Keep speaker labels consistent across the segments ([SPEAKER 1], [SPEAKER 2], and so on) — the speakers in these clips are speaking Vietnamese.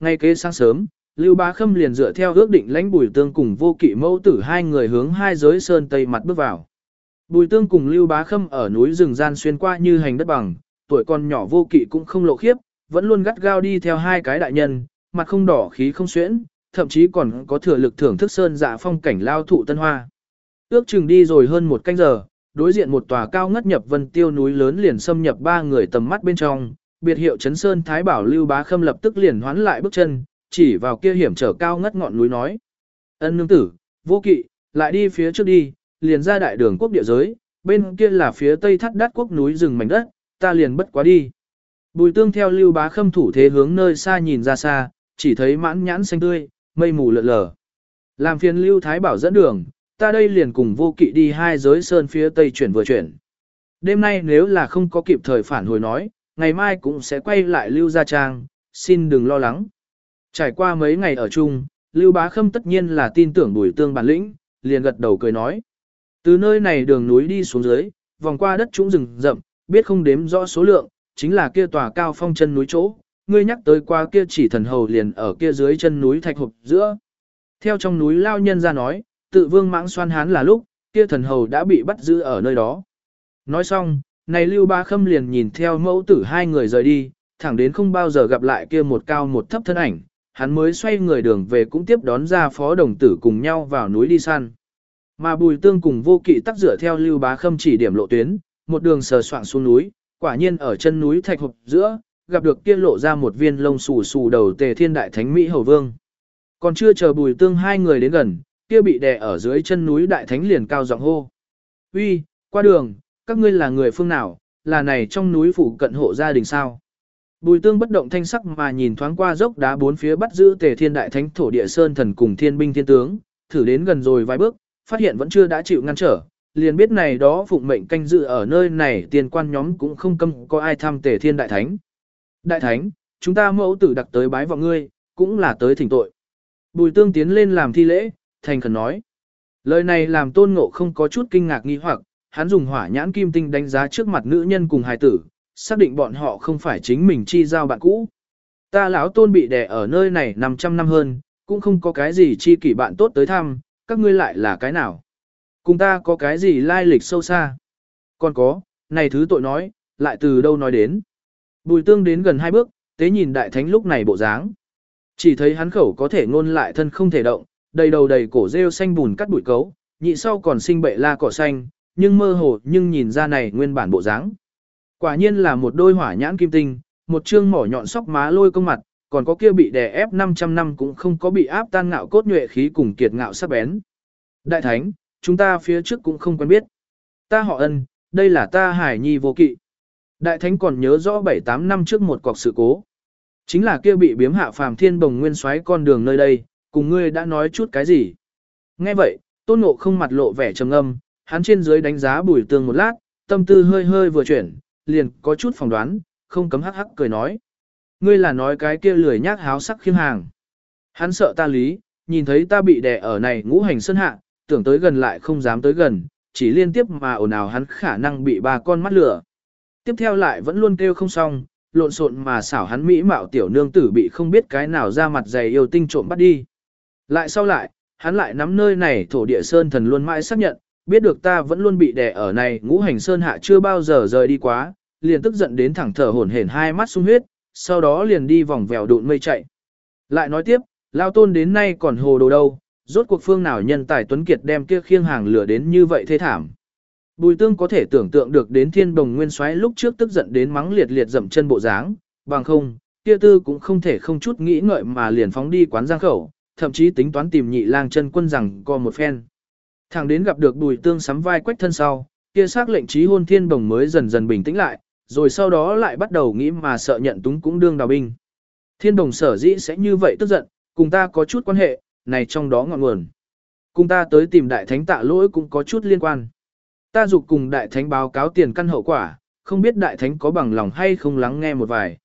[SPEAKER 1] ngay kế sáng sớm, Lưu Bá Khâm liền dựa theo ước định lãnh Bùi Tương cùng vô kỵ mẫu tử hai người hướng hai giới sơn tây mặt bước vào. Bùi Tương cùng Lưu Bá Khâm ở núi rừng gian xuyên qua như hành đất bằng, tuổi con nhỏ vô kỵ cũng không lộ khiếp, vẫn luôn gắt gao đi theo hai cái đại nhân, mặt không đỏ khí không xuyễn, thậm chí còn có thừa lực thưởng thức sơn dạ phong cảnh lao thụ tân hoa. Ước chừng đi rồi hơn một canh giờ, đối diện một tòa cao ngất nhập vân tiêu núi lớn liền xâm nhập ba người tầm mắt bên trong, biệt hiệu chấn sơn thái bảo lưu bá khâm lập tức liền hoán lại bước chân, chỉ vào kia hiểm trở cao ngất ngọn núi nói. Ân nương tử, vô kỵ, lại đi phía trước đi, liền ra đại đường quốc địa giới, bên kia là phía tây thắt đát quốc núi rừng mảnh đất, ta liền bất quá đi. Bùi tương theo lưu bá khâm thủ thế hướng nơi xa nhìn ra xa, chỉ thấy mãn nhãn xanh tươi, mây mù lợn lờ. Làm phiền lưu thái bảo dẫn đường, ta đây liền cùng vô kỵ đi hai giới sơn phía tây chuyển vừa chuyển. Đêm nay nếu là không có kịp thời phản hồi nói, ngày mai cũng sẽ quay lại lưu gia trang, xin đừng lo lắng. Trải qua mấy ngày ở chung, lưu bá khâm tất nhiên là tin tưởng bùi tương bản lĩnh, liền gật đầu cười nói. Từ nơi này đường núi đi xuống dưới, vòng qua đất trũng rừng rậm, biết không đếm rõ số lượng, chính là kia tòa cao phong chân núi chỗ, ngươi nhắc tới qua kia chỉ thần hầu liền ở kia dưới chân núi thạch hộp giữa. Theo trong núi lao nhân ra nói, tự vương mãng xoan hán là lúc, kia thần hầu đã bị bắt giữ ở nơi đó. Nói xong, này Lưu Ba Khâm liền nhìn theo mẫu tử hai người rời đi, thẳng đến không bao giờ gặp lại kia một cao một thấp thân ảnh, hắn mới xoay người đường về cũng tiếp đón ra phó đồng tử cùng nhau vào núi đi săn. Mà Bùi Tương cùng vô kỵ tắc dựa theo Lưu Bá Khâm chỉ điểm lộ tuyến, một đường sờ soạng xuống núi, quả nhiên ở chân núi thạch hộp giữa, gặp được kia lộ ra một viên lông xù xù đầu tề thiên đại thánh Mỹ Hầu Vương. Còn chưa chờ Bùi Tương hai người đến gần, kia bị đè ở dưới chân núi đại thánh liền cao giọng hô. Uy, qua đường, các ngươi là người phương nào, là này trong núi phủ cận hộ gia đình sao? Bùi tương bất động thanh sắc mà nhìn thoáng qua dốc đá bốn phía bắt giữ tề thiên đại thánh thổ địa sơn thần cùng thiên binh thiên tướng, thử đến gần rồi vài bước, phát hiện vẫn chưa đã chịu ngăn trở, liền biết này đó phụng mệnh canh dự ở nơi này tiền quan nhóm cũng không câm có ai thăm tề thiên đại thánh. Đại thánh, chúng ta mẫu tử đặc tới bái vào ngươi, cũng là tới thỉnh tội. Bùi tương tiến lên làm thi lễ, thành khẩn nói. Lời này làm tôn ngộ không có chút kinh ngạc nghi hoặc, hắn dùng hỏa nhãn kim tinh đánh giá trước mặt nữ nhân cùng hài tử, xác định bọn họ không phải chính mình chi giao bạn cũ. Ta lão tôn bị đè ở nơi này 500 năm hơn, cũng không có cái gì chi kỷ bạn tốt tới thăm, các ngươi lại là cái nào. Cùng ta có cái gì lai lịch sâu xa. Còn có, này thứ tội nói, lại từ đâu nói đến. Bùi tương đến gần hai bước, tế nhìn đại thánh lúc này bộ dáng. Chỉ thấy hắn khẩu có thể ngôn lại thân không thể động, đầy đầu đầy cổ rêu xanh bùn cắt bụi cấu, nhị sau còn sinh bệ la cỏ xanh, nhưng mơ hồ nhưng nhìn ra này nguyên bản bộ dáng. Quả nhiên là một đôi hỏa nhãn kim tinh, một trương mỏ nhọn sóc má lôi công mặt, còn có kia bị đè ép 500 năm cũng không có bị áp tan ngạo cốt nhuệ khí cùng kiệt ngạo sắc bén. Đại thánh, chúng ta phía trước cũng không quen biết. Ta họ ân, đây là ta hải nhi vô kỵ. Đại thánh còn nhớ rõ 7-8 năm trước một cọc sự cố. Chính là kia bị biếm hạ phàm thiên bồng nguyên xoáy con đường nơi đây, cùng ngươi đã nói chút cái gì. Nghe vậy, tôn ngộ không mặt lộ vẻ trầm âm, hắn trên dưới đánh giá bùi tương một lát, tâm tư hơi hơi vừa chuyển, liền có chút phỏng đoán, không cấm hắc hắc cười nói. Ngươi là nói cái kia lười nhác háo sắc khiêm hàng. Hắn sợ ta lý, nhìn thấy ta bị đè ở này ngũ hành sân hạ, tưởng tới gần lại không dám tới gần, chỉ liên tiếp mà ồn ào hắn khả năng bị ba con mắt lửa. Tiếp theo lại vẫn luôn kêu không xong, lộn xộn mà xảo hắn mỹ mạo tiểu nương tử bị không biết cái nào ra mặt dày yêu tinh trộm bắt đi. Lại sau lại, hắn lại nắm nơi này thổ địa sơn thần luôn mãi xác nhận, biết được ta vẫn luôn bị đè ở này ngũ hành sơn hạ chưa bao giờ rời đi quá, liền tức giận đến thẳng thở hổn hển hai mắt sung huyết, sau đó liền đi vòng vèo đụn mây chạy. Lại nói tiếp, lao tôn đến nay còn hồ đồ đâu, rốt cuộc phương nào nhân tài tuấn kiệt đem kia khiêng hàng lửa đến như vậy thế thảm. Bùi tương có thể tưởng tượng được đến thiên đồng nguyên xoáy lúc trước tức giận đến mắng liệt liệt dậm chân bộ dáng, bằng không, kia tư cũng không thể không chút nghĩ ngợi mà liền phóng đi quán giang khẩu, thậm chí tính toán tìm nhị lang chân quân rằng co một phen. Thẳng đến gặp được bùi tương sắm vai quách thân sau, kia xác lệnh trí hôn thiên bồng mới dần dần bình tĩnh lại, rồi sau đó lại bắt đầu nghĩ mà sợ nhận túng cũng đương đào binh. Thiên đồng sở dĩ sẽ như vậy tức giận, cùng ta có chút quan hệ, này trong đó ngọn nguồn. Cùng ta tới tìm đại thánh tạ lỗi cũng có chút liên quan. Ta dục cùng đại thánh báo cáo tiền căn hậu quả, không biết đại thánh có bằng lòng hay không lắng nghe một vài.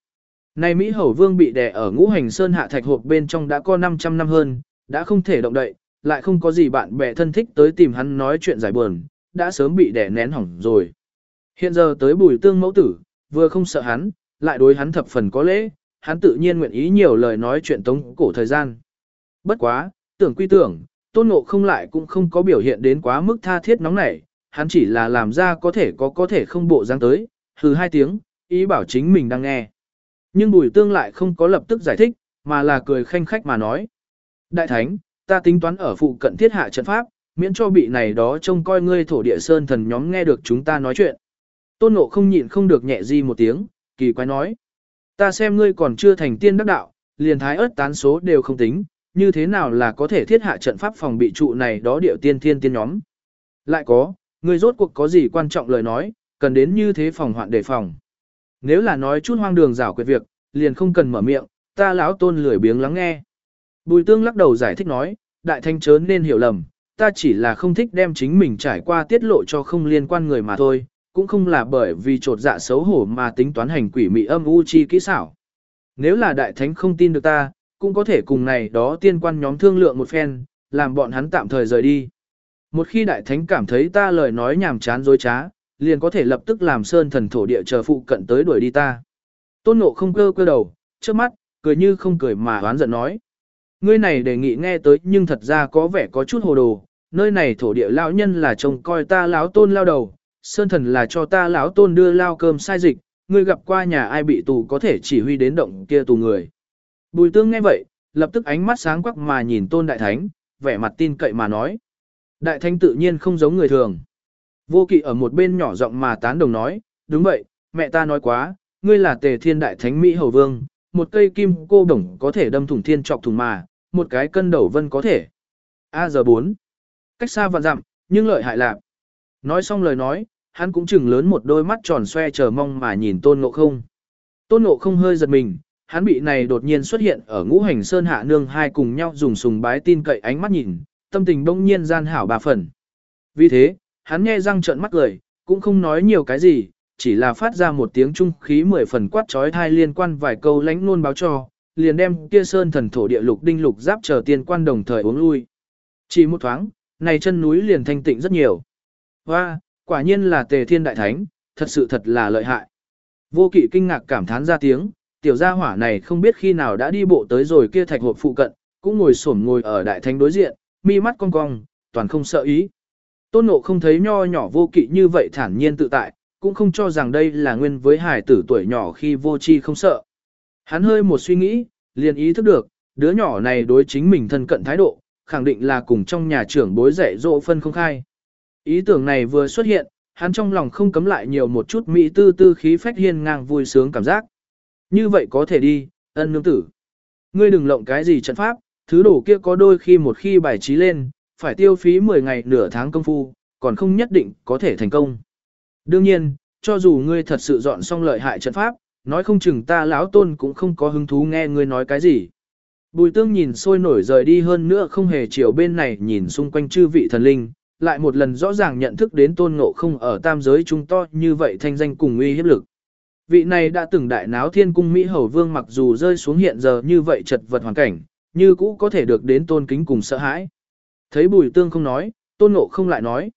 [SPEAKER 1] Này Mỹ Hầu Vương bị đè ở ngũ hành sơn hạ thạch hộp bên trong đã có 500 năm hơn, đã không thể động đậy, lại không có gì bạn bè thân thích tới tìm hắn nói chuyện giải buồn, đã sớm bị đè nén hỏng rồi. Hiện giờ tới bùi tương mẫu tử, vừa không sợ hắn, lại đối hắn thập phần có lễ, hắn tự nhiên nguyện ý nhiều lời nói chuyện tống cổ thời gian. Bất quá, tưởng quy tưởng, tôn ngộ không lại cũng không có biểu hiện đến quá mức tha thiết nóng nảy, hắn chỉ là làm ra có thể có có thể không bộ dáng tới, hừ hai tiếng, ý bảo chính mình đang nghe. Nhưng bùi tương lại không có lập tức giải thích, mà là cười khanh khách mà nói. Đại thánh, ta tính toán ở phụ cận thiết hạ trận pháp, miễn cho bị này đó trông coi ngươi thổ địa sơn thần nhóm nghe được chúng ta nói chuyện. Tôn ngộ không nhịn không được nhẹ di một tiếng, kỳ quái nói. Ta xem ngươi còn chưa thành tiên đắc đạo, liền thái ớt tán số đều không tính, như thế nào là có thể thiết hạ trận pháp phòng bị trụ này đó điệu tiên thiên tiên nhóm. Lại có, ngươi rốt cuộc có gì quan trọng lời nói, cần đến như thế phòng hoạn đề phòng. Nếu là nói chút hoang đường rảo quyệt việc, liền không cần mở miệng, ta lão tôn lười biếng lắng nghe. Bùi tương lắc đầu giải thích nói, đại thanh chớ nên hiểu lầm, ta chỉ là không thích đem chính mình trải qua tiết lộ cho không liên quan người mà thôi, cũng không là bởi vì trột dạ xấu hổ mà tính toán hành quỷ mị âm u chi kỹ xảo. Nếu là đại thánh không tin được ta, cũng có thể cùng này đó tiên quan nhóm thương lượng một phen, làm bọn hắn tạm thời rời đi. Một khi đại thánh cảm thấy ta lời nói nhảm chán dối trá, liền có thể lập tức làm sơn thần thổ địa chờ phụ cận tới đuổi đi ta. Tôn nộ không cơ cơ đầu, trước mắt, cười như không cười mà oán giận nói. Ngươi này đề nghị nghe tới nhưng thật ra có vẻ có chút hồ đồ, nơi này thổ địa lão nhân là trông coi ta lão tôn lao đầu, sơn thần là cho ta lão tôn đưa lao cơm sai dịch, ngươi gặp qua nhà ai bị tù có thể chỉ huy đến động kia tù người. Bùi tương nghe vậy, lập tức ánh mắt sáng quắc mà nhìn tôn đại thánh, vẻ mặt tin cậy mà nói. Đại thánh tự nhiên không giống người thường. Vô kỵ ở một bên nhỏ giọng mà tán đồng nói, đúng vậy, mẹ ta nói quá, ngươi là tề thiên đại thánh Mỹ hầu vương, một cây kim cô đồng có thể đâm thủng thiên trọc thủng mà, một cái cân đầu vân có thể. A giờ 4. Cách xa vạn dặm, nhưng lợi hại lạc. Nói xong lời nói, hắn cũng chừng lớn một đôi mắt tròn xoe chờ mong mà nhìn tôn ngộ không. Tôn ngộ không hơi giật mình, hắn bị này đột nhiên xuất hiện ở ngũ hành sơn hạ nương hai cùng nhau dùng sùng bái tin cậy ánh mắt nhìn, tâm tình đông nhiên gian hảo bà phần. Vì thế, hắn nghe răng trợn mắt cười, cũng không nói nhiều cái gì, chỉ là phát ra một tiếng trung khí mười phần quát trói thai liên quan vài câu lánh nôn báo cho, liền đem kia sơn thần thổ địa lục đinh lục giáp chờ tiên quan đồng thời uống lui. Chỉ một thoáng, này chân núi liền thanh tịnh rất nhiều. Và, quả nhiên là tề thiên đại thánh, thật sự thật là lợi hại. Vô kỵ kinh ngạc cảm thán ra tiếng, tiểu gia hỏa này không biết khi nào đã đi bộ tới rồi kia thạch hộp phụ cận, cũng ngồi xổm ngồi ở đại thánh đối diện, mi mắt cong cong, toàn không sợ ý. Tôn nộ không thấy nho nhỏ vô kỵ như vậy thản nhiên tự tại, cũng không cho rằng đây là nguyên với hải tử tuổi nhỏ khi vô chi không sợ. Hắn hơi một suy nghĩ, liền ý thức được, đứa nhỏ này đối chính mình thân cận thái độ, khẳng định là cùng trong nhà trưởng bối dạy dỗ phân không khai. Ý tưởng này vừa xuất hiện, hắn trong lòng không cấm lại nhiều một chút mỹ tư tư khí phách hiên ngang vui sướng cảm giác. Như vậy có thể đi, ân nương tử. Ngươi đừng lộng cái gì trận pháp, thứ đồ kia có đôi khi một khi bài trí lên, phải tiêu phí 10 ngày nửa tháng công phu, còn không nhất định có thể thành công. Đương nhiên, cho dù ngươi thật sự dọn xong lợi hại trận pháp, nói không chừng ta lão tôn cũng không có hứng thú nghe ngươi nói cái gì. Bùi tương nhìn sôi nổi rời đi hơn nữa không hề chiều bên này nhìn xung quanh chư vị thần linh, lại một lần rõ ràng nhận thức đến tôn ngộ không ở tam giới chúng to như vậy thanh danh cùng uy hiếp lực. Vị này đã từng đại náo thiên cung Mỹ Hầu Vương mặc dù rơi xuống hiện giờ như vậy chật vật hoàn cảnh, như cũ có thể được đến tôn kính cùng sợ hãi. Thấy bùi tương không nói, tôn ngộ không lại nói.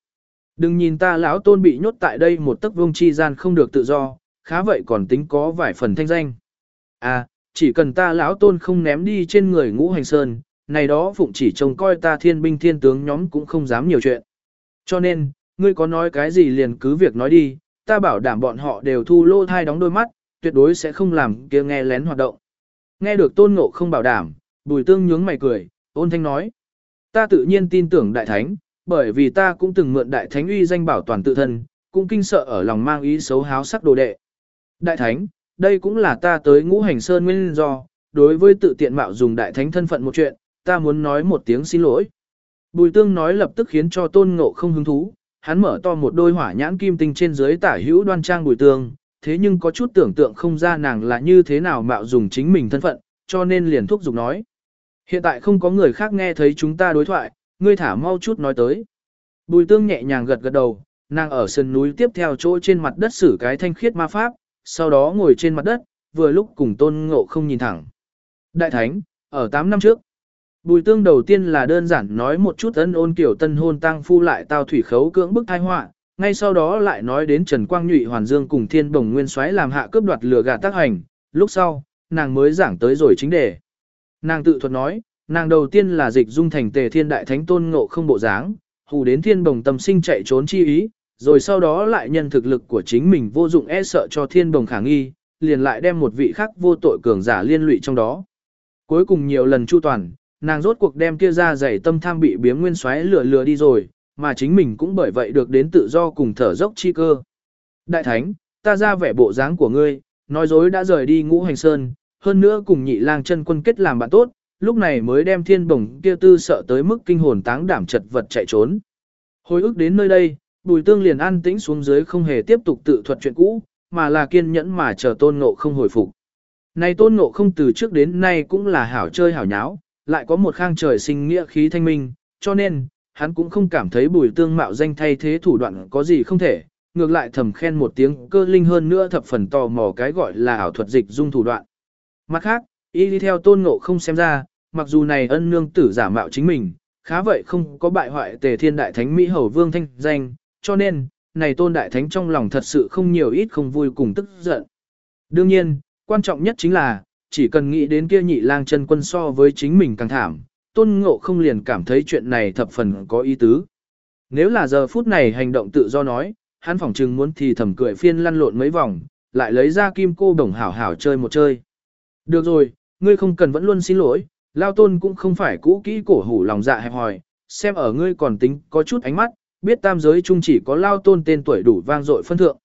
[SPEAKER 1] Đừng nhìn ta lão tôn bị nhốt tại đây một tấc vương chi gian không được tự do, khá vậy còn tính có vài phần thanh danh. À, chỉ cần ta lão tôn không ném đi trên người ngũ hành sơn, này đó phụng chỉ trông coi ta thiên binh thiên tướng nhóm cũng không dám nhiều chuyện. Cho nên, ngươi có nói cái gì liền cứ việc nói đi, ta bảo đảm bọn họ đều thu lô thai đóng đôi mắt, tuyệt đối sẽ không làm kia nghe lén hoạt động. Nghe được tôn ngộ không bảo đảm, bùi tương nhướng mày cười, ôn thanh nói. Ta tự nhiên tin tưởng đại thánh, bởi vì ta cũng từng mượn đại thánh uy danh bảo toàn tự thân, cũng kinh sợ ở lòng mang ý xấu háo sắc đồ đệ. Đại thánh, đây cũng là ta tới ngũ hành sơn nguyên do, đối với tự tiện mạo dùng đại thánh thân phận một chuyện, ta muốn nói một tiếng xin lỗi. Bùi tương nói lập tức khiến cho tôn ngộ không hứng thú, hắn mở to một đôi hỏa nhãn kim tinh trên dưới tả hữu đoan trang bùi tương, thế nhưng có chút tưởng tượng không ra nàng là như thế nào mạo dùng chính mình thân phận, cho nên liền thúc giục nói. Hiện tại không có người khác nghe thấy chúng ta đối thoại, ngươi thả mau chút nói tới. Bùi tương nhẹ nhàng gật gật đầu, nàng ở sân núi tiếp theo chỗ trên mặt đất xử cái thanh khiết ma pháp, sau đó ngồi trên mặt đất, vừa lúc cùng tôn ngộ không nhìn thẳng. Đại thánh, ở 8 năm trước, bùi tương đầu tiên là đơn giản nói một chút ân ôn kiểu tân hôn tăng phu lại tao thủy khấu cưỡng bức thai họa ngay sau đó lại nói đến Trần Quang Nhụy Hoàn Dương cùng Thiên Đồng Nguyên Soái làm hạ cướp đoạt lừa gạt tác hành, lúc sau, nàng mới giảng tới rồi chính đề. Nàng tự thuật nói, nàng đầu tiên là dịch dung thành tề thiên đại thánh tôn ngộ không bộ dáng, hù đến thiên bồng tâm sinh chạy trốn chi ý, rồi sau đó lại nhân thực lực của chính mình vô dụng e sợ cho thiên Đồng khả nghi, liền lại đem một vị khác vô tội cường giả liên lụy trong đó. Cuối cùng nhiều lần chu toàn, nàng rốt cuộc đem kia ra dày tâm tham bị biếm nguyên xoáy lừa lừa đi rồi, mà chính mình cũng bởi vậy được đến tự do cùng thở dốc chi cơ. Đại thánh, ta ra vẻ bộ dáng của ngươi, nói dối đã rời đi ngũ hành sơn, hơn nữa cùng nhị lang chân quân kết làm bạn tốt, lúc này mới đem thiên bổng kia tư sợ tới mức kinh hồn táng đảm chật vật chạy trốn. Hồi ức đến nơi đây, bùi tương liền an tĩnh xuống dưới không hề tiếp tục tự thuật chuyện cũ, mà là kiên nhẫn mà chờ tôn ngộ không hồi phục. Này tôn ngộ không từ trước đến nay cũng là hảo chơi hảo nháo, lại có một khang trời sinh nghĩa khí thanh minh, cho nên, hắn cũng không cảm thấy bùi tương mạo danh thay thế thủ đoạn có gì không thể, ngược lại thầm khen một tiếng cơ linh hơn nữa thập phần tò mò cái gọi là ảo thuật dịch dung thủ đoạn. Mặt khác, y đi theo tôn ngộ không xem ra, mặc dù này ân nương tử giả mạo chính mình, khá vậy không có bại hoại tề thiên đại thánh Mỹ hầu vương thanh danh, cho nên, này tôn đại thánh trong lòng thật sự không nhiều ít không vui cùng tức giận. Đương nhiên, quan trọng nhất chính là, chỉ cần nghĩ đến kia nhị lang chân quân so với chính mình càng thảm, tôn ngộ không liền cảm thấy chuyện này thập phần có ý tứ. Nếu là giờ phút này hành động tự do nói, hắn phỏng chừng muốn thì thầm cười phiên lăn lộn mấy vòng, lại lấy ra kim cô đồng hảo hảo chơi một chơi. Được rồi, ngươi không cần vẫn luôn xin lỗi, lao tôn cũng không phải cũ kỹ cổ hủ lòng dạ hẹp hòi, xem ở ngươi còn tính có chút ánh mắt, biết tam giới chung chỉ có lao tôn tên tuổi đủ vang dội phân thượng.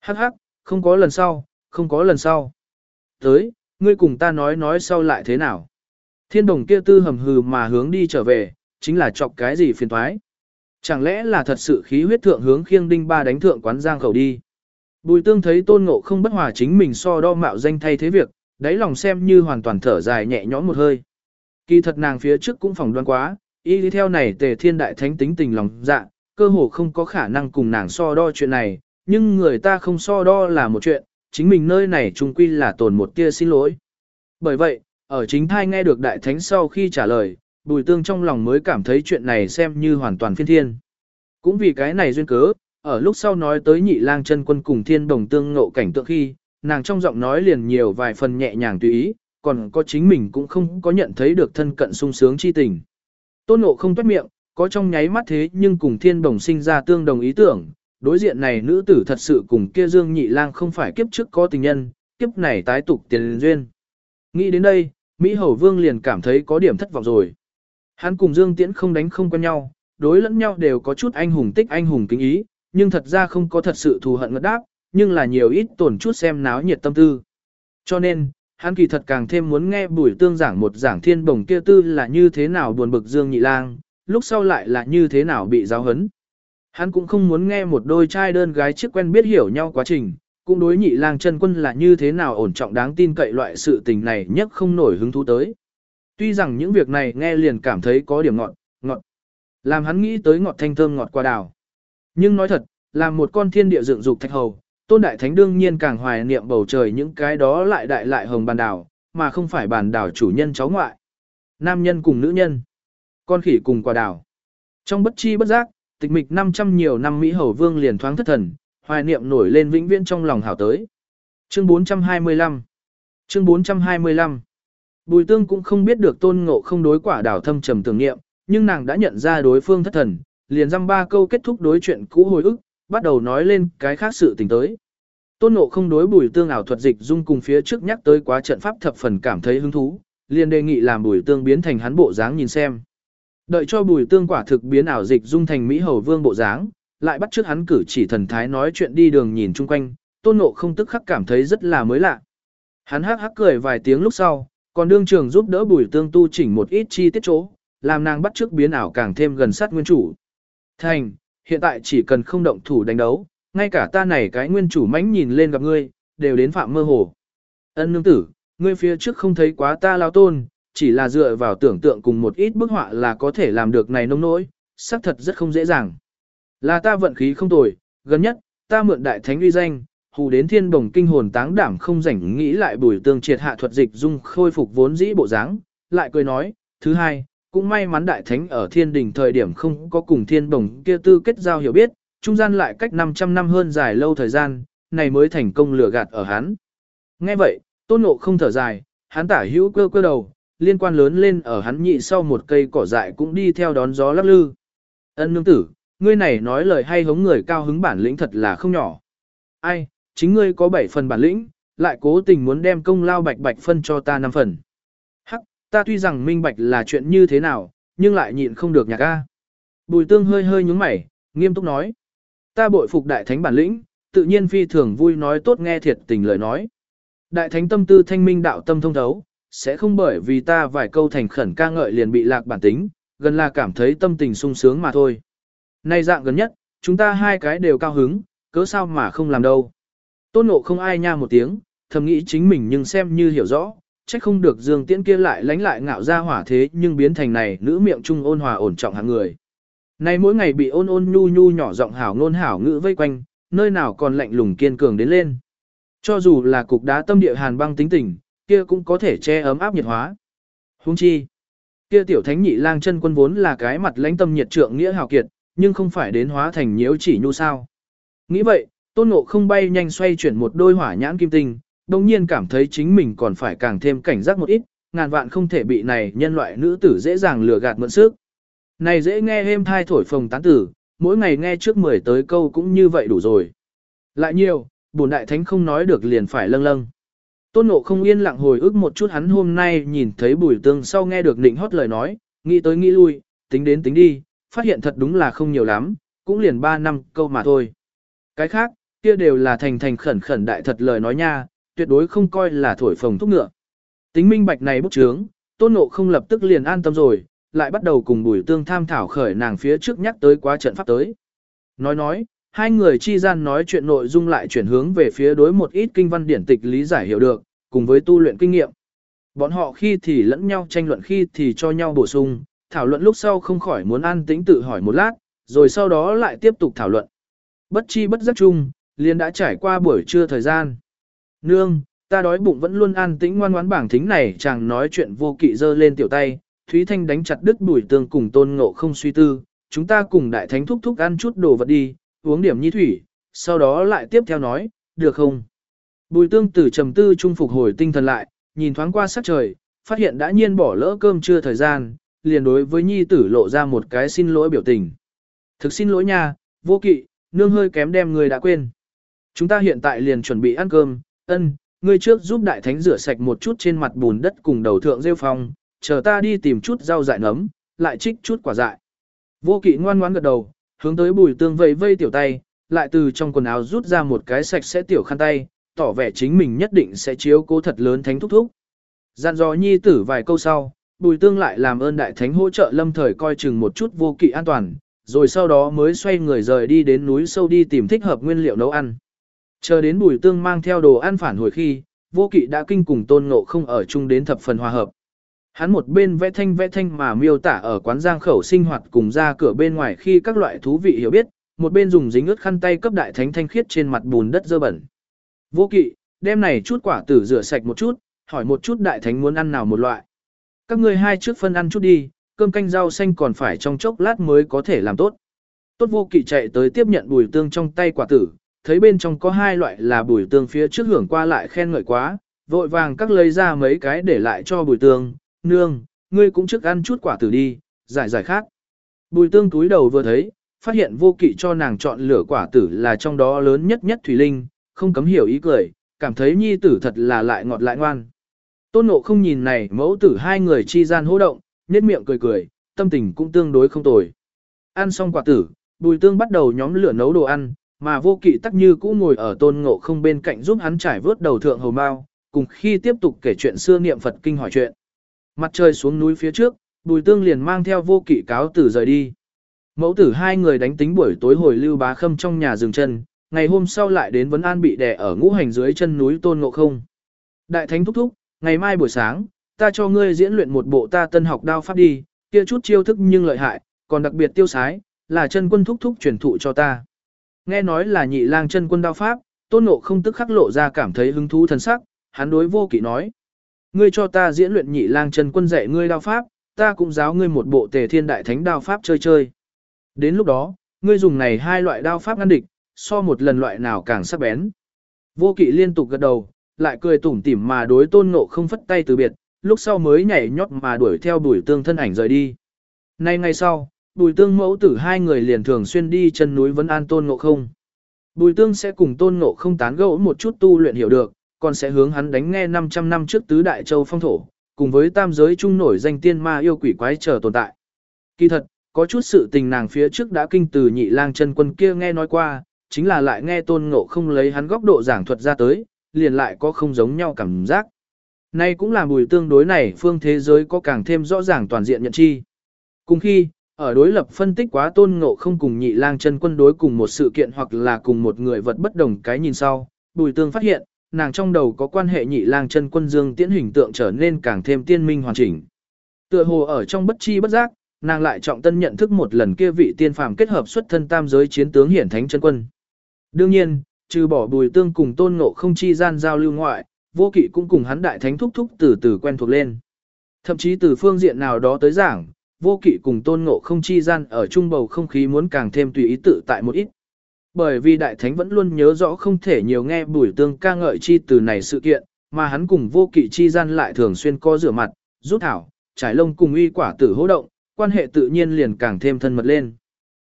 [SPEAKER 1] Hắc hắc, không có lần sau, không có lần sau. Tới, ngươi cùng ta nói nói sau lại thế nào. Thiên đồng kia tư hầm hừ mà hướng đi trở về, chính là chọc cái gì phiền thoái. Chẳng lẽ là thật sự khí huyết thượng hướng khiêng đinh ba đánh thượng quán giang khẩu đi. Bùi tương thấy tôn ngộ không bất hòa chính mình so đo mạo danh thay thế việc, đáy lòng xem như hoàn toàn thở dài nhẹ nhõm một hơi. Kỳ thật nàng phía trước cũng phỏng đoán quá, y đi theo này tề thiên đại thánh tính tình lòng dạ, cơ hồ không có khả năng cùng nàng so đo chuyện này, nhưng người ta không so đo là một chuyện, chính mình nơi này trung quy là tồn một tia xin lỗi. Bởi vậy, ở chính thai nghe được đại thánh sau khi trả lời, bùi tương trong lòng mới cảm thấy chuyện này xem như hoàn toàn phiên thiên. Cũng vì cái này duyên cớ, ở lúc sau nói tới nhị lang chân quân cùng thiên đồng tương ngộ cảnh tượng khi, nàng trong giọng nói liền nhiều vài phần nhẹ nhàng tùy ý, còn có chính mình cũng không có nhận thấy được thân cận sung sướng chi tình. Tôn ngộ không tuất miệng, có trong nháy mắt thế nhưng cùng thiên đồng sinh ra tương đồng ý tưởng, đối diện này nữ tử thật sự cùng kia dương nhị lang không phải kiếp trước có tình nhân, kiếp này tái tục tiền duyên. Nghĩ đến đây, Mỹ Hầu Vương liền cảm thấy có điểm thất vọng rồi. Hắn cùng Dương Tiễn không đánh không quen nhau, đối lẫn nhau đều có chút anh hùng tích anh hùng kính ý, nhưng thật ra không có thật sự thù hận ngất đáp, nhưng là nhiều ít tổn chút xem náo nhiệt tâm tư. Cho nên, hắn kỳ thật càng thêm muốn nghe bùi tương giảng một giảng thiên bồng kia tư là như thế nào buồn bực Dương Nhị Lang, lúc sau lại là như thế nào bị giáo hấn. Hắn cũng không muốn nghe một đôi trai đơn gái chiếc quen biết hiểu nhau quá trình, cũng đối nhị lang chân quân là như thế nào ổn trọng đáng tin cậy loại sự tình này nhất không nổi hứng thú tới. Tuy rằng những việc này nghe liền cảm thấy có điểm ngọt, ngọt. Làm hắn nghĩ tới ngọt thanh thơm ngọt qua đào. Nhưng nói thật, làm một con thiên địa dựng dục thạch hầu, tôn đại thánh đương nhiên càng hoài niệm bầu trời những cái đó lại đại lại hồng bàn đảo, mà không phải bàn đảo chủ nhân cháu ngoại. Nam nhân cùng nữ nhân, con khỉ cùng quả đào. Trong bất chi bất giác, tịch mịch 500 nhiều năm Mỹ hầu vương liền thoáng thất thần, hoài niệm nổi lên vĩnh viễn trong lòng hảo tới. Chương 425 Chương 425 Bùi tương cũng không biết được tôn ngộ không đối quả đảo thâm trầm tưởng niệm, nhưng nàng đã nhận ra đối phương thất thần, liền dăm ba câu kết thúc đối chuyện cũ hồi ức, bắt đầu nói lên cái khác sự tình tới. Tôn ngộ không đối bùi tương ảo thuật dịch dung cùng phía trước nhắc tới quá trận pháp thập phần cảm thấy hứng thú, liền đề nghị làm bùi tương biến thành hắn bộ dáng nhìn xem. Đợi cho bùi tương quả thực biến ảo dịch dung thành Mỹ hầu vương bộ dáng, lại bắt trước hắn cử chỉ thần thái nói chuyện đi đường nhìn chung quanh, tôn ngộ không tức khắc cảm thấy rất là mới lạ. Hắn hắc hắc cười vài tiếng lúc sau, còn đương trường giúp đỡ bùi tương tu chỉnh một ít chi tiết chỗ, làm nàng bắt trước biến ảo càng thêm gần sát nguyên chủ. Thành, hiện tại chỉ cần không động thủ đánh đấu, ngay cả ta này cái nguyên chủ mãnh nhìn lên gặp ngươi, đều đến phạm mơ hồ. Ân nương tử, ngươi phía trước không thấy quá ta lao tôn, chỉ là dựa vào tưởng tượng cùng một ít bức họa là có thể làm được này nông nỗi, xác thật rất không dễ dàng. Là ta vận khí không tồi, gần nhất, ta mượn đại thánh uy danh, hù đến thiên bồng kinh hồn táng đảm không rảnh nghĩ lại bùi tương triệt hạ thuật dịch dung khôi phục vốn dĩ bộ dáng, lại cười nói, thứ hai, cũng may mắn đại thánh ở thiên đình thời điểm không có cùng thiên bồng kia tư kết giao hiểu biết, trung gian lại cách 500 năm hơn dài lâu thời gian, này mới thành công lừa gạt ở hắn. Nghe vậy, Tôn nộ không thở dài, hắn tả hữu cơ cơ đầu, liên quan lớn lên ở hắn nhị sau một cây cỏ dại cũng đi theo đón gió lắc lư. Ân nương tử, ngươi này nói lời hay hống người cao hứng bản lĩnh thật là không nhỏ. Ai, chính ngươi có bảy phần bản lĩnh, lại cố tình muốn đem công lao bạch bạch phân cho ta năm phần. Hắc, ta tuy rằng minh bạch là chuyện như thế nào, nhưng lại nhịn không được nhạc ca. Bùi tương hơi hơi nhúng mày, nghiêm túc nói. Ta bội phục đại thánh bản lĩnh, tự nhiên phi thường vui nói tốt nghe thiệt tình lời nói. Đại thánh tâm tư thanh minh đạo tâm thông thấu, sẽ không bởi vì ta vài câu thành khẩn ca ngợi liền bị lạc bản tính, gần là cảm thấy tâm tình sung sướng mà thôi. Nay dạng gần nhất, chúng ta hai cái đều cao hứng, cớ sao mà không làm đâu. Tôn nộ không ai nha một tiếng, thầm nghĩ chính mình nhưng xem như hiểu rõ, trách không được Dương Tiễn kia lại lánh lại ngạo ra hỏa thế nhưng biến thành này nữ miệng trung ôn hòa ổn trọng hạng người. Nay mỗi ngày bị ôn ôn nhu nhu nhỏ giọng hảo ngôn hảo ngữ vây quanh, nơi nào còn lạnh lùng kiên cường đến lên. Cho dù là cục đá tâm địa hàn băng tính tình, kia cũng có thể che ấm áp nhiệt hóa. Huống chi, kia tiểu thánh nhị lang chân quân vốn là cái mặt lãnh tâm nhiệt trượng nghĩa hào kiệt, nhưng không phải đến hóa thành nhiễu chỉ nhu sao. Nghĩ vậy, tôn ngộ không bay nhanh xoay chuyển một đôi hỏa nhãn kim tinh, đồng nhiên cảm thấy chính mình còn phải càng thêm cảnh giác một ít, ngàn vạn không thể bị này nhân loại nữ tử dễ dàng lừa gạt mượn sức. Này dễ nghe êm thai thổi phồng tán tử, mỗi ngày nghe trước mười tới câu cũng như vậy đủ rồi. Lại nhiều, bổn đại thánh không nói được liền phải lâng lâng. Tôn Ngộ không yên lặng hồi ức một chút hắn hôm nay nhìn thấy bùi tương sau nghe được nịnh hót lời nói, nghĩ tới nghĩ lui, tính đến tính đi, phát hiện thật đúng là không nhiều lắm, cũng liền 3 năm câu mà thôi. Cái khác, kia đều là thành thành khẩn khẩn đại thật lời nói nha, tuyệt đối không coi là thổi phồng thúc ngựa. Tính minh bạch này bức trướng, Tôn Ngộ không lập tức liền an tâm rồi, lại bắt đầu cùng bùi tương tham thảo khởi nàng phía trước nhắc tới quá trận pháp tới. Nói nói, hai người chi gian nói chuyện nội dung lại chuyển hướng về phía đối một ít kinh văn điển tịch lý giải hiểu được, cùng với tu luyện kinh nghiệm. Bọn họ khi thì lẫn nhau tranh luận khi thì cho nhau bổ sung, thảo luận lúc sau không khỏi muốn an tĩnh tự hỏi một lát, rồi sau đó lại tiếp tục thảo luận. Bất chi bất giác chung, liền đã trải qua buổi trưa thời gian. Nương, ta đói bụng vẫn luôn an tĩnh ngoan ngoãn bảng thính này chàng nói chuyện vô kỵ dơ lên tiểu tay, Thúy Thanh đánh chặt đứt bùi tương cùng tôn ngộ không suy tư, chúng ta cùng đại thánh thúc thúc ăn chút đồ vật đi, uống điểm nhi thủy, sau đó lại tiếp theo nói, được không? Bùi tương tử trầm tư trung phục hồi tinh thần lại, nhìn thoáng qua sắc trời, phát hiện đã nhiên bỏ lỡ cơm trưa thời gian, liền đối với nhi tử lộ ra một cái xin lỗi biểu tình. Thực xin lỗi nha, vô kỵ, nương hơi kém đem người đã quên. Chúng ta hiện tại liền chuẩn bị ăn cơm, ân, ngươi trước giúp đại thánh rửa sạch một chút trên mặt bùn đất cùng đầu thượng rêu phong, chờ ta đi tìm chút rau dại nấm, lại trích chút quả dại. Vô kỵ ngoan ngoãn gật đầu, hướng tới bùi tương vây vây tiểu tay, lại từ trong quần áo rút ra một cái sạch sẽ tiểu khăn tay, tỏ vẻ chính mình nhất định sẽ chiếu cố thật lớn thánh thúc thúc. gian dò nhi tử vài câu sau, bùi tương lại làm ơn đại thánh hỗ trợ lâm thời coi chừng một chút vô kỵ an toàn, rồi sau đó mới xoay người rời đi đến núi sâu đi tìm thích hợp nguyên liệu nấu ăn. Chờ đến bùi tương mang theo đồ ăn phản hồi khi, vô kỵ đã kinh cùng tôn ngộ không ở chung đến thập phần hòa hợp. Hắn một bên vẽ thanh vẽ thanh mà miêu tả ở quán giang khẩu sinh hoạt cùng ra cửa bên ngoài khi các loại thú vị hiểu biết, một bên dùng dính ướt khăn tay cấp đại thánh thanh khiết trên mặt bùn đất dơ bẩn. Vô kỵ, đem này chút quả tử rửa sạch một chút, hỏi một chút đại thánh muốn ăn nào một loại. Các ngươi hai trước phân ăn chút đi, cơm canh rau xanh còn phải trong chốc lát mới có thể làm tốt. Tốt vô kỵ chạy tới tiếp nhận bùi tương trong tay quả tử, thấy bên trong có hai loại là bùi tương phía trước hưởng qua lại khen ngợi quá, vội vàng các lấy ra mấy cái để lại cho bùi tương, nương, ngươi cũng trước ăn chút quả tử đi, giải giải khác. Bùi tương túi đầu vừa thấy, phát hiện vô kỵ cho nàng chọn lửa quả tử là trong đó lớn nhất nhất Thủy Linh, không cấm hiểu ý cười, cảm thấy nhi tử thật là lại ngọt lại ngoan. Tôn nộ không nhìn này mẫu tử hai người chi gian hô động, nhếch miệng cười cười, tâm tình cũng tương đối không tồi. Ăn xong quả tử, bùi tương bắt đầu nhóm lửa nấu đồ ăn, mà vô kỵ tắc như cũ ngồi ở tôn ngộ không bên cạnh giúp hắn trải vớt đầu thượng hầu mao, cùng khi tiếp tục kể chuyện xưa niệm Phật kinh hỏi chuyện. Mặt trời xuống núi phía trước, bùi tương liền mang theo vô kỵ cáo tử rời đi. Mẫu tử hai người đánh tính buổi tối hồi lưu bá khâm trong nhà dừng chân, ngày hôm sau lại đến vấn an bị đè ở ngũ hành dưới chân núi tôn ngộ không. Đại thánh thúc thúc, ngày mai buổi sáng, ta cho ngươi diễn luyện một bộ ta tân học đao pháp đi, kia chút chiêu thức nhưng lợi hại, còn đặc biệt tiêu sái, là chân quân thúc thúc truyền thụ cho ta. Nghe nói là nhị lang chân quân đao pháp, tôn ngộ không tức khắc lộ ra cảm thấy hứng thú thần sắc, hắn đối vô kỵ nói. Ngươi cho ta diễn luyện nhị lang chân quân dạy ngươi đao pháp, ta cũng giáo ngươi một bộ tề thiên đại thánh đao pháp chơi chơi. Đến lúc đó, ngươi dùng này hai loại đao pháp ngăn địch, so một lần loại nào càng sắc bén. Vô kỵ liên tục gật đầu, lại cười tủm tỉm mà đối tôn ngộ không phất tay từ biệt, lúc sau mới nhảy nhót mà đuổi theo bùi tương thân ảnh rời đi. Nay ngày sau, bùi tương mẫu tử hai người liền thường xuyên đi chân núi vẫn an tôn ngộ không. Bùi tương sẽ cùng tôn ngộ không tán gẫu một chút tu luyện hiểu được, còn sẽ hướng hắn đánh nghe 500 năm trước tứ đại châu phong thổ, cùng với tam giới trung nổi danh tiên ma yêu quỷ quái trở tồn tại. Kỳ thật, có chút sự tình nàng phía trước đã kinh từ nhị lang chân quân kia nghe nói qua, chính là lại nghe tôn ngộ không lấy hắn góc độ giảng thuật ra tới, liền lại có không giống nhau cảm giác. Nay cũng là bùi tương đối này phương thế giới có càng thêm rõ ràng toàn diện nhận chi. Cùng khi, ở đối lập phân tích quá tôn ngộ không cùng nhị lang chân quân đối cùng một sự kiện hoặc là cùng một người vật bất đồng cái nhìn sau, bùi tương phát hiện, nàng trong đầu có quan hệ nhị lang chân quân dương tiễn hình tượng trở nên càng thêm tiên minh hoàn chỉnh. Tựa hồ ở trong bất chi bất giác, nàng lại trọng tân nhận thức một lần kia vị tiên phàm kết hợp xuất thân tam giới chiến tướng hiển thánh chân quân. Đương nhiên, trừ bỏ bùi tương cùng tôn ngộ không chi gian giao lưu ngoại, vô kỵ cũng cùng hắn đại thánh thúc thúc từ từ quen thuộc lên. Thậm chí từ phương diện nào đó tới giảng, vô kỵ cùng tôn ngộ không chi gian ở trung bầu không khí muốn càng thêm tùy ý tự tại một ít. Bởi vì đại thánh vẫn luôn nhớ rõ không thể nhiều nghe bùi tương ca ngợi chi từ này sự kiện, mà hắn cùng vô kỵ chi gian lại thường xuyên co rửa mặt, rút thảo, trải lông cùng uy quả tử hô động, quan hệ tự nhiên liền càng thêm thân mật lên.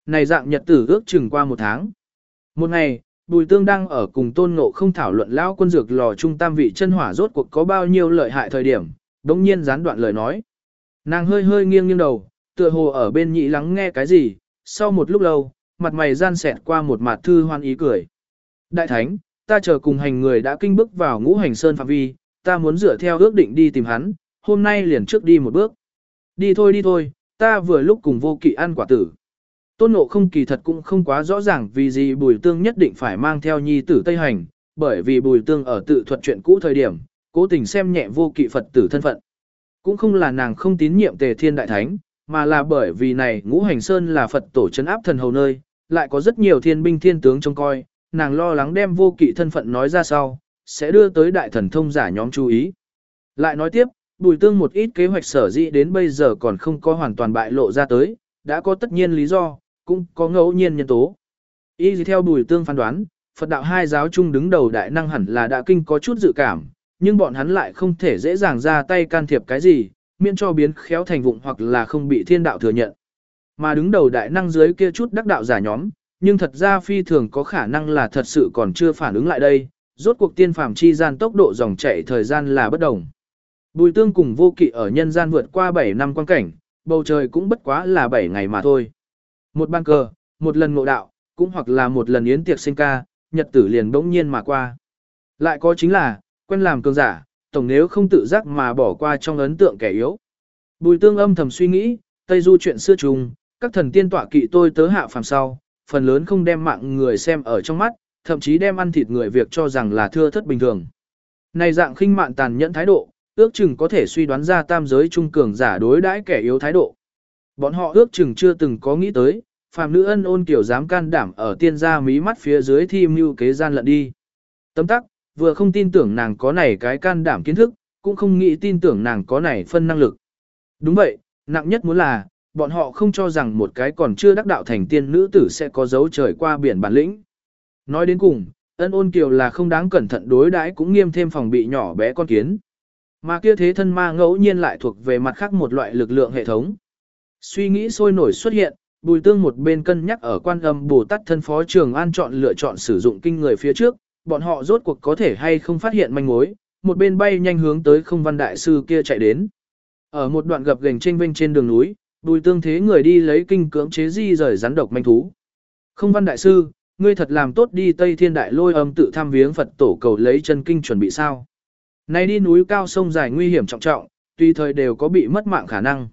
[SPEAKER 1] Này dạng nhật tử ước chừng qua một tháng. Một ngày, Bùi Tương đang ở cùng Tôn Ngộ không thảo luận lão quân dược lò trung tam vị chân hỏa rốt cuộc có bao nhiêu lợi hại thời điểm, đống nhiên gián đoạn lời nói. Nàng hơi hơi nghiêng nghiêng đầu, tựa hồ ở bên nhị lắng nghe cái gì, sau một lúc lâu, mặt mày gian xẹt qua một mặt thư hoan ý cười. Đại thánh, ta chờ cùng hành người đã kinh bước vào ngũ hành sơn phạm vi, ta muốn dựa theo ước định đi tìm hắn, hôm nay liền trước đi một bước. Đi thôi đi thôi, ta vừa lúc cùng vô kỵ ăn quả tử. Tôn nộ không kỳ thật cũng không quá rõ ràng vì gì bùi tương nhất định phải mang theo nhi tử Tây Hành, bởi vì bùi tương ở tự thuật chuyện cũ thời điểm, cố tình xem nhẹ vô kỵ Phật tử thân phận. Cũng không là nàng không tín nhiệm tề thiên đại thánh, mà là bởi vì này ngũ hành sơn là Phật tổ chấn áp thần hầu nơi, lại có rất nhiều thiên binh thiên tướng trông coi, nàng lo lắng đem vô kỵ thân phận nói ra sau, sẽ đưa tới đại thần thông giả nhóm chú ý. Lại nói tiếp, bùi tương một ít kế hoạch sở dĩ đến bây giờ còn không có hoàn toàn bại lộ ra tới, đã có tất nhiên lý do, cũng có ngẫu nhiên nhân tố. ý gì theo bùi tương phán đoán, Phật đạo hai giáo chung đứng đầu đại năng hẳn là đã kinh có chút dự cảm, nhưng bọn hắn lại không thể dễ dàng ra tay can thiệp cái gì, miễn cho biến khéo thành vụng hoặc là không bị thiên đạo thừa nhận. Mà đứng đầu đại năng dưới kia chút đắc đạo giả nhóm, nhưng thật ra phi thường có khả năng là thật sự còn chưa phản ứng lại đây, rốt cuộc tiên phàm chi gian tốc độ dòng chảy thời gian là bất đồng. Bùi tương cùng vô kỵ ở nhân gian vượt qua 7 năm quan cảnh, bầu trời cũng bất quá là 7 ngày mà thôi. Một ban cờ, một lần ngộ đạo, cũng hoặc là một lần yến tiệc sinh ca, nhật tử liền bỗng nhiên mà qua. Lại có chính là, quen làm cường giả, tổng nếu không tự giác mà bỏ qua trong ấn tượng kẻ yếu. Bùi tương âm thầm suy nghĩ, Tây Du chuyện xưa trùng, các thần tiên tọa kỵ tôi tớ hạ phàm sau, phần lớn không đem mạng người xem ở trong mắt, thậm chí đem ăn thịt người việc cho rằng là thưa thất bình thường. Này dạng khinh mạn tàn nhẫn thái độ, ước chừng có thể suy đoán ra tam giới trung cường giả đối đãi kẻ yếu thái độ. Bọn họ ước chừng chưa từng có nghĩ tới, phàm nữ ân ôn kiểu dám can đảm ở tiên gia mí mắt phía dưới thi mưu kế gian lận đi. Tấm tắc, vừa không tin tưởng nàng có này cái can đảm kiến thức, cũng không nghĩ tin tưởng nàng có này phân năng lực. Đúng vậy, nặng nhất muốn là, bọn họ không cho rằng một cái còn chưa đắc đạo thành tiên nữ tử sẽ có dấu trời qua biển bản lĩnh. Nói đến cùng, ân ôn kiều là không đáng cẩn thận đối đãi cũng nghiêm thêm phòng bị nhỏ bé con kiến. Mà kia thế thân ma ngẫu nhiên lại thuộc về mặt khác một loại lực lượng hệ thống. Suy nghĩ sôi nổi xuất hiện, bùi tương một bên cân nhắc ở quan âm Bồ Tát thân phó trường an chọn lựa chọn sử dụng kinh người phía trước, bọn họ rốt cuộc có thể hay không phát hiện manh mối, một bên bay nhanh hướng tới không văn đại sư kia chạy đến. Ở một đoạn gập gành trên vinh trên đường núi, bùi tương thế người đi lấy kinh cưỡng chế di rời rắn độc manh thú. Không văn đại sư, ngươi thật làm tốt đi Tây Thiên Đại lôi âm tự tham viếng Phật tổ cầu lấy chân kinh chuẩn bị sao. Nay đi núi cao sông dài nguy hiểm trọng trọng, tùy thời đều có bị mất mạng khả năng.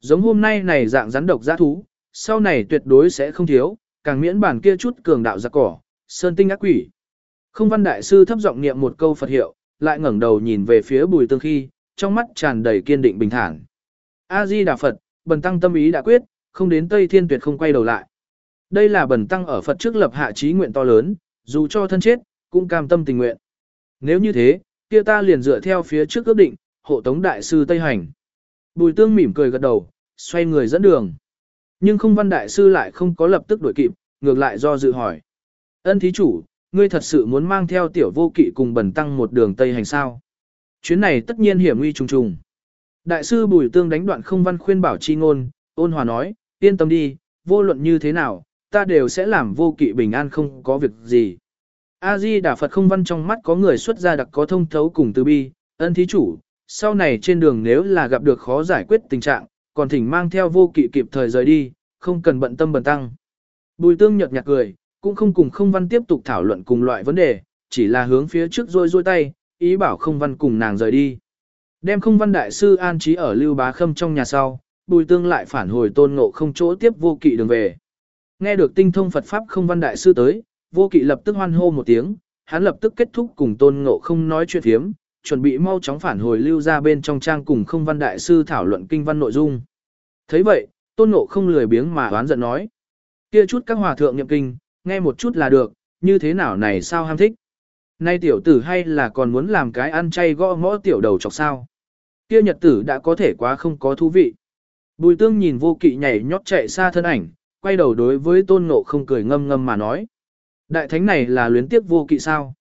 [SPEAKER 1] Giống hôm nay này dạng rắn độc giã thú, sau này tuyệt đối sẽ không thiếu, càng miễn bản kia chút cường đạo giặc cỏ, sơn tinh ác quỷ. Không văn đại sư thấp giọng niệm một câu Phật hiệu, lại ngẩng đầu nhìn về phía bùi tương khi, trong mắt tràn đầy kiên định bình thản. A-di Đà Phật, bần tăng tâm ý đã quyết, không đến Tây Thiên tuyệt không quay đầu lại. Đây là bần tăng ở Phật trước lập hạ trí nguyện to lớn, dù cho thân chết, cũng cam tâm tình nguyện. Nếu như thế, kia ta liền dựa theo phía trước ước định, hộ tống đại sư Tây Hành. Bùi tương mỉm cười gật đầu, xoay người dẫn đường. Nhưng không văn đại sư lại không có lập tức đuổi kịp, ngược lại do dự hỏi. Ân thí chủ, ngươi thật sự muốn mang theo tiểu vô kỵ cùng bần tăng một đường Tây hành sao. Chuyến này tất nhiên hiểm nguy trùng trùng. Đại sư Bùi Tương đánh đoạn không văn khuyên bảo chi ngôn, ôn hòa nói, yên tâm đi, vô luận như thế nào, ta đều sẽ làm vô kỵ bình an không có việc gì. A-di Đà Phật không văn trong mắt có người xuất ra đặc có thông thấu cùng từ bi, ân thí chủ, sau này trên đường nếu là gặp được khó giải quyết tình trạng, còn thỉnh mang theo vô kỵ kịp thời rời đi, không cần bận tâm bần tăng. Bùi tương nhợt nhạt cười, cũng không cùng không văn tiếp tục thảo luận cùng loại vấn đề, chỉ là hướng phía trước rôi rôi tay, ý bảo không văn cùng nàng rời đi. Đem không văn đại sư an trí ở lưu bá khâm trong nhà sau, bùi tương lại phản hồi tôn ngộ không chỗ tiếp vô kỵ đường về. Nghe được tinh thông Phật Pháp không văn đại sư tới, vô kỵ lập tức hoan hô một tiếng, hắn lập tức kết thúc cùng tôn ngộ không nói chuyện thiếm, chuẩn bị mau chóng phản hồi lưu ra bên trong trang cùng không văn đại sư thảo luận kinh văn nội dung. thấy vậy, tôn ngộ không lười biếng mà oán giận nói. Kia chút các hòa thượng nhậm kinh, nghe một chút là được, như thế nào này sao ham thích. Nay tiểu tử hay là còn muốn làm cái ăn chay gõ mõ tiểu đầu chọc sao. Kia nhật tử đã có thể quá không có thú vị. Bùi tương nhìn vô kỵ nhảy nhót chạy xa thân ảnh, quay đầu đối với tôn ngộ không cười ngâm ngâm mà nói. Đại thánh này là luyến tiếc vô kỵ sao?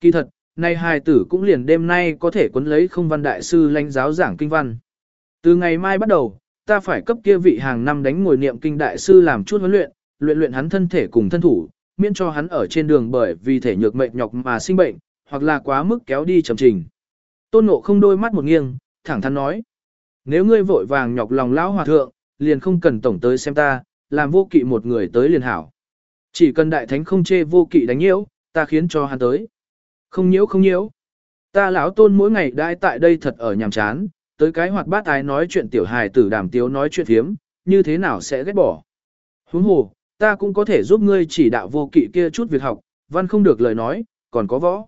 [SPEAKER 1] Kỳ thật, nay hài tử cũng liền đêm nay có thể quấn lấy không văn đại sư lãnh giáo giảng kinh văn. Từ ngày mai bắt đầu, ta phải cấp kia vị hàng năm đánh ngồi niệm kinh đại sư làm chút huấn luyện, luyện luyện hắn thân thể cùng thân thủ, miễn cho hắn ở trên đường bởi vì thể nhược mệt nhọc mà sinh bệnh, hoặc là quá mức kéo đi chậm trình. Tôn Ngộ không đôi mắt một nghiêng, thẳng thắn nói. Nếu ngươi vội vàng nhọc lòng lão hòa thượng, liền không cần tổng tới xem ta, làm vô kỵ một người tới liền hảo. Chỉ cần đại thánh không chê vô kỵ đánh nhiễu, ta khiến cho hắn tới. Không nhiễu không nhiễu. Ta lão tôn mỗi ngày đãi tại đây thật ở nhàm chán, tới cái hoạt bát ái nói chuyện tiểu hài tử đàm tiếu nói chuyện thiếm, như thế nào sẽ ghét bỏ. Huống hồ, ta cũng có thể giúp ngươi chỉ đạo vô kỵ kia chút việc học, văn không được lời nói, còn có võ.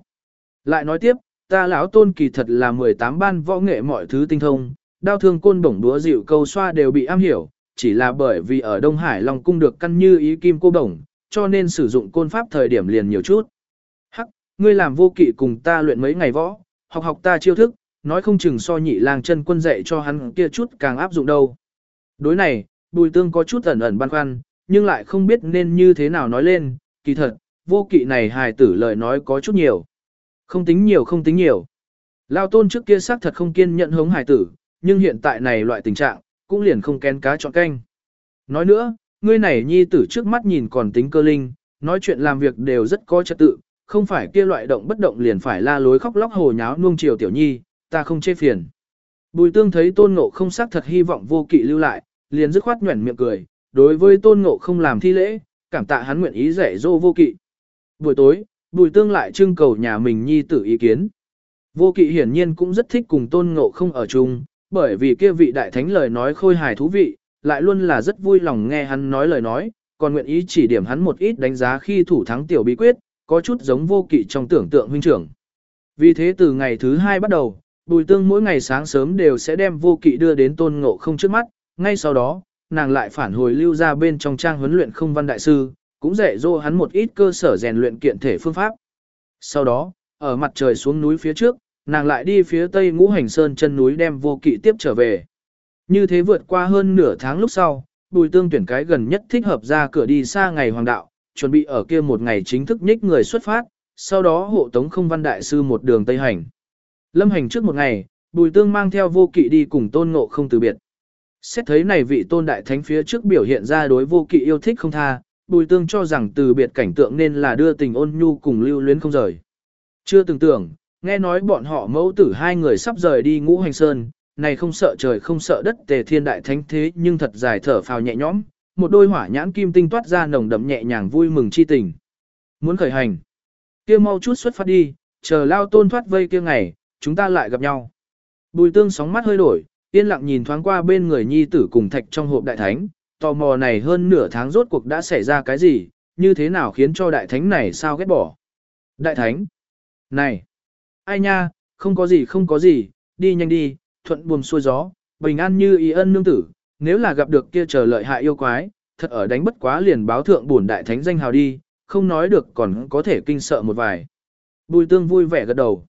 [SPEAKER 1] Lại nói tiếp, ta lão tôn kỳ thật là 18 ban võ nghệ mọi thứ tinh thông, đao thương côn bổng đúa dịu câu xoa đều bị am hiểu, chỉ là bởi vì ở Đông Hải Long cung được căn như ý kim cô bổng, cho nên sử dụng côn pháp thời điểm liền nhiều chút. Hắc, ngươi làm vô kỵ cùng ta luyện mấy ngày võ, học học ta chiêu thức, nói không chừng so nhị lang chân quân dạy cho hắn kia chút càng áp dụng đâu. Đối này, bùi tương có chút ẩn ẩn băn khoăn, nhưng lại không biết nên như thế nào nói lên, kỳ thật, vô kỵ này hài tử lời nói có chút nhiều. Không tính nhiều không tính nhiều. Lao tôn trước kia xác thật không kiên nhận hống hải tử, nhưng hiện tại này loại tình trạng, cũng liền không kén cá chọn canh. Nói nữa, ngươi này nhi tử trước mắt nhìn còn tính cơ linh, nói chuyện làm việc đều rất có trật tự, không phải kia loại động bất động liền phải la lối khóc lóc hồ nháo nuông chiều tiểu nhi, ta không chê phiền. Bùi tương thấy tôn ngộ không xác thật hy vọng vô kỵ lưu lại, liền dứt khoát nhuẩn miệng cười, đối với tôn ngộ không làm thi lễ, cảm tạ hắn nguyện ý dạy dỗ vô kỵ. Buổi tối, bùi tương lại trưng cầu nhà mình nhi tử ý kiến. Vô kỵ hiển nhiên cũng rất thích cùng tôn ngộ không ở chung, bởi vì kia vị đại thánh lời nói khôi hài thú vị, lại luôn là rất vui lòng nghe hắn nói lời nói, còn nguyện ý chỉ điểm hắn một ít đánh giá khi thủ thắng tiểu bí quyết, có chút giống vô kỵ trong tưởng tượng huynh trưởng. Vì thế từ ngày thứ hai bắt đầu, Bùi Tương mỗi ngày sáng sớm đều sẽ đem vô kỵ đưa đến tôn ngộ không trước mắt, ngay sau đó, nàng lại phản hồi lưu ra bên trong trang huấn luyện không văn đại sư, cũng dạy dỗ hắn một ít cơ sở rèn luyện kiện thể phương pháp. Sau đó, ở mặt trời xuống núi phía trước, nàng lại đi phía tây ngũ hành sơn chân núi đem vô kỵ tiếp trở về. Như thế vượt qua hơn nửa tháng lúc sau, bùi tương tuyển cái gần nhất thích hợp ra cửa đi xa ngày hoàng đạo, chuẩn bị ở kia một ngày chính thức nhích người xuất phát, sau đó hộ tống không văn đại sư một đường tây hành. Lâm hành trước một ngày, bùi tương mang theo vô kỵ đi cùng tôn ngộ không từ biệt. Xét thấy này vị tôn đại thánh phía trước biểu hiện ra đối vô kỵ yêu thích không tha, bùi tương cho rằng từ biệt cảnh tượng nên là đưa tình ôn nhu cùng lưu luyến không rời. Chưa từng tưởng, nghe nói bọn họ mẫu tử hai người sắp rời đi ngũ hành sơn, này không sợ trời không sợ đất tề thiên đại thánh thế nhưng thật dài thở phào nhẹ nhõm, một đôi hỏa nhãn kim tinh toát ra nồng đậm nhẹ nhàng vui mừng chi tình. Muốn khởi hành, kia mau chút xuất phát đi, chờ lao tôn thoát vây kia ngày, chúng ta lại gặp nhau. Bùi tương sóng mắt hơi đổi, yên lặng nhìn thoáng qua bên người nhi tử cùng thạch trong hộp đại thánh, tò mò này hơn nửa tháng rốt cuộc đã xảy ra cái gì, như thế nào khiến cho đại thánh này sao ghét bỏ. Đại thánh, này, ai nha, không có gì không có gì, đi nhanh đi, thuận buồm xuôi gió, bình an như y ân nương tử, nếu là gặp được kia chờ lợi hại yêu quái, thật ở đánh bất quá liền báo thượng bổn đại thánh danh hào đi, không nói được còn có thể kinh sợ một vài. Bùi tương vui vẻ gật đầu.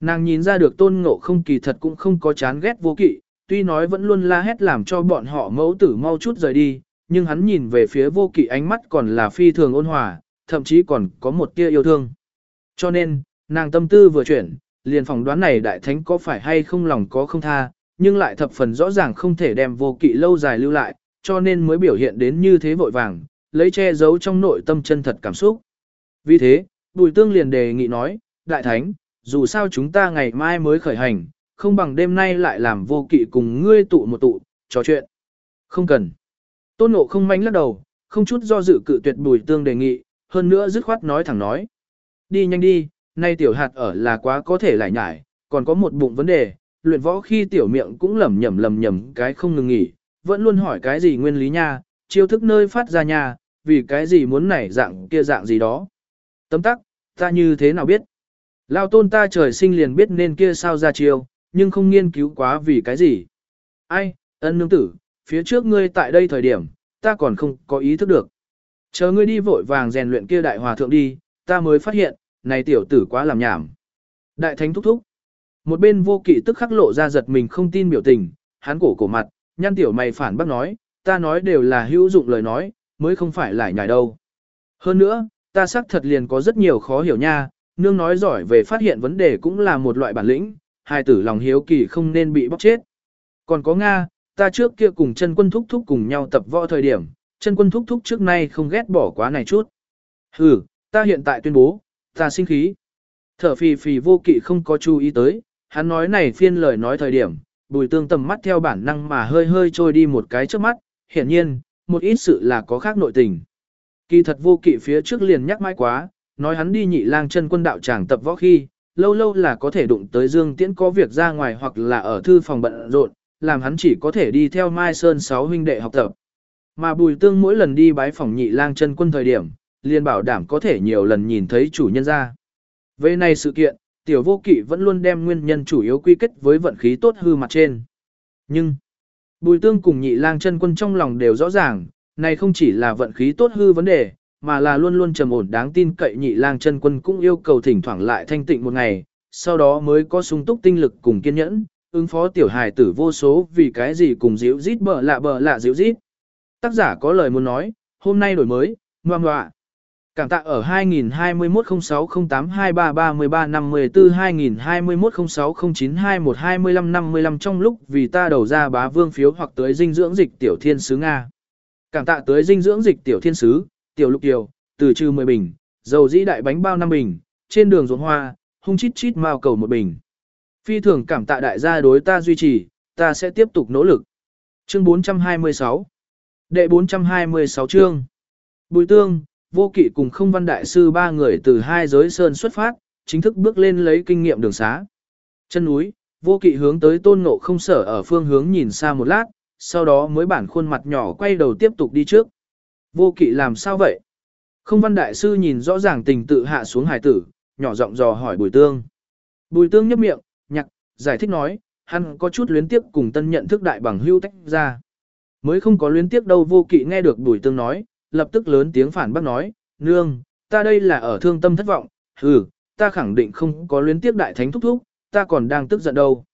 [SPEAKER 1] Nàng nhìn ra được tôn ngộ không kỳ thật cũng không có chán ghét vô kỵ, tuy nói vẫn luôn la hét làm cho bọn họ mẫu tử mau chút rời đi, nhưng hắn nhìn về phía vô kỵ ánh mắt còn là phi thường ôn hòa, thậm chí còn có một tia yêu thương. Cho nên, nàng tâm tư vừa chuyển, liền phỏng đoán này đại thánh có phải hay không lòng có không tha, nhưng lại thập phần rõ ràng không thể đem vô kỵ lâu dài lưu lại, cho nên mới biểu hiện đến như thế vội vàng, lấy che giấu trong nội tâm chân thật cảm xúc. Vì thế, Bùi Tương liền đề nghị nói, Đại Thánh, dù sao chúng ta ngày mai mới khởi hành, không bằng đêm nay lại làm vô kỵ cùng ngươi tụ một tụ, trò chuyện. Không cần. Tôn Ngộ không manh lắc đầu, không chút do dự cự tuyệt Bùi Tương đề nghị, hơn nữa dứt khoát nói thẳng nói. Đi nhanh đi, nay tiểu hạt ở là quá có thể lại nhải, còn có một bụng vấn đề, luyện võ khi tiểu miệng cũng lầm nhầm lầm nhầm, cái không ngừng nghỉ, vẫn luôn hỏi cái gì nguyên lý nha, chiêu thức nơi phát ra nha, vì cái gì muốn nảy dạng kia dạng gì đó. Tấm tắc, ta như thế nào biết? Lao tôn ta trời sinh liền biết nên kia sao ra chiêu, nhưng không nghiên cứu quá vì cái gì. Ai, ân nương tử, phía trước ngươi tại đây thời điểm, ta còn không có ý thức được. Chờ ngươi đi vội vàng rèn luyện kia đại hòa thượng đi, ta mới phát hiện, này tiểu tử quá làm nhảm. Đại thánh thúc thúc. Một bên vô kỵ tức khắc lộ ra giật mình không tin biểu tình, hắn cổ cổ mặt, nhăn tiểu mày phản bác nói, ta nói đều là hữu dụng lời nói, mới không phải lại nhảy đâu. Hơn nữa, ta xác thật liền có rất nhiều khó hiểu nha, nương nói giỏi về phát hiện vấn đề cũng là một loại bản lĩnh, hai tử lòng hiếu kỳ không nên bị bóc chết. Còn có Nga, ta trước kia cùng chân quân thúc thúc cùng nhau tập võ thời điểm, chân quân thúc thúc trước nay không ghét bỏ quá này chút. hừ ta hiện tại tuyên bố, ta sinh khí. Thở phì phì vô kỵ không có chú ý tới, hắn nói này phiên lời nói thời điểm, bùi tương tầm mắt theo bản năng mà hơi hơi trôi đi một cái trước mắt, hiển nhiên, một ít sự là có khác nội tình. Kỳ thật vô kỵ phía trước liền nhắc mãi quá, nói hắn đi nhị lang chân quân đạo tràng tập võ khi, lâu lâu là có thể đụng tới Dương Tiễn có việc ra ngoài hoặc là ở thư phòng bận rộn, làm hắn chỉ có thể đi theo Mai Sơn sáu huynh đệ học tập. Mà Bùi Tương mỗi lần đi bái phòng nhị lang chân quân thời điểm, liền bảo đảm có thể nhiều lần nhìn thấy chủ nhân ra. Về này sự kiện, tiểu vô kỵ vẫn luôn đem nguyên nhân chủ yếu quy kết với vận khí tốt hư mặt trên. Nhưng, Bùi Tương cùng nhị lang chân quân trong lòng đều rõ ràng, này không chỉ là vận khí tốt hư vấn đề, mà là luôn luôn trầm ổn đáng tin cậy nhị lang chân quân cũng yêu cầu thỉnh thoảng lại thanh tịnh một ngày, sau đó mới có sung túc tinh lực cùng kiên nhẫn, ứng phó tiểu hài tử vô số vì cái gì cùng díu rít bờ lạ bờ lạ díu rít. Tác giả có lời muốn nói, hôm nay đổi mới, ngoan ngoạ. Cảm tạ ở 2021-06-08-23-33-54-2021-06-09-21-25-55 trong lúc vì ta đầu ra bá vương phiếu hoặc tới dinh dưỡng dịch tiểu thiên sứ Nga. Cảm tạ tới dinh dưỡng dịch tiểu thiên sứ, tiểu lục tiểu, từ trừ 10 bình, dầu dĩ đại bánh bao 5 bình, trên đường ruộng hoa, hung chít chít mao cầu một bình. Phi thường cảm tạ đại gia đối ta duy trì, ta sẽ tiếp tục nỗ lực. Chương 426 Đệ 426 chương Bùi tương, vô kỵ cùng không văn đại sư ba người từ hai giới sơn xuất phát, chính thức bước lên lấy kinh nghiệm đường xá. Chân núi, vô kỵ hướng tới tôn ngộ không sở ở phương hướng nhìn xa một lát, sau đó mới bản khuôn mặt nhỏ quay đầu tiếp tục đi trước. Vô kỵ làm sao vậy? Không văn đại sư nhìn rõ ràng tình tự hạ xuống hải tử, nhỏ giọng dò hỏi bùi tương. Bùi tương nhấp miệng, nhặt, giải thích nói, hắn có chút luyến tiếc cùng tân nhận thức đại bằng hưu tách ra. Mới không có luyến tiếc đâu vô kỵ nghe được bùi tương nói, lập tức lớn tiếng phản bác nói, nương, ta đây là ở thương tâm thất vọng, ừ, ta khẳng định không có luyến tiếc đại thánh thúc thúc, ta còn đang tức giận đâu.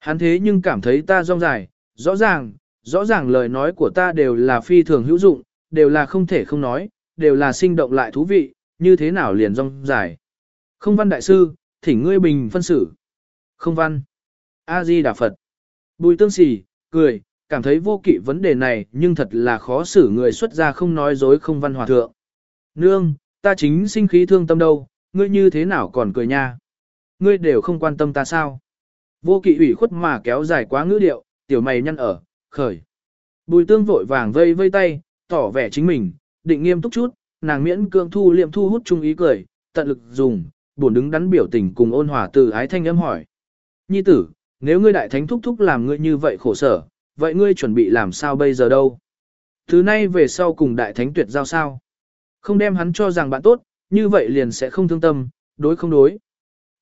[SPEAKER 1] Hắn thế nhưng cảm thấy ta rong dài, rõ ràng, rõ ràng lời nói của ta đều là phi thường hữu dụng, đều là không thể không nói, đều là sinh động lại thú vị, như thế nào liền rong dài. Không văn đại sư, thỉnh ngươi bình phân xử. Không văn. A-di Đà Phật. Bùi tương xì, cười, cảm thấy vô kỵ vấn đề này nhưng thật là khó xử người xuất gia không nói dối không văn hòa thượng. Nương, ta chính sinh khí thương tâm đâu, ngươi như thế nào còn cười nha. Ngươi đều không quan tâm ta sao. Vô kỵ ủy khuất mà kéo dài quá ngữ điệu, tiểu mày nhăn ở, khởi. Bùi tương vội vàng vây vây tay, tỏ vẻ chính mình, định nghiêm túc chút, nàng miễn cưỡng thu liệm thu hút chung ý cười, tận lực dùng, buồn đứng đắn biểu tình cùng ôn hòa từ ái thanh âm hỏi. Nhi tử, nếu ngươi đại thánh thúc thúc làm ngươi như vậy khổ sở, vậy ngươi chuẩn bị làm sao bây giờ đâu? Thứ nay về sau cùng đại thánh tuyệt giao sao? Không đem hắn cho rằng bạn tốt, như vậy liền sẽ không thương tâm, đối không đối.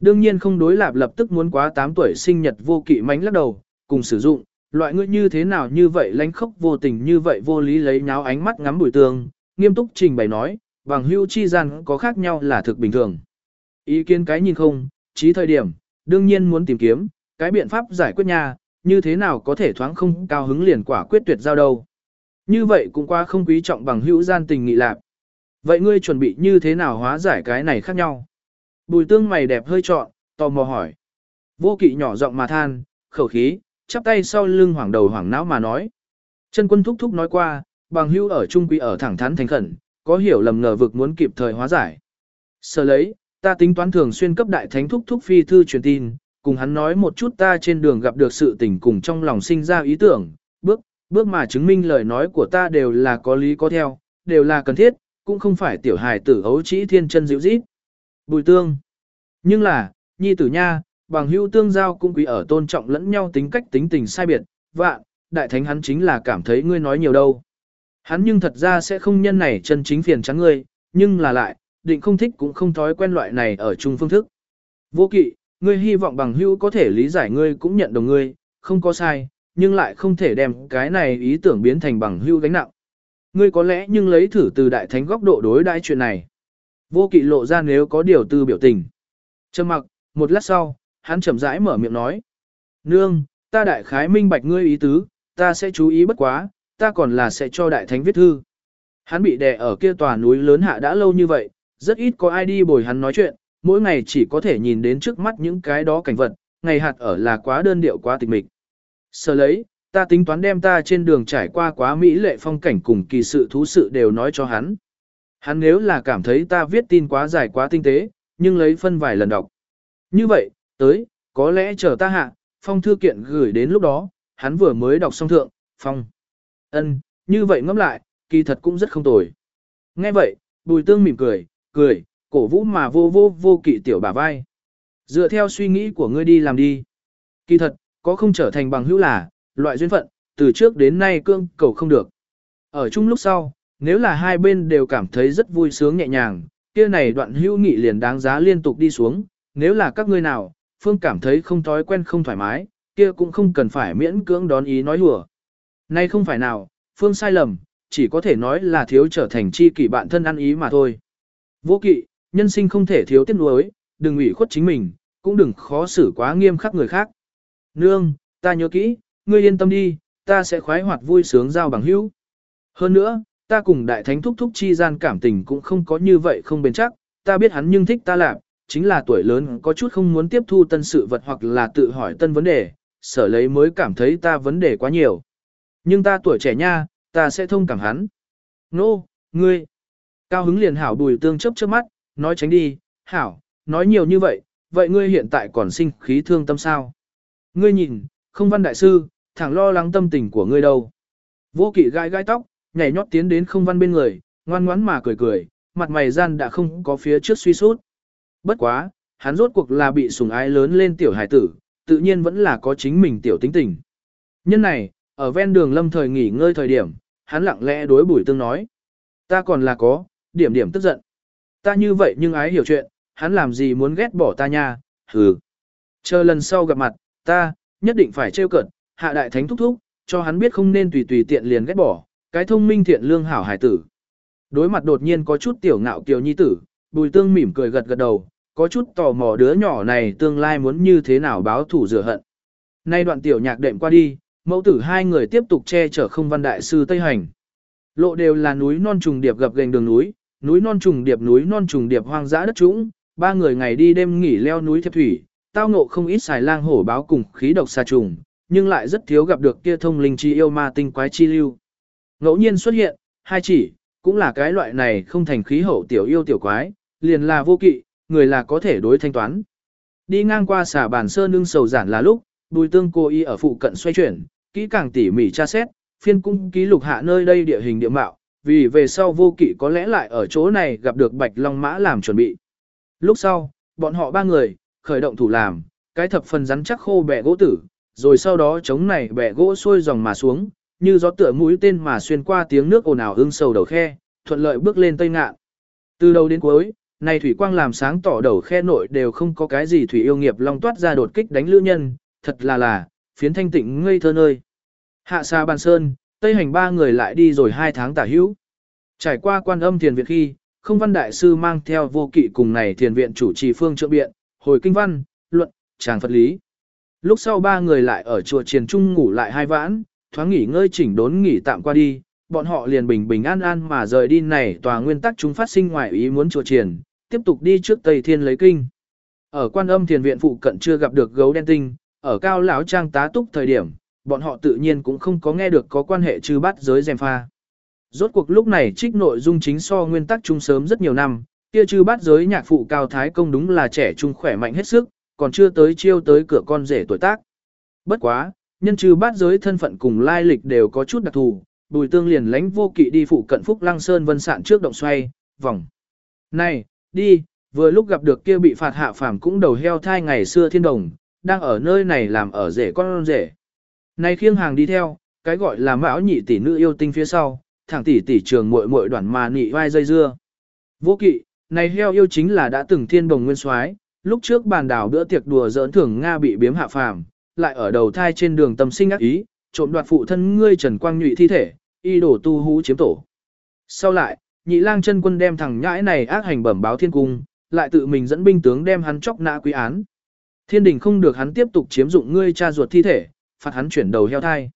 [SPEAKER 1] Đương nhiên không đối lạp lập tức muốn quá 8 tuổi sinh nhật vô kỵ mánh lắc đầu, cùng sử dụng, loại ngươi như thế nào như vậy lánh khóc vô tình như vậy vô lý lấy nháo ánh mắt ngắm bùi tường, nghiêm túc trình bày nói, bằng hưu chi gian có khác nhau là thực bình thường. Ý kiến cái nhìn không, trí thời điểm, đương nhiên muốn tìm kiếm, cái biện pháp giải quyết nha, như thế nào có thể thoáng không cao hứng liền quả quyết tuyệt giao đâu. Như vậy cũng qua không quý trọng bằng hữu gian tình nghị lạc. Vậy ngươi chuẩn bị như thế nào hóa giải cái này khác nhau? Bùi tương mày đẹp hơi trọn, tò mò hỏi. Vô kỵ nhỏ giọng mà than, khẩu khí, chắp tay sau lưng hoàng đầu hoàng não mà nói. Chân quân thúc thúc nói qua, bằng hưu ở trung quy ở thẳng thắn thành khẩn, có hiểu lầm ngờ vực muốn kịp thời hóa giải. Sở lấy, ta tính toán thường xuyên cấp đại thánh thúc thúc phi thư truyền tin, cùng hắn nói một chút ta trên đường gặp được sự tình cùng trong lòng sinh ra ý tưởng, bước, bước mà chứng minh lời nói của ta đều là có lý có theo, đều là cần thiết, cũng không phải tiểu hài tử ấu trĩ thiên chân dịu dít. Bùi tương. Nhưng là, nhi tử nha, bằng hữu tương giao cũng quý ở tôn trọng lẫn nhau tính cách tính tình sai biệt, vạn, đại thánh hắn chính là cảm thấy ngươi nói nhiều đâu. Hắn nhưng thật ra sẽ không nhân này chân chính phiền trắng ngươi, nhưng là lại, định không thích cũng không thói quen loại này ở chung phương thức. Vô kỵ, ngươi hy vọng bằng hữu có thể lý giải ngươi cũng nhận đồng ngươi, không có sai, nhưng lại không thể đem cái này ý tưởng biến thành bằng hữu gánh nặng. Ngươi có lẽ nhưng lấy thử từ đại thánh góc độ đối đãi chuyện này. Vô kỵ lộ ra nếu có điều tư biểu tình. Trầm mặc, một lát sau, hắn chậm rãi mở miệng nói. Nương, ta đại khái minh bạch ngươi ý tứ, ta sẽ chú ý bất quá, ta còn là sẽ cho đại thánh viết thư. Hắn bị đè ở kia tòa núi lớn hạ đã lâu như vậy, rất ít có ai đi bồi hắn nói chuyện, mỗi ngày chỉ có thể nhìn đến trước mắt những cái đó cảnh vật, ngày hạt ở là quá đơn điệu quá tịch mịch. Sở lấy, ta tính toán đem ta trên đường trải qua quá mỹ lệ phong cảnh cùng kỳ sự thú sự đều nói cho hắn. Hắn nếu là cảm thấy ta viết tin quá dài quá tinh tế, nhưng lấy phân vài lần đọc. Như vậy, tới, có lẽ chờ ta hạ, phong thư kiện gửi đến lúc đó, hắn vừa mới đọc xong thượng, phong. ân như vậy ngẫm lại, kỳ thật cũng rất không tồi. Nghe vậy, bùi tương mỉm cười, cười, cổ vũ mà vô vô vô kỵ tiểu bà vai. Dựa theo suy nghĩ của ngươi đi làm đi. Kỳ thật, có không trở thành bằng hữu là, loại duyên phận, từ trước đến nay cương cầu không được. Ở chung lúc sau, nếu là hai bên đều cảm thấy rất vui sướng nhẹ nhàng, kia này đoạn hữu nghị liền đáng giá liên tục đi xuống, nếu là các ngươi nào, phương cảm thấy không thói quen không thoải mái, kia cũng không cần phải miễn cưỡng đón ý nói hùa. Nay không phải nào, phương sai lầm, chỉ có thể nói là thiếu trở thành chi kỷ bạn thân ăn ý mà thôi. Vô kỵ, nhân sinh không thể thiếu tiếc nuối, đừng ủy khuất chính mình, cũng đừng khó xử quá nghiêm khắc người khác. Nương, ta nhớ kỹ, ngươi yên tâm đi, ta sẽ khoái hoạt vui sướng giao bằng hữu. Hơn nữa, ta cùng đại thánh thúc thúc chi gian cảm tình cũng không có như vậy không bền chắc, ta biết hắn nhưng thích ta làm, chính là tuổi lớn có chút không muốn tiếp thu tân sự vật hoặc là tự hỏi tân vấn đề, sở lấy mới cảm thấy ta vấn đề quá nhiều. Nhưng ta tuổi trẻ nha, ta sẽ thông cảm hắn. Nô, no, ngươi. Cao hứng liền hảo bùi tương chấp trước mắt, nói tránh đi, hảo, nói nhiều như vậy, vậy ngươi hiện tại còn sinh khí thương tâm sao? Ngươi nhìn, không văn đại sư, thẳng lo lắng tâm tình của ngươi đâu. Vô kỵ gai gai tóc, nhảy nhót tiến đến không văn bên người, ngoan ngoãn mà cười cười, mặt mày gian đã không có phía trước suy sút. Bất quá, hắn rốt cuộc là bị sủng ái lớn lên tiểu hải tử, tự nhiên vẫn là có chính mình tiểu tính tình. Nhân này, ở ven đường lâm thời nghỉ ngơi thời điểm, hắn lặng lẽ đối bùi tương nói. Ta còn là có, điểm điểm tức giận. Ta như vậy nhưng ái hiểu chuyện, hắn làm gì muốn ghét bỏ ta nha, hừ. Chờ lần sau gặp mặt, ta, nhất định phải trêu cợt, hạ đại thánh thúc thúc, cho hắn biết không nên tùy tùy tiện liền ghét bỏ, cái thông minh thiện lương hảo hải tử. Đối mặt đột nhiên có chút tiểu ngạo kiều nhi tử, bùi tương mỉm cười gật gật đầu, có chút tò mò đứa nhỏ này tương lai muốn như thế nào báo thủ rửa hận. Nay đoạn tiểu nhạc đệm qua đi, mẫu tử hai người tiếp tục che chở không văn đại sư Tây Hành. Lộ đều là núi non trùng điệp gập gành đường núi, núi non trùng điệp núi non trùng điệp hoang dã đất trũng, ba người ngày đi đêm nghỉ leo núi thiệp thủy, tao ngộ không ít xài lang hổ báo cùng khí độc xa trùng, nhưng lại rất thiếu gặp được kia thông linh chi yêu ma tinh quái chi lưu. Ngẫu nhiên xuất hiện, hai chỉ, cũng là cái loại này không thành khí hậu tiểu yêu tiểu quái, liền là vô kỵ, người là có thể đối thanh toán. Đi ngang qua xà bàn sơn nương sầu giản là lúc, bùi tương cô y ở phụ cận xoay chuyển, kỹ càng tỉ mỉ tra xét, phiên cung ký lục hạ nơi đây địa hình địa mạo, vì về sau vô kỵ có lẽ lại ở chỗ này gặp được bạch long mã làm chuẩn bị. Lúc sau, bọn họ ba người, khởi động thủ làm, cái thập phần rắn chắc khô bẻ gỗ tử, rồi sau đó chống này bẻ gỗ xuôi dòng mà xuống, như gió tựa mũi tên mà xuyên qua tiếng nước ồn ào ương sầu đầu khe, thuận lợi bước lên tây ngạn. Từ đầu đến cuối, này thủy quang làm sáng tỏ đầu khe nội đều không có cái gì thủy yêu nghiệp long toát ra đột kích đánh lữ nhân, thật là là, phiến thanh tịnh ngây thơ nơi. Hạ xa bàn sơn, tây hành ba người lại đi rồi hai tháng tả hữu. Trải qua quan âm thiền viện khi, không văn đại sư mang theo vô kỵ cùng này thiền viện chủ trì phương trợ biện, hồi kinh văn, luận, tràng phật lý. Lúc sau ba người lại ở chùa triền trung ngủ lại hai vãn, thoáng nghỉ ngơi chỉnh đốn nghỉ tạm qua đi, bọn họ liền bình bình an an mà rời đi này tòa nguyên tắc chúng phát sinh ngoài ý muốn chùa triển, tiếp tục đi trước Tây Thiên lấy kinh. Ở quan âm thiền viện phụ cận chưa gặp được gấu đen tinh, ở cao lão trang tá túc thời điểm, bọn họ tự nhiên cũng không có nghe được có quan hệ trừ bắt giới dèm pha. Rốt cuộc lúc này trích nội dung chính so nguyên tắc chung sớm rất nhiều năm, kia trừ bắt giới nhạc phụ cao thái công đúng là trẻ trung khỏe mạnh hết sức, còn chưa tới chiêu tới cửa con rể tuổi tác. Bất quá, nhân trừ bát giới thân phận cùng lai lịch đều có chút đặc thù, bùi tương liền lánh vô kỵ đi phụ cận phúc lăng sơn vân sạn trước động xoay, vòng. Này, đi, vừa lúc gặp được kia bị phạt hạ phàm cũng đầu heo thai ngày xưa thiên đồng, đang ở nơi này làm ở rể con rể. Này khiêng hàng đi theo, cái gọi là mão nhị tỷ nữ yêu tinh phía sau, thẳng tỷ tỷ trường muội muội đoạn mà nị vai dây dưa. Vô kỵ, này heo yêu chính là đã từng thiên đồng nguyên soái, lúc trước bàn đảo bữa tiệc đùa giỡn thưởng Nga bị biếm hạ phàm, lại ở đầu thai trên đường tâm sinh ác ý, trộm đoạt phụ thân ngươi Trần Quang Nhụy thi thể, y đổ tu hú chiếm tổ. Sau lại, nhị lang chân quân đem thằng nhãi này ác hành bẩm báo thiên cung, lại tự mình dẫn binh tướng đem hắn chóc nã quý án. Thiên đình không được hắn tiếp tục chiếm dụng ngươi cha ruột thi thể, phạt hắn chuyển đầu heo thai.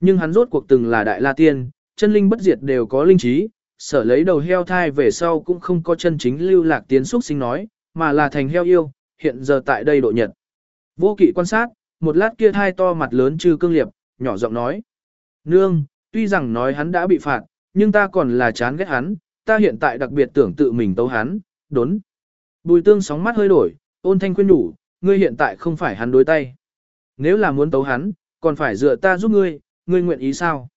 [SPEAKER 1] Nhưng hắn rốt cuộc từng là đại la tiên, chân linh bất diệt đều có linh trí, sở lấy đầu heo thai về sau cũng không có chân chính lưu lạc tiến xúc sinh nói, mà là thành heo yêu, hiện giờ tại đây độ nhật. Vô kỵ quan sát, một lát kia thai to mặt lớn trừ cương liệp, nhỏ giọng nói. Nương, tuy rằng nói hắn đã bị phạt, nhưng ta còn là chán ghét hắn, ta hiện tại đặc biệt tưởng tự mình tấu hắn, đốn. Bùi tương sóng mắt hơi đổi, ôn thanh khuyên đủ, ngươi hiện tại không phải hắn đối tay. Nếu là muốn tấu hắn, còn phải dựa ta giúp ngươi, ngươi nguyện ý sao?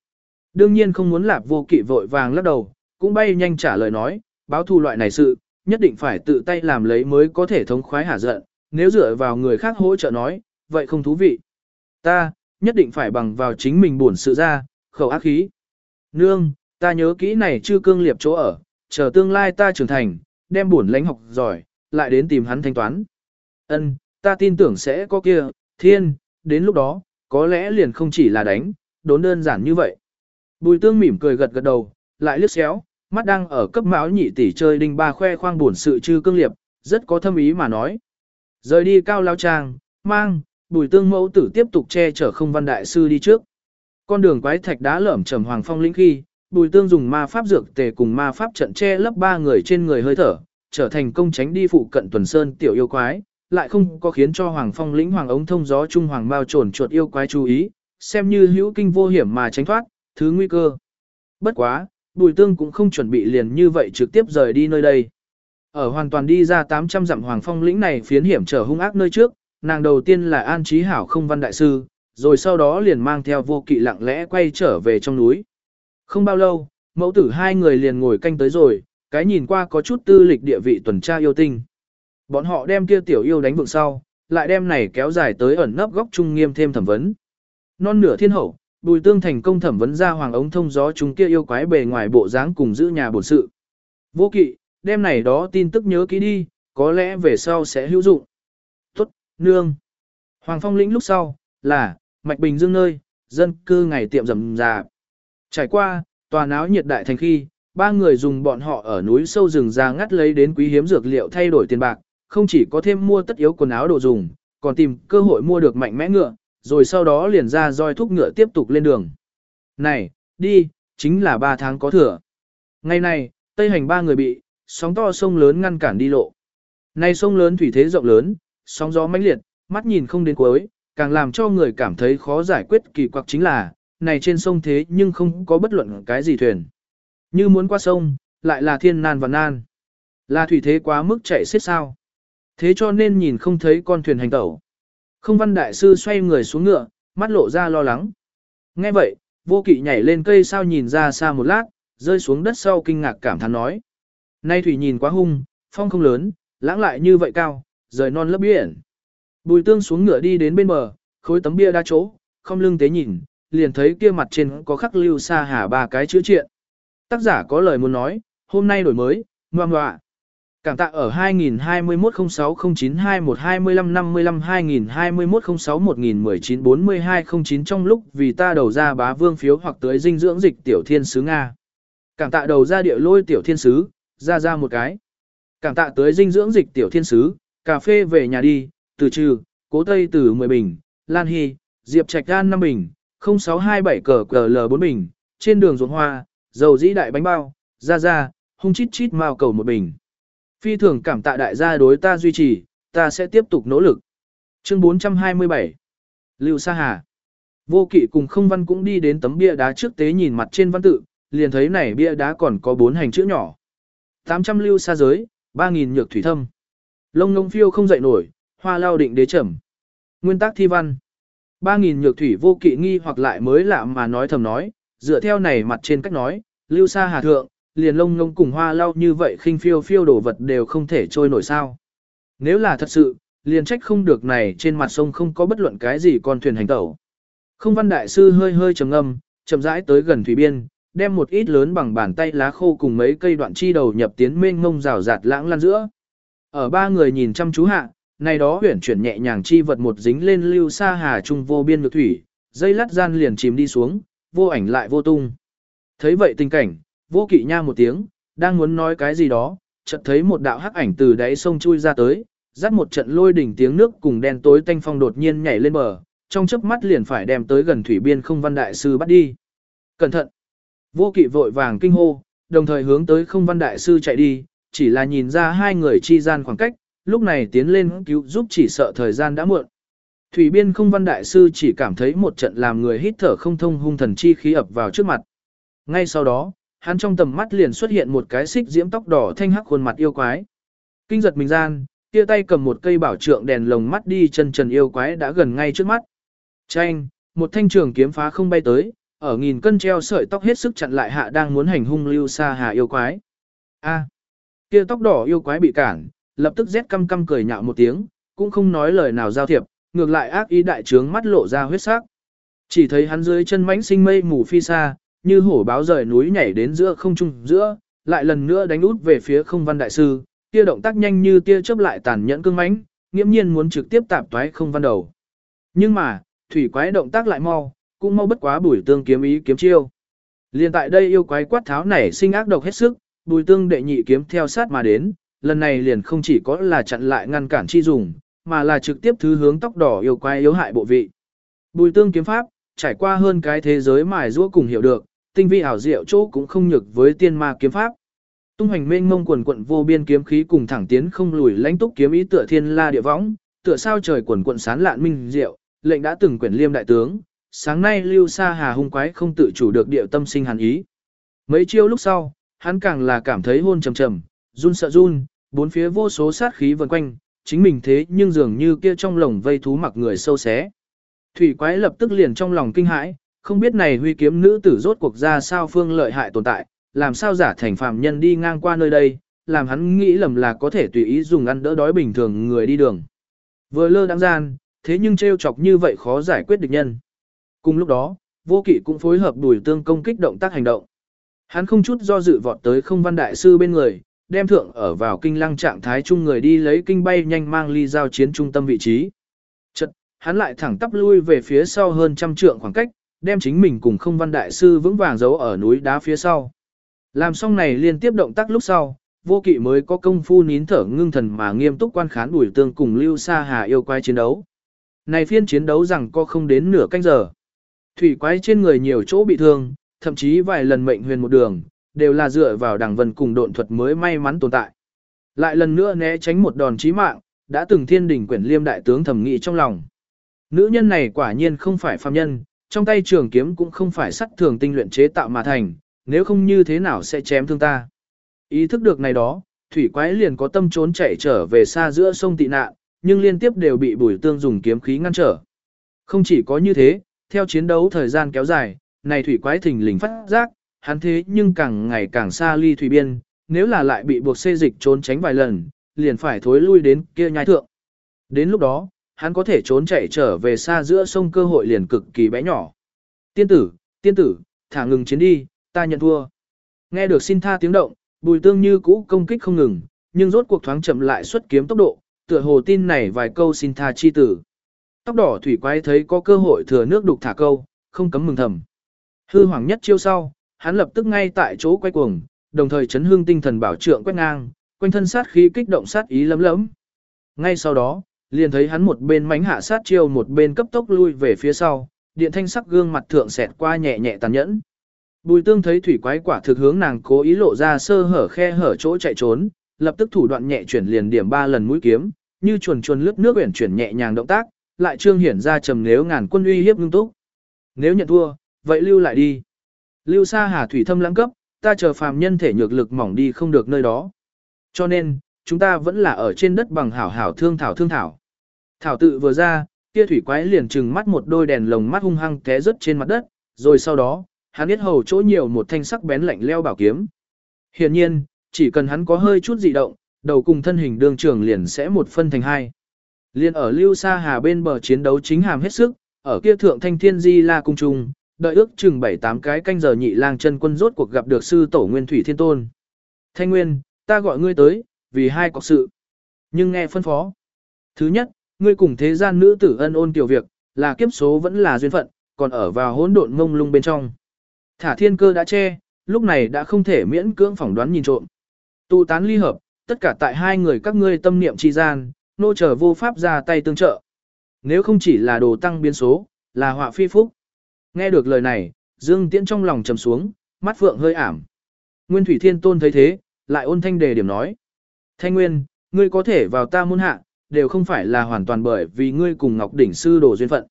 [SPEAKER 1] Đương nhiên không muốn lạp vô kỵ vội vàng lắc đầu, cũng bay nhanh trả lời nói, báo thù loại này sự, nhất định phải tự tay làm lấy mới có thể thống khoái hả giận, nếu dựa vào người khác hỗ trợ nói, vậy không thú vị. Ta, nhất định phải bằng vào chính mình buồn sự ra, khẩu ác khí. Nương, ta nhớ kỹ này chưa cương liệp chỗ ở, chờ tương lai ta trưởng thành, đem buồn lãnh học giỏi, lại đến tìm hắn thanh toán. Ân, ta tin tưởng sẽ có kia, thiên, đến lúc đó, có lẽ liền không chỉ là đánh, đốn đơn giản như vậy. Bùi tương mỉm cười gật gật đầu, lại liếc xéo, mắt đang ở cấp máu nhị tỷ chơi đinh ba khoe khoang buồn sự chư cương liệp, rất có thâm ý mà nói. Rời đi cao lao trang, mang, bùi tương mẫu tử tiếp tục che chở không văn đại sư đi trước. Con đường quái thạch đá lởm chầm hoàng phong lĩnh khi, bùi tương dùng ma pháp dược tề cùng ma pháp trận che lấp ba người trên người hơi thở, trở thành công tránh đi phụ cận tuần sơn tiểu yêu quái, lại không có khiến cho hoàng phong lĩnh hoàng ống thông gió trung hoàng bao trồn chuột yêu quái chú ý, xem như hữu kinh vô hiểm mà tránh thoát, thứ nguy cơ. Bất quá, bùi tương cũng không chuẩn bị liền như vậy trực tiếp rời đi nơi đây. Ở hoàn toàn đi ra 800 dặm hoàng phong lĩnh này phiến hiểm trở hung ác nơi trước, nàng đầu tiên là an trí hảo không văn đại sư, rồi sau đó liền mang theo vô kỵ lặng lẽ quay trở về trong núi. Không bao lâu, mẫu tử hai người liền ngồi canh tới rồi, cái nhìn qua có chút tư lịch địa vị tuần tra yêu tinh. Bọn họ đem kia tiểu yêu đánh vượng sau, lại đem này kéo dài tới ẩn nấp góc trung nghiêm thêm thẩm vấn. Non nửa thiên hậu, bùi tương thành công thẩm vấn ra hoàng ống thông gió chúng kia yêu quái bề ngoài bộ dáng cùng giữ nhà bổn sự. Vô kỵ, đem này đó tin tức nhớ kỹ đi, có lẽ về sau sẽ hữu dụng. Nương. Hoàng phong lĩnh lúc sau, là, mạch bình dương nơi, dân cư ngày tiệm rầm rà. Trải qua, tòa náo nhiệt đại thành khi, ba người dùng bọn họ ở núi sâu rừng ra ngắt lấy đến quý hiếm dược liệu thay đổi tiền bạc, không chỉ có thêm mua tất yếu quần áo đồ dùng, còn tìm cơ hội mua được mạnh mẽ ngựa, rồi sau đó liền ra roi thúc ngựa tiếp tục lên đường. Này, đi, chính là ba tháng có thừa. Ngày này, Tây hành ba người bị, sóng to sông lớn ngăn cản đi lộ. Này sông lớn thủy thế rộng lớn, sóng gió mãnh liệt, mắt nhìn không đến cuối, càng làm cho người cảm thấy khó giải quyết kỳ quặc chính là, này trên sông thế nhưng không có bất luận cái gì thuyền. Như muốn qua sông, lại là thiên nan và nan. Là thủy thế quá mức chạy xiết sao. Thế cho nên nhìn không thấy con thuyền hành tẩu. Không văn đại sư xoay người xuống ngựa, mắt lộ ra lo lắng. Nghe vậy, vô kỵ nhảy lên cây sao nhìn ra xa một lát, rơi xuống đất sau kinh ngạc cảm thán nói. Nay thủy nhìn quá hung, phong không lớn, lãng lại như vậy cao, rời non lấp biển. Bùi tương xuống ngựa đi đến bên bờ, khối tấm bia đa chỗ, không lưng tế nhìn, liền thấy kia mặt trên có khắc lưu xa hà ba cái chữ triện. Tác giả có lời muốn nói, hôm nay đổi mới, ngoà ngoạ. Cảm tạ ở 2021-06-09-21-25-55-2021-06-1019-42-09 trong lúc vì ta đầu ra bá vương phiếu hoặc tới dinh dưỡng dịch tiểu thiên sứ Nga. Cảm tạ đầu ra địa lôi tiểu thiên sứ, ra ra một cái. Cảm tạ tới dinh dưỡng dịch tiểu thiên sứ, cà phê về nhà đi, từ trừ, cố tây từ 10 bình, Lan Hy, Diệp Trạch Gan 5 bình, 0627 cờ cờ L4 bình, trên đường ruộng hoa, dầu dĩ đại bánh bao, ra ra, hung chít chít mao cầu một bình. Phi thường cảm tạ đại gia đối ta duy trì, ta sẽ tiếp tục nỗ lực. Chương 427 Lưu Sa Hà Vô kỵ cùng không văn cũng đi đến tấm bia đá trước tế nhìn mặt trên văn tự, liền thấy này bia đá còn có bốn hành chữ nhỏ. 800 lưu xa giới, 3.000 nhược thủy thâm. Lông ngông phiêu không dậy nổi, hoa lao định đế trầm. Nguyên tắc thi văn. 3.000 nhược thủy vô kỵ nghi hoặc lại mới lạ mà nói thầm nói, dựa theo này mặt trên cách nói, lưu xa hà thượng, liền lông ngông cùng hoa lao như vậy khinh phiêu phiêu đổ vật đều không thể trôi nổi sao. Nếu là thật sự, liền trách không được này trên mặt sông không có bất luận cái gì con thuyền hành tẩu. Không văn đại sư hơi hơi trầm ngâm, chậm rãi tới gần thủy biên, đem một ít lớn bằng bàn tay lá khô cùng mấy cây đoạn chi đầu nhập tiến mênh ngông rào rạt lãng lan giữa. Ở ba người nhìn chăm chú hạ, này đó huyển chuyển nhẹ nhàng chi vật một dính lên lưu xa hà trung vô biên ngược thủy, dây lát gian liền chìm đi xuống, vô ảnh lại vô tung. Thấy vậy tình cảnh, vô kỵ nha một tiếng, đang muốn nói cái gì đó, chợt thấy một đạo hắc ảnh từ đáy sông chui ra tới, dắt một trận lôi đỉnh tiếng nước cùng đen tối tanh phong đột nhiên nhảy lên bờ, trong chớp mắt liền phải đem tới gần thủy biên không văn đại sư bắt đi. Cẩn thận! Vô kỵ vội vàng kinh hô, đồng thời hướng tới không văn đại sư chạy đi, chỉ là nhìn ra hai người chi gian khoảng cách, lúc này tiến lên cứu giúp chỉ sợ thời gian đã muộn. Thủy biên không văn đại sư chỉ cảm thấy một trận làm người hít thở không thông hung thần chi khí ập vào trước mặt. Ngay sau đó, hắn trong tầm mắt liền xuất hiện một cái xích diễm tóc đỏ thanh hắc khuôn mặt yêu quái. Kinh giật mình gian, kia tay cầm một cây bảo trượng đèn lồng mắt đi chân trần yêu quái đã gần ngay trước mắt. Chanh, một thanh trường kiếm phá không bay tới, ở nghìn cân treo sợi tóc hết sức chặn lại hạ đang muốn hành hung lưu xa hà yêu quái. A, kia tóc đỏ yêu quái bị cản, lập tức rét căm căm cười nhạo một tiếng, cũng không nói lời nào giao thiệp, ngược lại ác ý đại trướng mắt lộ ra huyết sắc. Chỉ thấy hắn dưới chân mãnh sinh mây mù phi xa, như hổ báo rời núi nhảy đến giữa không trung giữa, lại lần nữa đánh út về phía không văn đại sư, kia động tác nhanh như tia chớp lại tàn nhẫn cương mãnh, nghiễm nhiên muốn trực tiếp tạp toái không văn đầu. Nhưng mà, thủy quái động tác lại mau, cũng mau bất quá bùi tương kiếm ý kiếm chiêu. Liên tại đây yêu quái quát tháo này sinh ác độc hết sức, bùi tương đệ nhị kiếm theo sát mà đến, lần này liền không chỉ có là chặn lại ngăn cản chi dùng, mà là trực tiếp thứ hướng tóc đỏ yêu quái yếu hại bộ vị. Bùi tương kiếm pháp, trải qua hơn cái thế giới mài rũa cùng hiểu được, tinh vi ảo diệu chỗ cũng không nhược với tiên ma kiếm pháp. Tung hành mênh mông quần quận vô biên kiếm khí cùng thẳng tiến không lùi lãnh túc kiếm ý tựa thiên la địa võng, tựa sao trời quần quận sán lạn minh diệu, lệnh đã từng quyển liêm đại tướng, sáng nay lưu sa hà hung quái không tự chủ được địa tâm sinh hàn ý. Mấy chiêu lúc sau, hắn càng là cảm thấy hôn trầm trầm, run sợ run, bốn phía vô số sát khí vần quanh, chính mình thế nhưng dường như kia trong lồng vây thú mặc người sâu xé. Thủy quái lập tức liền trong lòng kinh hãi, không biết này huy kiếm nữ tử rốt cuộc ra sao phương lợi hại tồn tại, làm sao giả thành phạm nhân đi ngang qua nơi đây, làm hắn nghĩ lầm là có thể tùy ý dùng ăn đỡ đói bình thường người đi đường. Vừa lơ đáng gian, thế nhưng trêu chọc như vậy khó giải quyết địch nhân. Cùng lúc đó, vô kỵ cũng phối hợp đuổi tương công kích động tác hành động. Hắn không chút do dự vọt tới không văn đại sư bên người, đem thượng ở vào kinh lăng trạng thái chung người đi lấy kinh bay nhanh mang ly giao chiến trung tâm vị trí. Chật, hắn lại thẳng tắp lui về phía sau hơn trăm trượng khoảng cách, đem chính mình cùng không văn đại sư vững vàng giấu ở núi đá phía sau. Làm xong này liên tiếp động tác lúc sau, vô kỵ mới có công phu nín thở ngưng thần mà nghiêm túc quan khán đuổi tương cùng lưu sa hà yêu quái chiến đấu. Này phiên chiến đấu rằng có không đến nửa canh giờ. Thủy quái trên người nhiều chỗ bị thương, thậm chí vài lần mệnh huyền một đường, đều là dựa vào đằng vân cùng độn thuật mới may mắn tồn tại. Lại lần nữa né tránh một đòn chí mạng, đã từng thiên đỉnh quyển liêm đại tướng thầm nghị trong lòng. Nữ nhân này quả nhiên không phải phàm nhân, trong tay trường kiếm cũng không phải sắt thường tinh luyện chế tạo mà thành, nếu không như thế nào sẽ chém thương ta. Ý thức được này đó, thủy quái liền có tâm trốn chạy trở về xa giữa sông tị nạn, nhưng liên tiếp đều bị bùi tương dùng kiếm khí ngăn trở. Không chỉ có như thế, theo chiến đấu thời gian kéo dài, này thủy quái thình lình phát giác, hắn thế nhưng càng ngày càng xa ly thủy biên, nếu là lại bị buộc xê dịch trốn tránh vài lần, liền phải thối lui đến kia nhai thượng. Đến lúc đó, hắn có thể trốn chạy trở về xa giữa sông cơ hội liền cực kỳ bé nhỏ. Tiên tử, tiên tử, thả ngừng chiến đi, ta nhận thua. Nghe được xin tha tiếng động, bùi tương như cũ công kích không ngừng, nhưng rốt cuộc thoáng chậm lại xuất kiếm tốc độ, tựa hồ tin này vài câu xin tha chi tử. Tóc đỏ thủy quái thấy có cơ hội thừa nước đục thả câu, không cấm mừng thầm. Hư hoàng nhất chiêu sau, hắn lập tức ngay tại chỗ quay cuồng, đồng thời chấn hương tinh thần bảo trượng quét ngang, quanh thân sát khí kích động sát ý lấm lấm. Ngay sau đó, liền thấy hắn một bên mánh hạ sát chiêu một bên cấp tốc lui về phía sau, điện thanh sắc gương mặt thượng xẹt qua nhẹ nhẹ tàn nhẫn. Bùi tương thấy thủy quái quả thực hướng nàng cố ý lộ ra sơ hở khe hở chỗ chạy trốn, lập tức thủ đoạn nhẹ chuyển liền điểm ba lần mũi kiếm, như chuồn chuồn lướt nước uyển chuyển nhẹ nhàng động tác, lại trương hiển ra trầm nếu ngàn quân uy hiếp ngưng túc. Nếu nhận thua, vậy lưu lại đi. Lưu xa hà thủy thâm lãng cấp, ta chờ phàm nhân thể nhược lực mỏng đi không được nơi đó. Cho nên, chúng ta vẫn là ở trên đất bằng hảo hảo thương thảo thương thảo. Thảo tự vừa ra, kia thủy quái liền trừng mắt một đôi đèn lồng mắt hung hăng té rớt trên mặt đất, rồi sau đó, hắn biết hầu chỗ nhiều một thanh sắc bén lạnh leo bảo kiếm. Hiển nhiên, chỉ cần hắn có hơi chút dị động, đầu cùng thân hình đường trường liền sẽ một phân thành hai. Liên ở lưu xa hà bên bờ chiến đấu chính hàm hết sức, ở kia thượng thanh thiên di la cung trùng đợi ước chừng 7-8 cái canh giờ nhị lang chân quân rốt cuộc gặp được sư tổ nguyên thủy thiên tôn. Thanh nguyên, ta gọi ngươi tới, vì hai cọc sự. Nhưng nghe phân phó. Thứ nhất, ngươi cùng thế gian nữ tử ân ôn tiểu việc, là kiếp số vẫn là duyên phận, còn ở vào hỗn độn ngông lung bên trong. Thả thiên cơ đã che, lúc này đã không thể miễn cưỡng phỏng đoán nhìn trộm. Tụ tán ly hợp, tất cả tại hai người các ngươi tâm niệm chi gian, nô trở vô pháp ra tay tương trợ. Nếu không chỉ là đồ tăng biến số, là họa phi phúc. Nghe được lời này, Dương Tiễn trong lòng trầm xuống, mắt phượng hơi ảm. Nguyên Thủy Thiên Tôn thấy thế, lại ôn thanh đề điểm nói. Thanh Nguyên, ngươi có thể vào ta môn hạ, đều không phải là hoàn toàn bởi vì ngươi cùng Ngọc Đỉnh Sư đồ duyên phận.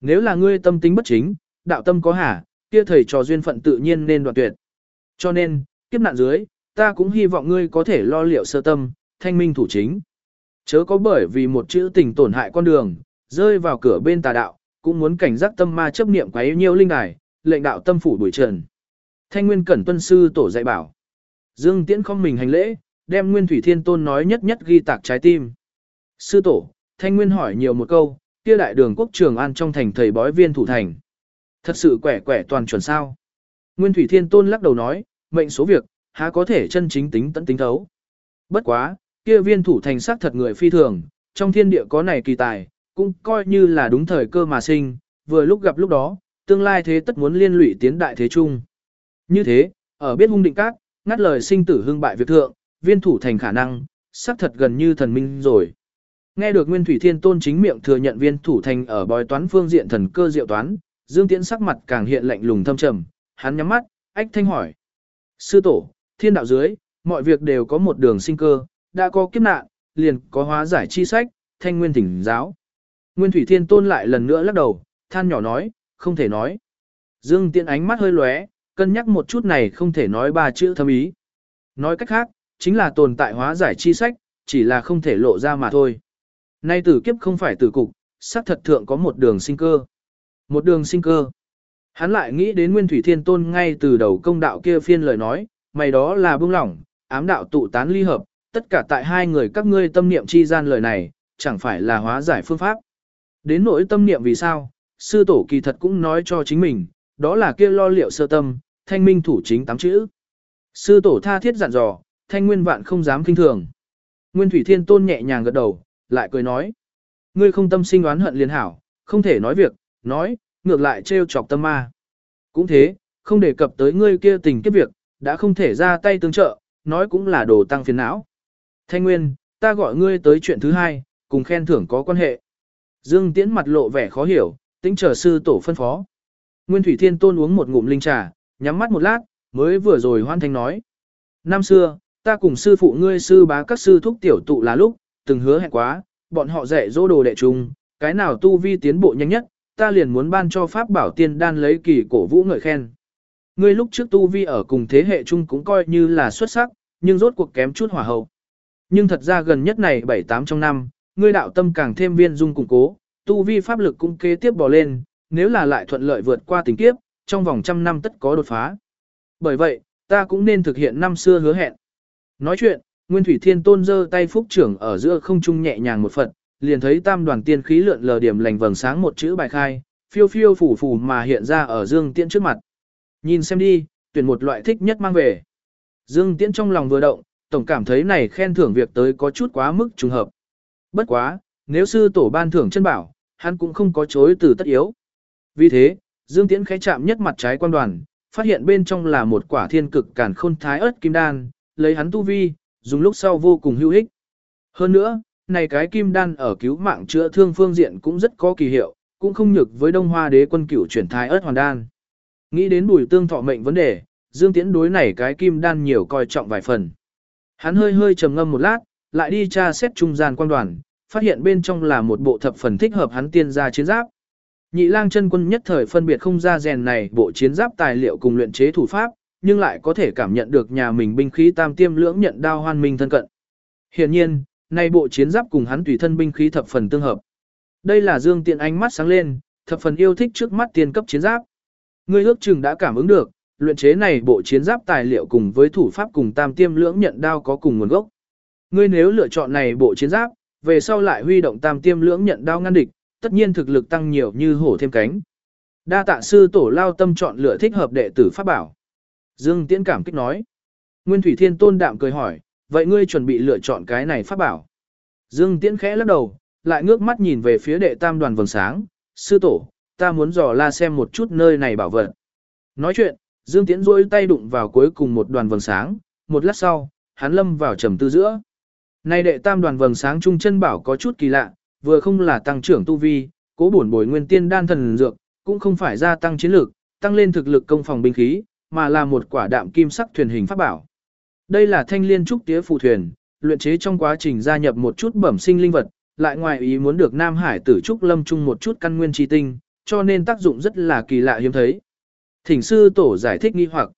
[SPEAKER 1] Nếu là ngươi tâm tính bất chính, đạo tâm có hả, kia thầy trò duyên phận tự nhiên nên đoạn tuyệt. Cho nên, kiếp nạn dưới, ta cũng hy vọng ngươi có thể lo liệu sơ tâm, thanh minh thủ chính. Chớ có bởi vì một chữ tình tổn hại con đường, rơi vào cửa bên tà đạo, cũng muốn cảnh giác tâm ma chấp niệm quấy nhiều linh đài, lệnh đạo tâm phủ đuổi trần. Thanh Nguyên Cẩn Tuân Sư tổ dạy bảo. Dương Tiễn không mình hành lễ, đem Nguyên Thủy Thiên Tôn nói nhất nhất ghi tạc trái tim. Sư tổ, Thanh Nguyên hỏi nhiều một câu, kia đại đường quốc trường an trong thành thầy bói viên thủ thành. Thật sự quẻ quẻ toàn chuẩn sao. Nguyên Thủy Thiên Tôn lắc đầu nói, mệnh số việc, há có thể chân chính tính tận tính thấu. Bất quá, kia viên thủ thành xác thật người phi thường, trong thiên địa có này kỳ tài, cũng coi như là đúng thời cơ mà sinh, vừa lúc gặp lúc đó, tương lai thế tất muốn liên lụy tiến đại thế chung. Như thế, ở biết hung định các, ngắt lời sinh tử hưng bại việc thượng, viên thủ thành khả năng, xác thật gần như thần minh rồi. Nghe được Nguyên Thủy Thiên Tôn chính miệng thừa nhận viên thủ thành ở bói toán phương diện thần cơ diệu toán, Dương Tiễn sắc mặt càng hiện lạnh lùng thâm trầm, hắn nhắm mắt, ách thanh hỏi. Sư tổ, thiên đạo dưới, mọi việc đều có một đường sinh cơ, đã có kiếp nạn, liền có hóa giải chi sách, thanh nguyên thỉnh giáo. Nguyên Thủy Thiên Tôn lại lần nữa lắc đầu, than nhỏ nói, không thể nói. Dương Tiễn ánh mắt hơi lóe, cân nhắc một chút này không thể nói ba chữ thâm ý. Nói cách khác, chính là tồn tại hóa giải chi sách, chỉ là không thể lộ ra mà thôi. Nay tử kiếp không phải tử cục, sắc thật thượng có một đường sinh cơ. Một đường sinh cơ. Hắn lại nghĩ đến Nguyên Thủy Thiên Tôn ngay từ đầu công đạo kia phiên lời nói, mày đó là bưng lỏng, ám đạo tụ tán ly hợp, tất cả tại hai người các ngươi tâm niệm chi gian lời này, chẳng phải là hóa giải phương pháp. Đến nỗi tâm niệm vì sao, sư tổ kỳ thật cũng nói cho chính mình, đó là kia lo liệu sơ tâm, thanh minh thủ chính tám chữ. Sư tổ tha thiết dặn dò, thanh nguyên vạn không dám kinh thường. Nguyên Thủy Thiên Tôn nhẹ nhàng gật đầu, lại cười nói. Ngươi không tâm sinh oán hận liền hảo, không thể nói việc, nói, ngược lại trêu chọc tâm ma. Cũng thế, không đề cập tới ngươi kia tình kiếp việc, đã không thể ra tay tương trợ, nói cũng là đồ tăng phiền não. Thanh Nguyên, ta gọi ngươi tới chuyện thứ hai, cùng khen thưởng có quan hệ. Dương Tiễn mặt lộ vẻ khó hiểu, tính chờ sư tổ phân phó. Nguyên Thủy Thiên Tôn uống một ngụm linh trà, nhắm mắt một lát, mới vừa rồi hoan thanh nói. Năm xưa, ta cùng sư phụ ngươi sư bá các sư thúc tiểu tụ là lúc, từng hứa hẹn quá, bọn họ dạy dỗ đồ đệ chung, cái nào tu vi tiến bộ nhanh nhất, ta liền muốn ban cho pháp bảo tiên đan lấy kỳ cổ vũ ngợi khen. Ngươi lúc trước tu vi ở cùng thế hệ chung cũng coi như là xuất sắc, nhưng rốt cuộc kém chút hỏa hậu. Nhưng thật ra gần nhất này 7-8 trong năm, ngươi đạo tâm càng thêm viên dung củng cố, tu vi pháp lực cũng kế tiếp bò lên, nếu là lại thuận lợi vượt qua tình kiếp, trong vòng trăm năm tất có đột phá. Bởi vậy, ta cũng nên thực hiện năm xưa hứa hẹn. Nói chuyện, Nguyên Thủy Thiên Tôn giơ tay phúc trưởng ở giữa không trung nhẹ nhàng một phật, liền thấy tam đoàn tiên khí lượn lờ điểm lành vầng sáng một chữ bài khai, phiêu phiêu phủ phủ mà hiện ra ở Dương Tiễn trước mặt. Nhìn xem đi, tuyển một loại thích nhất mang về. Dương Tiễn trong lòng vừa động, tổng cảm thấy này khen thưởng việc tới có chút quá mức trùng hợp. Bất quá, nếu sư tổ ban thưởng chân bảo, hắn cũng không có chối từ tất yếu. Vì thế, Dương Tiễn khẽ chạm nhất mặt trái quan đoàn, phát hiện bên trong là một quả thiên cực cản khôn thái ớt kim đan, lấy hắn tu vi, dùng lúc sau vô cùng hữu ích. Hơn nữa, này cái kim đan ở cứu mạng chữa thương phương diện cũng rất có kỳ hiệu, cũng không nhược với Đông Hoa đế quân cửu chuyển thái ớt hoàn đan. Nghĩ đến bùi tương thọ mệnh vấn đề, Dương Tiễn đối này cái kim đan nhiều coi trọng vài phần. Hắn hơi hơi trầm ngâm một lát, lại đi tra xét trung gian quan đoàn, phát hiện bên trong là một bộ thập phần thích hợp hắn tiên gia chiến giáp. Nhị lang chân quân nhất thời phân biệt không ra rèn này bộ chiến giáp tài liệu cùng luyện chế thủ pháp, nhưng lại có thể cảm nhận được nhà mình binh khí tam tiêm lưỡng nhận đao hoan minh thân cận. Hiển nhiên, này bộ chiến giáp cùng hắn tùy thân binh khí thập phần tương hợp. Đây là Dương Tiện ánh mắt sáng lên, thập phần yêu thích trước mắt tiên cấp chiến giáp. Ngươi ước chừng đã cảm ứng được, luyện chế này bộ chiến giáp tài liệu cùng với thủ pháp cùng tam tiêm lưỡng nhận đao có cùng nguồn gốc. Ngươi nếu lựa chọn này bộ chiến giáp, về sau lại huy động tam tiêm lưỡng nhận đao ngăn địch, tất nhiên thực lực tăng nhiều như hổ thêm cánh. Đa tạ sư tổ lao tâm chọn lựa thích hợp đệ tử pháp bảo. Dương Tiễn cảm kích nói. Nguyên Thủy Thiên Tôn đạm cười hỏi, vậy ngươi chuẩn bị lựa chọn cái này pháp bảo. Dương Tiễn khẽ lắc đầu, lại ngước mắt nhìn về phía đệ tam đoàn vầng sáng, sư tổ, ta muốn dò la xem một chút nơi này bảo vật. Nói chuyện, Dương Tiễn duỗi tay đụng vào cuối cùng một đoàn vầng sáng, một lát sau, hắn lâm vào trầm tư giữa nay đệ tam đoàn vầng sáng trung chân bảo có chút kỳ lạ, vừa không là tăng trưởng tu vi, cố bổn bồi nguyên tiên đan thần dược, cũng không phải gia tăng chiến lược, tăng lên thực lực công phòng binh khí, mà là một quả đạm kim sắc thuyền hình pháp bảo. Đây là thanh liên trúc tía phù thuyền, luyện chế trong quá trình gia nhập một chút bẩm sinh linh vật, lại ngoài ý muốn được Nam Hải tử trúc lâm chung một chút căn nguyên chi tinh, cho nên tác dụng rất là kỳ lạ hiếm thấy. Thỉnh sư tổ giải thích nghi hoặc.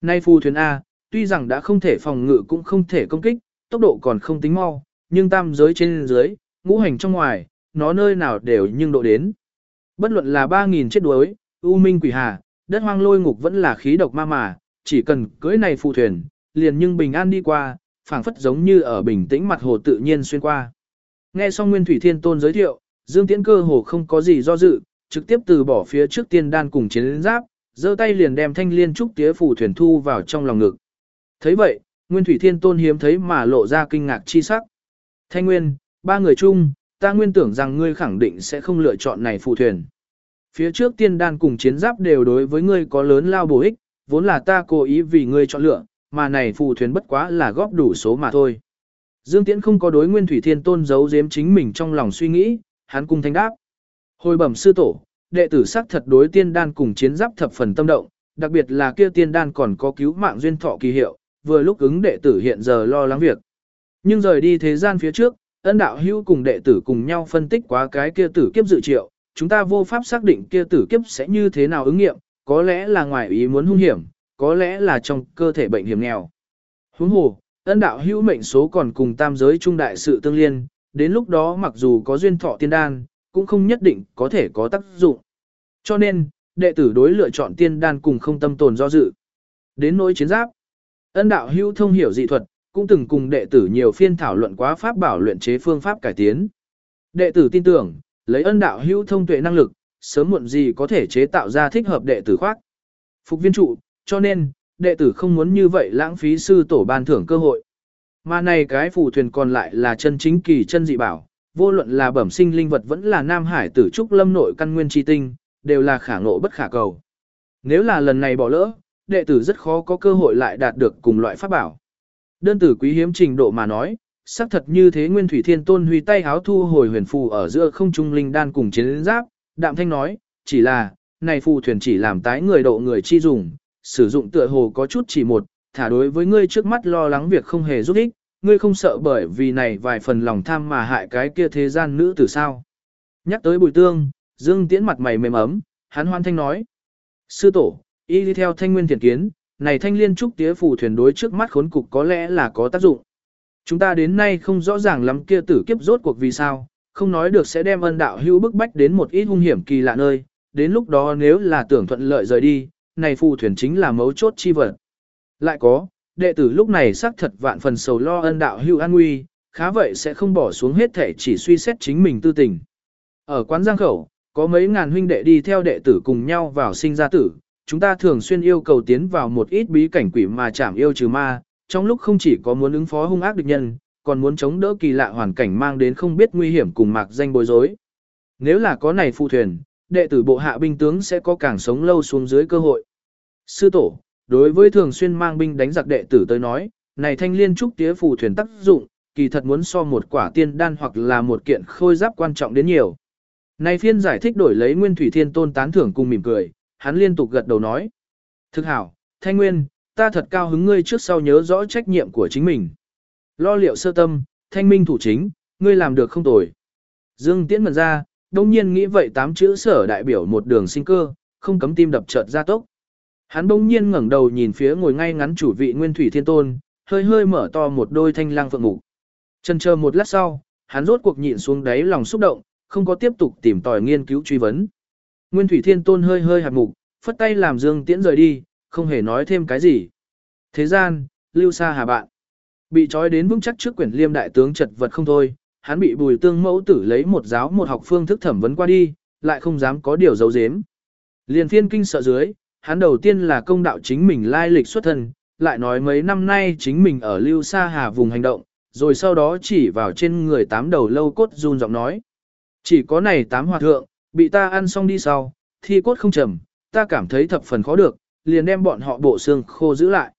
[SPEAKER 1] Nay phù thuyền A, tuy rằng đã không thể phòng ngự cũng không thể công kích, tốc độ còn không tính mau, nhưng tam giới trên dưới, ngũ hành trong ngoài, nó nơi nào đều nhưng độ đến. Bất luận là 3.000 chết đuối, u minh quỷ hà, đất hoang lôi ngục vẫn là khí độc ma mà, chỉ cần cưới này phù thuyền, liền nhưng bình an đi qua, phảng phất giống như ở bình tĩnh mặt hồ tự nhiên xuyên qua. Nghe xong Nguyên Thủy Thiên Tôn giới thiệu, Dương Tiễn cơ hồ không có gì do dự, trực tiếp từ bỏ phía trước tiên đan cùng chiến giáp, giơ tay liền đem thanh liên trúc tía phù thuyền thu vào trong lòng ngực. thấy vậy, Nguyên Thủy Thiên Tôn hiếm thấy mà lộ ra kinh ngạc chi sắc. Thanh Nguyên, ba người chung, ta nguyên tưởng rằng ngươi khẳng định sẽ không lựa chọn này phù thuyền. Phía trước tiên đan cùng chiến giáp đều đối với ngươi có lớn lao bổ ích, vốn là ta cố ý vì ngươi chọn lựa, mà này phù thuyền bất quá là góp đủ số mà thôi. Dương Tiễn không có đối Nguyên Thủy Thiên Tôn giấu giếm chính mình trong lòng suy nghĩ, hắn cung thanh đáp. Hồi bẩm sư tổ, đệ tử sắc thật đối tiên đan cùng chiến giáp thập phần tâm động, đặc biệt là kia tiên đan còn có cứu mạng duyên thọ kỳ hiệu, vừa lúc ứng đệ tử hiện giờ lo lắng việc. Nhưng rời đi thế gian phía trước, ân đạo hữu cùng đệ tử cùng nhau phân tích quá cái kia tử kiếp dự triệu, chúng ta vô pháp xác định kia tử kiếp sẽ như thế nào ứng nghiệm, có lẽ là ngoài ý muốn hung hiểm, có lẽ là trong cơ thể bệnh hiểm nghèo. Huống hồ, ân đạo hữu mệnh số còn cùng tam giới trung đại sự tương liên, đến lúc đó mặc dù có duyên thọ tiên đan, cũng không nhất định có thể có tác dụng. Cho nên, đệ tử đối lựa chọn tiên đan cùng không tâm tồn do dự. Đến nỗi chiến giáp, ân đạo hữu thông hiểu dị thuật, cũng từng cùng đệ tử nhiều phiên thảo luận quá pháp bảo luyện chế phương pháp cải tiến. Đệ tử tin tưởng, lấy ân đạo hữu thông tuệ năng lực, sớm muộn gì có thể chế tạo ra thích hợp đệ tử khoác. Phục viên trụ, cho nên, đệ tử không muốn như vậy lãng phí sư tổ ban thưởng cơ hội. Mà này cái phù thuyền còn lại là chân chính kỳ chân dị bảo, vô luận là bẩm sinh linh vật vẫn là nam hải tử trúc lâm nội căn nguyên chi tinh, đều là khả ngộ bất khả cầu. Nếu là lần này bỏ lỡ, đệ tử rất khó có cơ hội lại đạt được cùng loại pháp bảo. Đơn tử quý hiếm trình độ mà nói, xác thật như thế Nguyên Thủy Thiên Tôn huy tay háo thu hồi huyền phù ở giữa không trung linh đan cùng chiến giáp, đạm thanh nói, chỉ là, này phù thuyền chỉ làm tái người độ người chi dùng, sử dụng tựa hồ có chút chỉ một, thả đối với ngươi trước mắt lo lắng việc không hề giúp ích, ngươi không sợ bởi vì này vài phần lòng tham mà hại cái kia thế gian nữ tử sao. Nhắc tới bùi tương, Dương Tiễn mặt mày mềm ấm, hắn hoan thanh nói. Sư tổ, y đi theo thanh nguyên thiện kiến, này thanh liên trúc tía phù thuyền đối trước mắt khốn cục có lẽ là có tác dụng. Chúng ta đến nay không rõ ràng lắm kia tử kiếp rốt cuộc vì sao, không nói được sẽ đem ân đạo hữu bức bách đến một ít hung hiểm kỳ lạ nơi, đến lúc đó nếu là tưởng thuận lợi rời đi, này phù thuyền chính là mấu chốt chi vật. Lại có, đệ tử lúc này xác thật vạn phần sầu lo ân đạo hữu an nguy, khá vậy sẽ không bỏ xuống hết thể chỉ suy xét chính mình tư tình. Ở quán giang khẩu, có mấy ngàn huynh đệ đi theo đệ tử cùng nhau vào sinh ra tử, chúng ta thường xuyên yêu cầu tiến vào một ít bí cảnh quỷ mà chảm yêu trừ ma, trong lúc không chỉ có muốn ứng phó hung ác địch nhân, còn muốn chống đỡ kỳ lạ hoàn cảnh mang đến không biết nguy hiểm cùng mạc danh bối rối. Nếu là có này phụ thuyền, đệ tử bộ hạ binh tướng sẽ có càng sống lâu xuống dưới cơ hội. Sư tổ, đối với thường xuyên mang binh đánh giặc đệ tử tới nói, này thanh liên trúc tía phù thuyền tác dụng, kỳ thật muốn so một quả tiên đan hoặc là một kiện khôi giáp quan trọng đến nhiều. Này phiên giải thích đổi lấy Nguyên Thủy Thiên Tôn tán thưởng cùng mỉm cười, hắn liên tục gật đầu nói. Thực hảo, Thanh Nguyên, ta thật cao hứng ngươi trước sau nhớ rõ trách nhiệm của chính mình. Lo liệu sơ tâm, thanh minh thủ chính, ngươi làm được không tồi. Dương Tiễn mật ra, đông nhiên nghĩ vậy tám chữ sở đại biểu một đường sinh cơ, không cấm tim đập chợt ra tốc. Hắn bỗng nhiên ngẩng đầu nhìn phía ngồi ngay ngắn chủ vị Nguyên Thủy Thiên Tôn, hơi hơi mở to một đôi thanh lang phượng mục. chần chờ một lát sau, hắn rốt cuộc nhịn xuống đáy lòng xúc động, không có tiếp tục tìm tòi nghiên cứu truy vấn. Nguyên Thủy Thiên Tôn hơi hơi hạt mục, phất tay làm Dương Tiễn rời đi, không hề nói thêm cái gì. Thế gian, lưu xa hà bạn. Bị trói đến vững chắc trước quyển liêm đại tướng chật vật không thôi, hắn bị bùi tương mẫu tử lấy một giáo một học phương thức thẩm vấn qua đi, lại không dám có điều giấu giếm. Liền phiên kinh sợ dưới, hắn đầu tiên là công đạo chính mình lai lịch xuất thân, lại nói mấy năm nay chính mình ở lưu xa hà vùng hành động, rồi sau đó chỉ vào trên người tám đầu lâu cốt run giọng nói. Chỉ có này tám hòa thượng, bị ta ăn xong đi sau, thi cốt không trầm, ta cảm thấy thập phần khó được, liền đem bọn họ bộ xương khô giữ lại.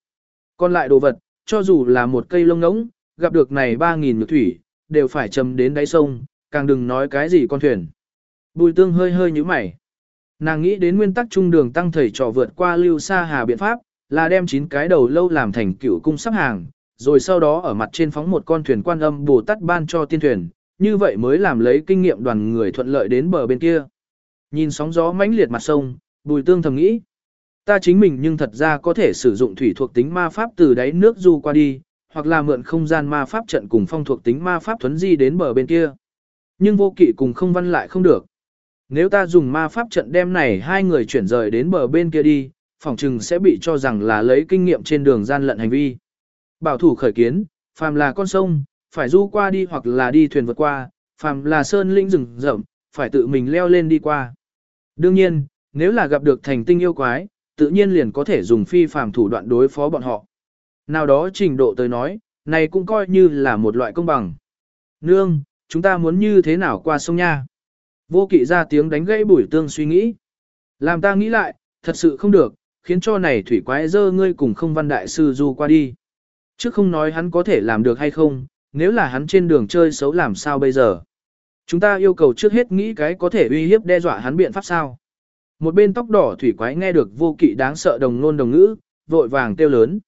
[SPEAKER 1] Còn lại đồ vật, cho dù là một cây lông ngỗng, gặp được này 3.000 nhược thủy, đều phải chầm đến đáy sông, càng đừng nói cái gì con thuyền. Bùi tương hơi hơi như mày. Nàng nghĩ đến nguyên tắc trung đường tăng thầy trò vượt qua lưu xa hà biện pháp, là đem chín cái đầu lâu làm thành cửu cung sắp hàng, rồi sau đó ở mặt trên phóng một con thuyền quan âm Bồ Tát ban cho tiên thuyền, như vậy mới làm lấy kinh nghiệm đoàn người thuận lợi đến bờ bên kia. Nhìn sóng gió mãnh liệt mặt sông, bùi tương thầm nghĩ. Ta chính mình nhưng thật ra có thể sử dụng thủy thuộc tính ma pháp từ đáy nước du qua đi, hoặc là mượn không gian ma pháp trận cùng phong thuộc tính ma pháp thuấn di đến bờ bên kia. Nhưng vô kỵ cùng không văn lại không được. Nếu ta dùng ma pháp trận đem này hai người chuyển rời đến bờ bên kia đi, phòng trừng sẽ bị cho rằng là lấy kinh nghiệm trên đường gian lận hành vi. Bảo thủ khởi kiến, phàm là con sông, phải du qua đi hoặc là đi thuyền vượt qua, phàm là sơn linh rừng rậm, phải tự mình leo lên đi qua. Đương nhiên, nếu là gặp được thành tinh yêu quái, tự nhiên liền có thể dùng phi phàm thủ đoạn đối phó bọn họ. Nào đó trình độ tới nói, này cũng coi như là một loại công bằng. Nương, chúng ta muốn như thế nào qua sông nha? Vô kỵ ra tiếng đánh gãy bùi tương suy nghĩ. Làm ta nghĩ lại, thật sự không được, khiến cho này thủy quái dơ ngươi cùng không văn đại sư du qua đi. Trước không nói hắn có thể làm được hay không, nếu là hắn trên đường chơi xấu làm sao bây giờ. Chúng ta yêu cầu trước hết nghĩ cái có thể uy hiếp đe dọa hắn biện pháp sao. Một bên tóc đỏ thủy quái nghe được vô kỵ đáng sợ đồng nôn đồng ngữ, vội vàng kêu lớn.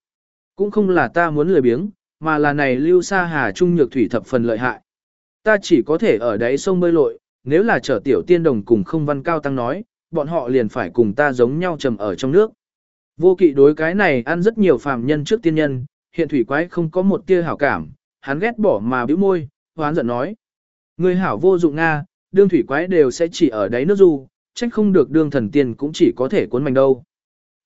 [SPEAKER 1] Cũng không là ta muốn lười biếng, mà là này lưu xa hà trung nhược thủy thập phần lợi hại. Ta chỉ có thể ở đáy sông bơi lội, nếu là trở tiểu tiên đồng cùng không văn cao tăng nói, bọn họ liền phải cùng ta giống nhau trầm ở trong nước. Vô kỵ đối cái này ăn rất nhiều phàm nhân trước tiên nhân, hiện thủy quái không có một tia hảo cảm, hắn ghét bỏ mà bĩu môi, hoán giận nói. Người hảo vô dụng Nga, đương thủy quái đều sẽ chỉ ở đáy nước du, trách không được đương thần tiên cũng chỉ có thể cuốn mình đâu.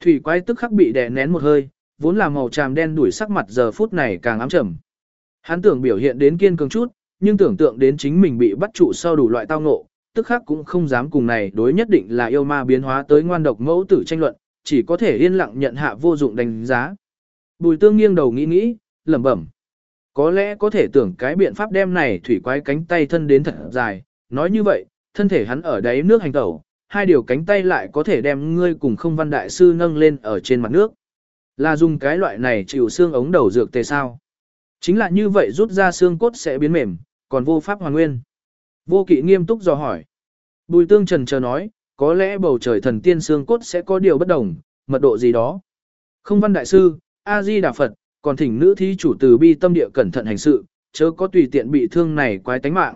[SPEAKER 1] Thủy quái tức khắc bị đè nén một hơi, vốn là màu tràm đen đuổi sắc mặt giờ phút này càng ám trầm. Hắn tưởng biểu hiện đến kiên cường chút, nhưng tưởng tượng đến chính mình bị bắt trụ sau đủ loại tao ngộ, tức khắc cũng không dám cùng này đối nhất định là yêu ma biến hóa tới ngoan độc mẫu tử tranh luận, chỉ có thể yên lặng nhận hạ vô dụng đánh giá. Bùi tương nghiêng đầu nghĩ nghĩ, lẩm bẩm. Có lẽ có thể tưởng cái biện pháp đem này thủy quái cánh tay thân đến thật dài, nói như vậy, thân thể hắn ở đáy nước hành tẩu, hai điều cánh tay lại có thể đem ngươi cùng không văn đại sư nâng lên ở trên mặt nước. Là dùng cái loại này chịu xương ống đầu dược tề sao. Chính là như vậy rút ra xương cốt sẽ biến mềm, còn vô pháp hoàn nguyên. Vô kỵ nghiêm túc dò hỏi. Bùi tương trần chờ nói, có lẽ bầu trời thần tiên xương cốt sẽ có điều bất đồng, mật độ gì đó. Không văn đại sư, A-di Đà Phật, còn thỉnh nữ thí chủ từ bi tâm địa cẩn thận hành sự, chớ có tùy tiện bị thương này quái tánh mạng.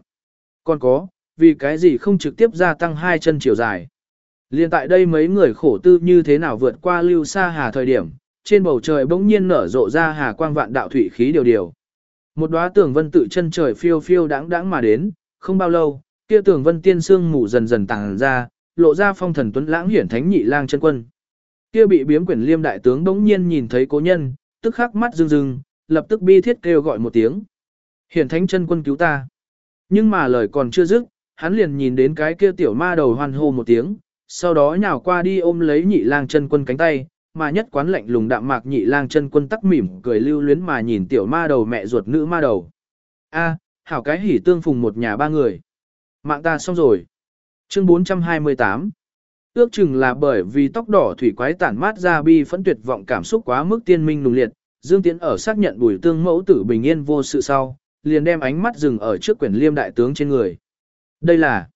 [SPEAKER 1] Còn có, vì cái gì không trực tiếp gia tăng hai chân chiều dài. Liên tại đây mấy người khổ tư như thế nào vượt qua lưu xa hà thời điểm, trên bầu trời bỗng nhiên nở rộ ra hà quang vạn đạo thủy khí điều điều. Một đóa tường vân tự chân trời phiêu phiêu đáng đáng mà đến, không bao lâu, kia tường vân tiên sương mù dần dần tàng ra, lộ ra phong thần tuấn lãng hiển thánh nhị lang chân quân. Kia bị biếm quyển liêm đại tướng bỗng nhiên nhìn thấy cố nhân, tức khắc mắt rưng rưng, lập tức bi thiết kêu gọi một tiếng. Hiển thánh chân quân cứu ta. Nhưng mà lời còn chưa dứt, hắn liền nhìn đến cái kia tiểu ma đầu hoan hô một tiếng, sau đó nhào qua đi ôm lấy nhị lang chân quân cánh tay, mà nhất quán lạnh lùng đạm mạc nhị lang chân quân tắc mỉm cười lưu luyến mà nhìn tiểu ma đầu mẹ ruột nữ ma đầu. A, hảo cái hỉ tương phùng một nhà ba người. Mạng ta xong rồi. Chương 428 Ước chừng là bởi vì tóc đỏ thủy quái tản mát ra bi phẫn tuyệt vọng cảm xúc quá mức tiên minh nùng liệt, Dương Tiễn ở xác nhận bùi tương mẫu tử bình yên vô sự sau, liền đem ánh mắt dừng ở trước quyển liêm đại tướng trên người. Đây là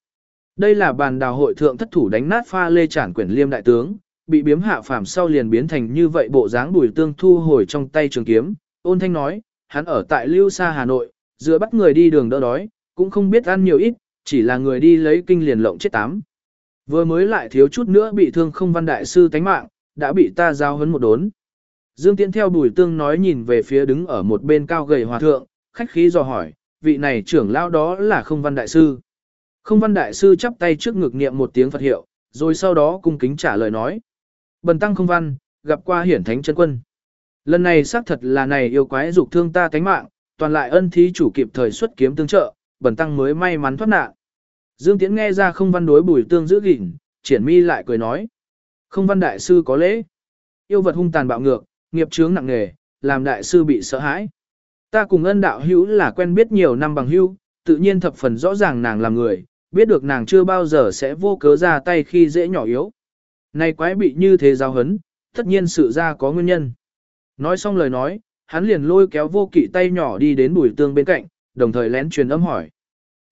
[SPEAKER 1] Đây là bàn đào hội thượng thất thủ đánh nát pha lê trản quyển liêm đại tướng, bị biếm hạ phàm sau liền biến thành như vậy bộ dáng bùi tương thu hồi trong tay trường kiếm, ôn thanh nói, hắn ở tại Lưu Sa Hà Nội, giữa bắt người đi đường đỡ đói, cũng không biết ăn nhiều ít, chỉ là người đi lấy kinh liền lộng chết tám. Vừa mới lại thiếu chút nữa bị thương không văn đại sư tánh mạng, đã bị ta giao hấn một đốn. Dương Tiễn theo bùi tương nói nhìn về phía đứng ở một bên cao gầy hòa thượng, khách khí dò hỏi, vị này trưởng lao đó là không văn đại sư. Không văn đại sư chắp tay trước ngực niệm một tiếng Phật hiệu, rồi sau đó cung kính trả lời nói. Bần tăng không văn, gặp qua hiển thánh chân quân. Lần này xác thật là này yêu quái dục thương ta tánh mạng, toàn lại ân thí chủ kịp thời xuất kiếm tương trợ, bần tăng mới may mắn thoát nạn. Dương Tiễn nghe ra không văn đối bùi tương giữ gìn, triển mi lại cười nói. Không văn đại sư có lễ. Yêu vật hung tàn bạo ngược, nghiệp chướng nặng nề, làm đại sư bị sợ hãi. Ta cùng ân đạo hữu là quen biết nhiều năm bằng hữu, tự nhiên thập phần rõ ràng nàng là người, biết được nàng chưa bao giờ sẽ vô cớ ra tay khi dễ nhỏ yếu. Này quái bị như thế giao hấn, tất nhiên sự ra có nguyên nhân. Nói xong lời nói, hắn liền lôi kéo vô kỵ tay nhỏ đi đến bùi tương bên cạnh, đồng thời lén truyền âm hỏi.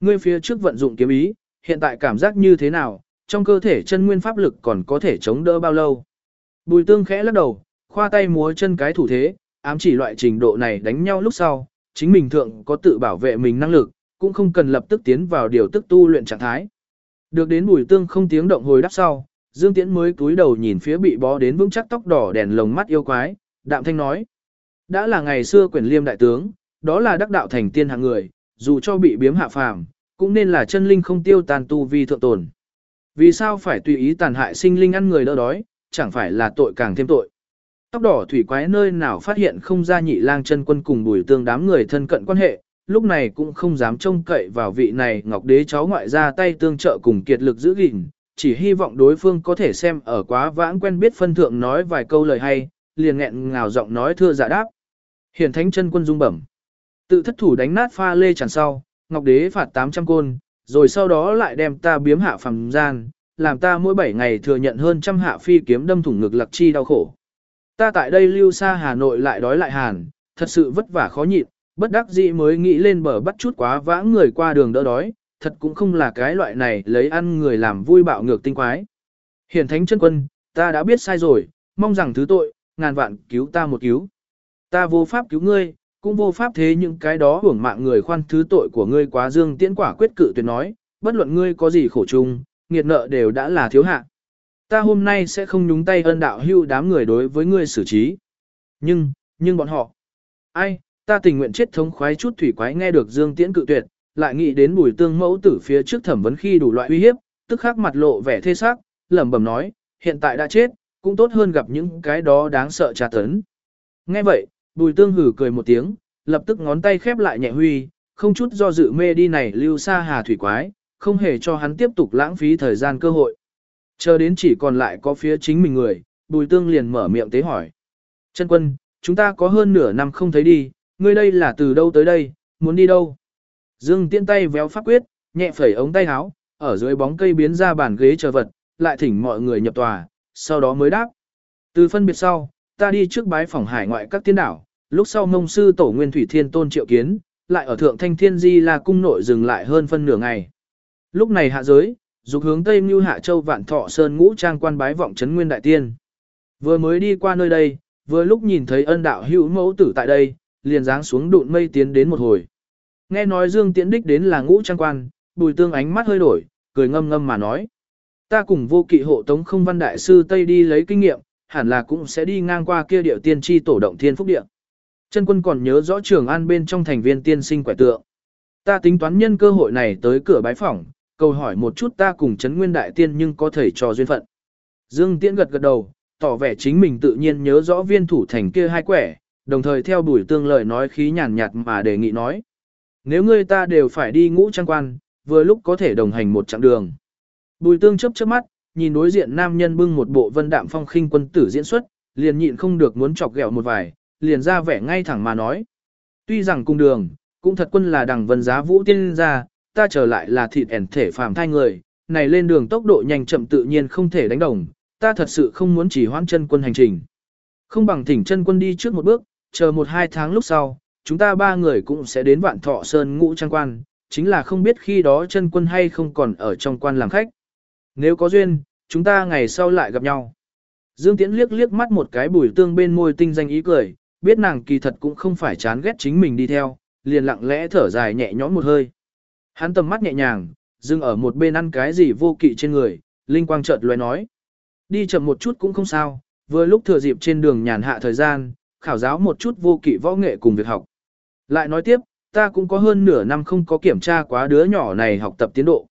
[SPEAKER 1] Ngươi phía trước vận dụng kiếm ý, hiện tại cảm giác như thế nào, trong cơ thể chân nguyên pháp lực còn có thể chống đỡ bao lâu. Bùi tương khẽ lắc đầu, khoa tay múa chân cái thủ thế, ám chỉ loại trình độ này đánh nhau lúc sau, chính mình thượng có tự bảo vệ mình năng lực, cũng không cần lập tức tiến vào điều tức tu luyện trạng thái. Được đến bùi tương không tiếng động hồi đáp sau, Dương Tiễn mới cúi đầu nhìn phía bị bó đến vững chắc tóc đỏ đèn lồng mắt yêu quái, đạm thanh nói. Đã là ngày xưa quyền liêm đại tướng, đó là đắc đạo thành tiên hạng người, dù cho bị biếm hạ phàm, cũng nên là chân linh không tiêu tàn tu vi thượng tồn. Vì sao phải tùy ý tàn hại sinh linh ăn người đỡ đói, chẳng phải là tội càng thêm tội. Tóc đỏ thủy quái nơi nào phát hiện không ra nhị lang chân quân cùng bùi tương đám người thân cận quan hệ, lúc này cũng không dám trông cậy vào vị này ngọc đế cháu ngoại ra tay tương trợ cùng kiệt lực giữ gìn, chỉ hy vọng đối phương có thể xem ở quá vãng quen biết phân thượng nói vài câu lời hay, liền nghẹn ngào giọng nói thưa giả đáp. Hiển thánh chân quân dung bẩm. Tự thất thủ đánh nát pha lê tràn sau, ngọc đế phạt 800 côn, rồi sau đó lại đem ta biếm hạ phàm gian, làm ta mỗi 7 ngày thừa nhận hơn trăm hạ phi kiếm đâm thủng ngực lạc chi đau khổ. Ta tại đây lưu xa Hà Nội lại đói lại hàn, thật sự vất vả khó nhịn, bất đắc dĩ mới nghĩ lên bờ bắt chút quá vãng người qua đường đỡ đói, thật cũng không là cái loại này lấy ăn người làm vui bạo ngược tinh quái. Hiển thánh chân quân, ta đã biết sai rồi, mong rằng thứ tội, ngàn vạn cứu ta một cứu. Ta vô pháp cứu ngươi, cũng vô pháp thế những cái đó hưởng mạng người khoan thứ tội của ngươi quá dương tiễn quả quyết cự tuyệt nói, bất luận ngươi có gì khổ chung, nghiệt nợ đều đã là thiếu hạ. Ta hôm nay sẽ không nhúng tay ân đạo hưu đám người đối với ngươi xử trí. Nhưng, nhưng bọn họ, ai, ta tình nguyện chết thống khoái chút thủy quái nghe được dương tiễn cự tuyệt, lại nghĩ đến bùi tương mẫu tử phía trước thẩm vấn khi đủ loại uy hiếp, tức khắc mặt lộ vẻ thê sắc, lẩm bẩm nói, hiện tại đã chết, cũng tốt hơn gặp những cái đó đáng sợ tra tấn. Nghe vậy, bùi tương hử cười một tiếng, lập tức ngón tay khép lại nhẹ huy, không chút do dự mê đi này lưu xa hà thủy quái, không hề cho hắn tiếp tục lãng phí thời gian cơ hội. Chờ đến chỉ còn lại có phía chính mình người, bùi tương liền mở miệng tế hỏi. Chân quân, chúng ta có hơn nửa năm không thấy đi, ngươi đây là từ đâu tới đây, muốn đi đâu? Dương tiện tay véo pháp quyết, nhẹ phẩy ống tay áo, ở dưới bóng cây biến ra bàn ghế chờ vật, lại thỉnh mọi người nhập tòa, sau đó mới đáp. Từ phân biệt sau, ta đi trước bái phòng hải ngoại các tiên đảo, lúc sau mông sư tổ nguyên thủy thiên tôn triệu kiến, lại ở thượng thanh thiên di là cung nội dừng lại hơn phân nửa ngày. Lúc này hạ giới, dục hướng tây mưu hạ châu vạn thọ sơn ngũ trang quan bái vọng trấn nguyên đại tiên. Vừa mới đi qua nơi đây, vừa lúc nhìn thấy ân đạo hữu mẫu tử tại đây, liền dáng xuống đụn mây tiến đến một hồi. Nghe nói Dương Tiễn đích đến là ngũ trang quan, bùi tương ánh mắt hơi đổi, cười ngâm ngâm mà nói. Ta cùng vô kỵ hộ tống không văn đại sư Tây đi lấy kinh nghiệm, hẳn là cũng sẽ đi ngang qua kia điệu tiên tri tổ động thiên phúc điện. Chân quân còn nhớ rõ trường an bên trong thành viên tiên sinh quẻ tượng. Ta tính toán nhân cơ hội này tới cửa bái phỏng, cầu hỏi một chút ta cùng chấn nguyên đại tiên nhưng có thể trò duyên phận. Dương Tiễn gật gật đầu, tỏ vẻ chính mình tự nhiên nhớ rõ viên thủ thành kia hai quẻ, đồng thời theo đuổi tương lời nói khí nhàn nhạt mà đề nghị nói. Nếu ngươi ta đều phải đi ngũ trang quan, vừa lúc có thể đồng hành một chặng đường. Bùi tương chấp chớp mắt, nhìn đối diện nam nhân bưng một bộ vân đạm phong khinh quân tử diễn xuất, liền nhịn không được muốn chọc ghẹo một vài, liền ra vẻ ngay thẳng mà nói. Tuy rằng cung đường, cũng thật quân là đằng vân giá vũ tiên ra, ta trở lại là thịt ẻn thể phàm thai người, này lên đường tốc độ nhanh chậm tự nhiên không thể đánh đồng, ta thật sự không muốn chỉ hoãn chân quân hành trình. Không bằng thỉnh chân quân đi trước một bước, chờ một hai tháng lúc sau, chúng ta ba người cũng sẽ đến vạn thọ sơn ngũ trang quan, chính là không biết khi đó chân quân hay không còn ở trong quan làm khách. Nếu có duyên, chúng ta ngày sau lại gặp nhau. Dương Tiễn liếc liếc mắt một cái bùi tương bên môi tinh danh ý cười, biết nàng kỳ thật cũng không phải chán ghét chính mình đi theo, liền lặng lẽ thở dài nhẹ nhõm một hơi. Hắn tầm mắt nhẹ nhàng, dừng ở một bên ăn cái gì vô kỵ trên người, linh quang chợt lóe nói. Đi chậm một chút cũng không sao, vừa lúc thừa dịp trên đường nhàn hạ thời gian, khảo giáo một chút vô kỵ võ nghệ cùng việc học. Lại nói tiếp, ta cũng có hơn nửa năm không có kiểm tra quá đứa nhỏ này học tập tiến độ.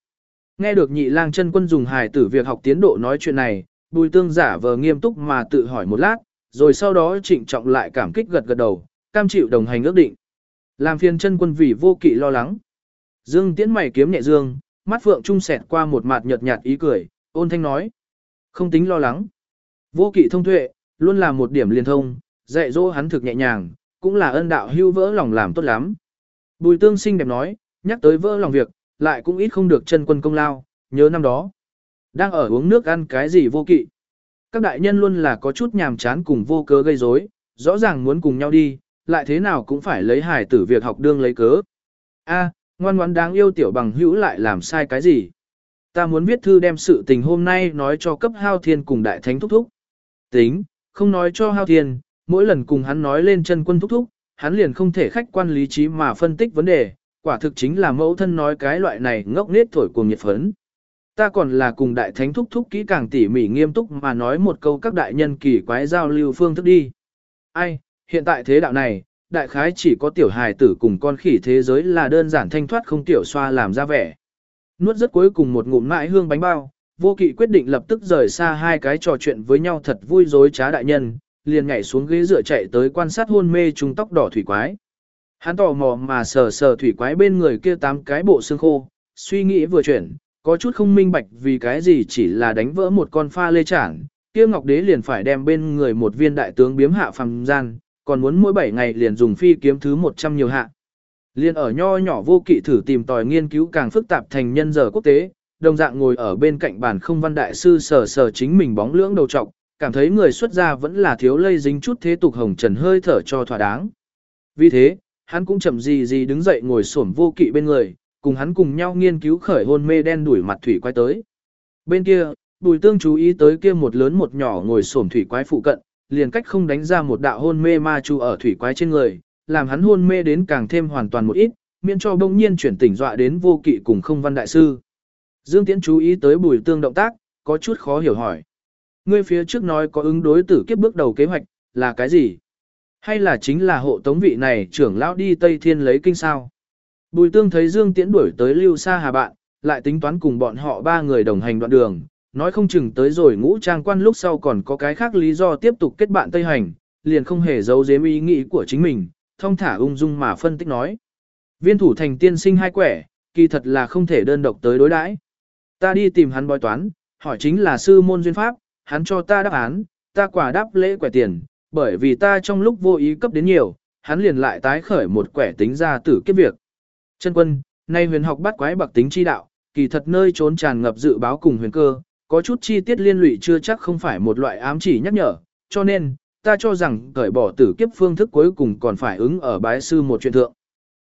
[SPEAKER 1] Nghe được nhị lang chân quân dùng hài tử việc học tiến độ nói chuyện này, bùi tương giả vờ nghiêm túc mà tự hỏi một lát, rồi sau đó trịnh trọng lại cảm kích gật gật đầu, cam chịu đồng hành ước định. Làm phiền chân quân vì vô kỵ lo lắng. Dương tiễn mày kiếm nhẹ dương, mắt phượng trung sẹt qua một mặt nhợt nhạt ý cười, ôn thanh nói. Không tính lo lắng. Vô kỵ thông tuệ, luôn là một điểm liên thông, dạy dỗ hắn thực nhẹ nhàng, cũng là ân đạo hưu vỡ lòng làm tốt lắm. Bùi tương sinh đẹp nói, nhắc tới vỡ lòng việc, lại cũng ít không được chân quân công lao, nhớ năm đó. Đang ở uống nước ăn cái gì vô kỵ. Các đại nhân luôn là có chút nhàm chán cùng vô cớ gây rối, rõ ràng muốn cùng nhau đi, lại thế nào cũng phải lấy hải tử việc học đương lấy cớ. A, ngoan ngoãn đáng yêu tiểu bằng hữu lại làm sai cái gì? Ta muốn viết thư đem sự tình hôm nay nói cho cấp hao thiên cùng đại thánh thúc thúc. Tính, không nói cho hao thiên, mỗi lần cùng hắn nói lên chân quân thúc thúc, hắn liền không thể khách quan lý trí mà phân tích vấn đề, quả thực chính là mẫu thân nói cái loại này ngốc nết thổi cuồng nhiệt phấn. Ta còn là cùng đại thánh thúc thúc kỹ càng tỉ mỉ nghiêm túc mà nói một câu các đại nhân kỳ quái giao lưu phương thức đi. Ai, hiện tại thế đạo này, đại khái chỉ có tiểu hài tử cùng con khỉ thế giới là đơn giản thanh thoát không tiểu xoa làm ra vẻ. Nuốt rất cuối cùng một ngụm mãi hương bánh bao, vô kỵ quyết định lập tức rời xa hai cái trò chuyện với nhau thật vui dối trá đại nhân, liền nhảy xuống ghế dựa chạy tới quan sát hôn mê trung tóc đỏ thủy quái. Hắn tò mò mà sờ sờ thủy quái bên người kia tám cái bộ xương khô, suy nghĩ vừa chuyển, có chút không minh bạch vì cái gì chỉ là đánh vỡ một con pha lê chản, kia ngọc đế liền phải đem bên người một viên đại tướng biếm hạ phàm gian, còn muốn mỗi 7 ngày liền dùng phi kiếm thứ 100 nhiều hạ. Liên ở nho nhỏ vô kỵ thử tìm tòi nghiên cứu càng phức tạp thành nhân giờ quốc tế, đồng dạng ngồi ở bên cạnh bàn không văn đại sư sờ sờ chính mình bóng lưỡng đầu trọc, cảm thấy người xuất gia vẫn là thiếu lây dính chút thế tục hồng trần hơi thở cho thỏa đáng. Vì thế, hắn cũng chậm gì gì đứng dậy ngồi xổm vô kỵ bên người, cùng hắn cùng nhau nghiên cứu khởi hôn mê đen đuổi mặt thủy quái tới. Bên kia, bùi tương chú ý tới kia một lớn một nhỏ ngồi xổm thủy quái phụ cận, liền cách không đánh ra một đạo hôn mê ma chú ở thủy quái trên người, làm hắn hôn mê đến càng thêm hoàn toàn một ít, miễn cho bỗng nhiên chuyển tỉnh dọa đến vô kỵ cùng không văn đại sư. Dương Tiễn chú ý tới bùi tương động tác, có chút khó hiểu hỏi. Ngươi phía trước nói có ứng đối tử kiếp bước đầu kế hoạch, là cái gì? Hay là chính là hộ tống vị này trưởng lão đi Tây Thiên lấy kinh sao? Bùi tương thấy Dương Tiễn đuổi tới lưu xa hà bạn, lại tính toán cùng bọn họ ba người đồng hành đoạn đường, nói không chừng tới rồi ngũ trang quan lúc sau còn có cái khác lý do tiếp tục kết bạn Tây Hành, liền không hề giấu giếm ý nghĩ của chính mình, thông thả ung dung mà phân tích nói. Viên thủ thành tiên sinh hai quẻ, kỳ thật là không thể đơn độc tới đối đãi. Ta đi tìm hắn bói toán, hỏi chính là sư môn duyên pháp, hắn cho ta đáp án, ta quả đáp lễ quẻ tiền, bởi vì ta trong lúc vô ý cấp đến nhiều, hắn liền lại tái khởi một quẻ tính ra tử kiếp việc. Chân quân, nay huyền học bắt quái bậc tính chi đạo, kỳ thật nơi trốn tràn ngập dự báo cùng huyền cơ, có chút chi tiết liên lụy chưa chắc không phải một loại ám chỉ nhắc nhở, cho nên, ta cho rằng cởi bỏ tử kiếp phương thức cuối cùng còn phải ứng ở bái sư một chuyện thượng.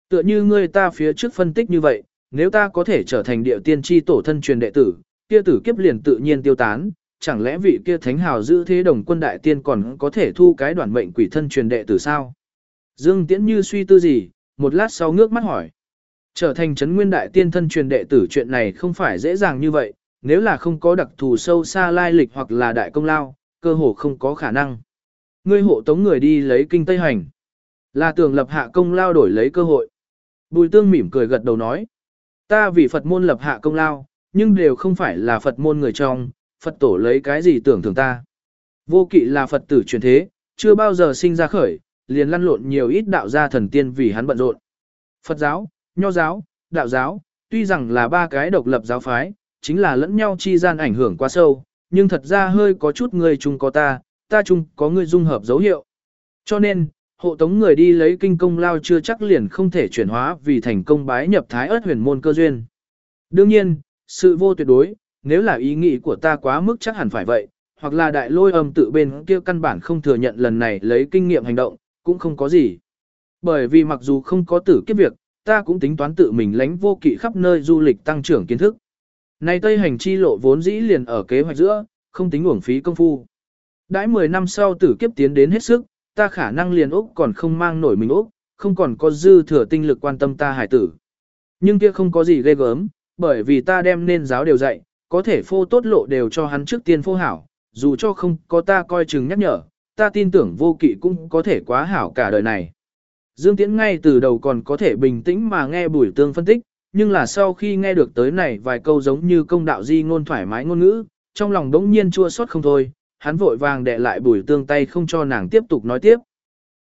[SPEAKER 1] Tựa như ngươi ta phía trước phân tích như vậy, nếu ta có thể trở thành địa tiên tri tổ thân truyền đệ tử, kia tử kiếp liền tự nhiên tiêu tán, chẳng lẽ vị kia thánh hào giữ thế đồng quân đại tiên còn có thể thu cái đoàn mệnh quỷ thân truyền đệ tử sao? Dương Tiễn như suy tư gì, một lát sau ngước mắt hỏi. Trở thành chấn nguyên đại tiên thân truyền đệ tử chuyện này không phải dễ dàng như vậy, nếu là không có đặc thù sâu xa lai lịch hoặc là đại công lao, cơ hồ không có khả năng. Ngươi hộ tống người đi lấy kinh Tây Hành. Là tưởng lập hạ công lao đổi lấy cơ hội. Bùi tương mỉm cười gật đầu nói. Ta vì Phật môn lập hạ công lao, nhưng đều không phải là Phật môn người trong, Phật tổ lấy cái gì tưởng thường ta. Vô kỵ là Phật tử truyền thế, chưa bao giờ sinh ra khởi, liền lăn lộn nhiều ít đạo gia thần tiên vì hắn bận rộn. Phật giáo, Nho giáo, Đạo giáo, tuy rằng là ba cái độc lập giáo phái, chính là lẫn nhau chi gian ảnh hưởng quá sâu, nhưng thật ra hơi có chút người chung có ta, ta chung có người dung hợp dấu hiệu. Cho nên, hộ tống người đi lấy kinh công lao chưa chắc liền không thể chuyển hóa vì thành công bái nhập thái ớt huyền môn cơ duyên. Đương nhiên, sự vô tuyệt đối, nếu là ý nghĩ của ta quá mức chắc hẳn phải vậy, hoặc là đại lôi âm tự bên kia căn bản không thừa nhận lần này lấy kinh nghiệm hành động, cũng không có gì. Bởi vì mặc dù không có tử kiếp việc, ta cũng tính toán tự mình lánh vô kỵ khắp nơi du lịch tăng trưởng kiến thức. Này Tây hành chi lộ vốn dĩ liền ở kế hoạch giữa, không tính uổng phí công phu. Đãi 10 năm sau tử kiếp tiến đến hết sức, ta khả năng liền Úc còn không mang nổi mình Úc, không còn có dư thừa tinh lực quan tâm ta hải tử. Nhưng kia không có gì ghê gớm, bởi vì ta đem nên giáo đều dạy, có thể phô tốt lộ đều cho hắn trước tiên phô hảo, dù cho không có ta coi chừng nhắc nhở, ta tin tưởng vô kỵ cũng có thể quá hảo cả đời này. Dương Tiễn ngay từ đầu còn có thể bình tĩnh mà nghe bùi tương phân tích, nhưng là sau khi nghe được tới này vài câu giống như công đạo di ngôn thoải mái ngôn ngữ, trong lòng đống nhiên chua xót không thôi, hắn vội vàng đè lại bùi tương tay không cho nàng tiếp tục nói tiếp.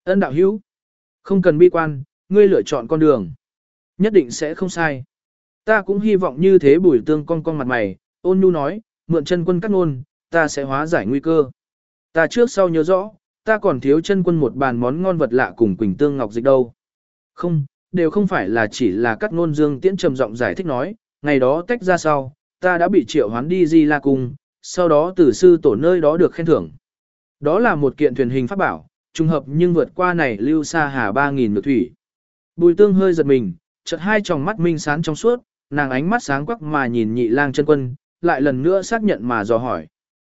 [SPEAKER 1] Ân đạo hữu, không cần bi quan, ngươi lựa chọn con đường. Nhất định sẽ không sai. Ta cũng hy vọng như thế bùi tương con con mặt mày, ôn nhu nói, mượn chân quân cắt ngôn, ta sẽ hóa giải nguy cơ. Ta trước sau nhớ rõ, ta còn thiếu chân quân một bàn món ngon vật lạ cùng quỳnh tương ngọc dịch đâu. Không, đều không phải là chỉ là cắt ngôn dương tiễn trầm giọng giải thích nói, ngày đó tách ra sau, ta đã bị triệu hoán đi di la cung, sau đó từ sư tổ nơi đó được khen thưởng. Đó là một kiện thuyền hình pháp bảo, trùng hợp nhưng vượt qua này lưu xa hà 3.000 ngược thủy. Bùi tương hơi giật mình, chợt hai tròng mắt minh sáng trong suốt, nàng ánh mắt sáng quắc mà nhìn nhị lang chân quân, lại lần nữa xác nhận mà dò hỏi.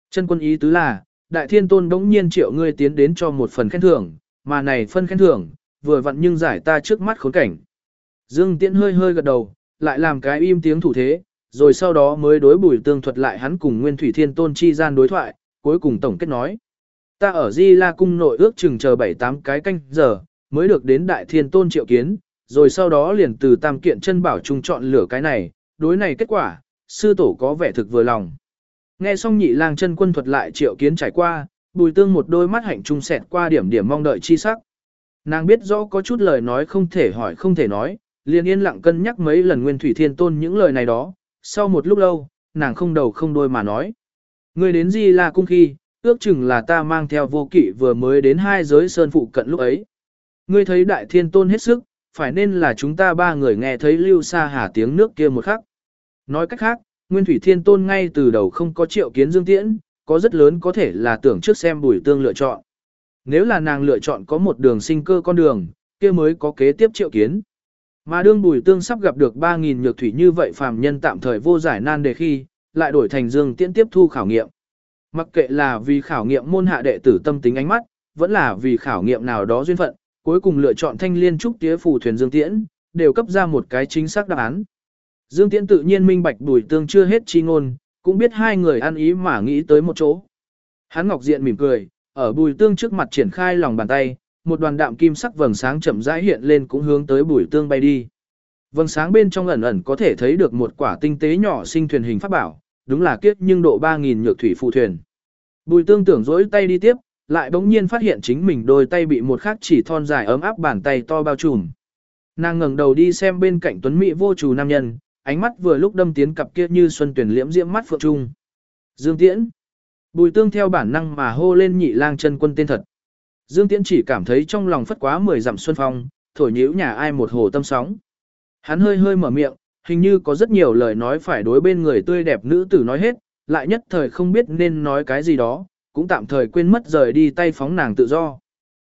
[SPEAKER 1] Chân quân ý tứ là, đại thiên tôn đống nhiên triệu ngươi tiến đến cho một phần khen thưởng, mà này phân khen thưởng, vừa vặn nhưng giải ta trước mắt khốn cảnh. Dương Tiễn hơi hơi gật đầu, lại làm cái im tiếng thủ thế, rồi sau đó mới đối bùi tương thuật lại hắn cùng Nguyên Thủy Thiên Tôn chi gian đối thoại, cuối cùng tổng kết nói. Ta ở Di La Cung nội ước chừng chờ 7-8 cái canh giờ, mới được đến Đại Thiên Tôn triệu kiến, rồi sau đó liền từ tam kiện chân bảo trung chọn lửa cái này, đối này kết quả, sư tổ có vẻ thực vừa lòng. Nghe xong nhị lang chân quân thuật lại triệu kiến trải qua, bùi tương một đôi mắt hạnh trung sẹt qua điểm điểm mong đợi chi sắc. Nàng biết rõ có chút lời nói không thể hỏi không thể nói, liền yên lặng cân nhắc mấy lần Nguyên Thủy Thiên Tôn những lời này đó, sau một lúc lâu, nàng không đầu không đôi mà nói. Người đến gì là Cung khi, ước chừng là ta mang theo vô kỵ vừa mới đến hai giới sơn phụ cận lúc ấy. Ngươi thấy Đại Thiên Tôn hết sức, phải nên là chúng ta ba người nghe thấy lưu xa hà tiếng nước kia một khắc. Nói cách khác, Nguyên Thủy Thiên Tôn ngay từ đầu không có triệu kiến Dương Tiễn, có rất lớn có thể là tưởng trước xem bùi tương lựa chọn. Nếu là nàng lựa chọn có một đường sinh cơ con đường, kia mới có kế tiếp triệu kiến. Mà đương bùi tương sắp gặp được 3.000 nhược thủy như vậy phàm nhân tạm thời vô giải nan đề khi, lại đổi thành Dương Tiễn tiếp thu khảo nghiệm. Mặc kệ là vì khảo nghiệm môn hạ đệ tử tâm tính ánh mắt, vẫn là vì khảo nghiệm nào đó duyên phận, cuối cùng lựa chọn thanh liên trúc tía phù thuyền Dương Tiễn, đều cấp ra một cái chính xác đáp án. Dương Tiễn tự nhiên minh bạch bùi tương chưa hết chi ngôn, cũng biết hai người ăn ý mà nghĩ tới một chỗ. Hắn ngọc diện mỉm cười, ở bùi tương trước mặt triển khai lòng bàn tay, một đoàn đạm kim sắc vầng sáng chậm rãi hiện lên cũng hướng tới bùi tương bay đi. Vầng sáng bên trong ẩn ẩn có thể thấy được một quả tinh tế nhỏ sinh thuyền hình pháp bảo, đúng là kiếp nhưng độ 3000 nhược thủy phụ thuyền. Bùi tương tưởng dỗi tay đi tiếp, lại bỗng nhiên phát hiện chính mình đôi tay bị một khắc chỉ thon dài ấm áp bàn tay to bao trùm. Nàng ngẩng đầu đi xem bên cạnh tuấn mỹ vô chủ nam nhân, ánh mắt vừa lúc đâm tiến cặp kia như xuân tuyển liễm diễm mắt phượng trung. Dương Tiễn. Bùi tương theo bản năng mà hô lên nhị lang chân quân tên thật. Dương Tiễn chỉ cảm thấy trong lòng phất quá mười dặm xuân phong, thổi nhíu nhà ai một hồ tâm sóng. Hắn hơi hơi mở miệng, hình như có rất nhiều lời nói phải đối bên người tươi đẹp nữ tử nói hết, lại nhất thời không biết nên nói cái gì đó, cũng tạm thời quên mất rời đi tay phóng nàng tự do.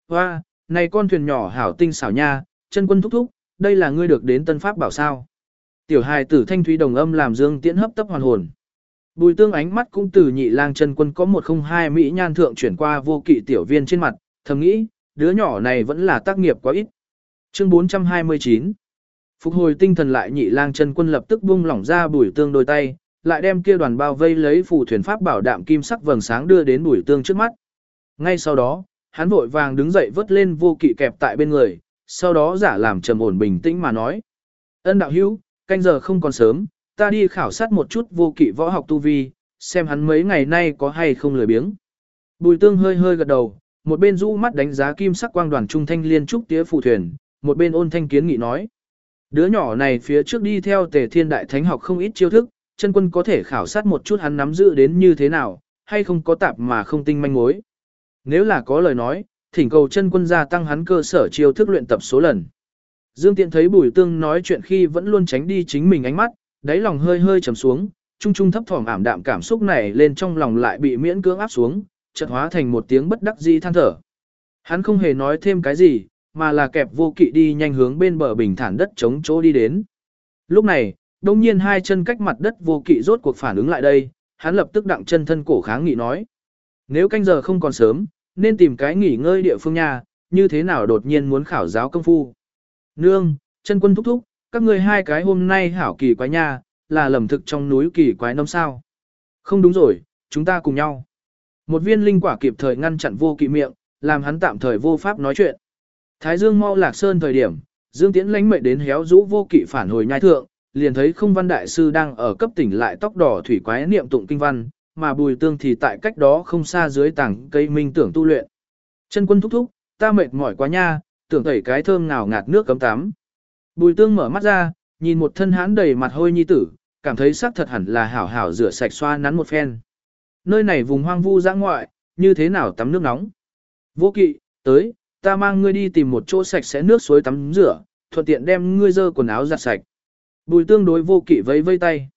[SPEAKER 1] Hoa, này con thuyền nhỏ hảo tinh xảo nha, chân quân thúc thúc, đây là ngươi được đến tân pháp bảo sao. Tiểu hài tử thanh thúy đồng âm làm Dương Tiễn hấp tấp hoàn hồn. Bùi tương ánh mắt cũng từ nhị lang chân quân có một không hai mỹ nhan thượng chuyển qua vô kỵ tiểu viên trên mặt, thầm nghĩ, đứa nhỏ này vẫn là tác nghiệp quá ít. Chương 429 Phục hồi tinh thần lại nhị lang chân quân lập tức buông lỏng ra bùi tương đôi tay, lại đem kia đoàn bao vây lấy phù thuyền pháp bảo đạm kim sắc vầng sáng đưa đến bùi tương trước mắt. Ngay sau đó, hắn vội vàng đứng dậy vớt lên vô kỵ kẹp tại bên người, sau đó giả làm trầm ổn bình tĩnh mà nói. Ân đạo hữu, canh giờ không còn sớm, ta đi khảo sát một chút vô kỵ võ học tu vi, xem hắn mấy ngày nay có hay không lười biếng. Bùi tương hơi hơi gật đầu, một bên rũ mắt đánh giá kim sắc quang đoàn trung thanh liên trúc tía phù thuyền, một bên ôn thanh kiến nghị nói. Đứa nhỏ này phía trước đi theo tề thiên đại thánh học không ít chiêu thức, chân quân có thể khảo sát một chút hắn nắm giữ đến như thế nào, hay không có tạp mà không tinh manh mối. Nếu là có lời nói, thỉnh cầu chân quân gia tăng hắn cơ sở chiêu thức luyện tập số lần. Dương Tiện thấy Bùi Tương nói chuyện khi vẫn luôn tránh đi chính mình ánh mắt, đáy lòng hơi hơi trầm xuống, trung trung thấp thỏm ảm đạm cảm xúc này lên trong lòng lại bị miễn cưỡng áp xuống, chợt hóa thành một tiếng bất đắc dĩ than thở. Hắn không hề nói thêm cái gì, mà là kẹp vô kỵ đi nhanh hướng bên bờ bình thản đất chống chỗ đi đến. Lúc này, đông nhiên hai chân cách mặt đất vô kỵ rốt cuộc phản ứng lại đây, hắn lập tức đặng chân thân cổ kháng nghị nói. Nếu canh giờ không còn sớm, nên tìm cái nghỉ ngơi địa phương nha, như thế nào đột nhiên muốn khảo giáo công phu. Nương, chân quân thúc thúc, các ngươi hai cái hôm nay hảo kỳ quái nha, là lầm thực trong núi kỳ quái nông sao. Không đúng rồi, chúng ta cùng nhau. Một viên linh quả kịp thời ngăn chặn vô kỵ miệng, làm hắn tạm thời vô pháp nói chuyện. Thái Dương mau lạc sơn thời điểm, Dương Tiễn lánh mệnh đến héo rũ vô kỵ phản hồi nhai thượng, liền thấy không văn đại sư đang ở cấp tỉnh lại tóc đỏ thủy quái niệm tụng kinh văn, mà bùi tương thì tại cách đó không xa dưới tảng cây minh tưởng tu luyện. Chân quân thúc thúc, ta mệt mỏi quá nha, tưởng tẩy cái thơm ngào ngạt nước cấm tắm. Bùi tương mở mắt ra, nhìn một thân hãn đầy mặt hôi nhi tử, cảm thấy sắc thật hẳn là hảo hảo rửa sạch xoa nắn một phen. Nơi này vùng hoang vu dã ngoại, như thế nào tắm nước nóng. Vô kỵ, tới, ta mang ngươi đi tìm một chỗ sạch sẽ nước suối tắm rửa, thuận tiện đem ngươi dơ quần áo giặt sạch. Bùi tương đối vô kỵ vẫy vây tay.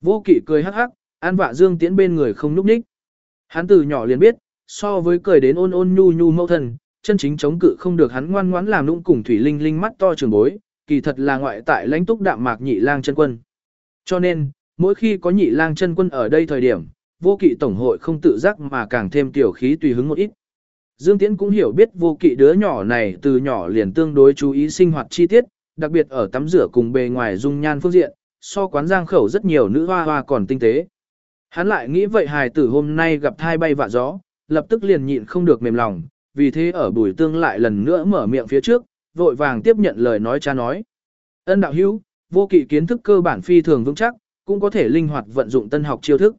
[SPEAKER 1] Vô kỵ cười hắc hắc, an vạ dương tiễn bên người không núp ních. Hắn từ nhỏ liền biết, so với cười đến ôn ôn nhu nhu mẫu thần, chân chính chống cự không được hắn ngoan ngoãn làm lũng cùng thủy linh linh mắt to trường bối, kỳ thật là ngoại tại lãnh túc đạm mạc nhị lang chân quân. Cho nên, mỗi khi có nhị lang chân quân ở đây thời điểm, vô kỵ tổng hội không tự giác mà càng thêm tiểu khí tùy hứng một ít. Dương Tiễn cũng hiểu biết vô kỵ đứa nhỏ này từ nhỏ liền tương đối chú ý sinh hoạt chi tiết, đặc biệt ở tắm rửa cùng bề ngoài dung nhan phương diện, so quán giang khẩu rất nhiều nữ hoa hoa còn tinh tế. Hắn lại nghĩ vậy hài tử hôm nay gặp thai bay vạ gió, lập tức liền nhịn không được mềm lòng, vì thế ở bùi tương lại lần nữa mở miệng phía trước, vội vàng tiếp nhận lời nói cha nói. Ân đạo hữu, vô kỵ kiến thức cơ bản phi thường vững chắc, cũng có thể linh hoạt vận dụng tân học chiêu thức.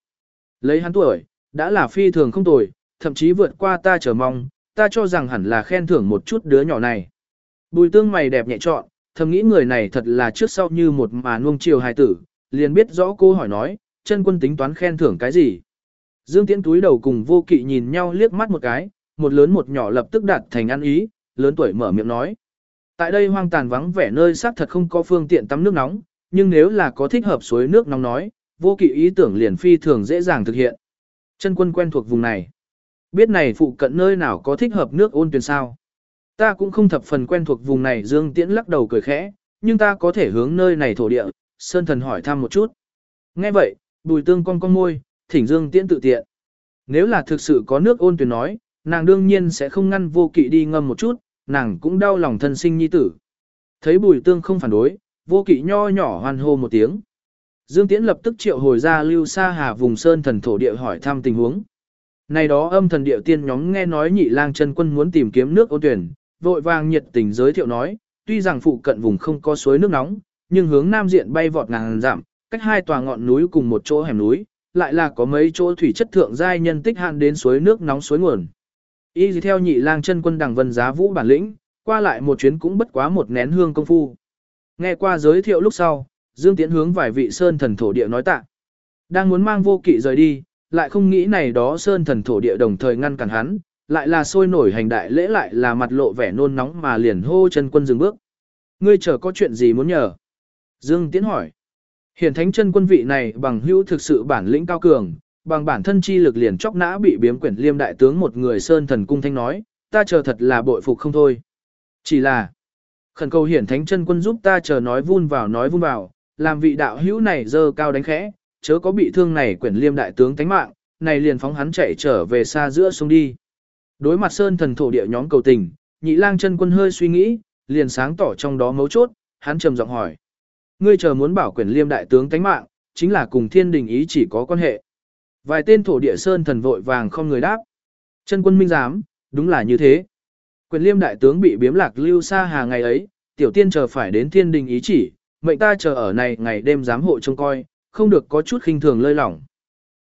[SPEAKER 1] Lấy hắn tuổi, đã là phi thường không tồi, thậm chí vượt qua ta chờ mong, ta cho rằng hẳn là khen thưởng một chút đứa nhỏ này. Bùi tương mày đẹp nhẹ trọn, thầm nghĩ người này thật là trước sau như một mà nuông chiều hài tử, liền biết rõ cô hỏi nói, chân quân tính toán khen thưởng cái gì. Dương Tiễn túi đầu cùng vô kỵ nhìn nhau liếc mắt một cái, một lớn một nhỏ lập tức đạt thành ăn ý, lớn tuổi mở miệng nói. Tại đây hoang tàn vắng vẻ nơi xác thật không có phương tiện tắm nước nóng, nhưng nếu là có thích hợp suối nước nóng nói, vô kỵ ý tưởng liền phi thường dễ dàng thực hiện. Chân quân quen thuộc vùng này. Biết này phụ cận nơi nào có thích hợp nước ôn tuyền sao. Ta cũng không thập phần quen thuộc vùng này Dương Tiễn lắc đầu cười khẽ, nhưng ta có thể hướng nơi này thổ địa, Sơn Thần hỏi thăm một chút. Nghe vậy, bùi tương con con môi, thỉnh Dương Tiễn tự tiện. Nếu là thực sự có nước ôn tuyền nói, nàng đương nhiên sẽ không ngăn vô kỵ đi ngâm một chút, nàng cũng đau lòng thân sinh nhi tử. Thấy bùi tương không phản đối, vô kỵ nho nhỏ hoan hô một tiếng. Dương Tiễn lập tức triệu hồi ra lưu sa hà vùng sơn thần thổ địa hỏi thăm tình huống. Này đó âm thần địa tiên nhóm nghe nói nhị lang chân quân muốn tìm kiếm nước ôn tuyển, vội vàng nhiệt tình giới thiệu nói, tuy rằng phụ cận vùng không có suối nước nóng, nhưng hướng nam diện bay vọt ngàn giảm, cách hai tòa ngọn núi cùng một chỗ hẻm núi, lại là có mấy chỗ thủy chất thượng giai nhân tích hạn đến suối nước nóng suối nguồn. Y theo nhị lang chân quân đằng vân giá vũ bản lĩnh, qua lại một chuyến cũng bất quá một nén hương công phu. Nghe qua giới thiệu lúc sau, Dương Tiễn hướng vài vị sơn thần thổ địa nói tạ. Đang muốn mang vô kỵ rời đi, lại không nghĩ này đó sơn thần thổ địa đồng thời ngăn cản hắn, lại là sôi nổi hành đại lễ lại là mặt lộ vẻ nôn nóng mà liền hô chân quân dừng bước. Ngươi chờ có chuyện gì muốn nhờ? Dương Tiễn hỏi. Hiển thánh chân quân vị này bằng hữu thực sự bản lĩnh cao cường, bằng bản thân chi lực liền chóc nã bị biếm quyển liêm đại tướng một người sơn thần cung thanh nói, ta chờ thật là bội phục không thôi. Chỉ là, khẩn cầu hiển thánh chân quân giúp ta chờ nói vun vào nói vun vào, làm vị đạo hữu này dơ cao đánh khẽ, chớ có bị thương này quyển liêm đại tướng tánh mạng, này liền phóng hắn chạy trở về xa giữa sông đi. Đối mặt sơn thần thổ địa nhóm cầu tình, nhị lang chân quân hơi suy nghĩ, liền sáng tỏ trong đó mấu chốt, hắn trầm giọng hỏi. Ngươi chờ muốn bảo quyển liêm đại tướng tánh mạng, chính là cùng thiên đình ý chỉ có quan hệ. Vài tên thổ địa sơn thần vội vàng không người đáp. Chân quân minh giám, đúng là như thế. Quyền liêm đại tướng bị biếm lạc lưu xa hà ngày ấy, tiểu tiên chờ phải đến thiên đình ý chỉ, mệnh ta chờ ở này ngày đêm giám hộ trông coi, không được có chút khinh thường lơi lỏng.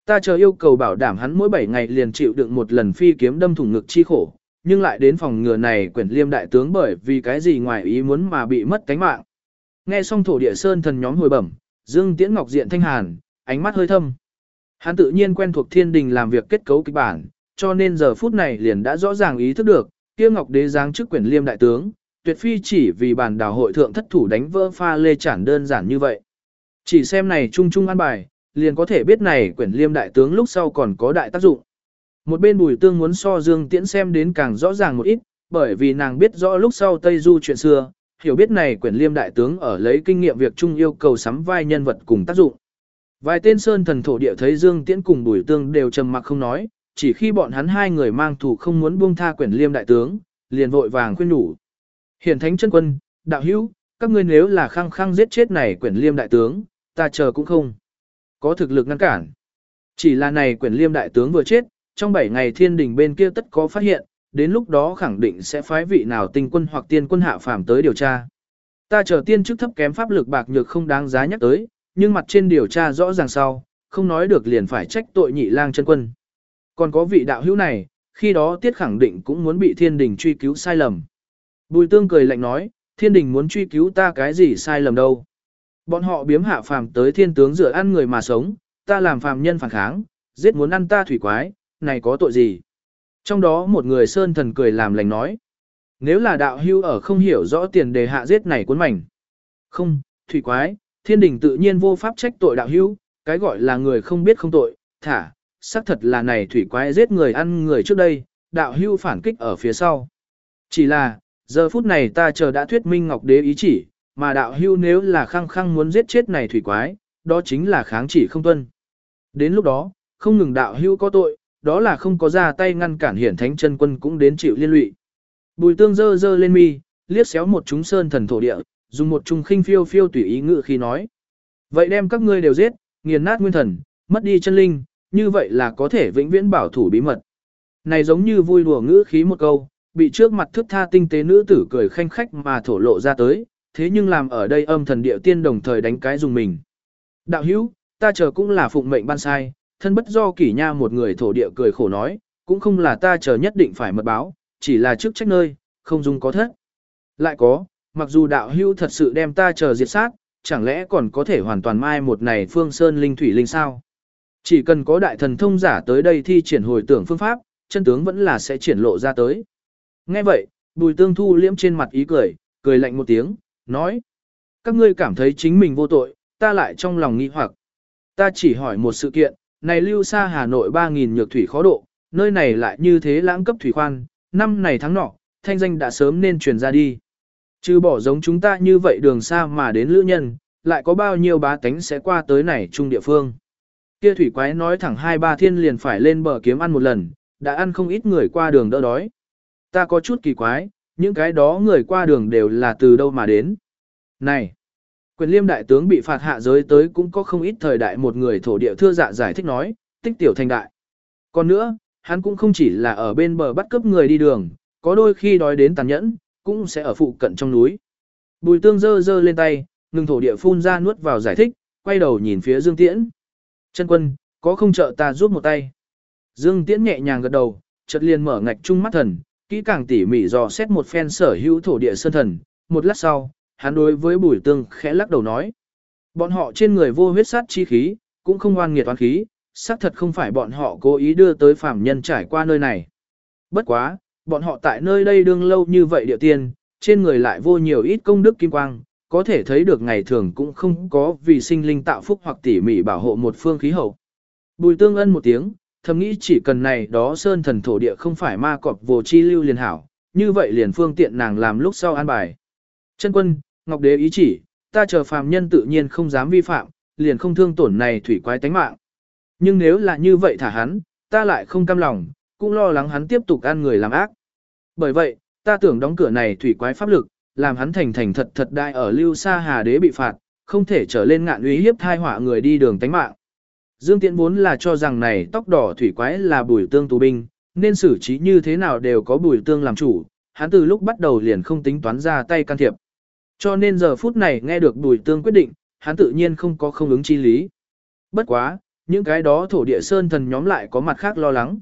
[SPEAKER 1] Ta chờ yêu cầu bảo đảm hắn mỗi 7 ngày liền chịu đựng một lần phi kiếm đâm thủng ngực chi khổ, nhưng lại đến phòng ngừa này quyển liêm đại tướng bởi vì cái gì ngoài ý muốn mà bị mất cánh mạng. Nghe xong thổ địa sơn thần nhóm hồi bẩm, Dương Tiễn Ngọc diện thanh hàn, ánh mắt hơi thâm. Hắn tự nhiên quen thuộc thiên đình làm việc kết cấu kịch bản, cho nên giờ phút này liền đã rõ ràng ý thức được, kia Ngọc Đế giáng chức quyền liêm đại tướng, tuyệt phi chỉ vì bản đảo hội thượng thất thủ đánh vỡ pha lê chản đơn giản như vậy. Chỉ xem này chung chung an bài, liền có thể biết này quyển liêm đại tướng lúc sau còn có đại tác dụng. Một bên bùi tương muốn so dương tiễn xem đến càng rõ ràng một ít, bởi vì nàng biết rõ lúc sau Tây Du chuyện xưa, hiểu biết này quyển liêm đại tướng ở lấy kinh nghiệm việc chung yêu cầu sắm vai nhân vật cùng tác dụng. Vài tên sơn thần thổ địa thấy Dương Tiễn cùng Bùi Tương đều trầm mặc không nói, chỉ khi bọn hắn hai người mang thủ không muốn buông tha quyển liêm đại tướng, liền vội vàng khuyên nhủ. Hiển thánh chân quân, đạo hữu, các ngươi nếu là khăng khăng giết chết này quyển liêm đại tướng, ta chờ cũng không. Có thực lực ngăn cản. Chỉ là này quyển liêm đại tướng vừa chết, trong 7 ngày thiên đình bên kia tất có phát hiện, đến lúc đó khẳng định sẽ phái vị nào tinh quân hoặc tiên quân hạ phàm tới điều tra. Ta chờ tiên chức thấp kém pháp lực bạc nhược không đáng giá nhắc tới, nhưng mặt trên điều tra rõ ràng sau, không nói được liền phải trách tội nhị lang chân quân. Còn có vị đạo hữu này, khi đó tiết khẳng định cũng muốn bị thiên đình truy cứu sai lầm. Bùi tương cười lạnh nói, thiên đình muốn truy cứu ta cái gì sai lầm đâu. Bọn họ biếm hạ phàm tới thiên tướng rửa ăn người mà sống, ta làm phàm nhân phản kháng, giết muốn ăn ta thủy quái, này có tội gì. Trong đó một người sơn thần cười làm lành nói. Nếu là đạo hưu ở không hiểu rõ tiền đề hạ giết này cuốn mảnh. Không, thủy quái, thiên đình tự nhiên vô pháp trách tội đạo hữu, cái gọi là người không biết không tội, thả, xác thật là này thủy quái giết người ăn người trước đây, đạo hưu phản kích ở phía sau. Chỉ là, giờ phút này ta chờ đã thuyết minh ngọc đế ý chỉ, mà đạo hưu nếu là khăng khăng muốn giết chết này thủy quái, đó chính là kháng chỉ không tuân. Đến lúc đó, không ngừng đạo hưu có tội, đó là không có ra tay ngăn cản hiển thánh chân quân cũng đến chịu liên lụy. Bùi tương dơ dơ lên mi, liếc xéo một chúng sơn thần thổ địa, dùng một trung khinh phiêu phiêu tùy ý ngự khi nói. Vậy đem các ngươi đều giết, nghiền nát nguyên thần, mất đi chân linh, như vậy là có thể vĩnh viễn bảo thủ bí mật. Này giống như vui đùa ngữ khí một câu, bị trước mặt thức tha tinh tế nữ tử cười khanh khách mà thổ lộ ra tới, thế nhưng làm ở đây âm thần địa tiên đồng thời đánh cái dùng mình. Đạo hữu, ta chờ cũng là phụng mệnh ban sai, thân bất do kỷ nha một người thổ địa cười khổ nói, cũng không là ta chờ nhất định phải mật báo, chỉ là trước trách nơi, không dung có thất. Lại có, mặc dù đạo hữu thật sự đem ta chờ diệt sát, chẳng lẽ còn có thể hoàn toàn mai một này phương sơn linh thủy linh sao? Chỉ cần có đại thần thông giả tới đây thi triển hồi tưởng phương pháp, chân tướng vẫn là sẽ triển lộ ra tới. Nghe vậy, bùi tương thu liễm trên mặt ý cười, cười lạnh một tiếng, nói. Các ngươi cảm thấy chính mình vô tội, ta lại trong lòng nghi hoặc. Ta chỉ hỏi một sự kiện, này lưu xa Hà Nội 3.000 nhược thủy khó độ, nơi này lại như thế lãng cấp thủy khoan, năm này tháng nọ, thanh danh đã sớm nên truyền ra đi. Chứ bỏ giống chúng ta như vậy đường xa mà đến lữ nhân, lại có bao nhiêu bá tánh sẽ qua tới này trung địa phương. Kia thủy quái nói thẳng hai ba thiên liền phải lên bờ kiếm ăn một lần, đã ăn không ít người qua đường đỡ đói. Ta có chút kỳ quái, những cái đó người qua đường đều là từ đâu mà đến. Này! Quyền liêm đại tướng bị phạt hạ giới tới cũng có không ít thời đại một người thổ địa thưa dạ giải thích nói, tích tiểu thành đại. Còn nữa, hắn cũng không chỉ là ở bên bờ bắt cướp người đi đường, có đôi khi đói đến tàn nhẫn, cũng sẽ ở phụ cận trong núi. Bùi tương dơ dơ lên tay, ngừng thổ địa phun ra nuốt vào giải thích, quay đầu nhìn phía Dương Tiễn. Chân quân, có không trợ ta giúp một tay? Dương Tiễn nhẹ nhàng gật đầu, chợt liền mở ngạch trung mắt thần, kỹ càng tỉ mỉ dò xét một phen sở hữu thổ địa sơn thần, một lát sau, hắn đối với bùi tương khẽ lắc đầu nói. Bọn họ trên người vô huyết sát chi khí, cũng không oan nghiệt oan khí, xác thật không phải bọn họ cố ý đưa tới phạm nhân trải qua nơi này. Bất quá, bọn họ tại nơi đây đương lâu như vậy địa tiên, trên người lại vô nhiều ít công đức kim quang, có thể thấy được ngày thường cũng không có vì sinh linh tạo phúc hoặc tỉ mỉ bảo hộ một phương khí hậu. Bùi tương ân một tiếng, thầm nghĩ chỉ cần này đó sơn thần thổ địa không phải ma cọp vô chi lưu liền hảo, như vậy liền phương tiện nàng làm lúc sau an bài. Chân quân, Ngọc Đế ý chỉ, ta chờ phàm nhân tự nhiên không dám vi phạm, liền không thương tổn này thủy quái tánh mạng. Nhưng nếu là như vậy thả hắn, ta lại không cam lòng, cũng lo lắng hắn tiếp tục ăn người làm ác. Bởi vậy, ta tưởng đóng cửa này thủy quái pháp lực, làm hắn thành thành thật thật đại ở lưu xa hà đế bị phạt, không thể trở lên ngạn uy hiếp thai họa người đi đường tánh mạng. Dương Tiễn vốn là cho rằng này tóc đỏ thủy quái là bùi tương tù binh, nên xử trí như thế nào đều có bùi tương làm chủ, hắn từ lúc bắt đầu liền không tính toán ra tay can thiệp. Cho nên giờ phút này nghe được bùi tương quyết định, hắn tự nhiên không có không ứng chi lý. Bất quá, những cái đó thổ địa sơn thần nhóm lại có mặt khác lo lắng.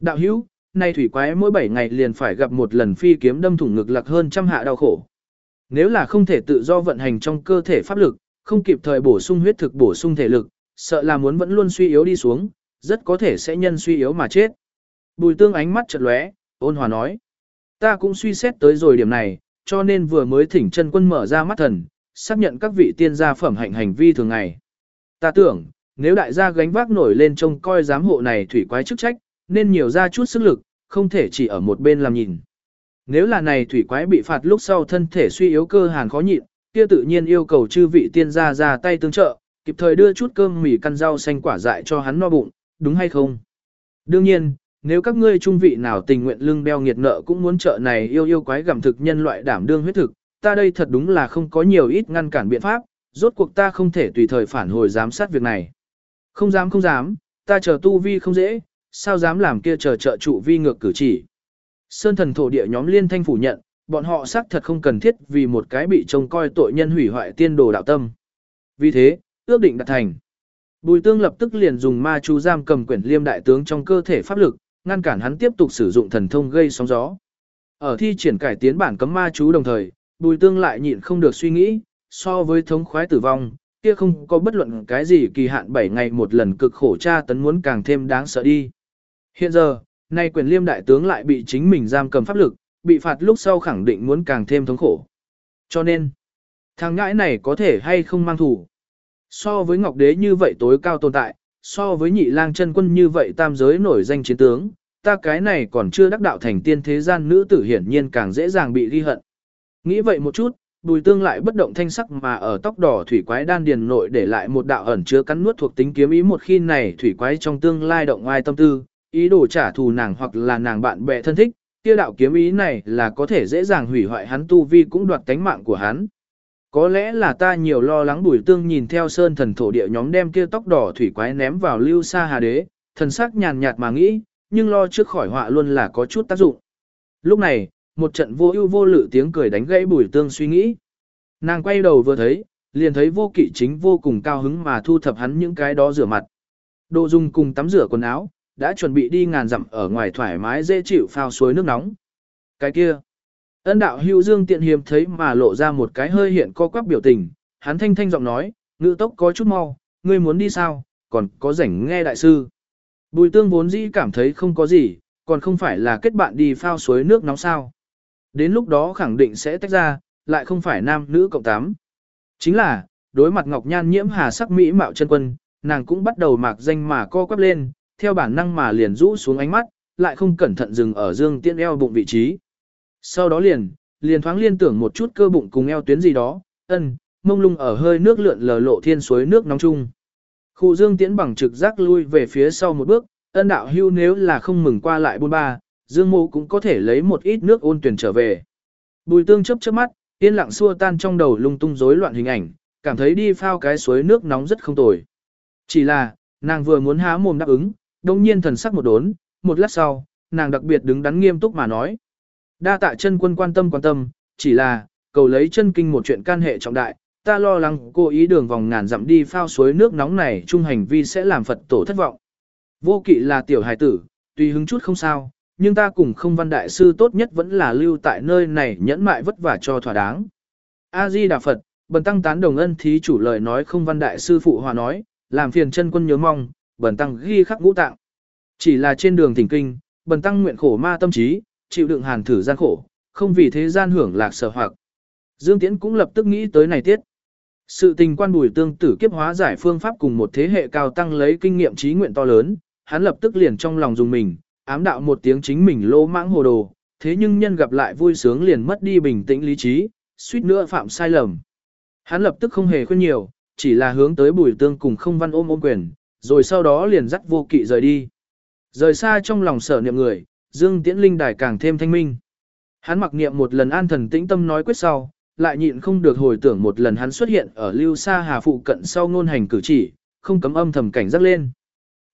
[SPEAKER 1] Đạo hữu, nay thủy quái mỗi 7 ngày liền phải gặp một lần phi kiếm đâm thủng ngực lạc hơn trăm hạ đau khổ. Nếu là không thể tự do vận hành trong cơ thể pháp lực, không kịp thời bổ sung huyết thực bổ sung thể lực, sợ là muốn vẫn luôn suy yếu đi xuống, rất có thể sẽ nhân suy yếu mà chết. Bùi tương ánh mắt chợt lóe, ôn hòa nói. Ta cũng suy xét tới rồi điểm này, cho nên vừa mới thỉnh chân quân mở ra mắt thần, xác nhận các vị tiên gia phẩm hạnh hành vi thường ngày. Ta tưởng, nếu đại gia gánh vác nổi lên trông coi giám hộ này thủy quái chức trách, nên nhiều ra chút sức lực, không thể chỉ ở một bên làm nhìn. Nếu là này thủy quái bị phạt lúc sau thân thể suy yếu cơ hàn khó nhịn, kia tự nhiên yêu cầu chư vị tiên gia ra tay tương trợ, kịp thời đưa chút cơm mì căn rau xanh quả dại cho hắn no bụng, đúng hay không? Đương nhiên, nếu các ngươi trung vị nào tình nguyện lưng beo nghiệt nợ cũng muốn trợ này yêu yêu quái gặm thực nhân loại đảm đương huyết thực, ta đây thật đúng là không có nhiều ít ngăn cản biện pháp, rốt cuộc ta không thể tùy thời phản hồi giám sát việc này. Không dám không dám, ta chờ tu vi không dễ, sao dám làm kia chờ trợ trụ vi ngược cử chỉ. Sơn thần thổ địa nhóm liên thanh phủ nhận, bọn họ xác thật không cần thiết vì một cái bị trông coi tội nhân hủy hoại tiên đồ đạo tâm. Vì thế, ước định đạt thành. Bùi tương lập tức liền dùng ma chú giam cầm quyển liêm đại tướng trong cơ thể pháp lực, ngăn cản hắn tiếp tục sử dụng thần thông gây sóng gió. Ở thi triển cải tiến bản cấm ma chú đồng thời, bùi tương lại nhịn không được suy nghĩ, so với thống khoái tử vong, kia không có bất luận cái gì kỳ hạn 7 ngày một lần cực khổ tra tấn muốn càng thêm đáng sợ đi. Hiện giờ, nay quyền liêm đại tướng lại bị chính mình giam cầm pháp lực, bị phạt lúc sau khẳng định muốn càng thêm thống khổ. Cho nên, thằng ngãi này có thể hay không mang thủ. So với Ngọc Đế như vậy tối cao tồn tại, so với nhị lang chân quân như vậy tam giới nổi danh chiến tướng, ta cái này còn chưa đắc đạo thành tiên thế gian nữ tử hiển nhiên càng dễ dàng bị ghi hận. Nghĩ vậy một chút, bùi tương lại bất động thanh sắc mà ở tóc đỏ thủy quái đan điền nội để lại một đạo ẩn chứa cắn nuốt thuộc tính kiếm ý một khi này thủy quái trong tương lai động ai tâm tư, ý đồ trả thù nàng hoặc là nàng bạn bè thân thích, kia đạo kiếm ý này là có thể dễ dàng hủy hoại hắn tu vi cũng đoạt tánh mạng của hắn. Có lẽ là ta nhiều lo lắng bùi tương nhìn theo sơn thần thổ địa nhóm đem kia tóc đỏ thủy quái ném vào lưu sa hà đế, thần sắc nhàn nhạt mà nghĩ, nhưng lo trước khỏi họa luôn là có chút tác dụng. Lúc này, một trận vô ưu vô lự tiếng cười đánh gãy bùi tương suy nghĩ. Nàng quay đầu vừa thấy, liền thấy vô kỵ chính vô cùng cao hứng mà thu thập hắn những cái đó rửa mặt. Đồ dùng cùng tắm rửa quần áo, đã chuẩn bị đi ngàn dặm ở ngoài thoải mái dễ chịu phao suối nước nóng. Cái kia, ân đạo hữu dương tiện hiếm thấy mà lộ ra một cái hơi hiện co quắp biểu tình, hắn thanh thanh giọng nói, ngữ tốc có chút mau, ngươi muốn đi sao, còn có rảnh nghe đại sư. Bùi tương vốn dĩ cảm thấy không có gì, còn không phải là kết bạn đi phao suối nước nóng sao. Đến lúc đó khẳng định sẽ tách ra, lại không phải nam nữ cộng tám. Chính là, đối mặt Ngọc Nhan nhiễm hà sắc mỹ mạo chân quân, nàng cũng bắt đầu mạc danh mà co quắp lên, theo bản năng mà liền rũ xuống ánh mắt, lại không cẩn thận dừng ở dương tiễn eo bụng vị trí. Sau đó liền, liền thoáng liên tưởng một chút cơ bụng cùng eo tuyến gì đó, ân, mông lung ở hơi nước lượn lờ lộ thiên suối nước nóng chung. Khu dương tiễn bằng trực giác lui về phía sau một bước, ân đạo hưu nếu là không mừng qua lại buôn ba, dương mô cũng có thể lấy một ít nước ôn tuyển trở về. Bùi tương chấp chớp mắt, yên lặng xua tan trong đầu lung tung rối loạn hình ảnh, cảm thấy đi phao cái suối nước nóng rất không tồi. Chỉ là, nàng vừa muốn há mồm đáp ứng, đông nhiên thần sắc một đốn, một lát sau, nàng đặc biệt đứng đắn nghiêm túc mà nói. Đa tạ chân quân quan tâm quan tâm, chỉ là, cầu lấy chân kinh một chuyện can hệ trọng đại, ta lo lắng cô ý đường vòng ngàn dặm đi phao suối nước nóng này chung hành vi sẽ làm Phật tổ thất vọng. Vô kỵ là tiểu hài tử, tùy hứng chút không sao, nhưng ta cùng không văn đại sư tốt nhất vẫn là lưu tại nơi này nhẫn mại vất vả cho thỏa đáng. A-di Đà Phật, bần tăng tán đồng ân thí chủ lời nói không văn đại sư phụ hòa nói, làm phiền chân quân nhớ mong, bần tăng ghi khắc ngũ tạng. Chỉ là trên đường thỉnh kinh, bần tăng nguyện khổ ma tâm trí, chịu đựng hàn thử gian khổ, không vì thế gian hưởng lạc sở hoặc. Dương Tiễn cũng lập tức nghĩ tới này tiết. Sự tình quan bùi tương tử kiếp hóa giải phương pháp cùng một thế hệ cao tăng lấy kinh nghiệm trí nguyện to lớn, hắn lập tức liền trong lòng dùng mình, ám đạo một tiếng chính mình lô mãng hồ đồ, thế nhưng nhân gặp lại vui sướng liền mất đi bình tĩnh lý trí, suýt nữa phạm sai lầm. Hắn lập tức không hề khuyên nhiều, chỉ là hướng tới bùi tương cùng không văn ôm ôm quyền, rồi sau đó liền dắt vô kỵ rời đi. Rời xa trong lòng sở niệm người, Dương Tiễn Linh đài càng thêm thanh minh. Hắn mặc niệm một lần an thần tĩnh tâm nói quyết sau, lại nhịn không được hồi tưởng một lần hắn xuất hiện ở lưu xa hà phụ cận sau ngôn hành cử chỉ, không cấm âm thầm cảnh giác lên.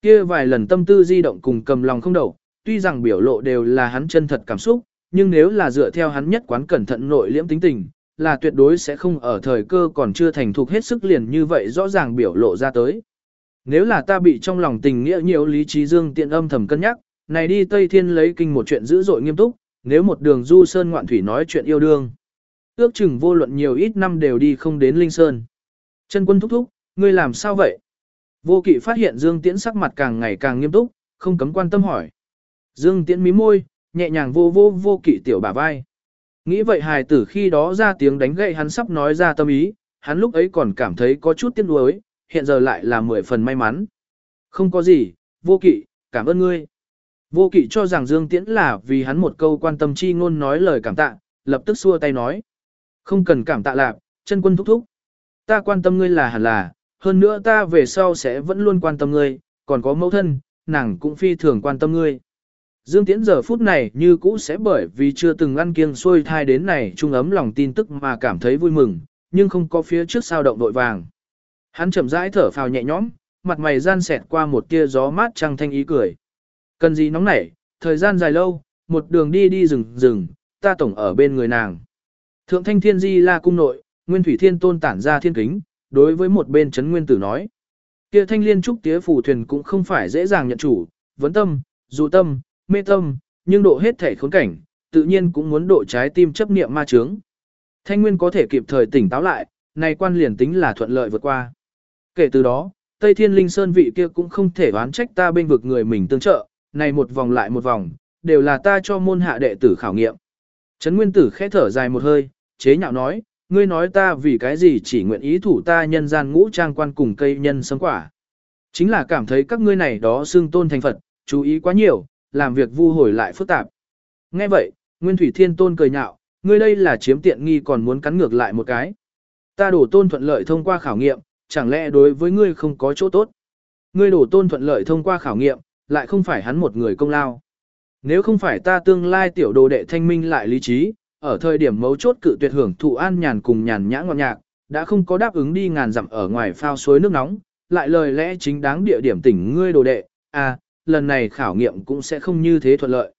[SPEAKER 1] Kia vài lần tâm tư di động cùng cầm lòng không đầu, tuy rằng biểu lộ đều là hắn chân thật cảm xúc, nhưng nếu là dựa theo hắn nhất quán cẩn thận nội liễm tính tình, là tuyệt đối sẽ không ở thời cơ còn chưa thành thục hết sức liền như vậy rõ ràng biểu lộ ra tới. Nếu là ta bị trong lòng tình nghĩa nhiều lý trí dương tiện âm thầm cân nhắc, này đi Tây Thiên lấy kinh một chuyện dữ dội nghiêm túc, nếu một đường du sơn ngoạn thủy nói chuyện yêu đương. Ước chừng vô luận nhiều ít năm đều đi không đến Linh Sơn. Chân quân thúc thúc, ngươi làm sao vậy? Vô kỵ phát hiện Dương Tiễn sắc mặt càng ngày càng nghiêm túc, không cấm quan tâm hỏi. Dương Tiễn mí môi, nhẹ nhàng vô vô vô kỵ tiểu bả vai. Nghĩ vậy hài tử khi đó ra tiếng đánh gậy hắn sắp nói ra tâm ý, hắn lúc ấy còn cảm thấy có chút tiếc nuối, hiện giờ lại là mười phần may mắn. Không có gì, vô kỵ, cảm ơn ngươi. Vô kỵ cho rằng Dương Tiễn là vì hắn một câu quan tâm chi ngôn nói lời cảm tạ, lập tức xua tay nói. Không cần cảm tạ lạc, chân quân thúc thúc. Ta quan tâm ngươi là hẳn là, hơn nữa ta về sau sẽ vẫn luôn quan tâm ngươi, còn có mẫu thân, nàng cũng phi thường quan tâm ngươi. Dương Tiễn giờ phút này như cũ sẽ bởi vì chưa từng ăn kiêng xuôi thai đến này trung ấm lòng tin tức mà cảm thấy vui mừng, nhưng không có phía trước sao động đội vàng. Hắn chậm rãi thở phào nhẹ nhõm, mặt mày gian xẹt qua một tia gió mát trăng thanh ý cười. Cần gì nóng nảy, thời gian dài lâu, một đường đi đi rừng rừng, ta tổng ở bên người nàng. Thượng thanh thiên di la cung nội, nguyên thủy thiên tôn tản ra thiên kính, đối với một bên chấn nguyên tử nói. Kia thanh liên trúc tía phù thuyền cũng không phải dễ dàng nhận chủ, vấn tâm, dụ tâm, mê tâm, nhưng độ hết thể khốn cảnh, tự nhiên cũng muốn độ trái tim chấp niệm ma chướng. Thanh nguyên có thể kịp thời tỉnh táo lại, này quan liền tính là thuận lợi vượt qua. Kể từ đó, Tây Thiên Linh Sơn vị kia cũng không thể oán trách ta bên vực người mình tương trợ, này một vòng lại một vòng, đều là ta cho môn hạ đệ tử khảo nghiệm. Trấn Nguyên Tử khẽ thở dài một hơi, chế nhạo nói, ngươi nói ta vì cái gì chỉ nguyện ý thủ ta nhân gian ngũ trang quan cùng cây nhân sấm quả. Chính là cảm thấy các ngươi này đó xương tôn thành Phật, chú ý quá nhiều, làm việc vu hồi lại phức tạp. Nghe vậy, Nguyên Thủy Thiên Tôn cười nhạo, ngươi đây là chiếm tiện nghi còn muốn cắn ngược lại một cái. Ta đổ tôn thuận lợi thông qua khảo nghiệm, chẳng lẽ đối với ngươi không có chỗ tốt. Ngươi đổ tôn thuận lợi thông qua khảo nghiệm, lại không phải hắn một người công lao. Nếu không phải ta tương lai tiểu đồ đệ thanh minh lại lý trí, ở thời điểm mấu chốt cự tuyệt hưởng thụ an nhàn cùng nhàn nhã ngọt nhạc, đã không có đáp ứng đi ngàn dặm ở ngoài phao suối nước nóng, lại lời lẽ chính đáng địa điểm tỉnh ngươi đồ đệ, à, lần này khảo nghiệm cũng sẽ không như thế thuận lợi.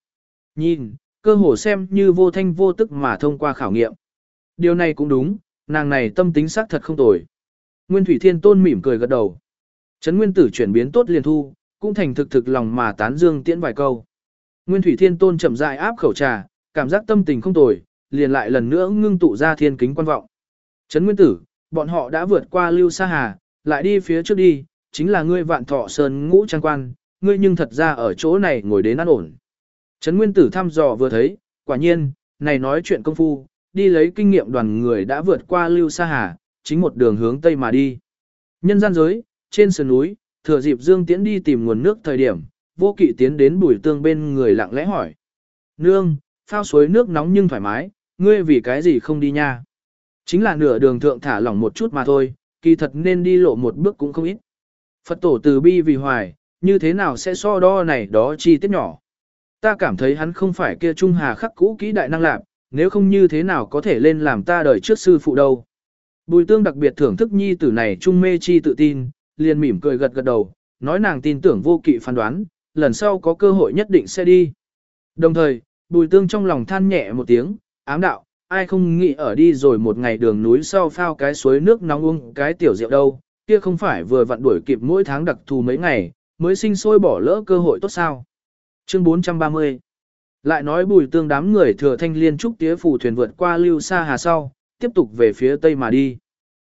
[SPEAKER 1] Nhìn, cơ hồ xem như vô thanh vô tức mà thông qua khảo nghiệm. Điều này cũng đúng, nàng này tâm tính xác thật không tồi. Nguyên Thủy Thiên Tôn mỉm cười gật đầu. Trấn Nguyên Tử chuyển biến tốt liền thu, cũng thành thực thực lòng mà tán dương tiễn vài câu. Nguyên Thủy Thiên Tôn chậm rãi áp khẩu trà, cảm giác tâm tình không tồi, liền lại lần nữa ngưng tụ ra thiên kính quan vọng. Trấn Nguyên Tử, bọn họ đã vượt qua Lưu Sa Hà, lại đi phía trước đi, chính là ngươi vạn thọ sơn ngũ trang quan, ngươi nhưng thật ra ở chỗ này ngồi đến an ổn. Trấn Nguyên Tử thăm dò vừa thấy, quả nhiên, này nói chuyện công phu, đi lấy kinh nghiệm đoàn người đã vượt qua Lưu Sa Hà, chính một đường hướng Tây mà đi. Nhân gian giới, trên sườn núi, thừa dịp Dương Tiễn đi tìm nguồn nước thời điểm, vô kỵ tiến đến bùi tương bên người lặng lẽ hỏi. Nương, phao suối nước nóng nhưng thoải mái, ngươi vì cái gì không đi nha? Chính là nửa đường thượng thả lỏng một chút mà thôi, kỳ thật nên đi lộ một bước cũng không ít. Phật tổ từ bi vì hoài, như thế nào sẽ so đo này đó chi tiết nhỏ. Ta cảm thấy hắn không phải kia trung hà khắc cũ kỹ đại năng lạc, nếu không như thế nào có thể lên làm ta đời trước sư phụ đâu. Bùi tương đặc biệt thưởng thức nhi tử này trung mê chi tự tin, liền mỉm cười gật gật đầu, nói nàng tin tưởng vô kỵ phán đoán, lần sau có cơ hội nhất định sẽ đi. Đồng thời, bùi tương trong lòng than nhẹ một tiếng, ám đạo, ai không nghĩ ở đi rồi một ngày đường núi sau phao cái suối nước nóng uống cái tiểu rượu đâu, kia không phải vừa vặn đuổi kịp mỗi tháng đặc thù mấy ngày, mới sinh sôi bỏ lỡ cơ hội tốt sao. Chương 430 Lại nói bùi tương đám người thừa thanh liên trúc tía phù thuyền vượt qua lưu xa hà sau, tiếp tục về phía tây mà đi.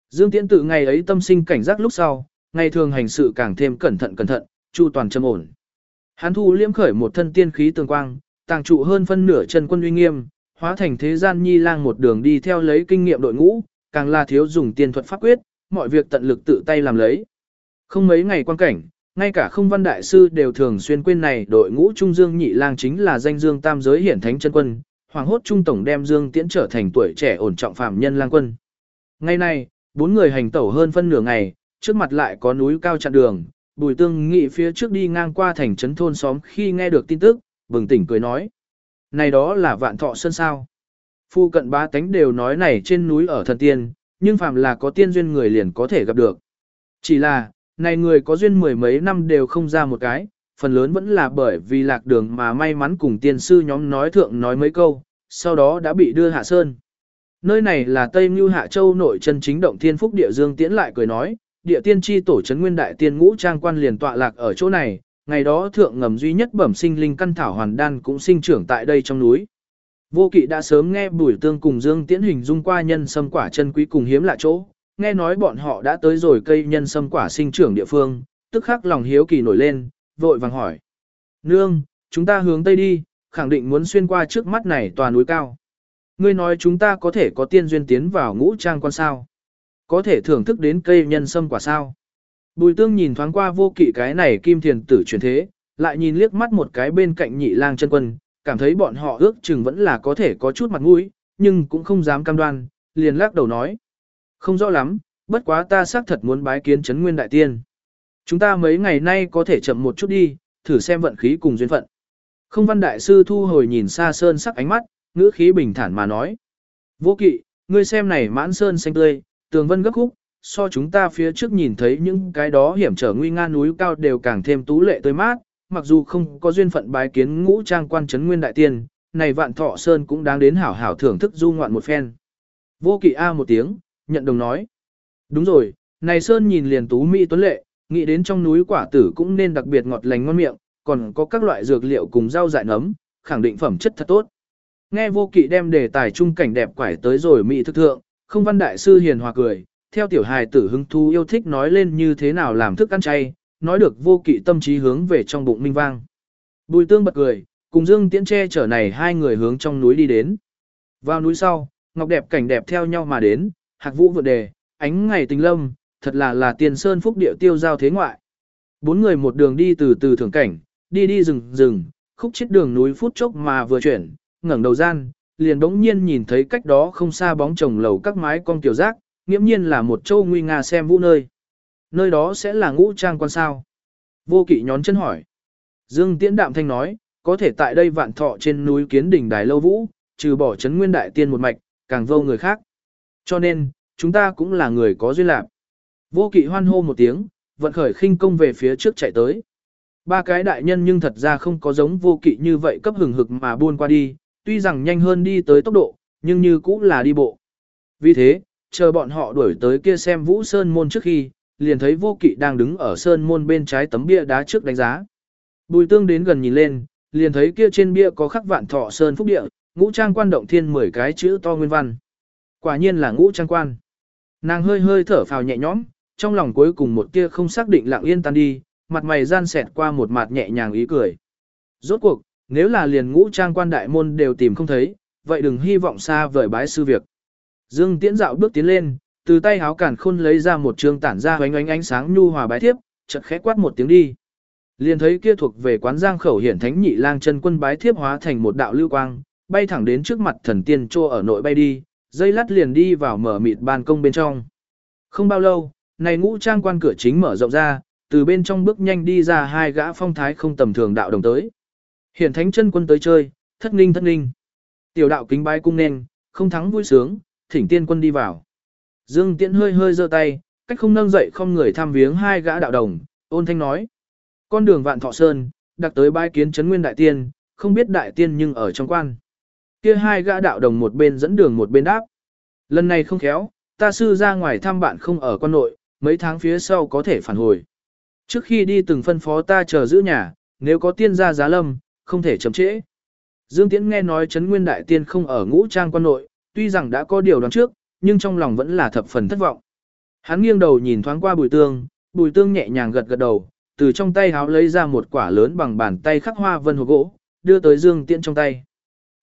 [SPEAKER 1] Dương Tiễn tự ngày ấy tâm sinh cảnh giác lúc sau, ngày thường hành sự càng thêm cẩn thận cẩn thận, chu toàn trầm ổn. Hắn thu liễm khởi một thân tiên khí tường quang, tàng trụ hơn phân nửa chân quân uy nghiêm, hóa thành thế gian nhi lang một đường đi theo lấy kinh nghiệm đội ngũ, càng là thiếu dùng tiên thuật pháp quyết, mọi việc tận lực tự tay làm lấy. Không mấy ngày quan cảnh, ngay cả không văn đại sư đều thường xuyên quên này đội ngũ trung dương nhị lang chính là danh dương tam giới hiển thánh chân quân, hoàng hốt trung tổng đem dương tiễn trở thành tuổi trẻ ổn trọng phạm nhân lang quân. Ngày nay, bốn người hành tẩu hơn phân nửa ngày, trước mặt lại có núi cao chặn đường, bùi tương nghị phía trước đi ngang qua thành trấn thôn xóm khi nghe được tin tức, bừng tỉnh cười nói. Này đó là vạn thọ sơn sao. Phu cận ba tánh đều nói này trên núi ở thần tiên, nhưng phàm là có tiên duyên người liền có thể gặp được. Chỉ là, này người có duyên mười mấy năm đều không ra một cái, phần lớn vẫn là bởi vì lạc đường mà may mắn cùng tiên sư nhóm nói thượng nói mấy câu, sau đó đã bị đưa hạ sơn. Nơi này là Tây Mưu Hạ Châu nội chân chính động thiên phúc địa dương tiễn lại cười nói, địa tiên tri tổ trấn nguyên đại tiên ngũ trang quan liền tọa lạc ở chỗ này, ngày đó thượng ngầm duy nhất bẩm sinh linh căn thảo hoàn đan cũng sinh trưởng tại đây trong núi. Vô kỵ đã sớm nghe bùi tương cùng dương tiễn hình dung qua nhân sâm quả chân quý cùng hiếm lạ chỗ, nghe nói bọn họ đã tới rồi cây nhân sâm quả sinh trưởng địa phương, tức khắc lòng hiếu kỳ nổi lên, vội vàng hỏi. Nương, chúng ta hướng tây đi, khẳng định muốn xuyên qua trước mắt này tòa núi cao. Ngươi nói chúng ta có thể có tiên duyên tiến vào ngũ trang quan sao. Có thể thưởng thức đến cây nhân sâm quả sao. Bùi tương nhìn thoáng qua vô kỵ cái này kim thiền tử truyền thế, lại nhìn liếc mắt một cái bên cạnh nhị lang chân quân, cảm thấy bọn họ ước chừng vẫn là có thể có chút mặt mũi, nhưng cũng không dám cam đoan, liền lắc đầu nói. Không rõ lắm, bất quá ta xác thật muốn bái kiến chấn nguyên đại tiên. Chúng ta mấy ngày nay có thể chậm một chút đi, thử xem vận khí cùng duyên phận. Không văn đại sư thu hồi nhìn xa sơn sắc ánh mắt, ngữ khí bình thản mà nói. Vô kỵ, ngươi xem này mãn sơn xanh tươi, tường vân gấp khúc, so chúng ta phía trước nhìn thấy những cái đó hiểm trở nguy nga núi cao đều càng thêm tú lệ tươi mát, mặc dù không có duyên phận bái kiến ngũ trang quan trấn nguyên đại tiên, này vạn thọ sơn cũng đáng đến hảo hảo thưởng thức du ngoạn một phen. Vô kỵ A một tiếng, nhận đồng nói. Đúng rồi, này sơn nhìn liền tú mỹ tuấn lệ, nghĩ đến trong núi quả tử cũng nên đặc biệt ngọt lành ngon miệng, còn có các loại dược liệu cùng rau dại nấm, khẳng định phẩm chất thật tốt. Nghe vô kỵ đem đề tài trung cảnh đẹp quải tới rồi mỹ thực thượng, không văn đại sư hiền hòa cười, theo tiểu hài tử hứng thú yêu thích nói lên như thế nào làm thức ăn chay, nói được vô kỵ tâm trí hướng về trong bụng minh vang. Bùi tương bật cười, cùng Dương Tiễn che chở này hai người hướng trong núi đi đến. Vào núi sau, ngọc đẹp cảnh đẹp theo nhau mà đến, hạc vũ vượt đề, ánh ngày tình lâm, thật là là tiền sơn phúc địa tiêu giao thế ngoại. Bốn người một đường đi từ từ thưởng cảnh, đi đi rừng rừng, khúc chết đường núi phút chốc mà vừa chuyển, ngẩng đầu gian, liền bỗng nhiên nhìn thấy cách đó không xa bóng chồng lầu các mái con tiểu giác, nghiễm nhiên là một châu nguy nga xem vũ nơi. Nơi đó sẽ là ngũ trang quan sao. Vô kỵ nhón chân hỏi. Dương Tiễn Đạm Thanh nói, có thể tại đây vạn thọ trên núi kiến đỉnh đài lâu vũ, trừ bỏ chấn nguyên đại tiên một mạch, càng vô người khác. Cho nên, chúng ta cũng là người có duyên lạc. Vô kỵ hoan hô một tiếng, vận khởi khinh công về phía trước chạy tới. Ba cái đại nhân nhưng thật ra không có giống vô kỵ như vậy cấp hừng hực mà buôn qua đi, tuy rằng nhanh hơn đi tới tốc độ, nhưng như cũng là đi bộ. Vì thế, chờ bọn họ đuổi tới kia xem vũ sơn môn trước khi, liền thấy vô kỵ đang đứng ở sơn môn bên trái tấm bia đá trước đánh giá. Bùi tương đến gần nhìn lên, liền thấy kia trên bia có khắc vạn thọ sơn phúc địa, ngũ trang quan động thiên 10 cái chữ to nguyên văn. Quả nhiên là ngũ trang quan. Nàng hơi hơi thở phào nhẹ nhõm, trong lòng cuối cùng một tia không xác định lặng yên tan đi, mặt mày gian xẹt qua một mặt nhẹ nhàng ý cười. Rốt cuộc, nếu là liền ngũ trang quan đại môn đều tìm không thấy, vậy đừng hy vọng xa vời bái sư việc. Dương Tiễn dạo bước tiến lên, từ tay háo cản khôn lấy ra một trường tản ra ánh ánh ánh sáng nhu hòa bái thiếp, chợt khẽ quát một tiếng đi. Liền thấy kia thuộc về quán giang khẩu hiển thánh nhị lang chân quân bái thiếp hóa thành một đạo lưu quang, bay thẳng đến trước mặt thần tiên trô ở nội bay đi, dây lát liền đi vào mở mịt ban công bên trong. Không bao lâu, này ngũ trang quan cửa chính mở rộng ra, từ bên trong bước nhanh đi ra hai gã phong thái không tầm thường đạo đồng tới. Hiển thánh chân quân tới chơi, thất ninh thất ninh. Tiểu đạo kính bái cung nên, không thắng vui sướng, thỉnh tiên quân đi vào. Dương Tiễn hơi hơi giơ tay, cách không nâng dậy không người tham viếng hai gã đạo đồng, ôn thanh nói. Con đường vạn thọ sơn, đặc tới bái kiến chấn nguyên đại tiên, không biết đại tiên nhưng ở trong quan. Kia hai gã đạo đồng một bên dẫn đường một bên đáp. Lần này không khéo, ta sư ra ngoài thăm bạn không ở quan nội, mấy tháng phía sau có thể phản hồi. Trước khi đi từng phân phó ta chờ giữ nhà, nếu có tiên gia giá lâm, không thể chậm trễ. Dương Tiễn nghe nói Trấn nguyên đại tiên không ở ngũ trang quan nội, tuy rằng đã có điều đoán trước, nhưng trong lòng vẫn là thập phần thất vọng. Hắn nghiêng đầu nhìn thoáng qua bùi tương, bùi tương nhẹ nhàng gật gật đầu, từ trong tay háo lấy ra một quả lớn bằng bàn tay khắc hoa vân hộp gỗ, đưa tới Dương Tiễn trong tay.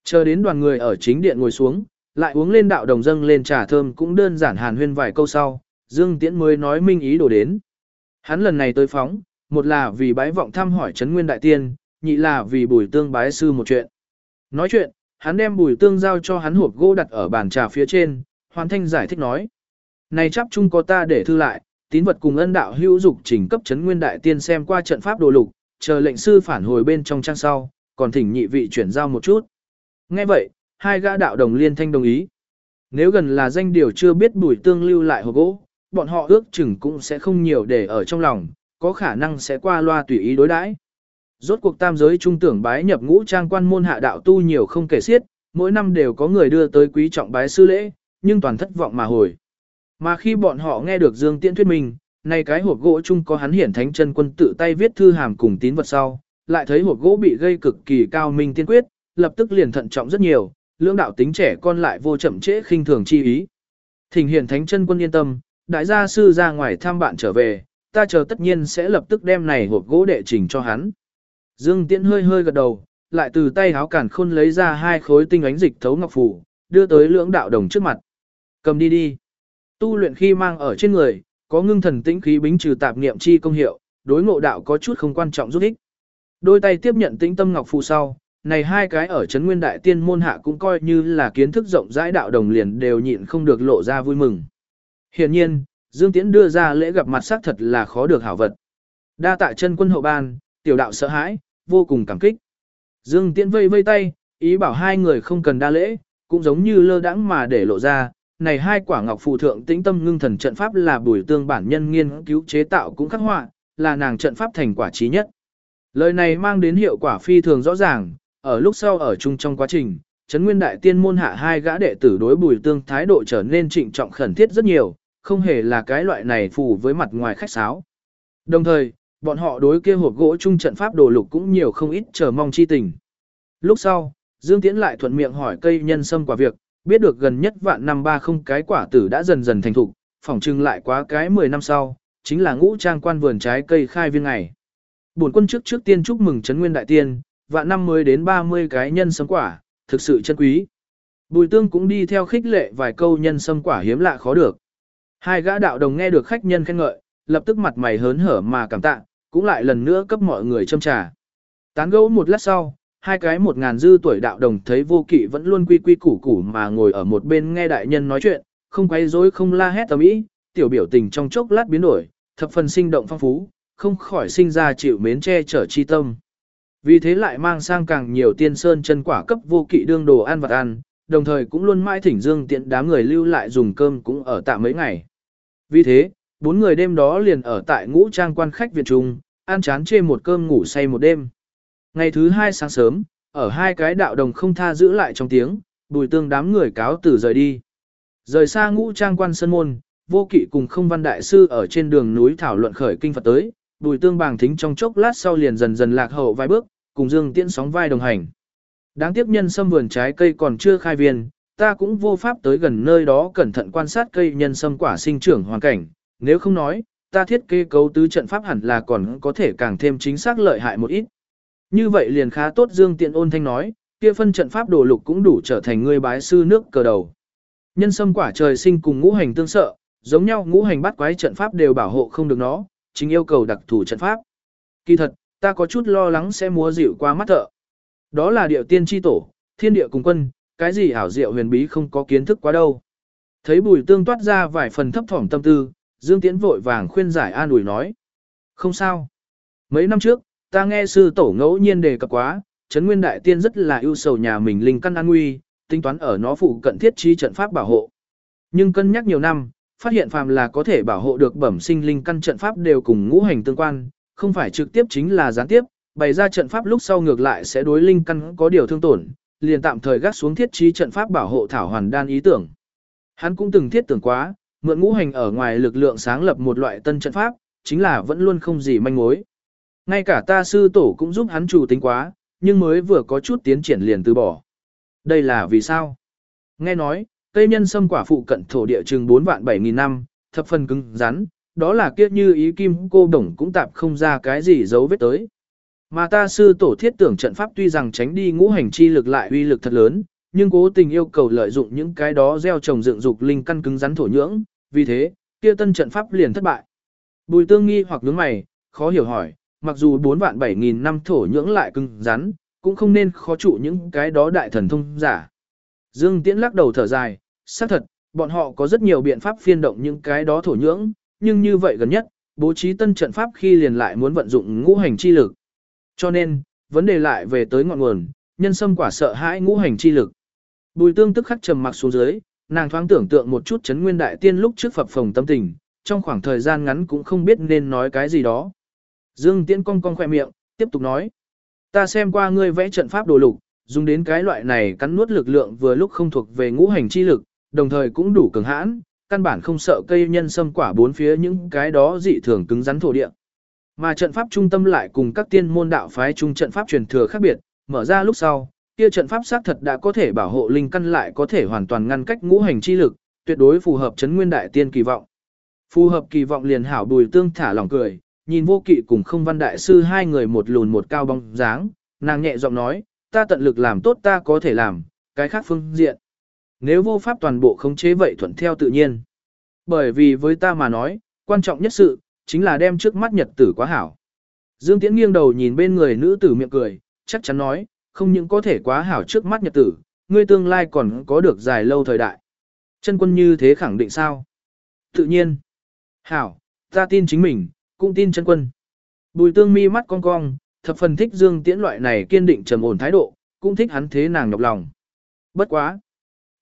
[SPEAKER 1] Chờ đến đoàn người ở chính điện ngồi xuống, lại uống lên đạo đồng dâng lên trà thơm cũng đơn giản hàn huyên vài câu sau, Dương Tiễn mới nói minh ý đồ đến. Hắn lần này tới phóng, một là vì bái vọng thăm hỏi Trấn Nguyên Đại Tiên, nhị là vì bùi tương bái sư một chuyện. Nói chuyện, hắn đem bùi tương giao cho hắn hộp gỗ đặt ở bàn trà phía trên, hoàn thanh giải thích nói. Này chắp chung có ta để thư lại, tín vật cùng ân đạo hữu dục trình cấp Trấn Nguyên Đại Tiên xem qua trận pháp đồ lục, chờ lệnh sư phản hồi bên trong trang sau, còn thỉnh nhị vị chuyển giao một chút. Nghe vậy, hai gã đạo đồng liên thanh đồng ý. Nếu gần là danh điều chưa biết bùi tương lưu lại hộp gỗ, bọn họ ước chừng cũng sẽ không nhiều để ở trong lòng, có khả năng sẽ qua loa tùy ý đối đãi. Rốt cuộc tam giới trung tưởng bái nhập ngũ trang quan môn hạ đạo tu nhiều không kể xiết, mỗi năm đều có người đưa tới quý trọng bái sư lễ, nhưng toàn thất vọng mà hồi. Mà khi bọn họ nghe được Dương Tiễn thuyết mình, này cái hộp gỗ chung có hắn hiển thánh chân quân tự tay viết thư hàm cùng tín vật sau, lại thấy hộp gỗ bị gây cực kỳ cao minh tiên quyết, lập tức liền thận trọng rất nhiều, lưỡng đạo tính trẻ con lại vô chậm trễ khinh thường chi ý. Thỉnh hiển thánh chân quân yên tâm, đại gia sư ra ngoài thăm bạn trở về, ta chờ tất nhiên sẽ lập tức đem này hộp gỗ đệ trình cho hắn. Dương Tiễn hơi hơi gật đầu, lại từ tay háo cản khôn lấy ra hai khối tinh ánh dịch thấu ngọc phủ, đưa tới lưỡng đạo đồng trước mặt. Cầm đi đi. Tu luyện khi mang ở trên người, có ngưng thần tĩnh khí bính trừ tạp niệm chi công hiệu, đối ngộ đạo có chút không quan trọng giúp ích. Đôi tay tiếp nhận tĩnh tâm ngọc phù sau, này hai cái ở chấn nguyên đại tiên môn hạ cũng coi như là kiến thức rộng rãi đạo đồng liền đều nhịn không được lộ ra vui mừng. Hiện nhiên, Dương Tiễn đưa ra lễ gặp mặt xác thật là khó được hảo vật. Đa tạ chân quân hậu ban, tiểu đạo sợ hãi, vô cùng cảm kích. Dương Tiễn vây vây tay, ý bảo hai người không cần đa lễ, cũng giống như lơ đãng mà để lộ ra, này hai quả ngọc phù thượng tĩnh tâm ngưng thần trận pháp là bùi tương bản nhân nghiên cứu chế tạo cũng khắc họa, là nàng trận pháp thành quả trí nhất. Lời này mang đến hiệu quả phi thường rõ ràng, ở lúc sau ở chung trong quá trình, Trấn Nguyên Đại Tiên môn hạ hai gã đệ tử đối bùi tương thái độ trở nên trịnh trọng khẩn thiết rất nhiều, không hề là cái loại này phù với mặt ngoài khách sáo. Đồng thời, bọn họ đối kia hộp gỗ chung trận pháp đồ lục cũng nhiều không ít chờ mong chi tình. Lúc sau, Dương Tiễn lại thuận miệng hỏi cây nhân sâm quả việc, biết được gần nhất vạn năm ba không cái quả tử đã dần dần thành thục, phỏng trưng lại quá cái 10 năm sau, chính là ngũ trang quan vườn trái cây khai viên ngày. Bổn quân trước trước tiên chúc mừng Trấn Nguyên Đại Tiên, vạn năm mới đến 30 cái nhân sâm quả, thực sự chân quý. Bùi tương cũng đi theo khích lệ vài câu nhân sâm quả hiếm lạ khó được. Hai gã đạo đồng nghe được khách nhân khen ngợi, lập tức mặt mày hớn hở mà cảm tạ, cũng lại lần nữa cấp mọi người châm trà. Tán gẫu một lát sau, hai cái một ngàn dư tuổi đạo đồng thấy vô kỵ vẫn luôn quy quy củ củ mà ngồi ở một bên nghe đại nhân nói chuyện, không quay rối không la hét tầm ý, tiểu biểu tình trong chốc lát biến đổi, thập phần sinh động phong phú, không khỏi sinh ra chịu mến che chở chi tâm. Vì thế lại mang sang càng nhiều tiên sơn chân quả cấp vô kỵ đương đồ ăn vật ăn, đồng thời cũng luôn mãi thỉnh dương tiện đám người lưu lại dùng cơm cũng ở tạm mấy ngày. Vì thế, bốn người đêm đó liền ở tại ngũ trang quan khách viện trung, ăn chán chê một cơm ngủ say một đêm. Ngày thứ hai sáng sớm, ở hai cái đạo đồng không tha giữ lại trong tiếng, bùi tương đám người cáo tử rời đi. Rời xa ngũ trang quan sân môn, vô kỵ cùng không văn đại sư ở trên đường núi thảo luận khởi kinh Phật tới, bùi tương bàng thính trong chốc lát sau liền dần dần lạc hậu vài bước, cùng dương tiễn sóng vai đồng hành. Đáng tiếc nhân sâm vườn trái cây còn chưa khai viên, ta cũng vô pháp tới gần nơi đó cẩn thận quan sát cây nhân sâm quả sinh trưởng hoàn cảnh, nếu không nói, ta thiết kế cấu tứ trận pháp hẳn là còn có thể càng thêm chính xác lợi hại một ít. Như vậy liền khá tốt Dương Tiện ôn thanh nói, kia phân trận pháp đồ lục cũng đủ trở thành người bái sư nước cờ đầu. Nhân sâm quả trời sinh cùng ngũ hành tương sợ, giống nhau ngũ hành bắt quái trận pháp đều bảo hộ không được nó, chính yêu cầu đặc thù trận pháp. Kỳ thật, ta có chút lo lắng sẽ múa dịu qua mắt thợ. Đó là điệu tiên tri tổ, thiên địa cùng quân, cái gì ảo diệu huyền bí không có kiến thức quá đâu. Thấy bùi tương toát ra vài phần thấp thỏm tâm tư, Dương Tiễn vội vàng khuyên giải an ủi nói. Không sao. Mấy năm trước, ta nghe sư tổ ngẫu nhiên đề cập quá, Trấn Nguyên Đại Tiên rất là ưu sầu nhà mình linh căn an nguy, tính toán ở nó phụ cận thiết trí trận pháp bảo hộ. Nhưng cân nhắc nhiều năm, phát hiện phàm là có thể bảo hộ được bẩm sinh linh căn trận pháp đều cùng ngũ hành tương quan, không phải trực tiếp chính là gián tiếp, bày ra trận pháp lúc sau ngược lại sẽ đối linh căn có điều thương tổn, liền tạm thời gác xuống thiết trí trận pháp bảo hộ thảo hoàn đan ý tưởng. Hắn cũng từng thiết tưởng quá, mượn ngũ hành ở ngoài lực lượng sáng lập một loại tân trận pháp, chính là vẫn luôn không gì manh mối. Ngay cả ta sư tổ cũng giúp hắn chủ tính quá, nhưng mới vừa có chút tiến triển liền từ bỏ. Đây là vì sao? Nghe nói, cây nhân sâm quả phụ cận thổ địa chừng 4 vạn 7 nghìn năm, thập phần cứng rắn, đó là kiếp như ý kim cô đồng cũng tạp không ra cái gì dấu vết tới. Mà ta sư tổ thiết tưởng trận pháp tuy rằng tránh đi ngũ hành chi lực lại uy lực thật lớn, nhưng cố tình yêu cầu lợi dụng những cái đó gieo trồng dựng dục linh căn cứng rắn thổ nhưỡng, vì thế, kia tân trận pháp liền thất bại. Bùi tương nghi hoặc nhướng mày, khó hiểu hỏi, mặc dù 4 vạn 7 nghìn năm thổ nhưỡng lại cứng rắn, cũng không nên khó trụ những cái đó đại thần thông giả. Dương Tiễn lắc đầu thở dài, xác thật, bọn họ có rất nhiều biện pháp phiên động những cái đó thổ nhưỡng, nhưng như vậy gần nhất, bố trí tân trận pháp khi liền lại muốn vận dụng ngũ hành chi lực. Cho nên, vấn đề lại về tới ngọn nguồn, nhân sâm quả sợ hãi ngũ hành chi lực. Bùi tương tức khắc trầm mặc xuống dưới, nàng thoáng tưởng tượng một chút chấn nguyên đại tiên lúc trước phập phồng tâm tình, trong khoảng thời gian ngắn cũng không biết nên nói cái gì đó. Dương Tiễn cong cong khỏe miệng, tiếp tục nói. Ta xem qua ngươi vẽ trận pháp đồ lục, dùng đến cái loại này cắn nuốt lực lượng vừa lúc không thuộc về ngũ hành chi lực, đồng thời cũng đủ cường hãn, căn bản không sợ cây nhân sâm quả bốn phía những cái đó dị thường cứng rắn thổ địa. Mà trận pháp trung tâm lại cùng các tiên môn đạo phái trung trận pháp truyền thừa khác biệt, mở ra lúc sau, kia trận pháp xác thật đã có thể bảo hộ linh căn lại có thể hoàn toàn ngăn cách ngũ hành chi lực, tuyệt đối phù hợp chấn nguyên đại tiên kỳ vọng. Phù hợp kỳ vọng liền hảo bùi tương thả lòng cười, nhìn vô kỵ cùng không văn đại sư hai người một lùn một cao bóng dáng, nàng nhẹ giọng nói, ta tận lực làm tốt ta có thể làm, cái khác phương diện. Nếu vô pháp toàn bộ khống chế vậy thuận theo tự nhiên. Bởi vì với ta mà nói, quan trọng nhất sự, chính là đem trước mắt nhật tử quá hảo. Dương Tiễn nghiêng đầu nhìn bên người nữ tử miệng cười, chắc chắn nói, không những có thể quá hảo trước mắt nhật tử, ngươi tương lai còn có được dài lâu thời đại. Chân quân như thế khẳng định sao? Tự nhiên. Hảo, ta tin chính mình, cũng tin chân quân. Bùi tương mi mắt cong cong, thập phần thích Dương Tiễn loại này kiên định trầm ổn thái độ, cũng thích hắn thế nàng nhọc lòng. Bất quá.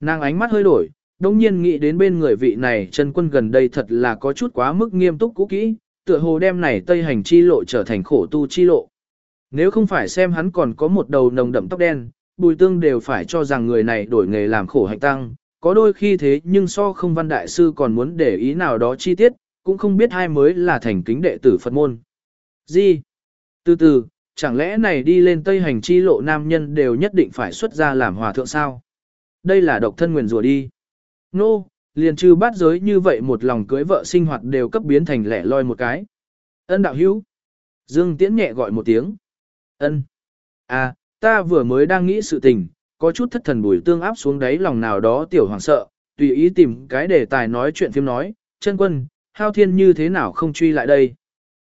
[SPEAKER 1] Nàng ánh mắt hơi đổi, đồng nhiên nghĩ đến bên người vị này chân quân gần đây thật là có chút quá mức nghiêm túc cũ kỹ, tựa hồ đem này tây hành chi lộ trở thành khổ tu chi lộ. Nếu không phải xem hắn còn có một đầu nồng đậm tóc đen, bùi tương đều phải cho rằng người này đổi nghề làm khổ hạnh tăng, có đôi khi thế nhưng so không văn đại sư còn muốn để ý nào đó chi tiết, cũng không biết hai mới là thành kính đệ tử Phật môn. Gì? Từ từ, chẳng lẽ này đi lên tây hành chi lộ nam nhân đều nhất định phải xuất ra làm hòa thượng sao? Đây là độc thân nguyền rủa đi. Nô, no, liền trừ bát giới như vậy một lòng cưới vợ sinh hoạt đều cấp biến thành lẻ loi một cái. Ân đạo hữu. Dương Tiễn nhẹ gọi một tiếng. Ân. À, ta vừa mới đang nghĩ sự tình, có chút thất thần bùi tương áp xuống đáy lòng nào đó tiểu hoàng sợ, tùy ý tìm cái đề tài nói chuyện phim nói, chân quân, hao thiên như thế nào không truy lại đây.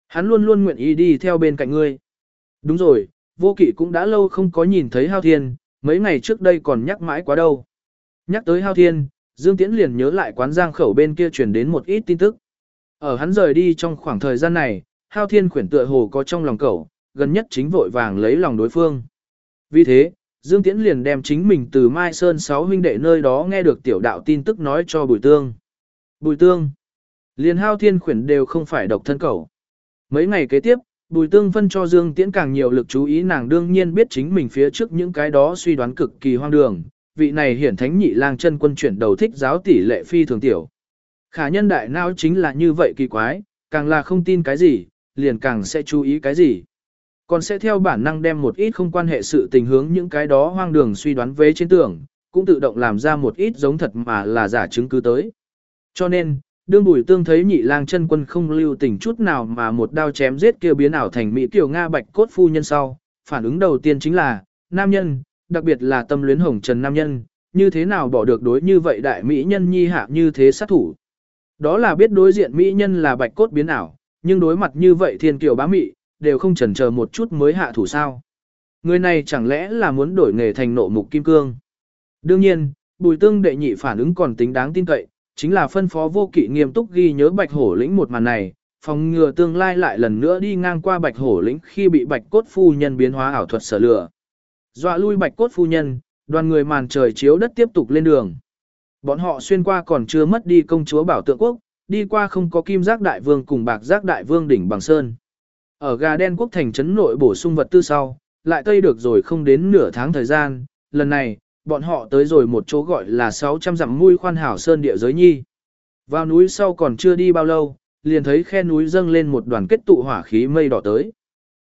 [SPEAKER 1] Hắn luôn luôn nguyện ý đi theo bên cạnh ngươi. Đúng rồi, vô kỵ cũng đã lâu không có nhìn thấy hao thiên, mấy ngày trước đây còn nhắc mãi quá đâu. Nhắc tới hao thiên, Dương Tiễn liền nhớ lại quán giang khẩu bên kia truyền đến một ít tin tức. Ở hắn rời đi trong khoảng thời gian này, hao thiên khuyển tựa hồ có trong lòng cậu, gần nhất chính vội vàng lấy lòng đối phương. Vì thế, Dương Tiễn liền đem chính mình từ Mai Sơn sáu huynh đệ nơi đó nghe được tiểu đạo tin tức nói cho Bùi Tương. Bùi Tương, liền hao thiên khuyển đều không phải độc thân cậu. Mấy ngày kế tiếp, Bùi Tương phân cho Dương Tiễn càng nhiều lực chú ý nàng đương nhiên biết chính mình phía trước những cái đó suy đoán cực kỳ hoang đường, vị này hiển thánh nhị lang chân quân chuyển đầu thích giáo tỷ lệ phi thường tiểu. Khả nhân đại não chính là như vậy kỳ quái, càng là không tin cái gì, liền càng sẽ chú ý cái gì. Còn sẽ theo bản năng đem một ít không quan hệ sự tình hướng những cái đó hoang đường suy đoán vế trên tưởng, cũng tự động làm ra một ít giống thật mà là giả chứng cứ tới. Cho nên, đương bùi tương thấy nhị lang chân quân không lưu tình chút nào mà một đao chém giết kia biến ảo thành mỹ tiểu Nga bạch cốt phu nhân sau, phản ứng đầu tiên chính là, nam nhân, đặc biệt là tâm luyến hồng trần nam nhân, như thế nào bỏ được đối như vậy đại mỹ nhân nhi hạ như thế sát thủ. Đó là biết đối diện mỹ nhân là bạch cốt biến ảo, nhưng đối mặt như vậy thiên kiều bá mị, đều không chần chờ một chút mới hạ thủ sao. Người này chẳng lẽ là muốn đổi nghề thành nộ mục kim cương. Đương nhiên, bùi tương đệ nhị phản ứng còn tính đáng tin cậy, chính là phân phó vô kỵ nghiêm túc ghi nhớ bạch hổ lĩnh một màn này, phòng ngừa tương lai lại lần nữa đi ngang qua bạch hổ lĩnh khi bị bạch cốt phu nhân biến hóa ảo thuật sở lửa. Dọa lui bạch cốt phu nhân, đoàn người màn trời chiếu đất tiếp tục lên đường. Bọn họ xuyên qua còn chưa mất đi công chúa bảo tượng quốc, đi qua không có kim giác đại vương cùng bạc giác đại vương đỉnh bằng sơn. Ở gà đen quốc thành trấn nội bổ sung vật tư sau, lại tây được rồi không đến nửa tháng thời gian, lần này, bọn họ tới rồi một chỗ gọi là 600 dặm mui khoan hảo sơn địa giới nhi. Vào núi sau còn chưa đi bao lâu, liền thấy khe núi dâng lên một đoàn kết tụ hỏa khí mây đỏ tới.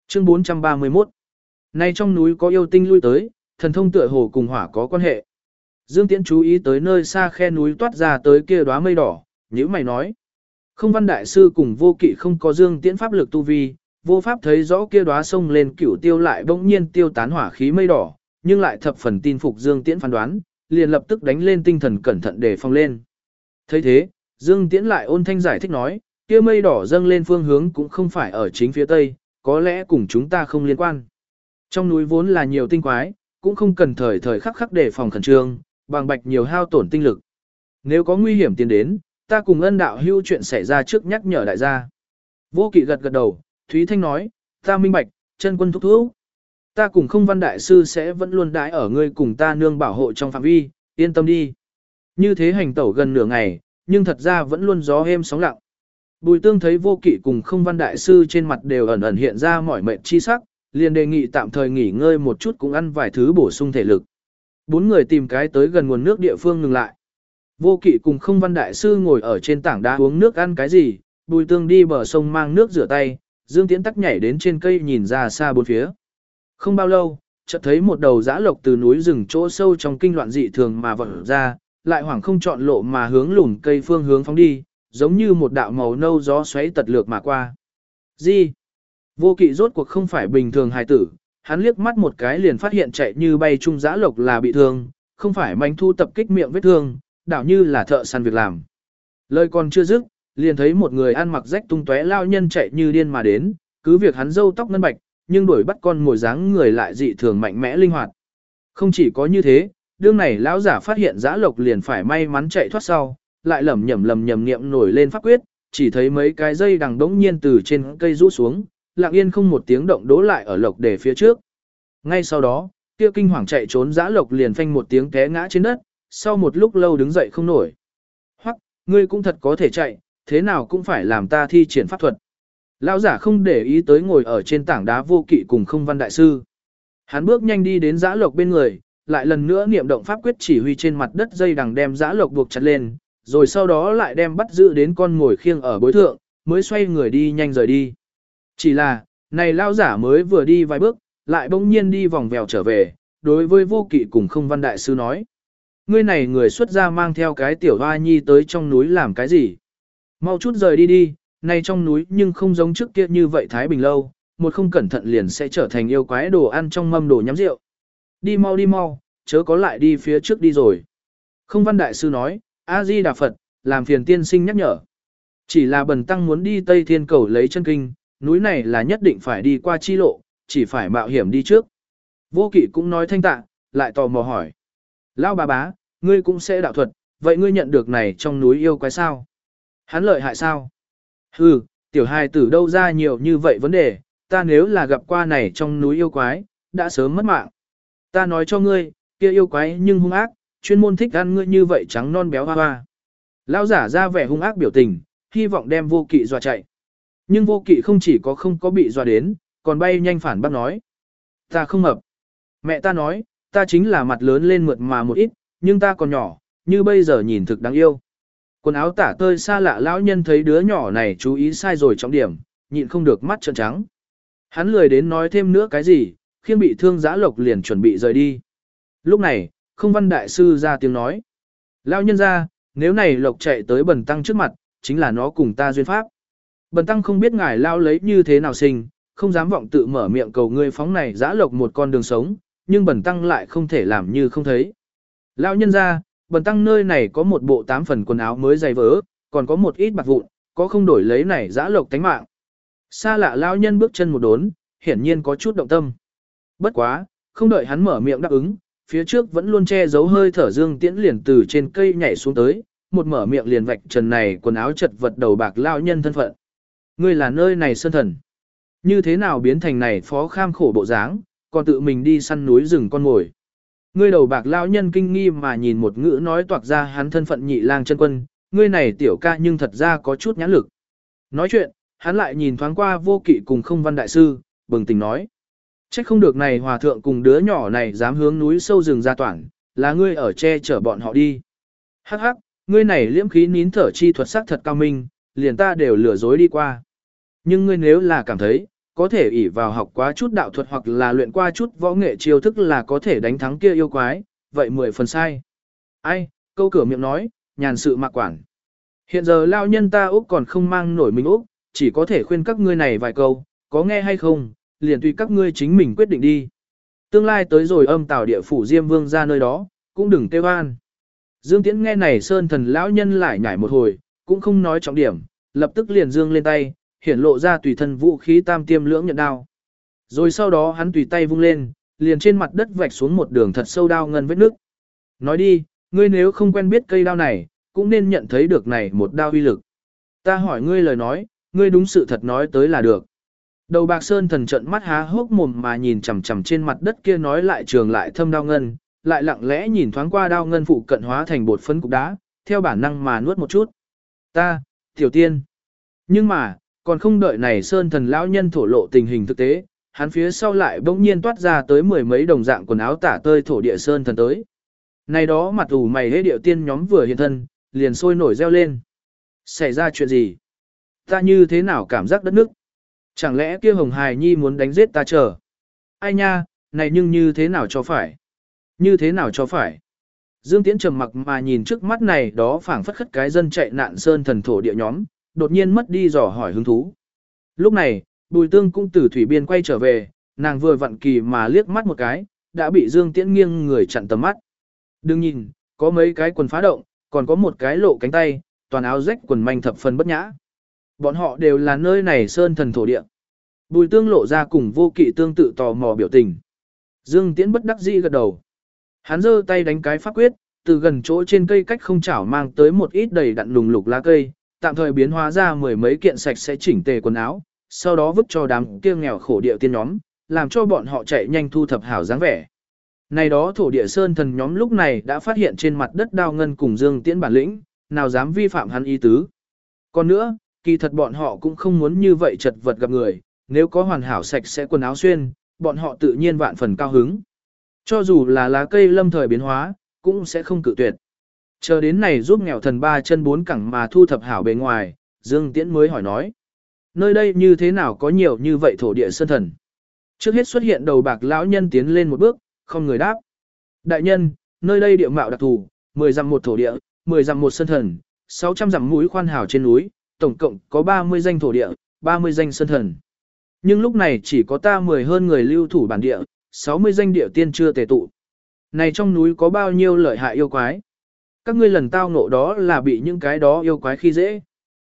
[SPEAKER 1] Chương 431 Nay trong núi có yêu tinh lui tới, thần thông tựa hồ cùng hỏa có quan hệ. Dương Tiễn chú ý tới nơi xa khe núi toát ra tới kia đóa mây đỏ, nhíu mày nói. Không văn đại sư cùng vô kỵ không có Dương Tiễn pháp lực tu vi, vô pháp thấy rõ kia đóa sông lên cửu tiêu lại bỗng nhiên tiêu tán hỏa khí mây đỏ, nhưng lại thập phần tin phục Dương Tiễn phán đoán, liền lập tức đánh lên tinh thần cẩn thận để phòng lên. thấy thế, Dương Tiễn lại ôn thanh giải thích nói, kia mây đỏ dâng lên phương hướng cũng không phải ở chính phía tây, có lẽ cùng chúng ta không liên quan. Trong núi vốn là nhiều tinh quái, cũng không cần thời thời khắc khắc để phòng khẩn trương, bằng bạch nhiều hao tổn tinh lực. Nếu có nguy hiểm tiến đến, ta cùng ân đạo hưu chuyện xảy ra trước nhắc nhở đại gia. Vô kỵ gật gật đầu, Thúy Thanh nói, ta minh bạch, chân quân thúc thúc. Ta cùng không văn đại sư sẽ vẫn luôn đãi ở ngươi cùng ta nương bảo hộ trong phạm vi, yên tâm đi. Như thế hành tẩu gần nửa ngày, nhưng thật ra vẫn luôn gió êm sóng lặng. Bùi tương thấy vô kỵ cùng không văn đại sư trên mặt đều ẩn ẩn hiện ra mỏi mệt chi sắc, liền đề nghị tạm thời nghỉ ngơi một chút cũng ăn vài thứ bổ sung thể lực. Bốn người tìm cái tới gần nguồn nước địa phương ngừng lại. Vô kỵ cùng không văn đại sư ngồi ở trên tảng đá uống nước ăn cái gì, bùi tương đi bờ sông mang nước rửa tay, Dương Tiễn tắc nhảy đến trên cây nhìn ra xa bốn phía. Không bao lâu, chợt thấy một đầu giã lộc từ núi rừng chỗ sâu trong kinh loạn dị thường mà vọt ra, lại hoảng không chọn lộ mà hướng lùn cây phương hướng phóng đi, giống như một đạo màu nâu gió xoáy tật lược mà qua. Gì? Vô kỵ rốt cuộc không phải bình thường hài tử, hắn liếc mắt một cái liền phát hiện chạy như bay trung giã lộc là bị thương, không phải manh thu tập kích miệng vết thương, đảo như là thợ săn việc làm. Lời còn chưa dứt, liền thấy một người ăn mặc rách tung tóe lao nhân chạy như điên mà đến, cứ việc hắn râu tóc ngân bạch, nhưng đuổi bắt con ngồi dáng người lại dị thường mạnh mẽ linh hoạt. Không chỉ có như thế, đương này lão giả phát hiện giã lộc liền phải may mắn chạy thoát sau, lại lẩm nhẩm lẩm nhẩm niệm nổi lên pháp quyết, chỉ thấy mấy cái dây đằng đống nhiên từ trên cây rũ xuống, lặng yên không một tiếng động đố lại ở lộc để phía trước. Ngay sau đó, kia kinh hoàng chạy trốn dã lộc liền phanh một tiếng té ngã trên đất, sau một lúc lâu đứng dậy không nổi. Hoặc, ngươi cũng thật có thể chạy, thế nào cũng phải làm ta thi triển pháp thuật. Lão giả không để ý tới ngồi ở trên tảng đá vô kỵ cùng không văn đại sư. Hắn bước nhanh đi đến giã lộc bên người, lại lần nữa niệm động pháp quyết chỉ huy trên mặt đất dây đằng đem giã lộc buộc chặt lên, rồi sau đó lại đem bắt giữ đến con ngồi khiêng ở bối thượng, mới xoay người đi nhanh rời đi. Chỉ là, này lao giả mới vừa đi vài bước, lại bỗng nhiên đi vòng vèo trở về, đối với vô kỵ cùng không văn đại sư nói. Ngươi này người xuất gia mang theo cái tiểu hoa nhi tới trong núi làm cái gì? Mau chút rời đi đi, này trong núi nhưng không giống trước kia như vậy Thái Bình lâu, một không cẩn thận liền sẽ trở thành yêu quái đồ ăn trong mâm đồ nhắm rượu. Đi mau đi mau, chớ có lại đi phía trước đi rồi. Không văn đại sư nói, A-di Đà Phật, làm phiền tiên sinh nhắc nhở. Chỉ là bần tăng muốn đi Tây Thiên Cầu lấy chân kinh, núi này là nhất định phải đi qua chi lộ, chỉ phải mạo hiểm đi trước. Vô kỵ cũng nói thanh tạ, lại tò mò hỏi. lao bà bá, ngươi cũng sẽ đạo thuật, vậy ngươi nhận được này trong núi yêu quái sao? Hắn lợi hại sao? Hừ, tiểu hài tử đâu ra nhiều như vậy vấn đề, ta nếu là gặp qua này trong núi yêu quái, đã sớm mất mạng. Ta nói cho ngươi, kia yêu quái nhưng hung ác, chuyên môn thích ăn ngươi như vậy trắng non béo hoa hoa. Lao giả ra vẻ hung ác biểu tình, hy vọng đem vô kỵ dọa chạy. Nhưng vô kỵ không chỉ có không có bị dọa đến, còn bay nhanh phản bác nói. Ta không mập. Mẹ ta nói, ta chính là mặt lớn lên mượt mà một ít, nhưng ta còn nhỏ, như bây giờ nhìn thực đáng yêu. Quần áo tả tơi xa lạ lão nhân thấy đứa nhỏ này chú ý sai rồi trọng điểm, nhịn không được mắt trợn trắng. Hắn lười đến nói thêm nữa cái gì, khiến bị thương giã lộc liền chuẩn bị rời đi. Lúc này, không văn đại sư ra tiếng nói. Lão nhân ra, nếu này lộc chạy tới bần tăng trước mặt, chính là nó cùng ta duyên pháp. Bần tăng không biết ngài lao lấy như thế nào sinh, không dám vọng tự mở miệng cầu ngươi phóng này giã lộc một con đường sống, nhưng bần tăng lại không thể làm như không thấy. Lão nhân ra, bần tăng nơi này có một bộ tám phần quần áo mới dày vỡ, còn có một ít bạc vụn, có không đổi lấy này giã lộc tánh mạng. Xa lạ lão nhân bước chân một đốn, hiển nhiên có chút động tâm. Bất quá, không đợi hắn mở miệng đáp ứng, phía trước vẫn luôn che giấu hơi thở dương tiễn liền từ trên cây nhảy xuống tới, một mở miệng liền vạch trần này quần áo chật vật đầu bạc lão nhân thân phận. Ngươi là nơi này sơn thần. Như thế nào biến thành này phó kham khổ bộ dáng, còn tự mình đi săn núi rừng con ngồi. Ngươi đầu bạc lão nhân kinh nghi mà nhìn một ngữ nói toạc ra hắn thân phận nhị lang chân quân, ngươi này tiểu ca nhưng thật ra có chút nhãn lực. Nói chuyện, hắn lại nhìn thoáng qua vô kỵ cùng không văn đại sư, bừng tỉnh nói. Trách không được này hòa thượng cùng đứa nhỏ này dám hướng núi sâu rừng ra toàn, là ngươi ở che chở bọn họ đi. Hắc hắc, ngươi này liễm khí nín thở chi thuật sắc thật cao minh, liền ta đều lừa dối đi qua. Nhưng ngươi nếu là cảm thấy, có thể ỷ vào học quá chút đạo thuật hoặc là luyện qua chút võ nghệ chiêu thức là có thể đánh thắng kia yêu quái, vậy mười phần sai. Ai, câu cửa miệng nói, nhàn sự mạc quản. Hiện giờ lao nhân ta Úc còn không mang nổi mình Úc, chỉ có thể khuyên các ngươi này vài câu, có nghe hay không, liền tùy các ngươi chính mình quyết định đi. Tương lai tới rồi âm tào địa phủ Diêm Vương ra nơi đó, cũng đừng tê an. Dương Tiễn nghe này sơn thần lão nhân lại nhảy một hồi, cũng không nói trọng điểm, lập tức liền dương lên tay, hiển lộ ra tùy thân vũ khí tam tiêm lưỡng nhận đao. Rồi sau đó hắn tùy tay vung lên, liền trên mặt đất vạch xuống một đường thật sâu đao ngân vết nước. Nói đi, ngươi nếu không quen biết cây đao này, cũng nên nhận thấy được này một đao uy lực. Ta hỏi ngươi lời nói, ngươi đúng sự thật nói tới là được. Đầu bạc sơn thần trận mắt há hốc mồm mà nhìn chằm chằm trên mặt đất kia nói lại trường lại thâm đao ngân, lại lặng lẽ nhìn thoáng qua đao ngân phụ cận hóa thành bột phấn cục đá, theo bản năng mà nuốt một chút. Ta, tiểu tiên. Nhưng mà, còn không đợi này sơn thần lão nhân thổ lộ tình hình thực tế, hắn phía sau lại bỗng nhiên toát ra tới mười mấy đồng dạng quần áo tả tơi thổ địa sơn thần tới. Này đó mặt ủ mày hế điệu tiên nhóm vừa hiện thân, liền sôi nổi reo lên. Xảy ra chuyện gì? Ta như thế nào cảm giác đất nước? Chẳng lẽ kia hồng hài nhi muốn đánh giết ta chờ? Ai nha, này nhưng như thế nào cho phải? Như thế nào cho phải? Dương Tiễn trầm mặc mà nhìn trước mắt này đó phảng phất khất cái dân chạy nạn sơn thần thổ địa nhóm, đột nhiên mất đi dò hỏi hứng thú. Lúc này, Bùi Tương cũng từ thủy biên quay trở về, nàng vừa vặn kỳ mà liếc mắt một cái, đã bị Dương Tiễn nghiêng người chặn tầm mắt. Đừng nhìn, có mấy cái quần phá động, còn có một cái lộ cánh tay, toàn áo rách quần manh thập phần bất nhã. Bọn họ đều là nơi này sơn thần thổ địa. Bùi Tương lộ ra cùng vô kỵ tương tự tò mò biểu tình. Dương Tiễn bất đắc dĩ gật đầu. Hắn giơ tay đánh cái pháp quyết, từ gần chỗ trên cây cách không chảo mang tới một ít đầy đặn lùng lục lá cây, tạm thời biến hóa ra mười mấy kiện sạch sẽ chỉnh tề quần áo, sau đó vứt cho đám kia nghèo khổ địa tiên nhóm, làm cho bọn họ chạy nhanh thu thập hảo dáng vẻ. Này đó thổ địa sơn thần nhóm lúc này đã phát hiện trên mặt đất đao ngân cùng dương tiễn bản lĩnh, nào dám vi phạm hắn ý tứ. Còn nữa, kỳ thật bọn họ cũng không muốn như vậy chật vật gặp người, nếu có hoàn hảo sạch sẽ quần áo xuyên, bọn họ tự nhiên vạn phần cao hứng. Cho dù là lá cây lâm thời biến hóa, cũng sẽ không cự tuyệt. Chờ đến này giúp nghèo thần ba chân bốn cẳng mà thu thập hảo bề ngoài, Dương Tiễn mới hỏi nói. Nơi đây như thế nào có nhiều như vậy thổ địa sơn thần? Trước hết xuất hiện đầu bạc lão nhân tiến lên một bước, không người đáp. Đại nhân, nơi đây địa mạo đặc thù, 10 dặm một thổ địa, 10 dặm một sơn thần, 600 dặm mũi khoan hảo trên núi, tổng cộng có 30 danh thổ địa, 30 danh sơn thần. Nhưng lúc này chỉ có ta 10 hơn người lưu thủ bản địa, 60 danh địa tiên chưa tề tụ. Này trong núi có bao nhiêu lợi hại yêu quái? Các ngươi lần tao ngộ đó là bị những cái đó yêu quái khi dễ.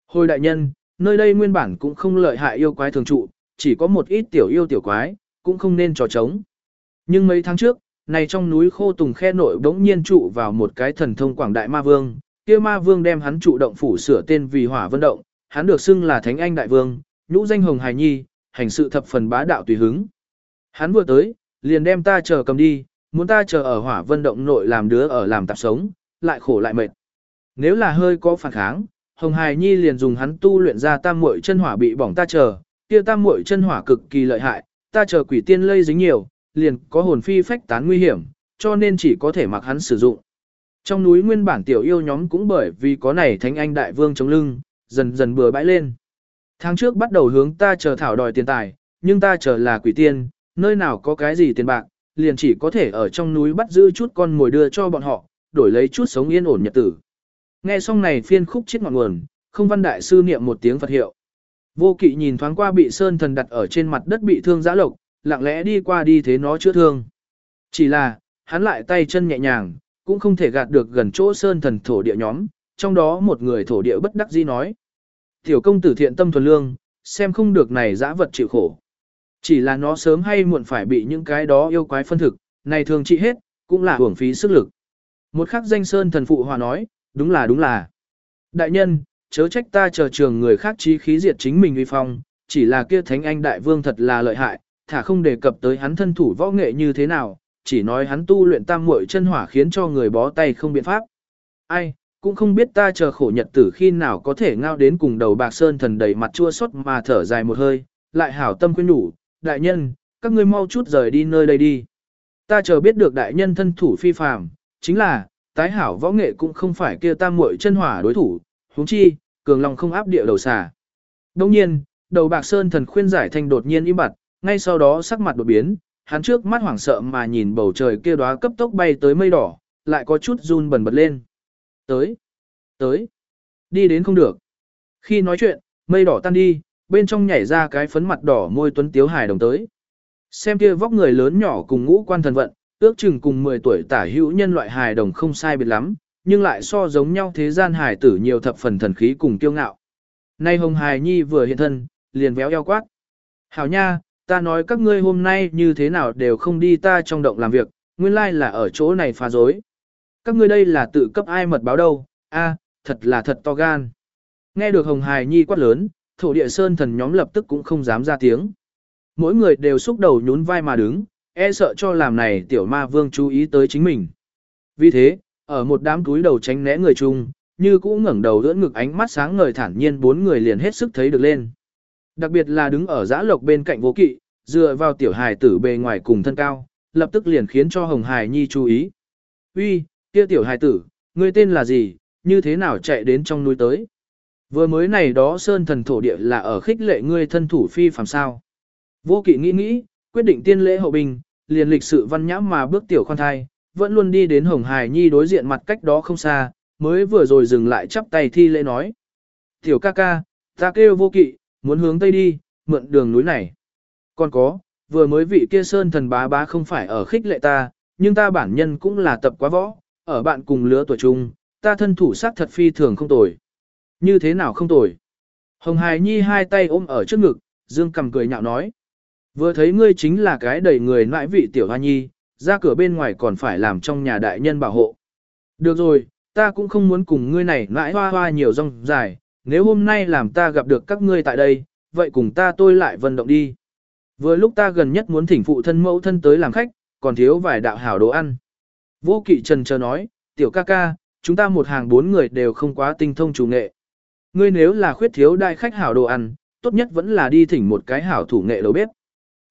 [SPEAKER 1] Hồi đại nhân, nơi đây nguyên bản cũng không lợi hại yêu quái thường trụ, chỉ có một ít tiểu yêu tiểu quái, cũng không nên trò trống. Nhưng mấy tháng trước, này trong núi khô tùng khe nội bỗng nhiên trụ vào một cái thần thông quảng đại ma vương, kia ma vương đem hắn trụ động phủ sửa tên vì hỏa vân động, hắn được xưng là thánh anh đại vương, nhũ danh hồng hài nhi, hành sự thập phần bá đạo tùy hứng. Hắn vừa tới, liền đem ta chờ cầm đi, muốn ta chờ ở hỏa vân động nội làm đứa ở làm tạp sống, lại khổ lại mệt. Nếu là hơi có phản kháng, Hồng Hải Nhi liền dùng hắn tu luyện ra tam muội chân hỏa bị bỏng ta chờ, kia tam muội chân hỏa cực kỳ lợi hại, ta chờ quỷ tiên lây dính nhiều, liền có hồn phi phách tán nguy hiểm, cho nên chỉ có thể mặc hắn sử dụng. Trong núi nguyên bản tiểu yêu nhóm cũng bởi vì có này thánh anh đại vương chống lưng, dần dần bừa bãi lên. Tháng trước bắt đầu hướng ta chờ thảo đòi tiền tài, nhưng ta chờ là quỷ tiên, nơi nào có cái gì tiền bạc, liền chỉ có thể ở trong núi bắt giữ chút con mồi đưa cho bọn họ, đổi lấy chút sống yên ổn nhật tử. Nghe xong này phiên khúc chết ngọn nguồn, không văn đại sư niệm một tiếng Phật hiệu. Vô kỵ nhìn thoáng qua bị sơn thần đặt ở trên mặt đất bị thương giã lộc, lặng lẽ đi qua đi thế nó chữa thương. Chỉ là, hắn lại tay chân nhẹ nhàng, cũng không thể gạt được gần chỗ sơn thần thổ địa nhóm, trong đó một người thổ địa bất đắc dĩ nói. Tiểu công tử thiện tâm thuần lương, xem không được này dã vật chịu khổ. Chỉ là nó sớm hay muộn phải bị những cái đó yêu quái phân thực, này thường trị hết, cũng là hưởng phí sức lực. Một khắc danh sơn thần phụ hòa nói, đúng là đúng là. Đại nhân, chớ trách ta chờ trường người khác trí khí diệt chính mình uy phong, chỉ là kia thánh anh đại vương thật là lợi hại, thả không đề cập tới hắn thân thủ võ nghệ như thế nào, chỉ nói hắn tu luyện tam muội chân hỏa khiến cho người bó tay không biện pháp. Ai, cũng không biết ta chờ khổ nhật tử khi nào có thể ngao đến cùng đầu bạc sơn thần đầy mặt chua xót mà thở dài một hơi, lại hảo tâm khuyên nhủ, đại nhân, các ngươi mau chút rời đi nơi đây đi. Ta chờ biết được đại nhân thân thủ phi phàm, chính là, tái hảo võ nghệ cũng không phải kia tam muội chân hỏa đối thủ, huống chi, cường lòng không áp địa đầu xà. Đồng nhiên, đầu bạc sơn thần khuyên giải thanh đột nhiên im bặt, ngay sau đó sắc mặt đột biến, hắn trước mắt hoảng sợ mà nhìn bầu trời kia đóa cấp tốc bay tới mây đỏ, lại có chút run bần bật lên. Tới, tới, đi đến không được. Khi nói chuyện, mây đỏ tan đi, bên trong nhảy ra cái phấn mặt đỏ môi tuấn tiếu hài đồng tới. Xem kia vóc người lớn nhỏ cùng ngũ quan thần vận, ước chừng cùng 10 tuổi tả hữu nhân loại hài đồng không sai biệt lắm, nhưng lại so giống nhau thế gian hài tử nhiều thập phần thần khí cùng kiêu ngạo. Nay hồng hài nhi vừa hiện thân, liền véo eo quát. Hảo nha, ta nói các ngươi hôm nay như thế nào đều không đi ta trong động làm việc, nguyên lai là ở chỗ này phá dối. Các ngươi đây là tự cấp ai mật báo đâu, a, thật là thật to gan. Nghe được hồng hài nhi quát lớn, thổ địa sơn thần nhóm lập tức cũng không dám ra tiếng. Mỗi người đều xúc đầu nhún vai mà đứng, e sợ cho làm này tiểu ma vương chú ý tới chính mình. Vì thế, ở một đám túi đầu tránh né người chung, như cũ ngẩng đầu đỡ ngực ánh mắt sáng ngời thản nhiên bốn người liền hết sức thấy được lên. Đặc biệt là đứng ở giã lộc bên cạnh vô kỵ, dựa vào tiểu hài tử bề ngoài cùng thân cao, lập tức liền khiến cho hồng hài nhi chú ý. Uy, kia tiểu hài tử, ngươi tên là gì, như thế nào chạy đến trong núi tới? Vừa mới này đó sơn thần thổ địa là ở khích lệ ngươi thân thủ phi phàm sao. Vô kỵ nghĩ nghĩ, quyết định tiên lễ hậu bình, liền lịch sự văn nhã mà bước tiểu khoan thai, vẫn luôn đi đến Hồng Hải Nhi đối diện mặt cách đó không xa, mới vừa rồi dừng lại chắp tay thi lễ nói. Tiểu ca ca, ta kêu vô kỵ, muốn hướng tây đi, mượn đường núi này. Còn có, vừa mới vị kia sơn thần bá bá không phải ở khích lệ ta, nhưng ta bản nhân cũng là tập quá võ, ở bạn cùng lứa tuổi chung, ta thân thủ sát thật phi thường không tồi. Như thế nào không tồi? Hồng Hải Nhi hai tay ôm ở trước ngực, Dương cầm cười nhạo nói. Vừa thấy ngươi chính là cái đầy người nãi vị tiểu hoa nhi, ra cửa bên ngoài còn phải làm trong nhà đại nhân bảo hộ. Được rồi, ta cũng không muốn cùng ngươi này nãi hoa hoa nhiều rong dài, nếu hôm nay làm ta gặp được các ngươi tại đây, vậy cùng ta tôi lại vận động đi. Vừa lúc ta gần nhất muốn thỉnh phụ thân mẫu thân tới làm khách, còn thiếu vài đạo hảo đồ ăn. Vô kỵ trần chờ nói, tiểu ca ca, chúng ta một hàng bốn người đều không quá tinh thông chủ nghệ. Ngươi nếu là khuyết thiếu đại khách hảo đồ ăn, tốt nhất vẫn là đi thỉnh một cái hảo thủ nghệ đầu bếp.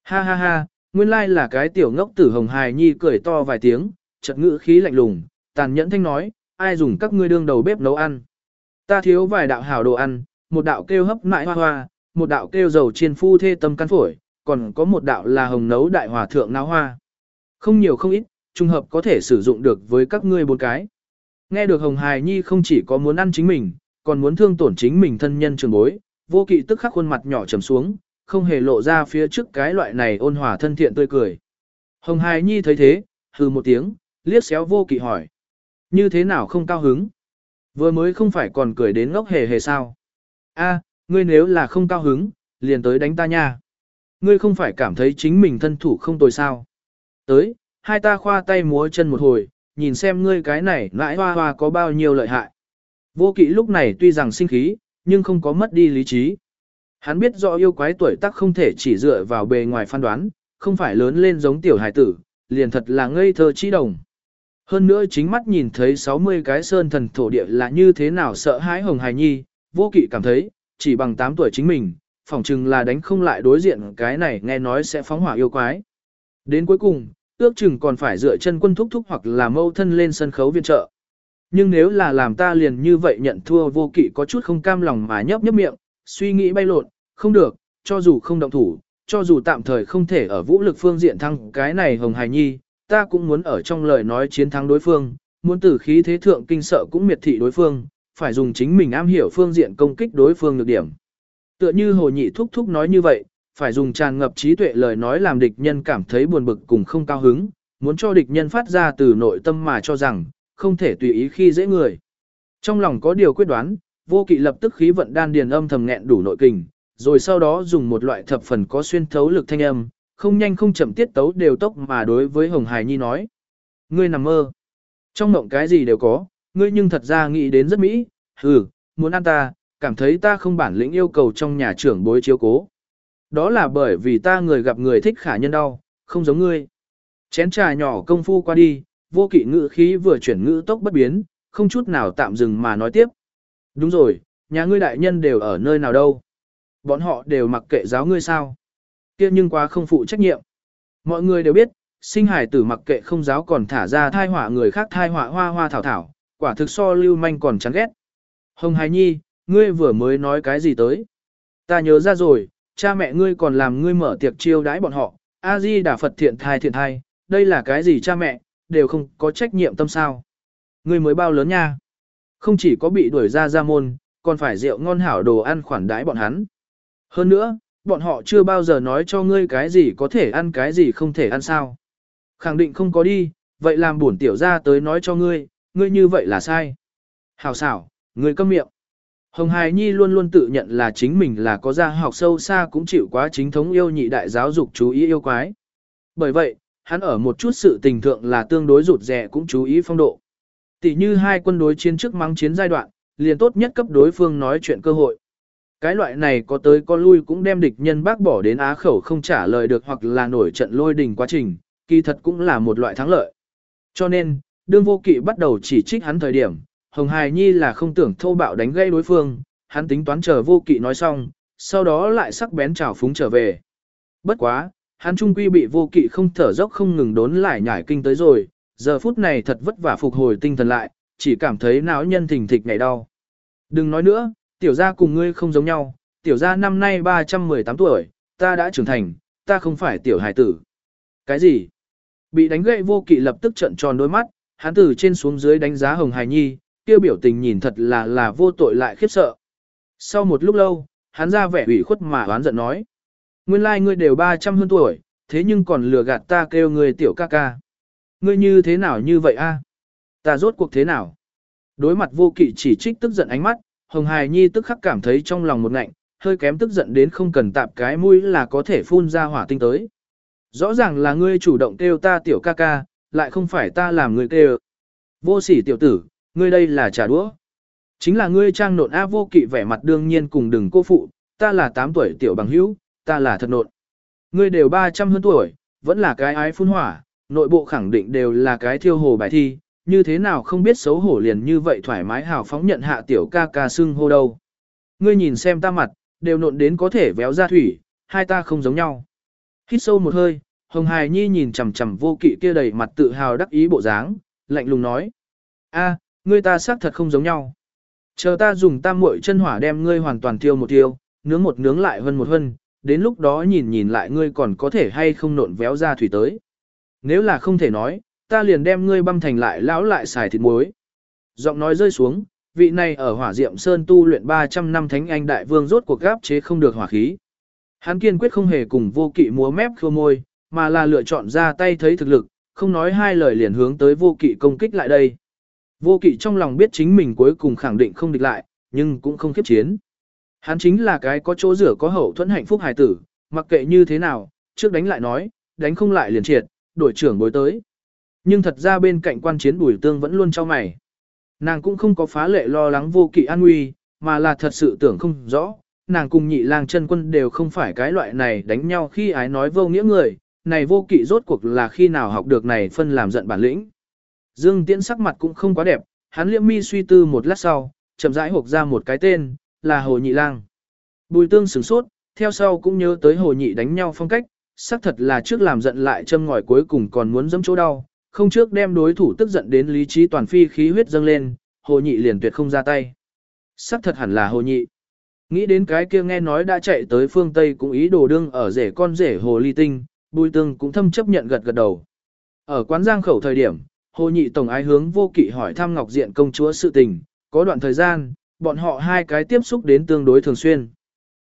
[SPEAKER 1] Ha ha ha, nguyên lai là cái tiểu ngốc tử hồng hài nhi cười to vài tiếng, chợt ngữ khí lạnh lùng, tàn nhẫn thanh nói, ai dùng các ngươi đương đầu bếp nấu ăn. Ta thiếu vài đạo hảo đồ ăn, một đạo kêu hấp mại hoa hoa, một đạo kêu dầu chiên phu thê tâm căn phổi, còn có một đạo là hồng nấu đại hòa thượng náo hoa. Không nhiều không ít, trùng hợp có thể sử dụng được với các ngươi bốn cái. Nghe được Hồng Hài Nhi không chỉ có muốn ăn chính mình, còn muốn thương tổn chính mình thân nhân trường bối, vô kỵ tức khắc khuôn mặt nhỏ trầm xuống, không hề lộ ra phía trước cái loại này ôn hòa thân thiện tươi cười. Hồng Hải Nhi thấy thế, hừ một tiếng, liếc xéo vô kỵ hỏi. Như thế nào không cao hứng? Vừa mới không phải còn cười đến ngốc hề hề sao? A, ngươi nếu là không cao hứng, liền tới đánh ta nha. Ngươi không phải cảm thấy chính mình thân thủ không tồi sao? Tới, hai ta khoa tay múa chân một hồi, nhìn xem ngươi cái này nãi hoa hoa có bao nhiêu lợi hại. Vô kỵ lúc này tuy rằng sinh khí, nhưng không có mất đi lý trí. Hắn biết rõ yêu quái tuổi tác không thể chỉ dựa vào bề ngoài phán đoán, không phải lớn lên giống tiểu hải tử, liền thật là ngây thơ trí đồng. Hơn nữa chính mắt nhìn thấy 60 cái sơn thần thổ địa là như thế nào sợ hãi hồng hài nhi, vô kỵ cảm thấy, chỉ bằng 8 tuổi chính mình, phỏng chừng là đánh không lại đối diện cái này nghe nói sẽ phóng hỏa yêu quái. Đến cuối cùng, ước chừng còn phải dựa chân quân thúc thúc hoặc là mâu thân lên sân khấu viên trợ. Nhưng nếu là làm ta liền như vậy nhận thua vô kỵ có chút không cam lòng mà nhấp nhấp miệng, suy nghĩ bay lộn, không được, cho dù không động thủ, cho dù tạm thời không thể ở vũ lực phương diện thăng cái này hồng hài nhi, ta cũng muốn ở trong lời nói chiến thắng đối phương, muốn tử khí thế thượng kinh sợ cũng miệt thị đối phương, phải dùng chính mình am hiểu phương diện công kích đối phương được điểm. Tựa như hồ nhị thúc thúc nói như vậy, phải dùng tràn ngập trí tuệ lời nói làm địch nhân cảm thấy buồn bực cùng không cao hứng, muốn cho địch nhân phát ra từ nội tâm mà cho rằng, không thể tùy ý khi dễ người. Trong lòng có điều quyết đoán, vô kỵ lập tức khí vận đan điền âm thầm nghẹn đủ nội kình, rồi sau đó dùng một loại thập phần có xuyên thấu lực thanh âm, không nhanh không chậm tiết tấu đều tốc mà đối với Hồng Hải Nhi nói. Ngươi nằm mơ. Trong mộng cái gì đều có, ngươi nhưng thật ra nghĩ đến rất mỹ, hừ, muốn ăn ta, cảm thấy ta không bản lĩnh yêu cầu trong nhà trưởng bối chiếu cố. Đó là bởi vì ta người gặp người thích khả nhân đau, không giống ngươi. Chén trà nhỏ công phu qua đi, vô kỵ ngữ khí vừa chuyển ngữ tốc bất biến, không chút nào tạm dừng mà nói tiếp. Đúng rồi, nhà ngươi đại nhân đều ở nơi nào đâu. Bọn họ đều mặc kệ giáo ngươi sao. kia nhưng quá không phụ trách nhiệm. Mọi người đều biết, sinh hải tử mặc kệ không giáo còn thả ra thai họa người khác thai họa hoa hoa thảo thảo, quả thực so lưu manh còn chán ghét. Hồng Hải Nhi, ngươi vừa mới nói cái gì tới? Ta nhớ ra rồi, cha mẹ ngươi còn làm ngươi mở tiệc chiêu đãi bọn họ, A-di đà Phật thiện thai thiện thai, đây là cái gì cha mẹ, đều không có trách nhiệm tâm sao. Ngươi mới bao lớn nha. Không chỉ có bị đuổi ra ra môn, còn phải rượu ngon hảo đồ ăn khoản đãi bọn hắn. Hơn nữa, bọn họ chưa bao giờ nói cho ngươi cái gì có thể ăn cái gì không thể ăn sao. Khẳng định không có đi, vậy làm bổn tiểu ra tới nói cho ngươi, ngươi như vậy là sai. hào xảo, ngươi câm miệng. Hồng Hải Nhi luôn luôn tự nhận là chính mình là có gia học sâu xa cũng chịu quá chính thống yêu nhị đại giáo dục chú ý yêu quái. Bởi vậy, hắn ở một chút sự tình thượng là tương đối rụt rẻ cũng chú ý phong độ. Tỷ như hai quân đối chiến trước mắng chiến giai đoạn, liền tốt nhất cấp đối phương nói chuyện cơ hội. Cái loại này có tới có lui cũng đem địch nhân bác bỏ đến á khẩu không trả lời được hoặc là nổi trận lôi đình quá trình, kỳ thật cũng là một loại thắng lợi. Cho nên, đương vô kỵ bắt đầu chỉ trích hắn thời điểm, Hồng Hải Nhi là không tưởng thô bạo đánh gây đối phương, hắn tính toán chờ vô kỵ nói xong, sau đó lại sắc bén trào phúng trở về. Bất quá, hắn trung quy bị vô kỵ không thở dốc không ngừng đốn lại nhảy kinh tới rồi, giờ phút này thật vất vả phục hồi tinh thần lại, chỉ cảm thấy não nhân thình thịch ngày đau. Đừng nói nữa, tiểu gia cùng ngươi không giống nhau, tiểu gia năm nay 318 tuổi, ta đã trưởng thành, ta không phải tiểu hài tử. Cái gì? Bị đánh gậy vô kỵ lập tức trận tròn đôi mắt, hắn từ trên xuống dưới đánh giá Hồng Hải Nhi, kia biểu tình nhìn thật là là vô tội lại khiếp sợ. Sau một lúc lâu, hắn ra vẻ ủy khuất mà oán giận nói. Nguyên lai like ngươi đều 300 hơn tuổi, thế nhưng còn lừa gạt ta kêu ngươi tiểu ca ca. Ngươi như thế nào như vậy a? Ta rốt cuộc thế nào? Đối mặt vô kỵ chỉ trích tức giận ánh mắt, Hồng Hải Nhi tức khắc cảm thấy trong lòng một ngạnh, hơi kém tức giận đến không cần tạp cái mũi là có thể phun ra hỏa tinh tới. Rõ ràng là ngươi chủ động kêu ta tiểu ca ca, lại không phải ta làm người kêu. Vô sỉ tiểu tử, ngươi đây là trả đũa. Chính là ngươi trang nộn A vô kỵ vẻ mặt đương nhiên cùng đừng cô phụ, ta là 8 tuổi tiểu bằng hữu, ta là thật nộn. Ngươi đều 300 hơn tuổi, vẫn là cái ái phun hỏa, nội bộ khẳng định đều là cái thiêu hồ bài thi, như thế nào không biết xấu hổ liền như vậy thoải mái hào phóng nhận hạ tiểu ca ca xưng hô đâu. Ngươi nhìn xem ta mặt, đều nộn đến có thể véo ra thủy, hai ta không giống nhau. Hít sâu một hơi, Hồng Hải Nhi nhìn chằm chằm vô kỵ kia đầy mặt tự hào đắc ý bộ dáng, lạnh lùng nói. a ngươi ta xác thật không giống nhau. Chờ ta dùng tam muội chân hỏa đem ngươi hoàn toàn tiêu một tiêu, nướng một nướng lại hơn một hơn, đến lúc đó nhìn nhìn lại ngươi còn có thể hay không nộn véo ra thủy tới. Nếu là không thể nói, ta liền đem ngươi băm thành lại lão lại xài thịt muối. Giọng nói rơi xuống, vị này ở hỏa diệm sơn tu luyện 300 năm thánh anh đại vương rốt cuộc gáp chế không được hỏa khí. Hắn kiên quyết không hề cùng vô kỵ múa mép khô môi, mà là lựa chọn ra tay thấy thực lực, không nói hai lời liền hướng tới vô kỵ công kích lại đây. Vô kỵ trong lòng biết chính mình cuối cùng khẳng định không địch lại, nhưng cũng không khiếp chiến. Hắn chính là cái có chỗ rửa có hậu thuẫn hạnh phúc hài tử, mặc kệ như thế nào, trước đánh lại nói, đánh không lại liền triệt, đổi trưởng bối tới. Nhưng thật ra bên cạnh quan chiến bùi tương vẫn luôn cho mày. Nàng cũng không có phá lệ lo lắng vô kỵ an nguy, mà là thật sự tưởng không rõ, nàng cùng nhị lang chân quân đều không phải cái loại này đánh nhau khi ái nói vô nghĩa người, này vô kỵ rốt cuộc là khi nào học được này phân làm giận bản lĩnh. Dương Tiễn sắc mặt cũng không quá đẹp, hắn liễm mi suy tư một lát sau, chậm rãi hộp ra một cái tên, là Hồ Nhị Lang. Bùi tương sửng sốt, theo sau cũng nhớ tới Hồ Nhị đánh nhau phong cách, xác thật là trước làm giận lại châm ngòi cuối cùng còn muốn dẫm chỗ đau, không trước đem đối thủ tức giận đến lý trí toàn phi khí huyết dâng lên, Hồ Nhị liền tuyệt không ra tay. Sắc thật hẳn là Hồ Nhị. Nghĩ đến cái kia nghe nói đã chạy tới phương Tây cũng ý đồ đương ở rể con rể Hồ Ly Tinh, Bùi Tương cũng thâm chấp nhận gật gật đầu. Ở quán giang khẩu thời điểm, Hồ Nhị Tổng ái hướng vô kỵ hỏi thăm Ngọc Diện công chúa sự tình, có đoạn thời gian, bọn họ hai cái tiếp xúc đến tương đối thường xuyên.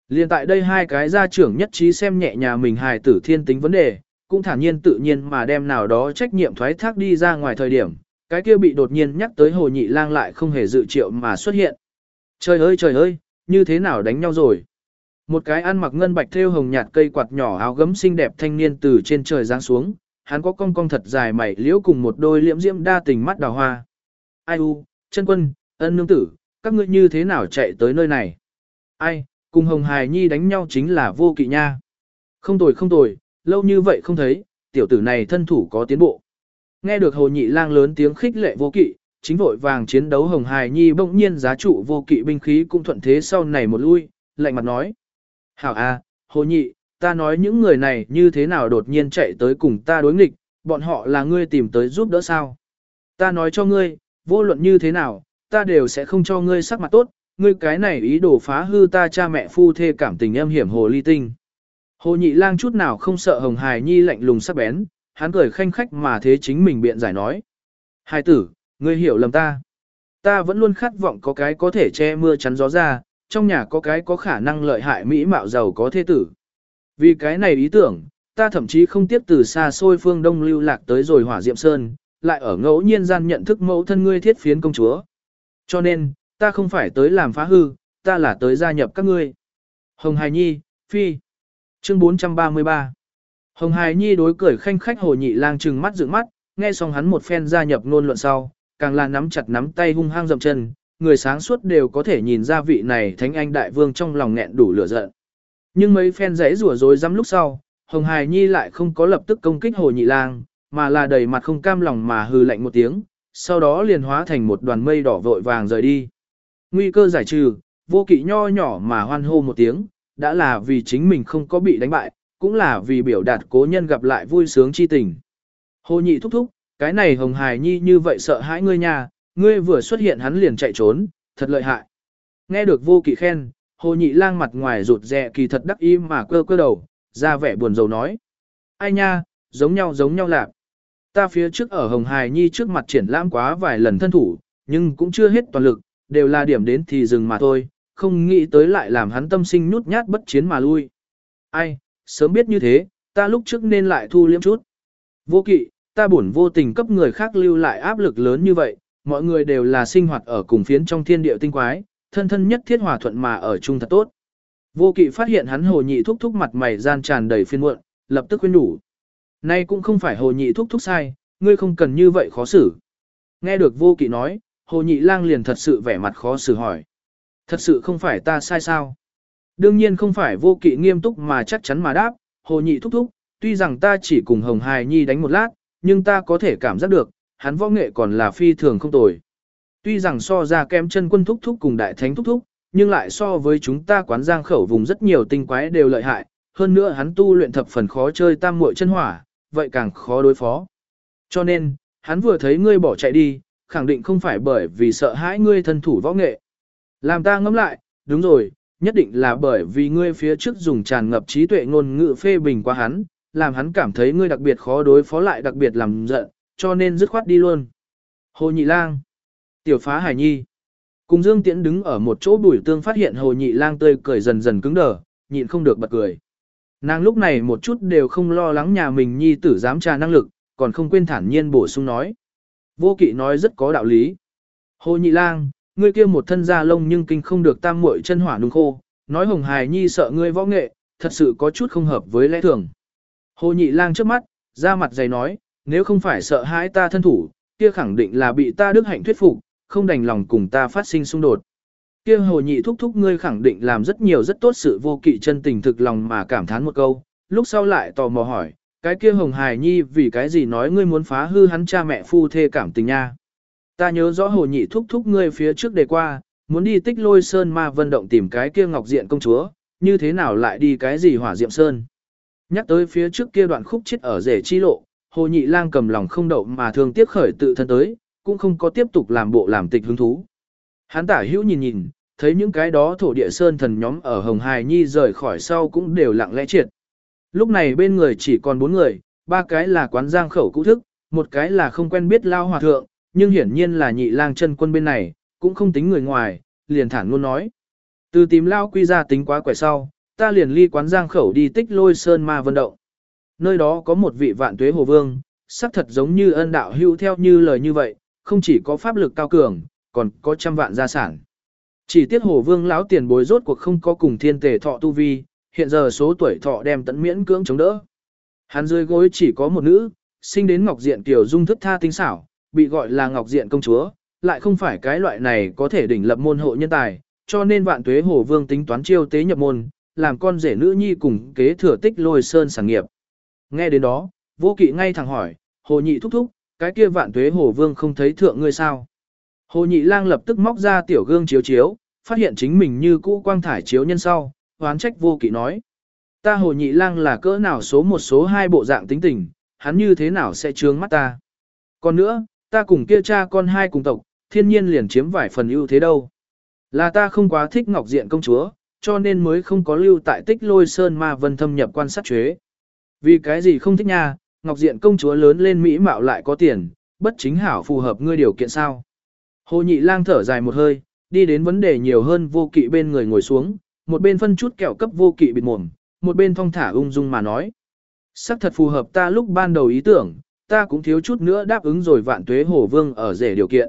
[SPEAKER 1] Liên tại đây hai cái gia trưởng nhất trí xem nhẹ nhà mình hài tử thiên tính vấn đề, cũng thản nhiên tự nhiên mà đem nào đó trách nhiệm thoái thác đi ra ngoài thời điểm, cái kia bị đột nhiên nhắc tới hồ nhị lang lại không hề dự triệu mà xuất hiện. Trời ơi trời ơi, như thế nào đánh nhau rồi? Một cái ăn mặc ngân bạch thêu hồng nhạt cây quạt nhỏ áo gấm xinh đẹp thanh niên từ trên trời giáng xuống, hắn có cong cong thật dài mày liễu cùng một đôi liễm diễm đa tình mắt đào hoa. Ai u, chân quân, ân nương tử, các ngươi như thế nào chạy tới nơi này? Ai, cùng Hồng Hải Nhi đánh nhau chính là vô kỵ nha. Không tồi không tồi, lâu như vậy không thấy, tiểu tử này thân thủ có tiến bộ. Nghe được hồ nhị lang lớn tiếng khích lệ vô kỵ, chính vội vàng chiến đấu Hồng Hải Nhi bỗng nhiên giá trụ vô kỵ binh khí cũng thuận thế sau này một lui, lạnh mặt nói. Hảo à, hồ nhị, ta nói những người này như thế nào đột nhiên chạy tới cùng ta đối nghịch, bọn họ là ngươi tìm tới giúp đỡ sao. Ta nói cho ngươi, vô luận như thế nào, ta đều sẽ không cho ngươi sắc mặt tốt, ngươi cái này ý đồ phá hư ta cha mẹ phu thê cảm tình em hiểm hồ ly tinh. Hồ nhị lang chút nào không sợ hồng Hải nhi lạnh lùng sắc bén, hắn cười khanh khách mà thế chính mình biện giải nói. Hai tử, ngươi hiểu lầm ta. Ta vẫn luôn khát vọng có cái có thể che mưa chắn gió ra, trong nhà có cái có khả năng lợi hại mỹ mạo giàu có thế tử. Vì cái này ý tưởng, ta thậm chí không tiếp từ xa xôi phương đông lưu lạc tới rồi hỏa diệm sơn, lại ở ngẫu nhiên gian nhận thức mẫu thân ngươi thiết phiến công chúa. Cho nên, ta không phải tới làm phá hư, ta là tới gia nhập các ngươi. Hồng Hải Nhi, Phi. Chương 433 Hồng Hải Nhi đối cười khanh khách hồ nhị lang trừng mắt dựng mắt, nghe xong hắn một phen gia nhập ngôn luận sau, càng là nắm chặt nắm tay hung hăng dậm chân, người sáng suốt đều có thể nhìn ra vị này thánh anh đại vương trong lòng nghẹn đủ lửa giận. Nhưng mấy phen rẽ rủa rối rắm lúc sau, Hồng Hải Nhi lại không có lập tức công kích hồ nhị lang, mà là đầy mặt không cam lòng mà hừ lạnh một tiếng, sau đó liền hóa thành một đoàn mây đỏ vội vàng rời đi. Nguy cơ giải trừ, vô kỵ nho nhỏ mà hoan hô một tiếng, đã là vì chính mình không có bị đánh bại, cũng là vì biểu đạt cố nhân gặp lại vui sướng chi tình. Hồ nhị thúc thúc, cái này hồng hài nhi như vậy sợ hãi ngươi nha, ngươi vừa xuất hiện hắn liền chạy trốn, thật lợi hại. Nghe được vô kỵ khen, hồ nhị lang mặt ngoài rụt rè kỳ thật đắc im mà cơ cơ đầu, ra vẻ buồn rầu nói. Ai nha, giống nhau giống nhau lạc. Ta phía trước ở Hồng Hài Nhi trước mặt triển lãm quá vài lần thân thủ, nhưng cũng chưa hết toàn lực, đều là điểm đến thì dừng mà thôi, không nghĩ tới lại làm hắn tâm sinh nhút nhát bất chiến mà lui. Ai, sớm biết như thế, ta lúc trước nên lại thu liếm chút. Vô kỵ, ta buồn vô tình cấp người khác lưu lại áp lực lớn như vậy, mọi người đều là sinh hoạt ở cùng phiến trong thiên địa tinh quái, thân thân nhất thiết hòa thuận mà ở chung thật tốt. Vô kỵ phát hiện hắn hồ nhị thúc thúc mặt mày gian tràn đầy phiên muộn, lập tức khuyên đủ. Nay cũng không phải hồ nhị thúc thúc sai, ngươi không cần như vậy khó xử. Nghe được vô kỵ nói, hồ nhị lang liền thật sự vẻ mặt khó xử hỏi. Thật sự không phải ta sai sao? Đương nhiên không phải vô kỵ nghiêm túc mà chắc chắn mà đáp, hồ nhị thúc thúc, tuy rằng ta chỉ cùng Hồng Hài Nhi đánh một lát, nhưng ta có thể cảm giác được, hắn võ nghệ còn là phi thường không tồi. Tuy rằng so ra kém chân quân thúc thúc cùng đại thánh thúc thúc, nhưng lại so với chúng ta quán giang khẩu vùng rất nhiều tinh quái đều lợi hại, hơn nữa hắn tu luyện thập phần khó chơi tam muội chân hỏa, vậy càng khó đối phó. Cho nên, hắn vừa thấy ngươi bỏ chạy đi, khẳng định không phải bởi vì sợ hãi ngươi thân thủ võ nghệ. Làm ta ngẫm lại, đúng rồi, nhất định là bởi vì ngươi phía trước dùng tràn ngập trí tuệ ngôn ngữ phê bình qua hắn, làm hắn cảm thấy ngươi đặc biệt khó đối phó lại đặc biệt làm giận, cho nên dứt khoát đi luôn. Hồ Nhị Lang, Tiểu Phá Hải Nhi, cùng Dương Tiễn đứng ở một chỗ bùi tương phát hiện Hồ Nhị Lang tươi cười dần dần cứng đờ, nhịn không được bật cười. Nàng lúc này một chút đều không lo lắng nhà mình nhi tử dám trà năng lực, còn không quên thản nhiên bổ sung nói. Vô kỵ nói rất có đạo lý. Hồ Nhị Lang, ngươi kia một thân da lông nhưng kinh không được tam muội chân hỏa nung khô, nói Hồng hài Nhi sợ ngươi võ nghệ, thật sự có chút không hợp với lẽ thường. Hồ Nhị Lang trước mắt, ra mặt dày nói, nếu không phải sợ hãi ta thân thủ, kia khẳng định là bị ta đức hạnh thuyết phục, không đành lòng cùng ta phát sinh xung đột. Kia Hồ Nhị thúc thúc ngươi khẳng định làm rất nhiều rất tốt sự vô kỵ chân tình thực lòng mà cảm thán một câu, lúc sau lại tò mò hỏi, cái kia Hồng hài Nhi vì cái gì nói ngươi muốn phá hư hắn cha mẹ phu thê cảm tình nha. Ta nhớ rõ Hồ Nhị thúc thúc ngươi phía trước đề qua, muốn đi tích lôi sơn ma vân động tìm cái kia ngọc diện công chúa, như thế nào lại đi cái gì hỏa diệm sơn. Nhắc tới phía trước kia đoạn khúc chết ở rể chi lộ, Hồ Nhị Lang cầm lòng không đậu mà thường tiếp khởi tự thân tới, cũng không có tiếp tục làm bộ làm tịch hứng thú. Hắn tả hữu nhìn nhìn, thấy những cái đó thổ địa sơn thần nhóm ở Hồng Hải Nhi rời khỏi sau cũng đều lặng lẽ triệt. Lúc này bên người chỉ còn bốn người, ba cái là quán giang khẩu cũ thức, một cái là không quen biết lao hòa thượng, nhưng hiển nhiên là nhị lang chân quân bên này, cũng không tính người ngoài, liền thản luôn nói. Từ tìm lao quy ra tính quá quẻ sau, ta liền ly quán giang khẩu đi tích lôi sơn ma vân động. Nơi đó có một vị vạn tuế hồ vương, sắc thật giống như ân đạo hữu theo như lời như vậy, không chỉ có pháp lực cao cường, còn có trăm vạn gia sản. Chỉ tiếc hồ vương lão tiền bối rốt cuộc không có cùng thiên tề thọ tu vi, hiện giờ số tuổi thọ đem tận miễn cưỡng chống đỡ. Hắn dưới gối chỉ có một nữ, sinh đến ngọc diện tiểu dung thức tha tinh xảo, bị gọi là ngọc diện công chúa, lại không phải cái loại này có thể đỉnh lập môn hộ nhân tài, cho nên vạn tuế hồ vương tính toán chiêu tế nhập môn, làm con rể nữ nhi cùng kế thừa tích lôi sơn sản nghiệp. Nghe đến đó, vô kỵ ngay thẳng hỏi, hồ nhị thúc thúc, cái kia vạn tuế hồ vương không thấy thượng ngươi sao? Hồ nhị lang lập tức móc ra tiểu gương chiếu chiếu, phát hiện chính mình như cũ quang thải chiếu nhân sau, hoán trách vô kỵ nói. Ta hồ nhị lang là cỡ nào số một số hai bộ dạng tính tình, hắn như thế nào sẽ trướng mắt ta? Còn nữa, ta cùng kia cha con hai cùng tộc, thiên nhiên liền chiếm vài phần ưu thế đâu. Là ta không quá thích ngọc diện công chúa, cho nên mới không có lưu tại tích lôi sơn ma vân thâm nhập quan sát chế. Vì cái gì không thích nha, ngọc diện công chúa lớn lên mỹ mạo lại có tiền, bất chính hảo phù hợp ngươi điều kiện sao. Hồ nhị lang thở dài một hơi, đi đến vấn đề nhiều hơn vô kỵ bên người ngồi xuống, một bên phân chút kẹo cấp vô kỵ bịt mồm, một bên thong thả ung dung mà nói. Sắc thật phù hợp ta lúc ban đầu ý tưởng, ta cũng thiếu chút nữa đáp ứng rồi vạn tuế hổ vương ở rể điều kiện.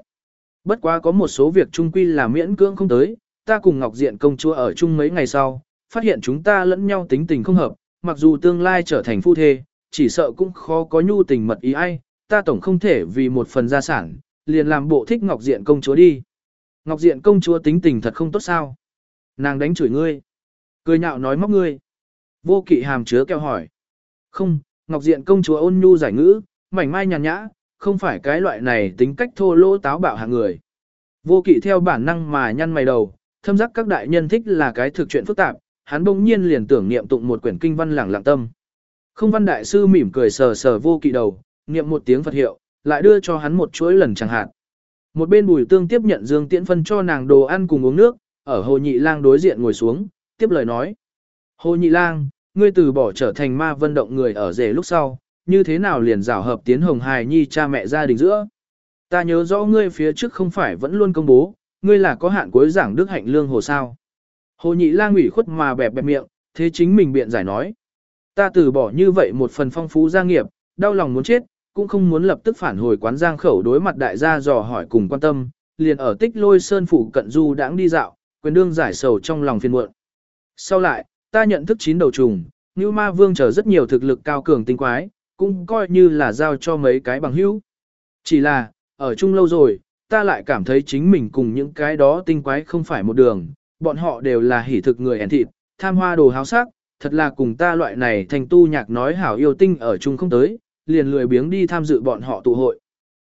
[SPEAKER 1] Bất quá có một số việc trung quy là miễn cưỡng không tới, ta cùng Ngọc Diện công chúa ở chung mấy ngày sau, phát hiện chúng ta lẫn nhau tính tình không hợp, mặc dù tương lai trở thành phu thê, chỉ sợ cũng khó có nhu tình mật ý ai, ta tổng không thể vì một phần gia sản, liền làm bộ thích Ngọc Diện công chúa đi. Ngọc Diện công chúa tính tình thật không tốt sao? Nàng đánh chửi ngươi. Cười nhạo nói móc ngươi. Vô kỵ hàm chứa kêu hỏi. Không, Ngọc Diện công chúa ôn nhu giải ngữ, mảnh mai nhàn nhã, không phải cái loại này tính cách thô lỗ táo bạo hạng người. Vô kỵ theo bản năng mà nhăn mày đầu, thâm giác các đại nhân thích là cái thực chuyện phức tạp, hắn bỗng nhiên liền tưởng niệm tụng một quyển kinh văn lẳng lặng tâm. Không văn đại sư mỉm cười sờ sờ vô kỵ đầu, niệm một tiếng Phật hiệu, lại đưa cho hắn một chuỗi lần chẳng hạn. Một bên bùi tương tiếp nhận Dương Tiễn phân cho nàng đồ ăn cùng uống nước, ở hồ nhị lang đối diện ngồi xuống, tiếp lời nói. Hồ nhị lang, ngươi từ bỏ trở thành ma vân động người ở rể lúc sau, như thế nào liền rảo hợp tiến hồng hài nhi cha mẹ gia đình giữa. Ta nhớ rõ ngươi phía trước không phải vẫn luôn công bố, ngươi là có hạn cuối giảng đức hạnh lương hồ sao. Hồ nhị lang ủy khuất mà bẹp bẹp miệng, thế chính mình biện giải nói. Ta từ bỏ như vậy một phần phong phú gia nghiệp, đau lòng muốn chết, cũng không muốn lập tức phản hồi quán giang khẩu đối mặt đại gia dò hỏi cùng quan tâm, liền ở tích lôi sơn phủ cận du đãng đi dạo, quyền đương giải sầu trong lòng phiền muộn. Sau lại, ta nhận thức chín đầu trùng, như ma vương chờ rất nhiều thực lực cao cường tinh quái, cũng coi như là giao cho mấy cái bằng hữu. Chỉ là, ở chung lâu rồi, ta lại cảm thấy chính mình cùng những cái đó tinh quái không phải một đường, bọn họ đều là hỉ thực người ẻn thịt, tham hoa đồ háo sắc, thật là cùng ta loại này thành tu nhạc nói hảo yêu tinh ở chung không tới, liền lười biếng đi tham dự bọn họ tụ hội.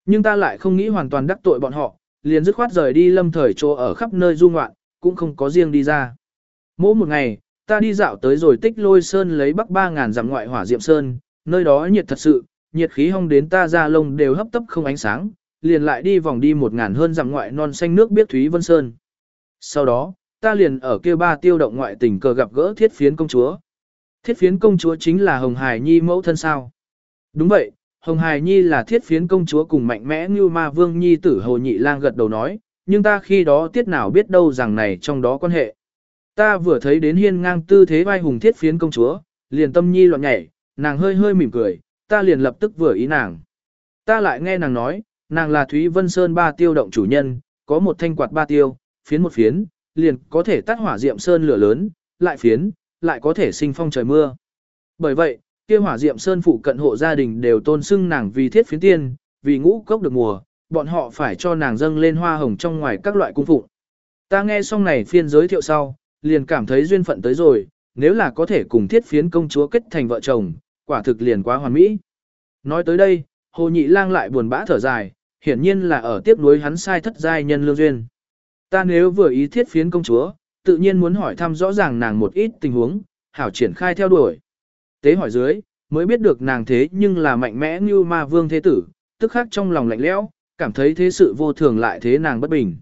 [SPEAKER 1] Nhưng ta lại không nghĩ hoàn toàn đắc tội bọn họ, liền dứt khoát rời đi lâm thời chỗ ở khắp nơi du ngoạn, cũng không có riêng đi ra. Mỗi một ngày, ta đi dạo tới rồi tích lôi sơn lấy bắc 3.000 dặm ngoại hỏa diệm sơn, nơi đó nhiệt thật sự, nhiệt khí hong đến ta ra lông đều hấp tấp không ánh sáng, liền lại đi vòng đi một ngàn hơn dặm ngoại non xanh nước biết Thúy Vân Sơn. Sau đó, ta liền ở kia ba tiêu động ngoại tình cờ gặp gỡ thiết phiến công chúa. Thiết phiến công chúa chính là Hồng Hải Nhi mẫu thân sao. Đúng vậy, Hồng Hải Nhi là thiết phiến công chúa cùng mạnh mẽ như ma vương nhi tử Hồ Nhị Lang gật đầu nói, nhưng ta khi đó tiết nào biết đâu rằng này trong đó quan hệ. Ta vừa thấy đến hiên ngang tư thế vai hùng thiết phiến công chúa, liền tâm nhi loạn nhảy, nàng hơi hơi mỉm cười, ta liền lập tức vừa ý nàng. Ta lại nghe nàng nói, nàng là Thúy Vân Sơn ba tiêu động chủ nhân, có một thanh quạt ba tiêu, phiến một phiến, liền có thể tắt hỏa diệm sơn lửa lớn, lại phiến, lại có thể sinh phong trời mưa. Bởi vậy, kia hỏa diệm sơn phụ cận hộ gia đình đều tôn xưng nàng vì thiết phiến tiên, vì ngũ cốc được mùa, bọn họ phải cho nàng dâng lên hoa hồng trong ngoài các loại cung phụng. Ta nghe xong này phiên giới thiệu sau, liền cảm thấy duyên phận tới rồi, nếu là có thể cùng thiết phiến công chúa kết thành vợ chồng, quả thực liền quá hoàn mỹ. Nói tới đây, Hồ Nhị Lang lại buồn bã thở dài, hiển nhiên là ở tiếp nối hắn sai thất giai nhân lương duyên. Ta nếu vừa ý thiết phiến công chúa, tự nhiên muốn hỏi thăm rõ ràng nàng một ít tình huống, hảo triển khai theo đuổi. Tế hỏi dưới, mới biết được nàng thế nhưng là mạnh mẽ như ma vương thế tử, tức khắc trong lòng lạnh lẽo, cảm thấy thế sự vô thường lại thế nàng bất bình.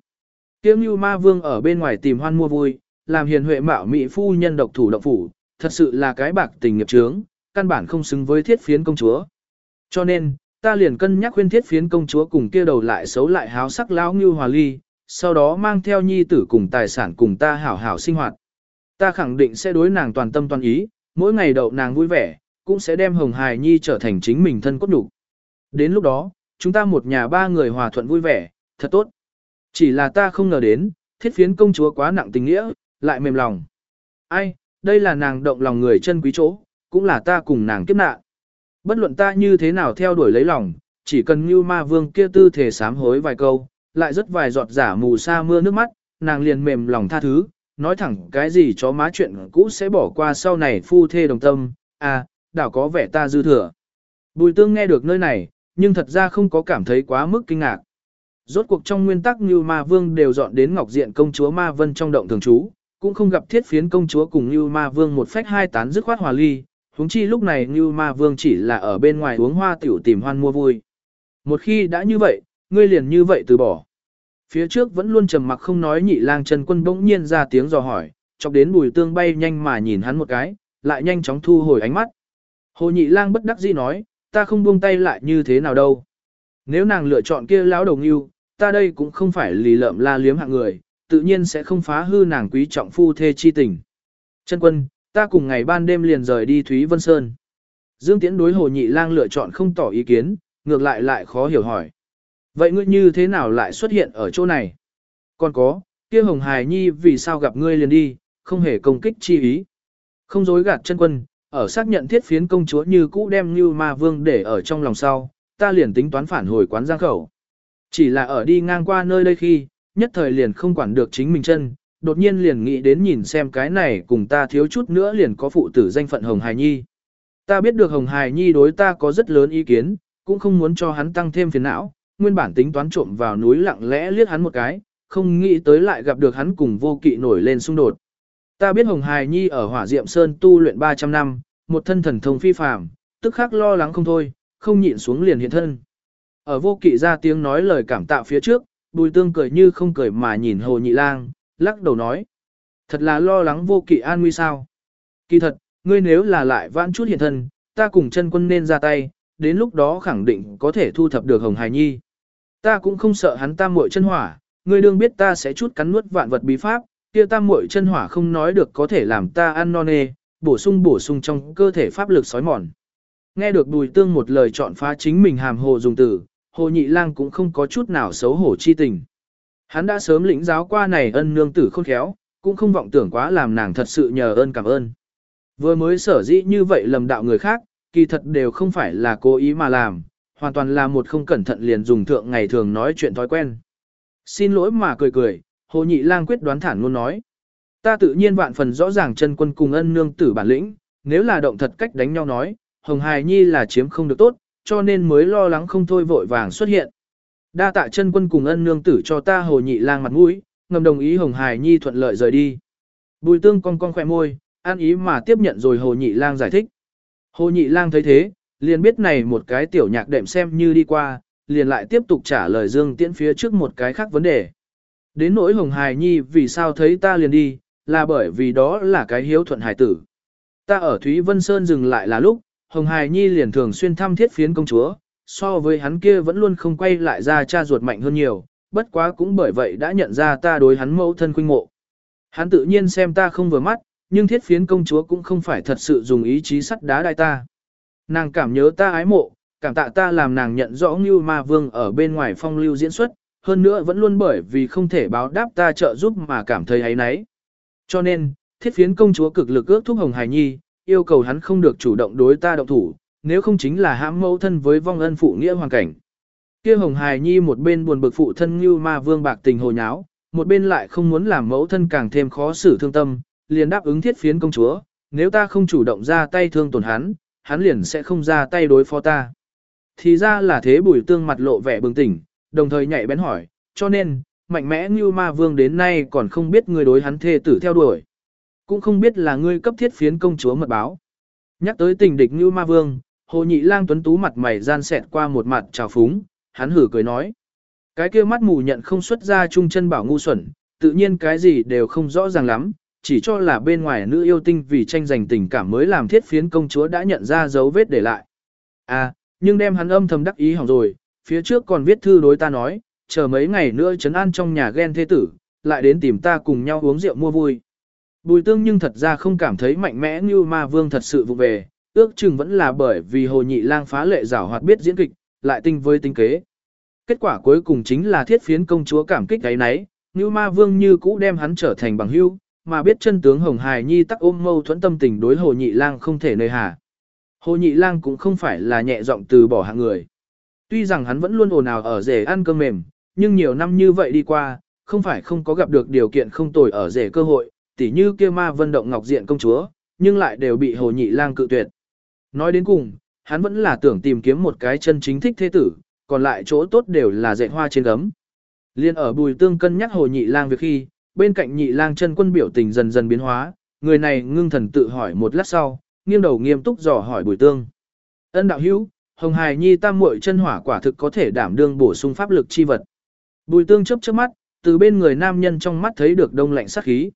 [SPEAKER 1] Kiếm như ma vương ở bên ngoài tìm hoan mua vui, làm hiền huệ mạo mỹ phu nhân độc thủ động phủ, thật sự là cái bạc tình nghiệp trướng, căn bản không xứng với thiết phiến công chúa. Cho nên, ta liền cân nhắc khuyên thiết phiến công chúa cùng kia đầu lại xấu lại háo sắc lão như hòa ly, sau đó mang theo nhi tử cùng tài sản cùng ta hảo hảo sinh hoạt. Ta khẳng định sẽ đối nàng toàn tâm toàn ý, mỗi ngày đậu nàng vui vẻ, cũng sẽ đem hồng hài nhi trở thành chính mình thân cốt đủ. Đến lúc đó, chúng ta một nhà ba người hòa thuận vui vẻ, thật tốt. Chỉ là ta không ngờ đến, thiết phiến công chúa quá nặng tình nghĩa, lại mềm lòng. Ai, đây là nàng động lòng người chân quý chỗ, cũng là ta cùng nàng kiếp nạn. Bất luận ta như thế nào theo đuổi lấy lòng, chỉ cần như ma vương kia tư thể sám hối vài câu, lại rất vài giọt giả mù sa mưa nước mắt, nàng liền mềm lòng tha thứ, nói thẳng cái gì chó má chuyện cũ sẽ bỏ qua sau này phu thê đồng tâm, à, đảo có vẻ ta dư thừa. Bùi tương nghe được nơi này, nhưng thật ra không có cảm thấy quá mức kinh ngạc. Rốt cuộc trong nguyên tắc như ma vương đều dọn đến ngọc diện công chúa ma vân trong động thường trú, cũng không gặp thiết phiến công chúa cùng như ma vương một phách hai tán dứt khoát hòa ly, huống chi lúc này như ma vương chỉ là ở bên ngoài uống hoa tiểu tìm hoan mua vui. Một khi đã như vậy, ngươi liền như vậy từ bỏ. Phía trước vẫn luôn trầm mặc không nói nhị lang chân quân bỗng nhiên ra tiếng dò hỏi, chọc đến bùi tương bay nhanh mà nhìn hắn một cái, lại nhanh chóng thu hồi ánh mắt. Hồ nhị lang bất đắc dĩ nói, ta không buông tay lại như thế nào đâu. Nếu nàng lựa chọn kia lão đồng yêu, ta đây cũng không phải lì lợm la liếm hạng người, tự nhiên sẽ không phá hư nàng quý trọng phu thê chi tình. Chân quân, ta cùng ngày ban đêm liền rời đi Thúy Vân Sơn. Dương Tiễn đối Hồ Nhị Lang lựa chọn không tỏ ý kiến, ngược lại lại khó hiểu hỏi. Vậy ngươi như thế nào lại xuất hiện ở chỗ này? Còn có, kia Hồng Hải Nhi vì sao gặp ngươi liền đi, không hề công kích chi ý. Không dối gạt chân quân, ở xác nhận thiết phiến công chúa như cũ đem như ma vương để ở trong lòng sau, ta liền tính toán phản hồi quán giang khẩu. Chỉ là ở đi ngang qua nơi đây khi, nhất thời liền không quản được chính mình chân, đột nhiên liền nghĩ đến nhìn xem cái này cùng ta thiếu chút nữa liền có phụ tử danh phận Hồng Hải Nhi. Ta biết được Hồng Hải Nhi đối ta có rất lớn ý kiến, cũng không muốn cho hắn tăng thêm phiền não, nguyên bản tính toán trộm vào núi lặng lẽ liếc hắn một cái, không nghĩ tới lại gặp được hắn cùng vô kỵ nổi lên xung đột. Ta biết Hồng Hải Nhi ở Hỏa Diệm Sơn tu luyện 300 năm, một thân thần thông phi phàm, tức khắc lo lắng không thôi, không nhịn xuống liền hiện thân. Ở vô kỵ ra tiếng nói lời cảm tạ phía trước, bùi tương cười như không cười mà nhìn hồ nhị lang, lắc đầu nói. Thật là lo lắng vô kỵ an nguy sao. Kỳ thật, ngươi nếu là lại vãn chút hiện thân, ta cùng chân quân nên ra tay, đến lúc đó khẳng định có thể thu thập được hồng hải nhi. Ta cũng không sợ hắn tam muội chân hỏa, ngươi đương biết ta sẽ chút cắn nuốt vạn vật bí pháp, kia tam muội chân hỏa không nói được có thể làm ta ăn non nê, bổ sung bổ sung trong cơ thể pháp lực sói mòn. Nghe được bùi tương một lời chọn phá chính mình hàm hồ dùng từ, hồ nhị lang cũng không có chút nào xấu hổ chi tình. Hắn đã sớm lĩnh giáo qua này ân nương tử khôn khéo, cũng không vọng tưởng quá làm nàng thật sự nhờ ơn cảm ơn. Vừa mới sở dĩ như vậy lầm đạo người khác, kỳ thật đều không phải là cố ý mà làm, hoàn toàn là một không cẩn thận liền dùng thượng ngày thường nói chuyện thói quen. Xin lỗi mà cười cười, hồ nhị lang quyết đoán thản luôn nói. Ta tự nhiên vạn phần rõ ràng chân quân cùng ân nương tử bản lĩnh, nếu là động thật cách đánh nhau nói, Hồng Hải Nhi là chiếm không được tốt, cho nên mới lo lắng không thôi vội vàng xuất hiện. Đa tạ chân quân cùng ân nương tử cho ta hồ nhị lang mặt mũi, ngầm đồng ý Hồng Hải Nhi thuận lợi rời đi. Bùi tương con con khỏe môi, an ý mà tiếp nhận rồi hồ nhị lang giải thích. Hồ nhị lang thấy thế, liền biết này một cái tiểu nhạc đệm xem như đi qua, liền lại tiếp tục trả lời Dương Tiễn phía trước một cái khác vấn đề. Đến nỗi Hồng Hải Nhi vì sao thấy ta liền đi, là bởi vì đó là cái hiếu thuận hải tử. Ta ở Thúy Vân Sơn dừng lại là lúc, Hồng Hải Nhi liền thường xuyên thăm thiết phiến công chúa, so với hắn kia vẫn luôn không quay lại ra cha ruột mạnh hơn nhiều, bất quá cũng bởi vậy đã nhận ra ta đối hắn mẫu thân khuynh mộ. Hắn tự nhiên xem ta không vừa mắt, nhưng thiết phiến công chúa cũng không phải thật sự dùng ý chí sắt đá đại ta. Nàng cảm nhớ ta ái mộ, cảm tạ ta làm nàng nhận rõ như ma vương ở bên ngoài phong lưu diễn xuất, hơn nữa vẫn luôn bởi vì không thể báo đáp ta trợ giúp mà cảm thấy ấy nấy. Cho nên, thiết phiến công chúa cực lực ước thúc Hồng Hải Nhi, yêu cầu hắn không được chủ động đối ta động thủ, nếu không chính là hãm mẫu thân với vong ân phụ nghĩa hoàn cảnh. Kia Hồng Hải Nhi một bên buồn bực phụ thân như ma vương bạc tình hồ nháo, một bên lại không muốn làm mẫu thân càng thêm khó xử thương tâm, liền đáp ứng thiết phiến công chúa, nếu ta không chủ động ra tay thương tổn hắn, hắn liền sẽ không ra tay đối phó ta. Thì ra là thế bùi tương mặt lộ vẻ bừng tỉnh, đồng thời nhạy bén hỏi, cho nên, mạnh mẽ như ma vương đến nay còn không biết người đối hắn thê tử theo đuổi. Cũng không biết là ngươi cấp thiết phiến công chúa mật báo. Nhắc tới tình địch như ma vương, hồ nhị lang tuấn tú mặt mày gian xẹt qua một mặt trào phúng, hắn hử cười nói. Cái kia mắt mù nhận không xuất ra trung chân bảo ngu xuẩn, tự nhiên cái gì đều không rõ ràng lắm, chỉ cho là bên ngoài nữ yêu tinh vì tranh giành tình cảm mới làm thiết phiến công chúa đã nhận ra dấu vết để lại. À, nhưng đem hắn âm thầm đắc ý hỏng rồi, phía trước còn viết thư đối ta nói, chờ mấy ngày nữa trấn an trong nhà ghen thế tử, lại đến tìm ta cùng nhau uống rượu mua vui. Bùi tương nhưng thật ra không cảm thấy mạnh mẽ như ma vương thật sự vụ về, ước chừng vẫn là bởi vì hồ nhị lang phá lệ giảo hoạt biết diễn kịch, lại tinh với tinh kế. Kết quả cuối cùng chính là thiết phiến công chúa cảm kích cái nấy, như ma vương như cũ đem hắn trở thành bằng hữu, mà biết chân tướng Hồng Hài Nhi tắc ôm mâu thuẫn tâm tình đối hồ nhị lang không thể nơi hà. Hồ nhị lang cũng không phải là nhẹ giọng từ bỏ hạng người. Tuy rằng hắn vẫn luôn ồn ào ở rể ăn cơm mềm, nhưng nhiều năm như vậy đi qua, không phải không có gặp được điều kiện không tồi ở rể cơ hội, tỉ như kia ma vân động ngọc diện công chúa, nhưng lại đều bị hồ nhị lang cự tuyệt. Nói đến cùng, hắn vẫn là tưởng tìm kiếm một cái chân chính thích thế tử, còn lại chỗ tốt đều là dạy hoa trên gấm. Liên ở bùi tương cân nhắc hồ nhị lang việc khi, bên cạnh nhị lang chân quân biểu tình dần dần biến hóa, người này ngưng thần tự hỏi một lát sau, nghiêng đầu nghiêm túc dò hỏi bùi tương. Ân đạo hữu, hồng hài nhi tam muội chân hỏa quả thực có thể đảm đương bổ sung pháp lực chi vật. Bùi tương chớp chớp mắt, từ bên người nam nhân trong mắt thấy được đông lạnh sát khí.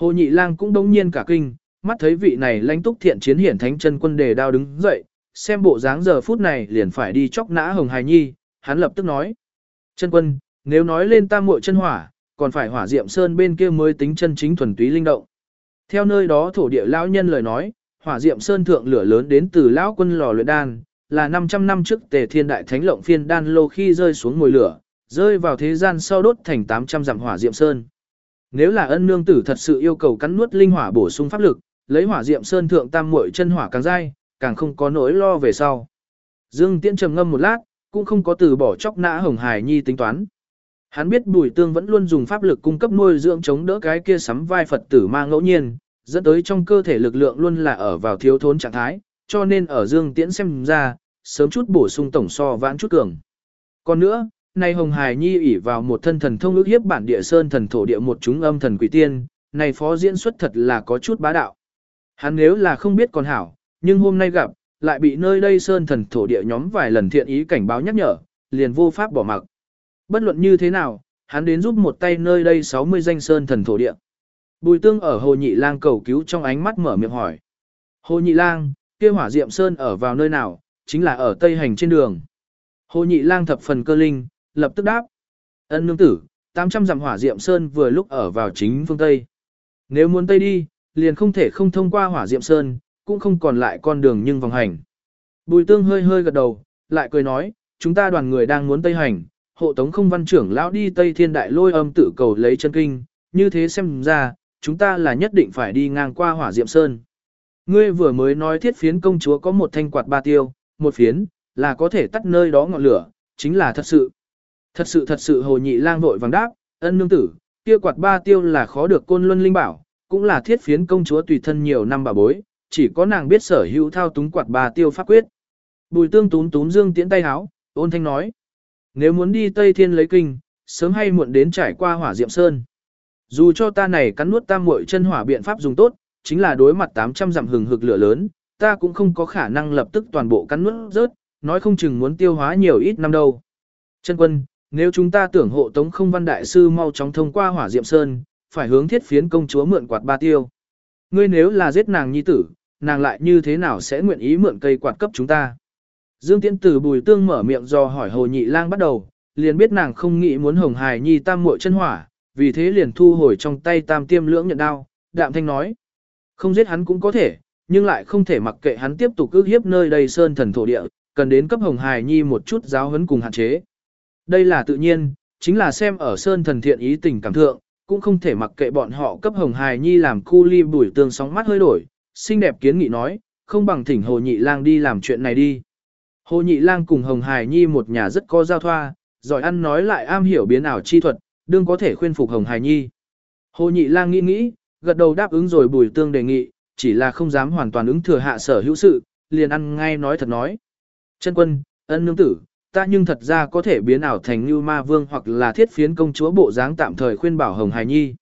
[SPEAKER 1] Hồ nhị lang cũng đông nhiên cả kinh, mắt thấy vị này lãnh túc thiện chiến hiển thánh chân quân đề đao đứng dậy, xem bộ dáng giờ phút này liền phải đi chóc nã hồng hài nhi, hắn lập tức nói. Chân quân, nếu nói lên tam muội chân hỏa, còn phải hỏa diệm sơn bên kia mới tính chân chính thuần túy linh động. Theo nơi đó thổ địa lão nhân lời nói, hỏa diệm sơn thượng lửa lớn đến từ lão quân lò luyện đan, là 500 năm trước tề thiên đại thánh lộng phiên đan lô khi rơi xuống ngồi lửa, rơi vào thế gian sau đốt thành 800 dặm hỏa diệm sơn. Nếu là ân nương tử thật sự yêu cầu cắn nuốt linh hỏa bổ sung pháp lực, lấy hỏa diệm sơn thượng tam muội chân hỏa càng dai, càng không có nỗi lo về sau. Dương Tiễn trầm ngâm một lát, cũng không có từ bỏ chóc nã hồng hài nhi tính toán. Hắn biết Bùi Tương vẫn luôn dùng pháp lực cung cấp nuôi dưỡng chống đỡ cái kia sắm vai Phật tử ma ngẫu nhiên, dẫn tới trong cơ thể lực lượng luôn là ở vào thiếu thốn trạng thái, cho nên ở Dương Tiễn xem ra, sớm chút bổ sung tổng so vãn chút cường. Còn nữa, nay Hồng Hải Nhi ỷ vào một thân thần thông ước hiếp bản địa sơn thần thổ địa một chúng âm thần quỷ tiên, này phó diễn xuất thật là có chút bá đạo. Hắn nếu là không biết còn hảo, nhưng hôm nay gặp, lại bị nơi đây sơn thần thổ địa nhóm vài lần thiện ý cảnh báo nhắc nhở, liền vô pháp bỏ mặc. Bất luận như thế nào, hắn đến giúp một tay nơi đây 60 danh sơn thần thổ địa. Bùi tương ở hồ nhị lang cầu cứu trong ánh mắt mở miệng hỏi. Hồ nhị lang, kia hỏa diệm sơn ở vào nơi nào, chính là ở tây hành trên đường. Hồ nhị lang thập phần cơ linh, lập tức đáp. Ân nương tử, 800 dặm hỏa diệm sơn vừa lúc ở vào chính phương Tây. Nếu muốn Tây đi, liền không thể không thông qua hỏa diệm sơn, cũng không còn lại con đường nhưng vòng hành. Bùi tương hơi hơi gật đầu, lại cười nói, chúng ta đoàn người đang muốn Tây hành, hộ tống không văn trưởng lão đi Tây Thiên Đại lôi âm tử cầu lấy chân kinh, như thế xem ra, chúng ta là nhất định phải đi ngang qua hỏa diệm sơn. Ngươi vừa mới nói thiết phiến công chúa có một thanh quạt ba tiêu, một phiến, là có thể tắt nơi đó ngọn lửa, chính là thật sự. Thật sự thật sự hồ nhị lang vội vàng đáp, ân nương tử, kia quạt ba tiêu là khó được côn luân linh bảo, cũng là thiết phiến công chúa tùy thân nhiều năm bà bối, chỉ có nàng biết sở hữu thao túng quạt ba tiêu pháp quyết. Bùi tương túm túm dương tiễn tay háo, ôn thanh nói. Nếu muốn đi Tây Thiên lấy kinh, sớm hay muộn đến trải qua hỏa diệm sơn. Dù cho ta này cắn nuốt tam muội chân hỏa biện pháp dùng tốt, chính là đối mặt 800 dặm hừng hực lửa lớn, ta cũng không có khả năng lập tức toàn bộ cắn nuốt rớt, nói không chừng muốn tiêu hóa nhiều ít năm đâu. Chân quân, nếu chúng ta tưởng hộ tống không văn đại sư mau chóng thông qua hỏa diệm sơn, phải hướng thiết phiến công chúa mượn quạt ba tiêu. Ngươi nếu là giết nàng nhi tử, nàng lại như thế nào sẽ nguyện ý mượn cây quạt cấp chúng ta? Dương Tiễn Tử bùi tương mở miệng do hỏi Hồ Nhị Lang bắt đầu, liền biết nàng không nghĩ muốn hồng hài nhi tam muội chân hỏa, vì thế liền thu hồi trong tay tam tiêm lưỡng nhận đao, đạm thanh nói. Không giết hắn cũng có thể, nhưng lại không thể mặc kệ hắn tiếp tục ước hiếp nơi đây sơn thần thổ địa, cần đến cấp hồng hài nhi một chút giáo huấn cùng hạn chế. Đây là tự nhiên, chính là xem ở sơn thần thiện ý tình cảm thượng, cũng không thể mặc kệ bọn họ cấp hồng hài nhi làm cu ly bùi tương sóng mắt hơi đổi, xinh đẹp kiến nghị nói, không bằng thỉnh hồ nhị lang đi làm chuyện này đi. Hồ nhị lang cùng hồng hài nhi một nhà rất có giao thoa, giỏi ăn nói lại am hiểu biến ảo chi thuật, đương có thể khuyên phục hồng hài nhi. Hồ nhị lang nghĩ nghĩ, gật đầu đáp ứng rồi bùi tương đề nghị, chỉ là không dám hoàn toàn ứng thừa hạ sở hữu sự, liền ăn ngay nói thật nói. Chân quân, ân nương tử, ta nhưng thật ra có thể biến ảo thành như ma vương hoặc là thiết phiến công chúa bộ dáng tạm thời khuyên bảo hồng hải nhi.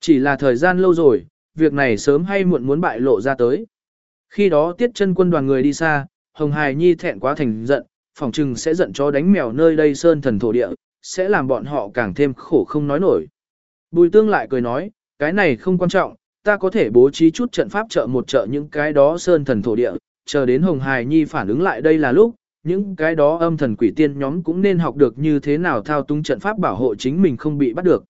[SPEAKER 1] Chỉ là thời gian lâu rồi, việc này sớm hay muộn muốn bại lộ ra tới. Khi đó tiết chân quân đoàn người đi xa, hồng hải nhi thẹn quá thành giận, phòng trừng sẽ giận cho đánh mèo nơi đây sơn thần thổ địa, sẽ làm bọn họ càng thêm khổ không nói nổi. Bùi tương lại cười nói, cái này không quan trọng, ta có thể bố trí chút trận pháp trợ một trợ những cái đó sơn thần thổ địa, chờ đến Hồng hải Nhi phản ứng lại đây là lúc, những cái đó âm thần quỷ tiên nhóm cũng nên học được như thế nào thao túng trận pháp bảo hộ chính mình không bị bắt được.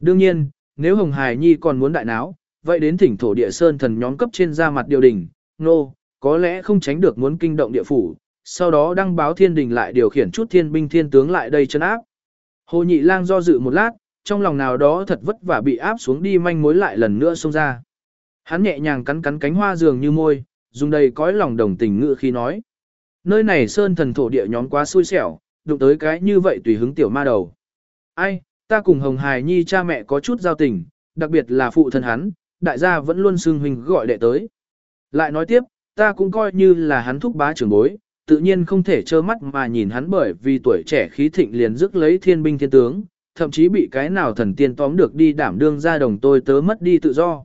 [SPEAKER 1] Đương nhiên, nếu Hồng Hải Nhi còn muốn đại náo, vậy đến thỉnh thổ địa sơn thần nhóm cấp trên ra mặt điều đình, nô, no, có lẽ không tránh được muốn kinh động địa phủ, sau đó đăng báo thiên đình lại điều khiển chút thiên binh thiên tướng lại đây chân áp. Hồ Nhị Lang do dự một lát, trong lòng nào đó thật vất vả bị áp xuống đi manh mối lại lần nữa xông ra. Hắn nhẹ nhàng cắn cắn cánh hoa dường như môi, dùng đầy cõi lòng đồng tình ngự khi nói. Nơi này sơn thần thổ địa nhóm quá xui xẻo, đụng tới cái như vậy tùy hứng tiểu ma đầu. Ai, ta cùng Hồng Hải Nhi cha mẹ có chút giao tình, đặc biệt là phụ thân hắn, đại gia vẫn luôn xưng huynh gọi đệ tới. Lại nói tiếp, ta cũng coi như là hắn thúc bá trưởng bối, tự nhiên không thể trơ mắt mà nhìn hắn bởi vì tuổi trẻ khí thịnh liền dứt lấy thiên binh thiên tướng, thậm chí bị cái nào thần tiên tóm được đi đảm đương ra đồng tôi tớ mất đi tự do.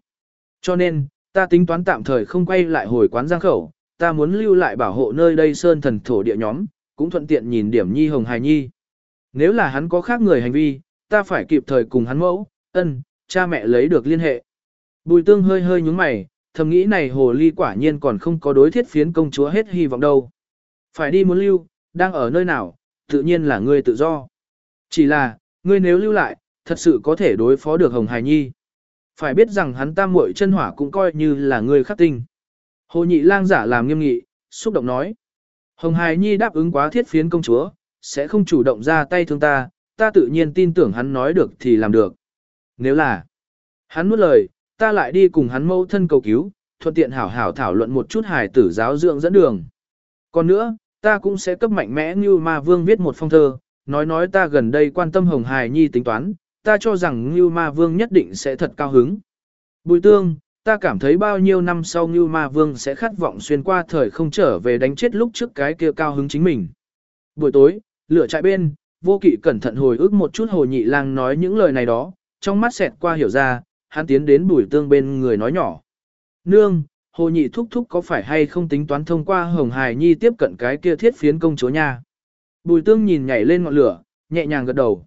[SPEAKER 1] Cho nên, ta tính toán tạm thời không quay lại hồi quán giang khẩu, ta muốn lưu lại bảo hộ nơi đây sơn thần thổ địa nhóm, cũng thuận tiện nhìn điểm nhi hồng hài nhi. Nếu là hắn có khác người hành vi, ta phải kịp thời cùng hắn mẫu, ân, cha mẹ lấy được liên hệ. Bùi tương hơi hơi nhúng mày, thầm nghĩ này hồ ly quả nhiên còn không có đối thiết phiến công chúa hết hy vọng đâu. Phải đi muốn lưu, đang ở nơi nào, tự nhiên là ngươi tự do. Chỉ là, ngươi nếu lưu lại, thật sự có thể đối phó được Hồng Hải Nhi. Phải biết rằng hắn tam muội chân hỏa cũng coi như là ngươi khắc tinh. Hồ nhị lang giả làm nghiêm nghị, xúc động nói. Hồng Hải Nhi đáp ứng quá thiết phiến công chúa, sẽ không chủ động ra tay thương ta, ta tự nhiên tin tưởng hắn nói được thì làm được. Nếu là, hắn nuốt lời, ta lại đi cùng hắn mâu thân cầu cứu, thuận tiện hảo hảo thảo luận một chút hài tử giáo dưỡng dẫn đường. Còn nữa, ta cũng sẽ cấp mạnh mẽ như ma vương viết một phong thơ, nói nói ta gần đây quan tâm hồng hài nhi tính toán, ta cho rằng như ma vương nhất định sẽ thật cao hứng. Bùi tương, ta cảm thấy bao nhiêu năm sau như ma vương sẽ khát vọng xuyên qua thời không trở về đánh chết lúc trước cái kia cao hứng chính mình. Buổi tối, lửa trại bên, vô kỵ cẩn thận hồi ức một chút hồ nhị lang nói những lời này đó, trong mắt xẹt qua hiểu ra, hắn tiến đến bùi tương bên người nói nhỏ. Nương, hồ nhị thúc thúc có phải hay không tính toán thông qua hồng hài nhi tiếp cận cái kia thiết phiến công chúa nha. Bùi tương nhìn nhảy lên ngọn lửa, nhẹ nhàng gật đầu.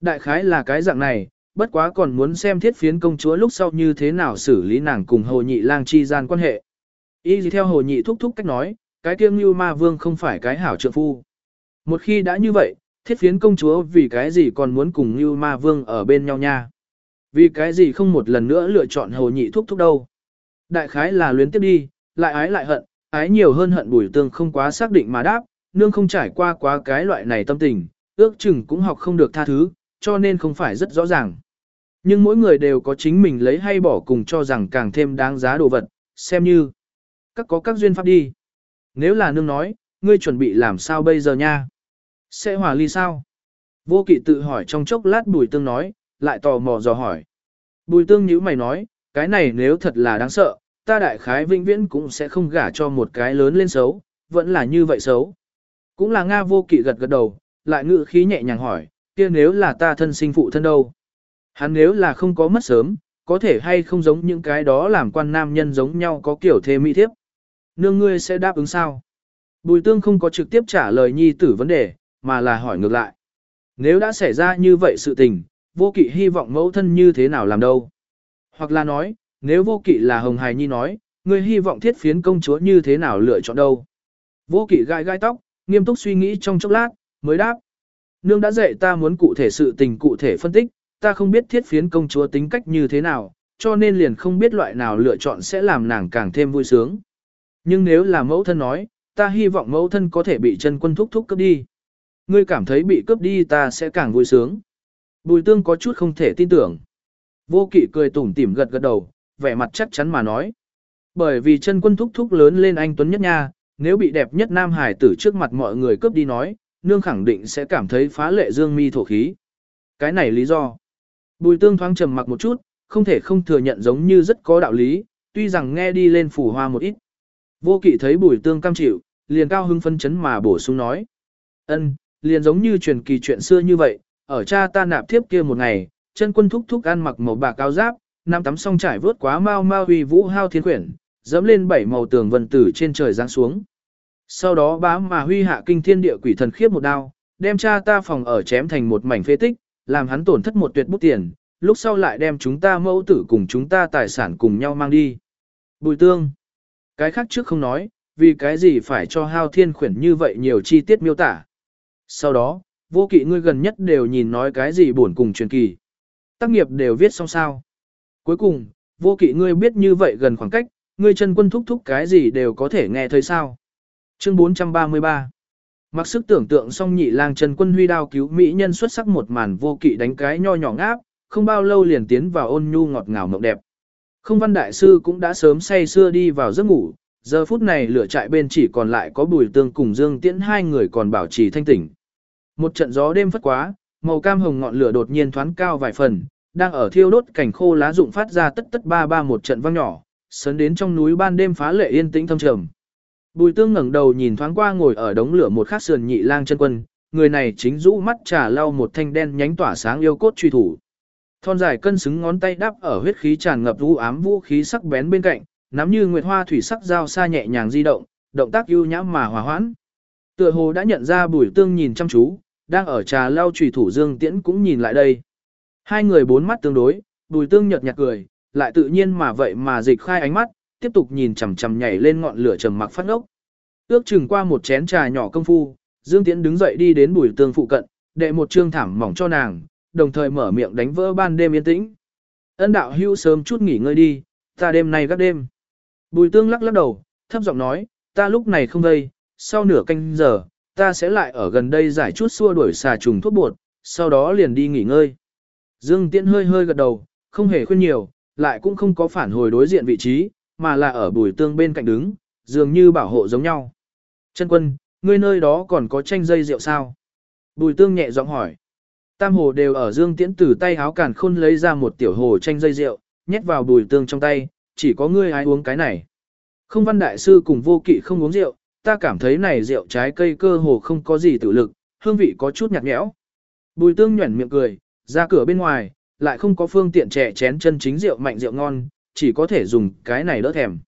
[SPEAKER 1] Đại khái là cái dạng này, bất quá còn muốn xem thiết phiến công chúa lúc sau như thế nào xử lý nàng cùng hồ nhị lang chi gian quan hệ. Y gì theo hồ nhị thúc thúc cách nói, cái kia như ma vương không phải cái hảo trượng phu. Một khi đã như vậy, thiết phiến công chúa vì cái gì còn muốn cùng như ma vương ở bên nhau nha. Vì cái gì không một lần nữa lựa chọn hồ nhị thúc thúc đâu. Đại khái là luyến tiếp đi, lại ái lại hận, ái nhiều hơn hận bùi tương không quá xác định mà đáp, nương không trải qua quá cái loại này tâm tình, ước chừng cũng học không được tha thứ, cho nên không phải rất rõ ràng. Nhưng mỗi người đều có chính mình lấy hay bỏ cùng cho rằng càng thêm đáng giá đồ vật, xem như các có các duyên pháp đi. Nếu là nương nói, ngươi chuẩn bị làm sao bây giờ nha? Sẽ hòa ly sao? Vô kỵ tự hỏi trong chốc lát bùi tương nói, lại tò mò dò hỏi. Bùi tương nhíu mày nói, cái này nếu thật là đáng sợ, ta đại khái vĩnh viễn cũng sẽ không gả cho một cái lớn lên xấu, vẫn là như vậy xấu. Cũng là Nga vô kỵ gật gật đầu, lại ngự khí nhẹ nhàng hỏi, kia nếu là ta thân sinh phụ thân đâu? Hắn nếu là không có mất sớm, có thể hay không giống những cái đó làm quan nam nhân giống nhau có kiểu thê mỹ thiếp. Nương ngươi sẽ đáp ứng sao? Bùi tương không có trực tiếp trả lời nhi tử vấn đề, mà là hỏi ngược lại. Nếu đã xảy ra như vậy sự tình, vô kỵ hy vọng mẫu thân như thế nào làm đâu? Hoặc là nói, nếu vô kỵ là hồng hài nhi nói, ngươi hy vọng thiết phiến công chúa như thế nào lựa chọn đâu? Vô kỵ gai gai tóc, nghiêm túc suy nghĩ trong chốc lát, mới đáp. Nương đã dạy ta muốn cụ thể sự tình cụ thể phân tích, ta không biết thiết phiến công chúa tính cách như thế nào, cho nên liền không biết loại nào lựa chọn sẽ làm nàng càng thêm vui sướng. Nhưng nếu là mẫu thân nói, ta hy vọng mẫu thân có thể bị chân quân thúc thúc cướp đi. Ngươi cảm thấy bị cướp đi ta sẽ càng vui sướng. Bùi tương có chút không thể tin tưởng. Vô kỵ cười tủm tỉm gật gật đầu, vẻ mặt chắc chắn mà nói. Bởi vì chân quân thúc thúc lớn lên anh Tuấn nhất nha, nếu bị đẹp nhất nam hải tử trước mặt mọi người cướp đi nói, nương khẳng định sẽ cảm thấy phá lệ dương mi thổ khí. Cái này lý do. Bùi tương thoáng trầm mặc một chút, không thể không thừa nhận giống như rất có đạo lý, tuy rằng nghe đi lên phủ hoa một ít. Vô kỵ thấy bùi tương cam chịu, liền cao hưng phân chấn mà bổ sung nói. ân, liền giống như truyền kỳ chuyện xưa như vậy, ở cha ta nạp thiếp kia một ngày, chân quân thúc thúc ăn mặc màu bạc cao giáp, nam tắm xong trải vớt quá mau mau uy vũ hao thiên quyển, dẫm lên bảy màu tường vân tử trên trời giáng xuống. Sau đó bá mà huy hạ kinh thiên địa quỷ thần khiếp một đao, đem cha ta phòng ở chém thành một mảnh phế tích, làm hắn tổn thất một tuyệt bút tiền, lúc sau lại đem chúng ta mẫu tử cùng chúng ta tài sản cùng nhau mang đi. Bùi tương. Cái khác trước không nói, vì cái gì phải cho hao thiên khuyển như vậy nhiều chi tiết miêu tả. Sau đó, vô kỵ ngươi gần nhất đều nhìn nói cái gì buồn cùng truyền kỳ. Tác nghiệp đều viết xong sao. Cuối cùng, vô kỵ ngươi biết như vậy gần khoảng cách, ngươi chân quân thúc thúc cái gì đều có thể nghe thấy sao. Chương 433 Mặc sức tưởng tượng xong nhị lang trần quân huy đao cứu mỹ nhân xuất sắc một màn vô kỵ đánh cái nho nhỏ ngáp, không bao lâu liền tiến vào ôn nhu ngọt ngào mộng đẹp. Không văn đại sư cũng đã sớm say xưa đi vào giấc ngủ, giờ phút này lửa trại bên chỉ còn lại có bùi tương cùng dương tiễn hai người còn bảo trì thanh tỉnh. Một trận gió đêm phất quá, màu cam hồng ngọn lửa đột nhiên thoáng cao vài phần, đang ở thiêu đốt cảnh khô lá rụng phát ra tất tất ba ba một trận vang nhỏ, sấn đến trong núi ban đêm phá lệ yên tĩnh thâm trầm. Bùi tương ngẩng đầu nhìn thoáng qua ngồi ở đống lửa một khắc sườn nhị lang chân quân, người này chính rũ mắt trà lau một thanh đen nhánh tỏa sáng yêu cốt truy thủ. Thon dài cân xứng ngón tay đắp ở huyết khí tràn ngập u ám vũ khí sắc bén bên cạnh, nắm như nguyệt hoa thủy sắc dao xa nhẹ nhàng di động, động tác ưu nhã mà hòa hoãn. Tựa hồ đã nhận ra bùi tương nhìn chăm chú, đang ở trà lau truy thủ dương tiễn cũng nhìn lại đây. Hai người bốn mắt tương đối, bùi tương nhợt nhạt cười, lại tự nhiên mà vậy mà dịch khai ánh mắt, tiếp tục nhìn chằm chằm nhảy lên ngọn lửa trầm mặc phát ốc. Ước chừng qua một chén trà nhỏ công phu, Dương Tiễn đứng dậy đi đến bùi tương phụ cận, đệ một trương thảm mỏng cho nàng, đồng thời mở miệng đánh vỡ ban đêm yên tĩnh. Ân đạo hưu sớm chút nghỉ ngơi đi, ta đêm nay gác đêm. Bùi tương lắc lắc đầu, thấp giọng nói, ta lúc này không đây, sau nửa canh giờ, ta sẽ lại ở gần đây giải chút xua đuổi xà trùng thuốc bột, sau đó liền đi nghỉ ngơi. Dương Tiễn hơi hơi gật đầu, không hề khuyên nhiều, lại cũng không có phản hồi đối diện vị trí, mà là ở bùi tương bên cạnh đứng, dường như bảo hộ giống nhau. Chân quân, ngươi nơi đó còn có tranh dây rượu sao? Bùi tương nhẹ giọng hỏi. Tam hồ đều ở dương tiễn từ tay háo cản khôn lấy ra một tiểu hồ tranh dây rượu, nhét vào bùi tương trong tay, chỉ có ngươi ai uống cái này. Không văn đại sư cùng vô kỵ không uống rượu, ta cảm thấy này rượu trái cây cơ hồ không có gì tự lực, hương vị có chút nhạt nhẽo. Bùi tương nhuẩn miệng cười, ra cửa bên ngoài, lại không có phương tiện trẻ chén chân chính rượu mạnh rượu ngon, chỉ có thể dùng cái này đỡ thèm.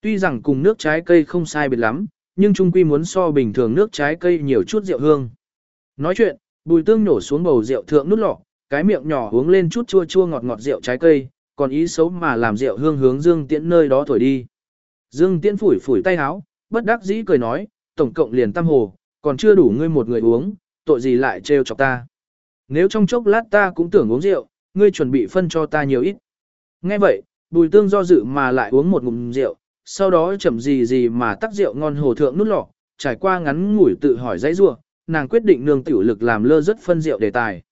[SPEAKER 1] Tuy rằng cùng nước trái cây không sai biệt lắm, nhưng trung quy muốn so bình thường nước trái cây nhiều chút rượu hương. Nói chuyện, bùi tương nổ xuống bầu rượu thượng nút lọ, cái miệng nhỏ uống lên chút chua chua ngọt ngọt rượu trái cây, còn ý xấu mà làm rượu hương hướng Dương Tiễn nơi đó thổi đi. Dương Tiễn phủi phủi tay áo, bất đắc dĩ cười nói, tổng cộng liền tam hồ, còn chưa đủ ngươi một người uống, tội gì lại trêu chọc ta. Nếu trong chốc lát ta cũng tưởng uống rượu, ngươi chuẩn bị phân cho ta nhiều ít. Nghe vậy, bùi tương do dự mà lại uống một ngụm rượu, sau đó chậm gì gì mà tắc rượu ngon hồ thượng nút lọ, trải qua ngắn ngủi tự hỏi dãy rua, nàng quyết định nương tiểu lực làm lơ rất phân rượu đề tài.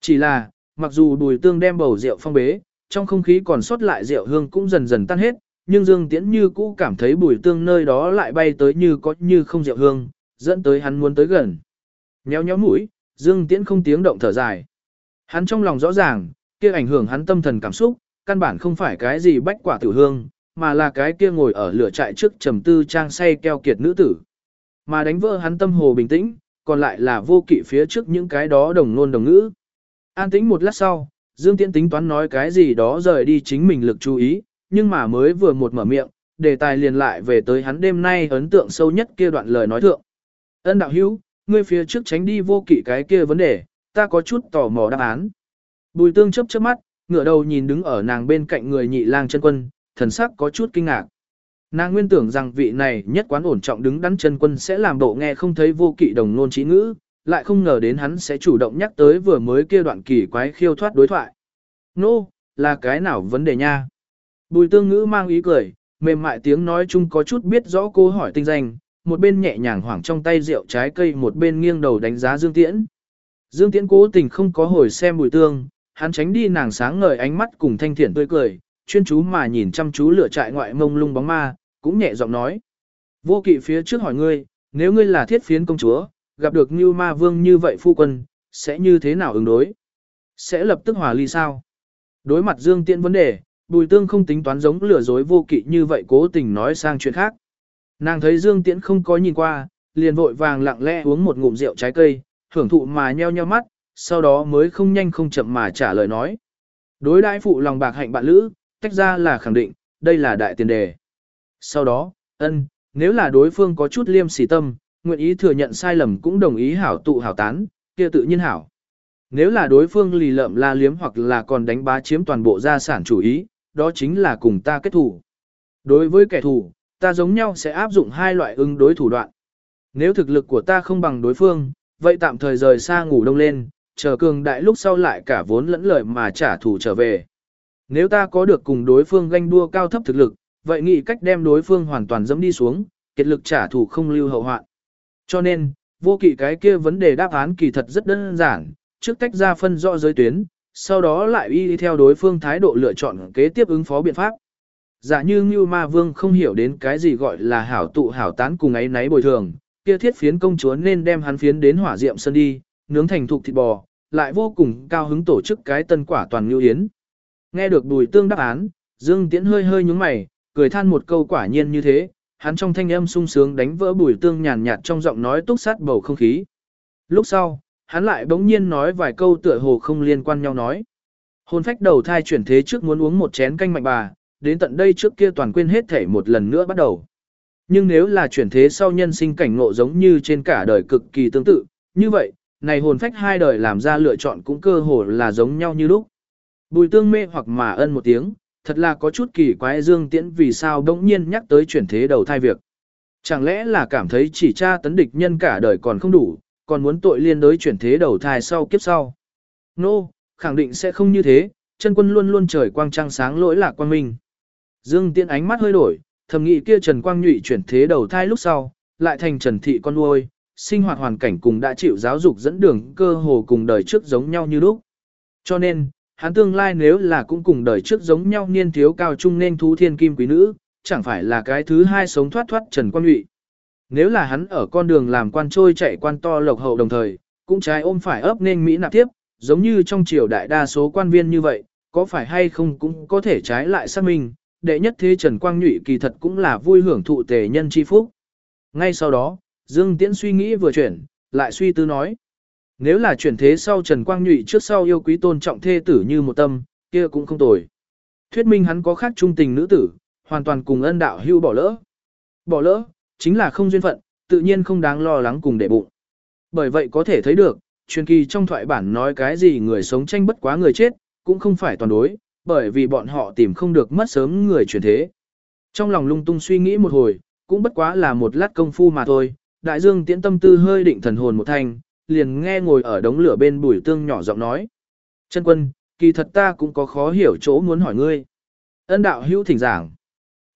[SPEAKER 1] Chỉ là, mặc dù bùi tương đem bầu rượu phong bế, trong không khí còn sót lại rượu hương cũng dần dần tan hết, nhưng Dương Tiễn như cũ cảm thấy bùi tương nơi đó lại bay tới như có như không rượu hương, dẫn tới hắn muốn tới gần. Nhéo nhéo mũi, Dương Tiễn không tiếng động thở dài. Hắn trong lòng rõ ràng, kia ảnh hưởng hắn tâm thần cảm xúc, căn bản không phải cái gì bách quả tử hương, mà là cái kia ngồi ở lửa trại trước trầm tư trang say keo kiệt nữ tử. Mà đánh vỡ hắn tâm hồ bình tĩnh, còn lại là vô kỵ phía trước những cái đó đồng nôn đồng ngữ. An tĩnh một lát sau, Dương Tiễn tính toán nói cái gì đó rời đi chính mình lực chú ý, nhưng mà mới vừa một mở miệng, đề tài liền lại về tới hắn đêm nay ấn tượng sâu nhất kia đoạn lời nói thượng. Ân đạo hữu, ngươi phía trước tránh đi vô kỵ cái kia vấn đề, ta có chút tò mò đáp án. Bùi tương chấp chớp mắt, ngửa đầu nhìn đứng ở nàng bên cạnh người nhị lang chân quân, thần sắc có chút kinh ngạc. Nàng nguyên tưởng rằng vị này nhất quán ổn trọng đứng đắn chân quân sẽ làm bộ nghe không thấy vô kỵ đồng nôn trí ngữ, lại không ngờ đến hắn sẽ chủ động nhắc tới vừa mới kia đoạn kỳ quái khiêu thoát đối thoại. Nô, no, là cái nào vấn đề nha? Bùi tương ngữ mang ý cười, mềm mại tiếng nói chung có chút biết rõ cô hỏi tinh danh, một bên nhẹ nhàng hoảng trong tay rượu trái cây một bên nghiêng đầu đánh giá Dương Tiễn. Dương Tiễn cố tình không có hồi xem bùi tương, hắn tránh đi nàng sáng ngời ánh mắt cùng thanh thiện tươi cười, chuyên chú mà nhìn chăm chú lửa trại ngoại mông lung bóng ma, cũng nhẹ giọng nói. Vô kỵ phía trước hỏi ngươi, nếu ngươi là thiết phiến công chúa, gặp được như ma vương như vậy phu quân, sẽ như thế nào ứng đối? Sẽ lập tức hòa ly sao? Đối mặt Dương Tiễn vấn đề, Bùi Tương không tính toán giống lừa dối vô kỵ như vậy cố tình nói sang chuyện khác. Nàng thấy Dương Tiễn không có nhìn qua, liền vội vàng lặng lẽ uống một ngụm rượu trái cây, hưởng thụ mà nheo nheo mắt, sau đó mới không nhanh không chậm mà trả lời nói. Đối đãi phụ lòng bạc hạnh bạn lữ, tách ra là khẳng định, đây là đại tiền đề. Sau đó, ân, nếu là đối phương có chút liêm sỉ tâm, nguyện ý thừa nhận sai lầm cũng đồng ý hảo tụ hảo tán, kia tự nhiên hảo. Nếu là đối phương lì lợm la liếm hoặc là còn đánh bá chiếm toàn bộ gia sản chủ ý, đó chính là cùng ta kết thủ. Đối với kẻ thù, ta giống nhau sẽ áp dụng hai loại ứng đối thủ đoạn. Nếu thực lực của ta không bằng đối phương, vậy tạm thời rời xa ngủ đông lên, chờ cường đại lúc sau lại cả vốn lẫn lợi mà trả thù trở về. Nếu ta có được cùng đối phương ganh đua cao thấp thực lực, vậy nghĩ cách đem đối phương hoàn toàn dẫm đi xuống, kết lực trả thù không lưu hậu hoạn. Cho nên, vô kỵ cái kia vấn đề đáp án kỳ thật rất đơn giản, trước tách ra phân rõ giới tuyến, sau đó lại y đi theo đối phương thái độ lựa chọn kế tiếp ứng phó biện pháp. Giả như Ngưu Ma Vương không hiểu đến cái gì gọi là hảo tụ hảo tán cùng ấy nấy bồi thường, kia thiết phiến công chúa nên đem hắn phiến đến hỏa diệm sân đi, nướng thành thục thịt bò, lại vô cùng cao hứng tổ chức cái tân quả toàn ngưu yến. Nghe được bùi tương đáp án, Dương Tiễn hơi hơi nhúng mày, cười than một câu quả nhiên như thế, hắn trong thanh âm sung sướng đánh vỡ bùi tương nhàn nhạt trong giọng nói túc sát bầu không khí. Lúc sau, hắn lại bỗng nhiên nói vài câu tựa hồ không liên quan nhau nói. Hồn phách đầu thai chuyển thế trước muốn uống một chén canh mạnh bà, đến tận đây trước kia toàn quên hết thể một lần nữa bắt đầu. Nhưng nếu là chuyển thế sau nhân sinh cảnh ngộ giống như trên cả đời cực kỳ tương tự, như vậy, này hồn phách hai đời làm ra lựa chọn cũng cơ hồ là giống nhau như lúc. Bùi tương mê hoặc mà ân một tiếng, thật là có chút kỳ quái dương tiễn vì sao đống nhiên nhắc tới chuyển thế đầu thai việc. Chẳng lẽ là cảm thấy chỉ tra tấn địch nhân cả đời còn không đủ, còn muốn tội liên đối chuyển thế đầu thai sau kiếp sau. Nô, no, khẳng định sẽ không như thế, chân quân luôn luôn trời quang trăng sáng lỗi lạc quan minh. Dương Tiễn ánh mắt hơi đổi, thầm nghĩ kia Trần Quang Nhụy chuyển thế đầu thai lúc sau, lại thành Trần Thị con nuôi, sinh hoạt hoàn cảnh cùng đã chịu giáo dục dẫn đường cơ hồ cùng đời trước giống nhau như lúc. Cho nên, hắn tương lai nếu là cũng cùng đời trước giống nhau niên thiếu cao trung nên thú thiên kim quý nữ, chẳng phải là cái thứ hai sống thoát thoát Trần Quan Nhụy. Nếu là hắn ở con đường làm quan trôi chạy quan to lộc hậu đồng thời, cũng trái ôm phải ấp nên Mỹ nạp tiếp, giống như trong triều đại đa số quan viên như vậy, có phải hay không cũng có thể trái lại xác minh, đệ nhất thế Trần Quang Nhụy kỳ thật cũng là vui hưởng thụ tề nhân chi phúc. Ngay sau đó, Dương Tiễn suy nghĩ vừa chuyển, lại suy tư nói. Nếu là chuyển thế sau Trần Quang Nhụy trước sau yêu quý tôn trọng thê tử như một tâm, kia cũng không tồi. Thuyết minh hắn có khác trung tình nữ tử, hoàn toàn cùng ân đạo hưu bỏ lỡ. Bỏ lỡ, chính là không duyên phận, tự nhiên không đáng lo lắng cùng để bụng. Bởi vậy có thể thấy được, truyền kỳ trong thoại bản nói cái gì người sống tranh bất quá người chết, cũng không phải toàn đối, bởi vì bọn họ tìm không được mất sớm người chuyển thế. Trong lòng lung tung suy nghĩ một hồi, cũng bất quá là một lát công phu mà thôi, đại dương tiễn tâm tư hơi định thần hồn một thanh, liền nghe ngồi ở đống lửa bên bùi tương nhỏ giọng nói. Chân quân, kỳ thật ta cũng có khó hiểu chỗ muốn hỏi ngươi. Ân đạo hữu thỉnh giảng.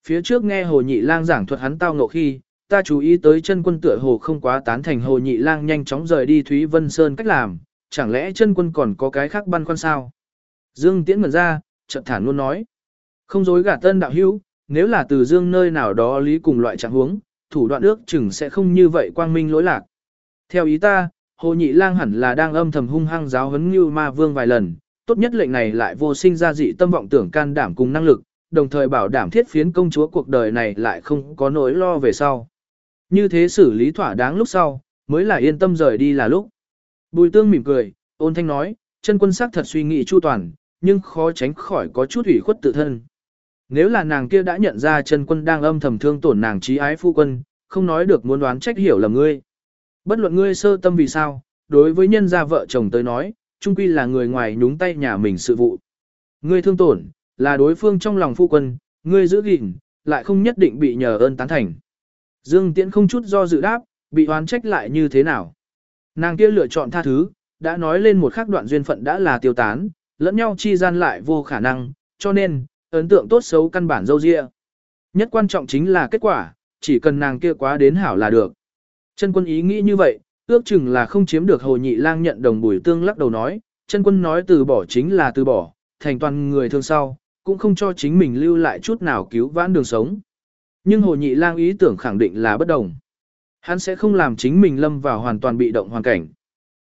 [SPEAKER 1] Phía trước nghe hồ nhị lang giảng thuật hắn tao ngộ khi, ta chú ý tới chân quân tựa hồ không quá tán thành hồ nhị lang nhanh chóng rời đi Thúy Vân Sơn cách làm, chẳng lẽ chân quân còn có cái khác băn khoăn sao? Dương Tiễn mở ra, chợt thản luôn nói. Không dối gạt tân đạo hữu, nếu là từ dương nơi nào đó lý cùng loại trạng huống, thủ đoạn ước chừng sẽ không như vậy quang minh lỗi lạc. Theo ý ta, hồ nhị lang hẳn là đang âm thầm hung hăng giáo huấn như ma vương vài lần, tốt nhất lệnh này lại vô sinh ra dị tâm vọng tưởng can đảm cùng năng lực, đồng thời bảo đảm thiết phiến công chúa cuộc đời này lại không có nỗi lo về sau. Như thế xử lý thỏa đáng lúc sau, mới là yên tâm rời đi là lúc. Bùi tương mỉm cười, ôn thanh nói, chân quân sắc thật suy nghĩ chu toàn, nhưng khó tránh khỏi có chút ủy khuất tự thân. Nếu là nàng kia đã nhận ra chân quân đang âm thầm thương tổn nàng trí ái phu quân, không nói được muốn đoán trách hiểu lầm ngươi. Bất luận ngươi sơ tâm vì sao, đối với nhân gia vợ chồng tới nói, chung quy là người ngoài nhúng tay nhà mình sự vụ. Ngươi thương tổn, là đối phương trong lòng phu quân, ngươi giữ gìn, lại không nhất định bị nhờ ơn tán thành. Dương Tiễn không chút do dự đáp, bị oán trách lại như thế nào. Nàng kia lựa chọn tha thứ, đã nói lên một khắc đoạn duyên phận đã là tiêu tán, lẫn nhau chi gian lại vô khả năng, cho nên, ấn tượng tốt xấu căn bản dâu dịa. Nhất quan trọng chính là kết quả, chỉ cần nàng kia quá đến hảo là được. Chân quân ý nghĩ như vậy, ước chừng là không chiếm được hồ nhị lang nhận đồng bùi tương lắc đầu nói, chân quân nói từ bỏ chính là từ bỏ, thành toàn người thương sau, cũng không cho chính mình lưu lại chút nào cứu vãn đường sống. Nhưng hồ nhị lang ý tưởng khẳng định là bất đồng. Hắn sẽ không làm chính mình lâm vào hoàn toàn bị động hoàn cảnh.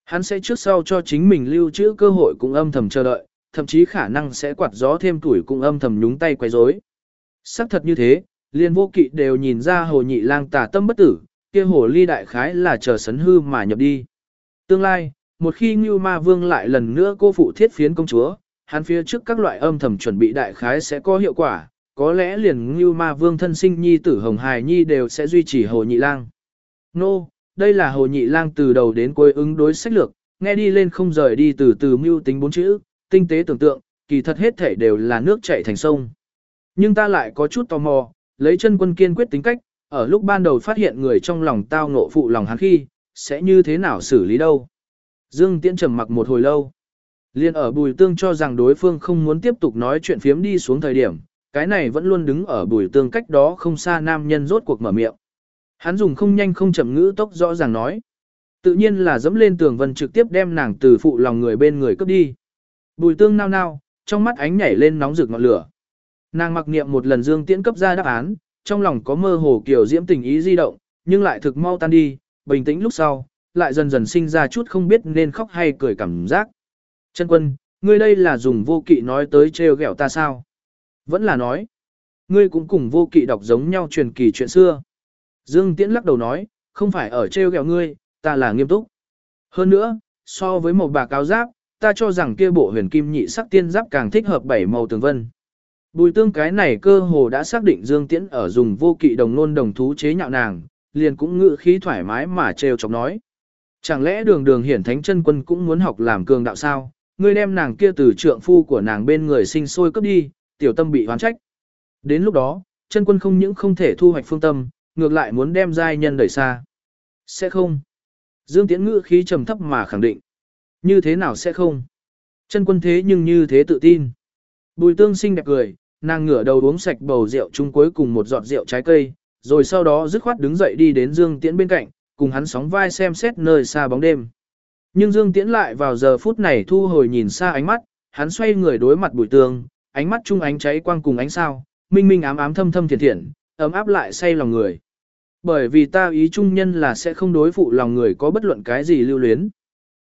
[SPEAKER 1] Hắn sẽ trước sau cho chính mình lưu trữ cơ hội cũng âm thầm chờ đợi, thậm chí khả năng sẽ quạt gió thêm tuổi cũng âm thầm nhúng tay quấy rối. Sắc thật như thế, liên vô kỵ đều nhìn ra hồ nhị lang tà tâm bất tử, kia hồ ly đại khái là chờ sấn hư mà nhập đi. Tương lai, một khi Ngưu Ma Vương lại lần nữa cô phụ thiết phiến công chúa, hắn phía trước các loại âm thầm chuẩn bị đại khái sẽ có hiệu quả, có lẽ liền Ngưu Ma Vương thân sinh nhi tử Hồng Hài Nhi đều sẽ duy trì Hồ Nhị Lang. Nô, no, đây là Hồ Nhị Lang từ đầu đến cuối ứng đối sách lược, nghe đi lên không rời đi từ từ mưu tính bốn chữ, tinh tế tưởng tượng, kỳ thật hết thể đều là nước chảy thành sông. Nhưng ta lại có chút tò mò, lấy chân quân kiên quyết tính cách, ở lúc ban đầu phát hiện người trong lòng tao ngộ phụ lòng hắn khi, sẽ như thế nào xử lý đâu. Dương Tiễn trầm mặc một hồi lâu. Liên ở bùi tương cho rằng đối phương không muốn tiếp tục nói chuyện phiếm đi xuống thời điểm, cái này vẫn luôn đứng ở bùi tương cách đó không xa nam nhân rốt cuộc mở miệng. Hắn dùng không nhanh không chậm ngữ tốc rõ ràng nói. Tự nhiên là dẫm lên tường vân trực tiếp đem nàng từ phụ lòng người bên người cướp đi. Bùi tương nao nao, trong mắt ánh nhảy lên nóng rực ngọn lửa. Nàng mặc niệm một lần dương tiễn cấp ra đáp án, trong lòng có mơ hồ kiểu diễm tình ý di động, nhưng lại thực mau tan đi, bình tĩnh lúc sau, lại dần dần sinh ra chút không biết nên khóc hay cười cảm giác. Chân quân, ngươi đây là dùng vô kỵ nói tới trêu ghẹo ta sao? Vẫn là nói, ngươi cũng cùng vô kỵ đọc giống nhau truyền kỳ chuyện xưa. Dương Tiễn lắc đầu nói, không phải ở trêu ghẹo ngươi, ta là nghiêm túc. Hơn nữa, so với một bà cáo giáp, ta cho rằng kia bộ huyền kim nhị sắc tiên giáp càng thích hợp bảy màu tường vân. Bùi tương cái này cơ hồ đã xác định Dương Tiễn ở dùng vô kỵ đồng nôn đồng thú chế nhạo nàng, liền cũng ngự khí thoải mái mà trêu chọc nói. Chẳng lẽ đường đường hiển thánh chân quân cũng muốn học làm cường đạo sao, ngươi đem nàng kia từ trượng phu của nàng bên người sinh sôi cấp đi, tiểu tâm bị hoán trách. Đến lúc đó, chân quân không những không thể thu hoạch phương tâm, ngược lại muốn đem giai nhân đẩy xa. Sẽ không. Dương Tiễn ngữ khí trầm thấp mà khẳng định. Như thế nào sẽ không? Chân quân thế nhưng như thế tự tin. Bùi tương xinh đẹp cười, nàng ngửa đầu uống sạch bầu rượu chung cuối cùng một giọt rượu trái cây, rồi sau đó dứt khoát đứng dậy đi đến Dương Tiễn bên cạnh, cùng hắn sóng vai xem xét nơi xa bóng đêm. Nhưng Dương Tiễn lại vào giờ phút này thu hồi nhìn xa ánh mắt, hắn xoay người đối mặt bùi tương, ánh mắt chung ánh cháy quang cùng ánh sao, minh minh ám ám thâm thâm thiệt thiện, ấm áp lại say lòng người. Bởi vì ta ý trung nhân là sẽ không đối phụ lòng người có bất luận cái gì lưu luyến.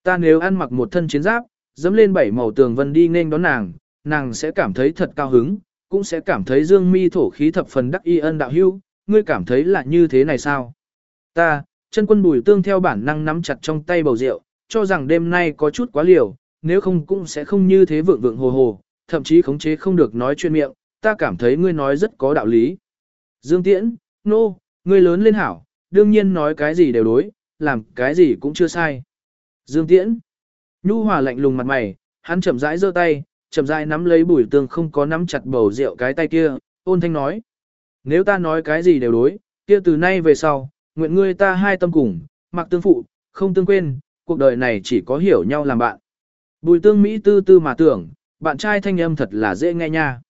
[SPEAKER 1] Ta nếu ăn mặc một thân chiến giáp, dẫm lên bảy màu tường vân đi nên đón nàng, nàng sẽ cảm thấy thật cao hứng, cũng sẽ cảm thấy dương mi thổ khí thập phần đắc y ân đạo hưu, ngươi cảm thấy là như thế này sao? Ta, chân quân bùi tương theo bản năng nắm chặt trong tay bầu rượu, cho rằng đêm nay có chút quá liều, nếu không cũng sẽ không như thế vượng vượng hồ hồ, thậm chí khống chế không được nói chuyện miệng, ta cảm thấy ngươi nói rất có đạo lý. Dương Tiễn, nô, no, ngươi lớn lên hảo, đương nhiên nói cái gì đều đối, làm cái gì cũng chưa sai. Dương Tiễn, nhu hòa lạnh lùng mặt mày, hắn chậm rãi giơ tay, chậm rãi nắm lấy bùi tương không có nắm chặt bầu rượu cái tay kia, ôn thanh nói. Nếu ta nói cái gì đều đối, kia từ nay về sau, nguyện ngươi ta hai tâm cùng, mặc tương phụ, không tương quên, cuộc đời này chỉ có hiểu nhau làm bạn. Bùi tương Mỹ tư tư mà tưởng, bạn trai thanh âm thật là dễ nghe nha.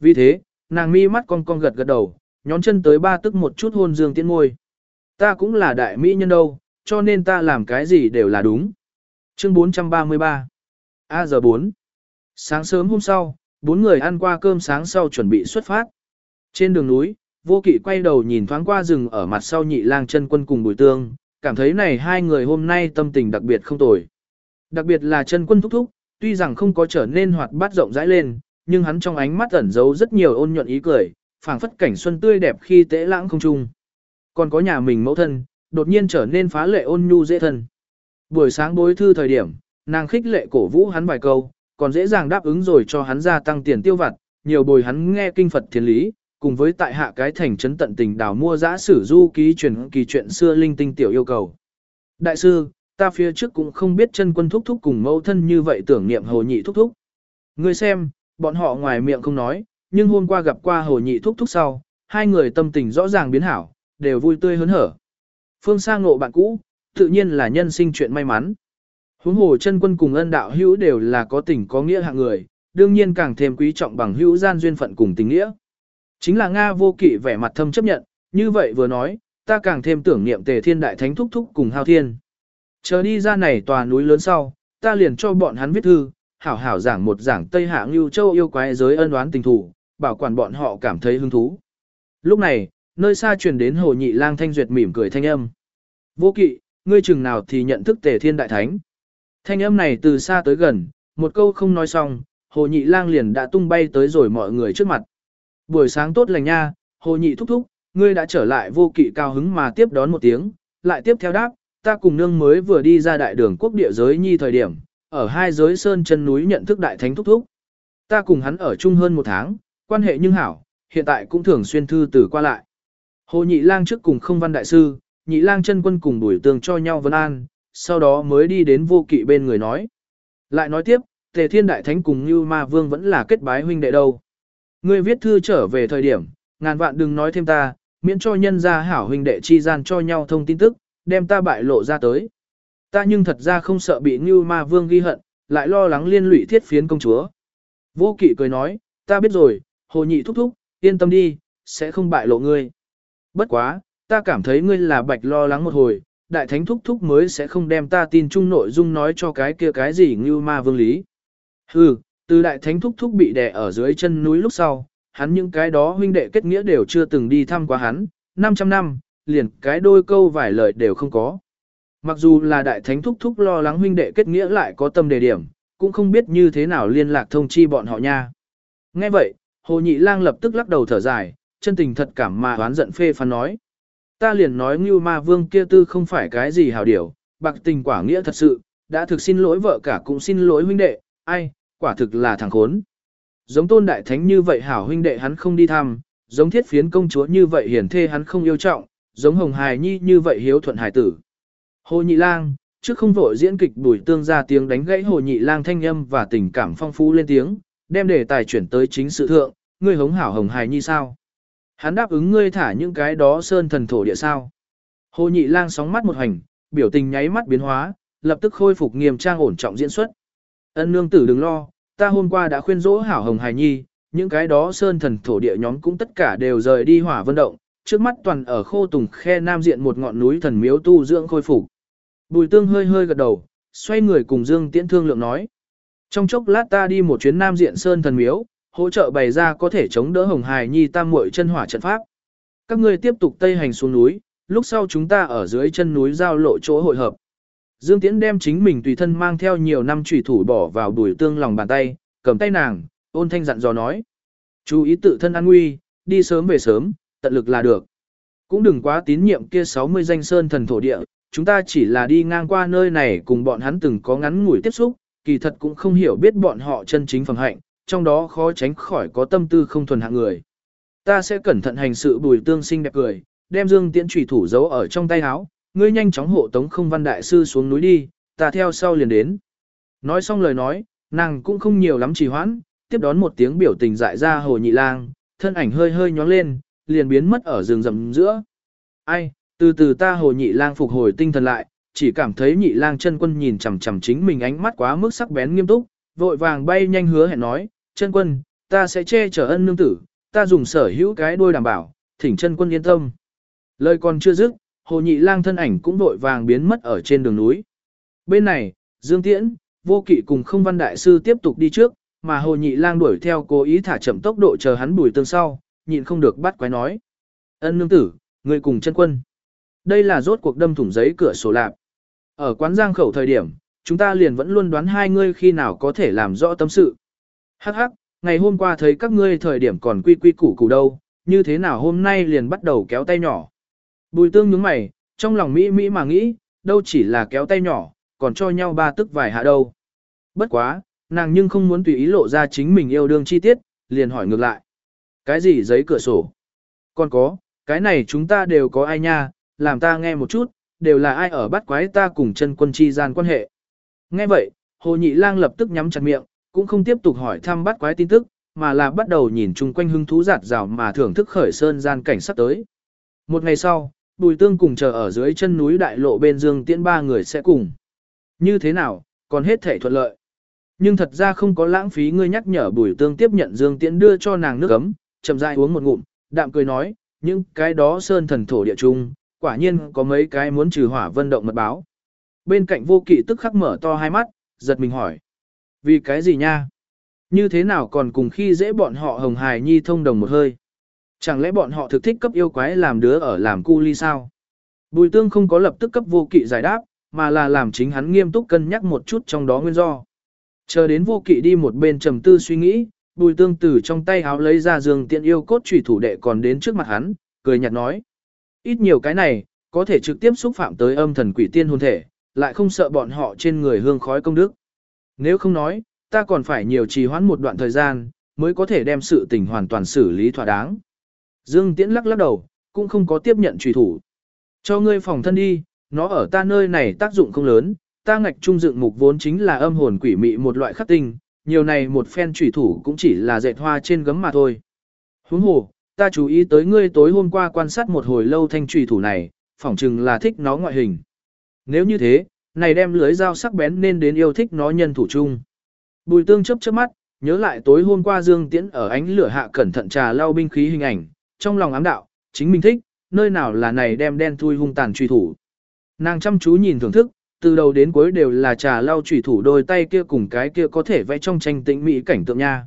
[SPEAKER 1] Vì thế, nàng mi mắt con con gật gật đầu, nhón chân tới ba tức một chút hôn dương tiễn môi. Ta cũng là đại mỹ nhân đâu, cho nên ta làm cái gì đều là đúng. Chương 433 A giờ 4 Sáng sớm hôm sau, bốn người ăn qua cơm sáng sau chuẩn bị xuất phát. Trên đường núi, vô kỵ quay đầu nhìn thoáng qua rừng ở mặt sau nhị lang chân quân cùng bùi tương, cảm thấy này hai người hôm nay tâm tình đặc biệt không tồi. Đặc biệt là chân quân thúc thúc, tuy rằng không có trở nên hoạt bát rộng rãi lên, nhưng hắn trong ánh mắt ẩn giấu rất nhiều ôn nhuận ý cười, phảng phất cảnh xuân tươi đẹp khi tễ lãng không trung. Còn có nhà mình mẫu thân, đột nhiên trở nên phá lệ ôn nhu dễ thân. Buổi sáng bối thư thời điểm, nàng khích lệ cổ vũ hắn vài câu, còn dễ dàng đáp ứng rồi cho hắn gia tăng tiền tiêu vặt, nhiều bồi hắn nghe kinh Phật thiền lý, cùng với tại hạ cái thành trấn tận tình đào mua giã sử du ký truyền kỳ chuyện xưa linh tinh tiểu yêu cầu. Đại sư, ta phía trước cũng không biết chân quân thúc thúc cùng mẫu thân như vậy tưởng niệm hồ nhị thúc thúc. Ngươi xem, bọn họ ngoài miệng không nói, nhưng hôm qua gặp qua hồ nhị thúc thúc sau, hai người tâm tình rõ ràng biến hảo, đều vui tươi hớn hở. Phương sang ngộ bạn cũ, tự nhiên là nhân sinh chuyện may mắn. Huống hồ chân quân cùng ân đạo hữu đều là có tình có nghĩa hạng người, đương nhiên càng thêm quý trọng bằng hữu gian duyên phận cùng tình nghĩa. Chính là Nga vô kỵ vẻ mặt thâm chấp nhận, như vậy vừa nói, ta càng thêm tưởng niệm tề thiên đại thánh thúc thúc cùng hao thiên. Chờ đi ra này tòa núi lớn sau, ta liền cho bọn hắn viết thư, hảo hảo giảng một giảng Tây Hạ Ngưu Châu yêu quái giới ân oán tình thủ, bảo quản bọn họ cảm thấy hứng thú. Lúc này, nơi xa truyền đến hồ nhị lang thanh duyệt mỉm cười thanh âm. Vô kỵ, ngươi chừng nào thì nhận thức tề thiên đại thánh. Thanh âm này từ xa tới gần, một câu không nói xong, hồ nhị lang liền đã tung bay tới rồi mọi người trước mặt. Buổi sáng tốt lành nha, hồ nhị thúc thúc, ngươi đã trở lại vô kỵ cao hứng mà tiếp đón một tiếng, lại tiếp theo đáp, ta cùng nương mới vừa đi ra đại đường quốc địa giới nhi thời điểm, ở hai giới sơn chân núi nhận thức đại thánh thúc thúc. Ta cùng hắn ở chung hơn một tháng, quan hệ nhưng hảo, hiện tại cũng thường xuyên thư từ qua lại. Hồ nhị lang trước cùng không văn đại sư, nhị lang chân quân cùng đuổi tường cho nhau vân an, sau đó mới đi đến vô kỵ bên người nói. Lại nói tiếp, tề thiên đại thánh cùng như ma vương vẫn là kết bái huynh đệ đâu. Ngươi viết thư trở về thời điểm, ngàn vạn đừng nói thêm ta, miễn cho nhân gia hảo huynh đệ chi gian cho nhau thông tin tức, đem ta bại lộ ra tới. Ta nhưng thật ra không sợ bị như ma vương ghi hận, lại lo lắng liên lụy thiết phiến công chúa. Vô kỵ cười nói, ta biết rồi, hồ nhị thúc thúc, yên tâm đi, sẽ không bại lộ ngươi. Bất quá, ta cảm thấy ngươi là bạch lo lắng một hồi, đại thánh thúc thúc mới sẽ không đem ta tin chung nội dung nói cho cái kia cái gì như ma vương lý. Hừ, từ đại thánh thúc thúc bị đè ở dưới chân núi lúc sau, hắn những cái đó huynh đệ kết nghĩa đều chưa từng đi thăm qua hắn, 500 năm, liền cái đôi câu vài lời đều không có. Mặc dù là đại thánh thúc thúc lo lắng huynh đệ kết nghĩa lại có tâm đề điểm, cũng không biết như thế nào liên lạc thông chi bọn họ nha. Nghe vậy, Hồ Nhị Lang lập tức lắc đầu thở dài, chân tình thật cảm mà oán giận phê phán nói. Ta liền nói Ngưu Ma Vương kia tư không phải cái gì hào điểu, bạc tình quả nghĩa thật sự, đã thực xin lỗi vợ cả cũng xin lỗi huynh đệ, ai, quả thực là thằng khốn. Giống tôn đại thánh như vậy hảo huynh đệ hắn không đi thăm, giống thiết phiến công chúa như vậy hiển thê hắn không yêu trọng, giống hồng hài nhi như vậy hiếu thuận hải tử. Hồ nhị lang, trước không vội diễn kịch bùi tương ra tiếng đánh gãy hồ nhị lang thanh âm và tình cảm phong phú lên tiếng, đem đề tài chuyển tới chính sự thượng, ngươi hống hảo hồng hài nhi sao? Hắn đáp ứng ngươi thả những cái đó sơn thần thổ địa sao? Hồ nhị lang sóng mắt một hành, biểu tình nháy mắt biến hóa, lập tức khôi phục nghiêm trang ổn trọng diễn xuất. Ân nương tử đừng lo, ta hôm qua đã khuyên dỗ hảo hồng hài nhi, những cái đó sơn thần thổ địa nhóm cũng tất cả đều rời đi hỏa vân động, trước mắt toàn ở khô tùng khe nam diện một ngọn núi thần miếu tu dưỡng khôi phục. Bùi tương hơi hơi gật đầu, xoay người cùng Dương Tiễn thương lượng nói. Trong chốc lát ta đi một chuyến nam diện sơn thần miếu, hỗ trợ bày ra có thể chống đỡ hồng hải nhi tam muội chân hỏa trận pháp. Các ngươi tiếp tục tây hành xuống núi, lúc sau chúng ta ở dưới chân núi giao lộ chỗ hội hợp. Dương Tiễn đem chính mình tùy thân mang theo nhiều năm chủy thủ bỏ vào đùi tương lòng bàn tay, cầm tay nàng, ôn thanh dặn dò nói. Chú ý tự thân an nguy, đi sớm về sớm, tận lực là được. Cũng đừng quá tín nhiệm kia 60 danh sơn thần thổ địa, chúng ta chỉ là đi ngang qua nơi này cùng bọn hắn từng có ngắn ngủi tiếp xúc, kỳ thật cũng không hiểu biết bọn họ chân chính phẩm hạnh, trong đó khó tránh khỏi có tâm tư không thuần hạng người. Ta sẽ cẩn thận hành sự bùi tương sinh đẹp cười, đem dương tiễn trùy thủ giấu ở trong tay áo, ngươi nhanh chóng hộ tống không văn đại sư xuống núi đi, ta theo sau liền đến. Nói xong lời nói, nàng cũng không nhiều lắm trì hoãn, tiếp đón một tiếng biểu tình dại ra hồ nhị lang, thân ảnh hơi hơi nhóng lên, liền biến mất ở rừng rậm giữa. Ai, từ từ ta hồ nhị lang phục hồi tinh thần lại, chỉ cảm thấy nhị lang chân quân nhìn chằm chằm chính mình ánh mắt quá mức sắc bén nghiêm túc, vội vàng bay nhanh hứa hẹn nói, chân quân, ta sẽ che chở ân nương tử, ta dùng sở hữu cái đuôi đảm bảo, thỉnh chân quân yên tâm. Lời còn chưa dứt, hồ nhị lang thân ảnh cũng vội vàng biến mất ở trên đường núi. Bên này, Dương Tiễn, vô kỵ cùng không văn đại sư tiếp tục đi trước, mà hồ nhị lang đuổi theo cố ý thả chậm tốc độ chờ hắn bùi tương sau, nhịn không được bắt quái nói. Ân nương tử, người cùng chân quân. Đây là rốt cuộc đâm thủng giấy cửa sổ lạp. Ở quán giang khẩu thời điểm, chúng ta liền vẫn luôn đoán hai ngươi khi nào có thể làm rõ tâm sự. Hắc hắc, ngày hôm qua thấy các ngươi thời điểm còn quy quy củ củ đâu, như thế nào hôm nay liền bắt đầu kéo tay nhỏ. Bùi tương nhướng mày, trong lòng Mỹ Mỹ mà nghĩ, đâu chỉ là kéo tay nhỏ, còn cho nhau ba tức vài hạ đâu. Bất quá, nàng nhưng không muốn tùy ý lộ ra chính mình yêu đương chi tiết, liền hỏi ngược lại. Cái gì giấy cửa sổ? Còn có, cái này chúng ta đều có ai nha, làm ta nghe một chút, đều là ai ở bắt quái ta cùng chân quân chi gian quan hệ. Nghe vậy, Hồ Nhị Lang lập tức nhắm chặt miệng, cũng không tiếp tục hỏi thăm bắt quái tin tức, mà là bắt đầu nhìn chung quanh hứng thú giạt rào mà thưởng thức khởi sơn gian cảnh sắp tới. Một ngày sau, Bùi Tương cùng chờ ở dưới chân núi đại lộ bên Dương Tiễn ba người sẽ cùng. Như thế nào, còn hết thể thuận lợi. Nhưng thật ra không có lãng phí ngươi nhắc nhở Bùi Tương tiếp nhận Dương Tiễn đưa cho nàng nước ấm, chậm rãi uống một ngụm, đạm cười nói, những cái đó sơn thần thổ địa trung, quả nhiên có mấy cái muốn trừ hỏa vân động mật báo. Bên cạnh vô kỵ tức khắc mở to hai mắt, giật mình hỏi. Vì cái gì nha? Như thế nào còn cùng khi dễ bọn họ hồng hài nhi thông đồng một hơi? Chẳng lẽ bọn họ thực thích cấp yêu quái làm đứa ở làm cu ly sao? Bùi tương không có lập tức cấp vô kỵ giải đáp, mà là làm chính hắn nghiêm túc cân nhắc một chút trong đó nguyên do. Chờ đến vô kỵ đi một bên trầm tư suy nghĩ, bùi tương từ trong tay háo lấy ra giường tiện yêu cốt trùy thủ đệ còn đến trước mặt hắn, cười nhạt nói. Ít nhiều cái này, có thể trực tiếp xúc phạm tới âm thần quỷ tiên hồn thể, lại không sợ bọn họ trên người hương khói công đức. Nếu không nói, ta còn phải nhiều trì hoãn một đoạn thời gian, mới có thể đem sự tình hoàn toàn xử lý thỏa đáng. Dương Tiễn lắc lắc đầu, cũng không có tiếp nhận trùy thủ. Cho ngươi phòng thân đi, nó ở ta nơi này tác dụng không lớn, ta ngạch trung dựng mục vốn chính là âm hồn quỷ mị một loại khắc tinh, nhiều này một phen trùy thủ cũng chỉ là dệt hoa trên gấm mà thôi. Huống hồ, ta chú ý tới ngươi tối hôm qua quan sát một hồi lâu thanh trùy thủ này, phỏng chừng là thích nó ngoại hình. Nếu như thế, này đem lưới dao sắc bén nên đến yêu thích nó nhân thủ chung. Bùi tương chấp chớp mắt, nhớ lại tối hôm qua Dương Tiễn ở ánh lửa hạ cẩn thận trà lau binh khí hình ảnh, trong lòng ám đạo, chính mình thích, nơi nào là này đem đen thui hung tàn truy thủ. Nàng chăm chú nhìn thưởng thức, từ đầu đến cuối đều là trà lau truy thủ đôi tay kia cùng cái kia có thể vẽ trong tranh tĩnh mỹ cảnh tượng nha.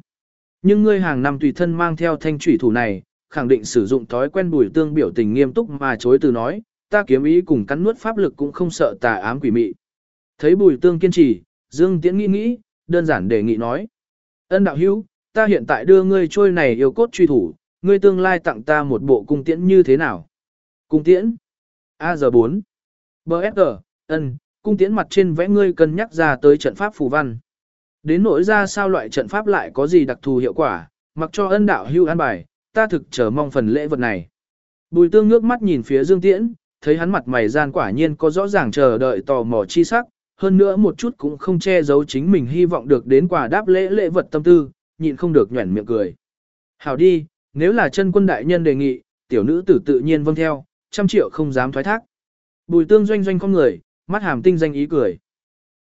[SPEAKER 1] Nhưng ngươi hàng năm tùy thân mang theo thanh truy thủ này, khẳng định sử dụng thói quen bùi tương biểu tình nghiêm túc mà chối từ nói, ta kiếm ý cùng cắn nuốt pháp lực cũng không sợ tà ám quỷ mị. Thấy bùi tương kiên trì, Dương Tiễn nghĩ nghĩ, đơn giản đề nghị nói. Ân đạo hữu, ta hiện tại đưa ngươi trôi này yêu cốt truy thủ, ngươi tương lai tặng ta một bộ cung tiễn như thế nào? Cung tiễn? A giờ 4. g, ân, cung tiễn mặt trên vẽ ngươi cân nhắc ra tới trận pháp phù văn. Đến nỗi ra sao loại trận pháp lại có gì đặc thù hiệu quả, mặc cho ân đạo hưu an bài, ta thực chờ mong phần lễ vật này. Bùi tương ngước mắt nhìn phía Dương Tiễn, thấy hắn mặt mày gian quả nhiên có rõ ràng chờ đợi tò mò chi sắc, hơn nữa một chút cũng không che giấu chính mình hy vọng được đến quả đáp lễ lễ vật tâm tư, nhịn không được nhuẩn miệng cười. Hảo đi, nếu là chân quân đại nhân đề nghị, tiểu nữ tử tự nhiên vâng theo, trăm triệu không dám thoái thác. Bùi tương doanh doanh con người, mắt hàm tinh danh ý cười.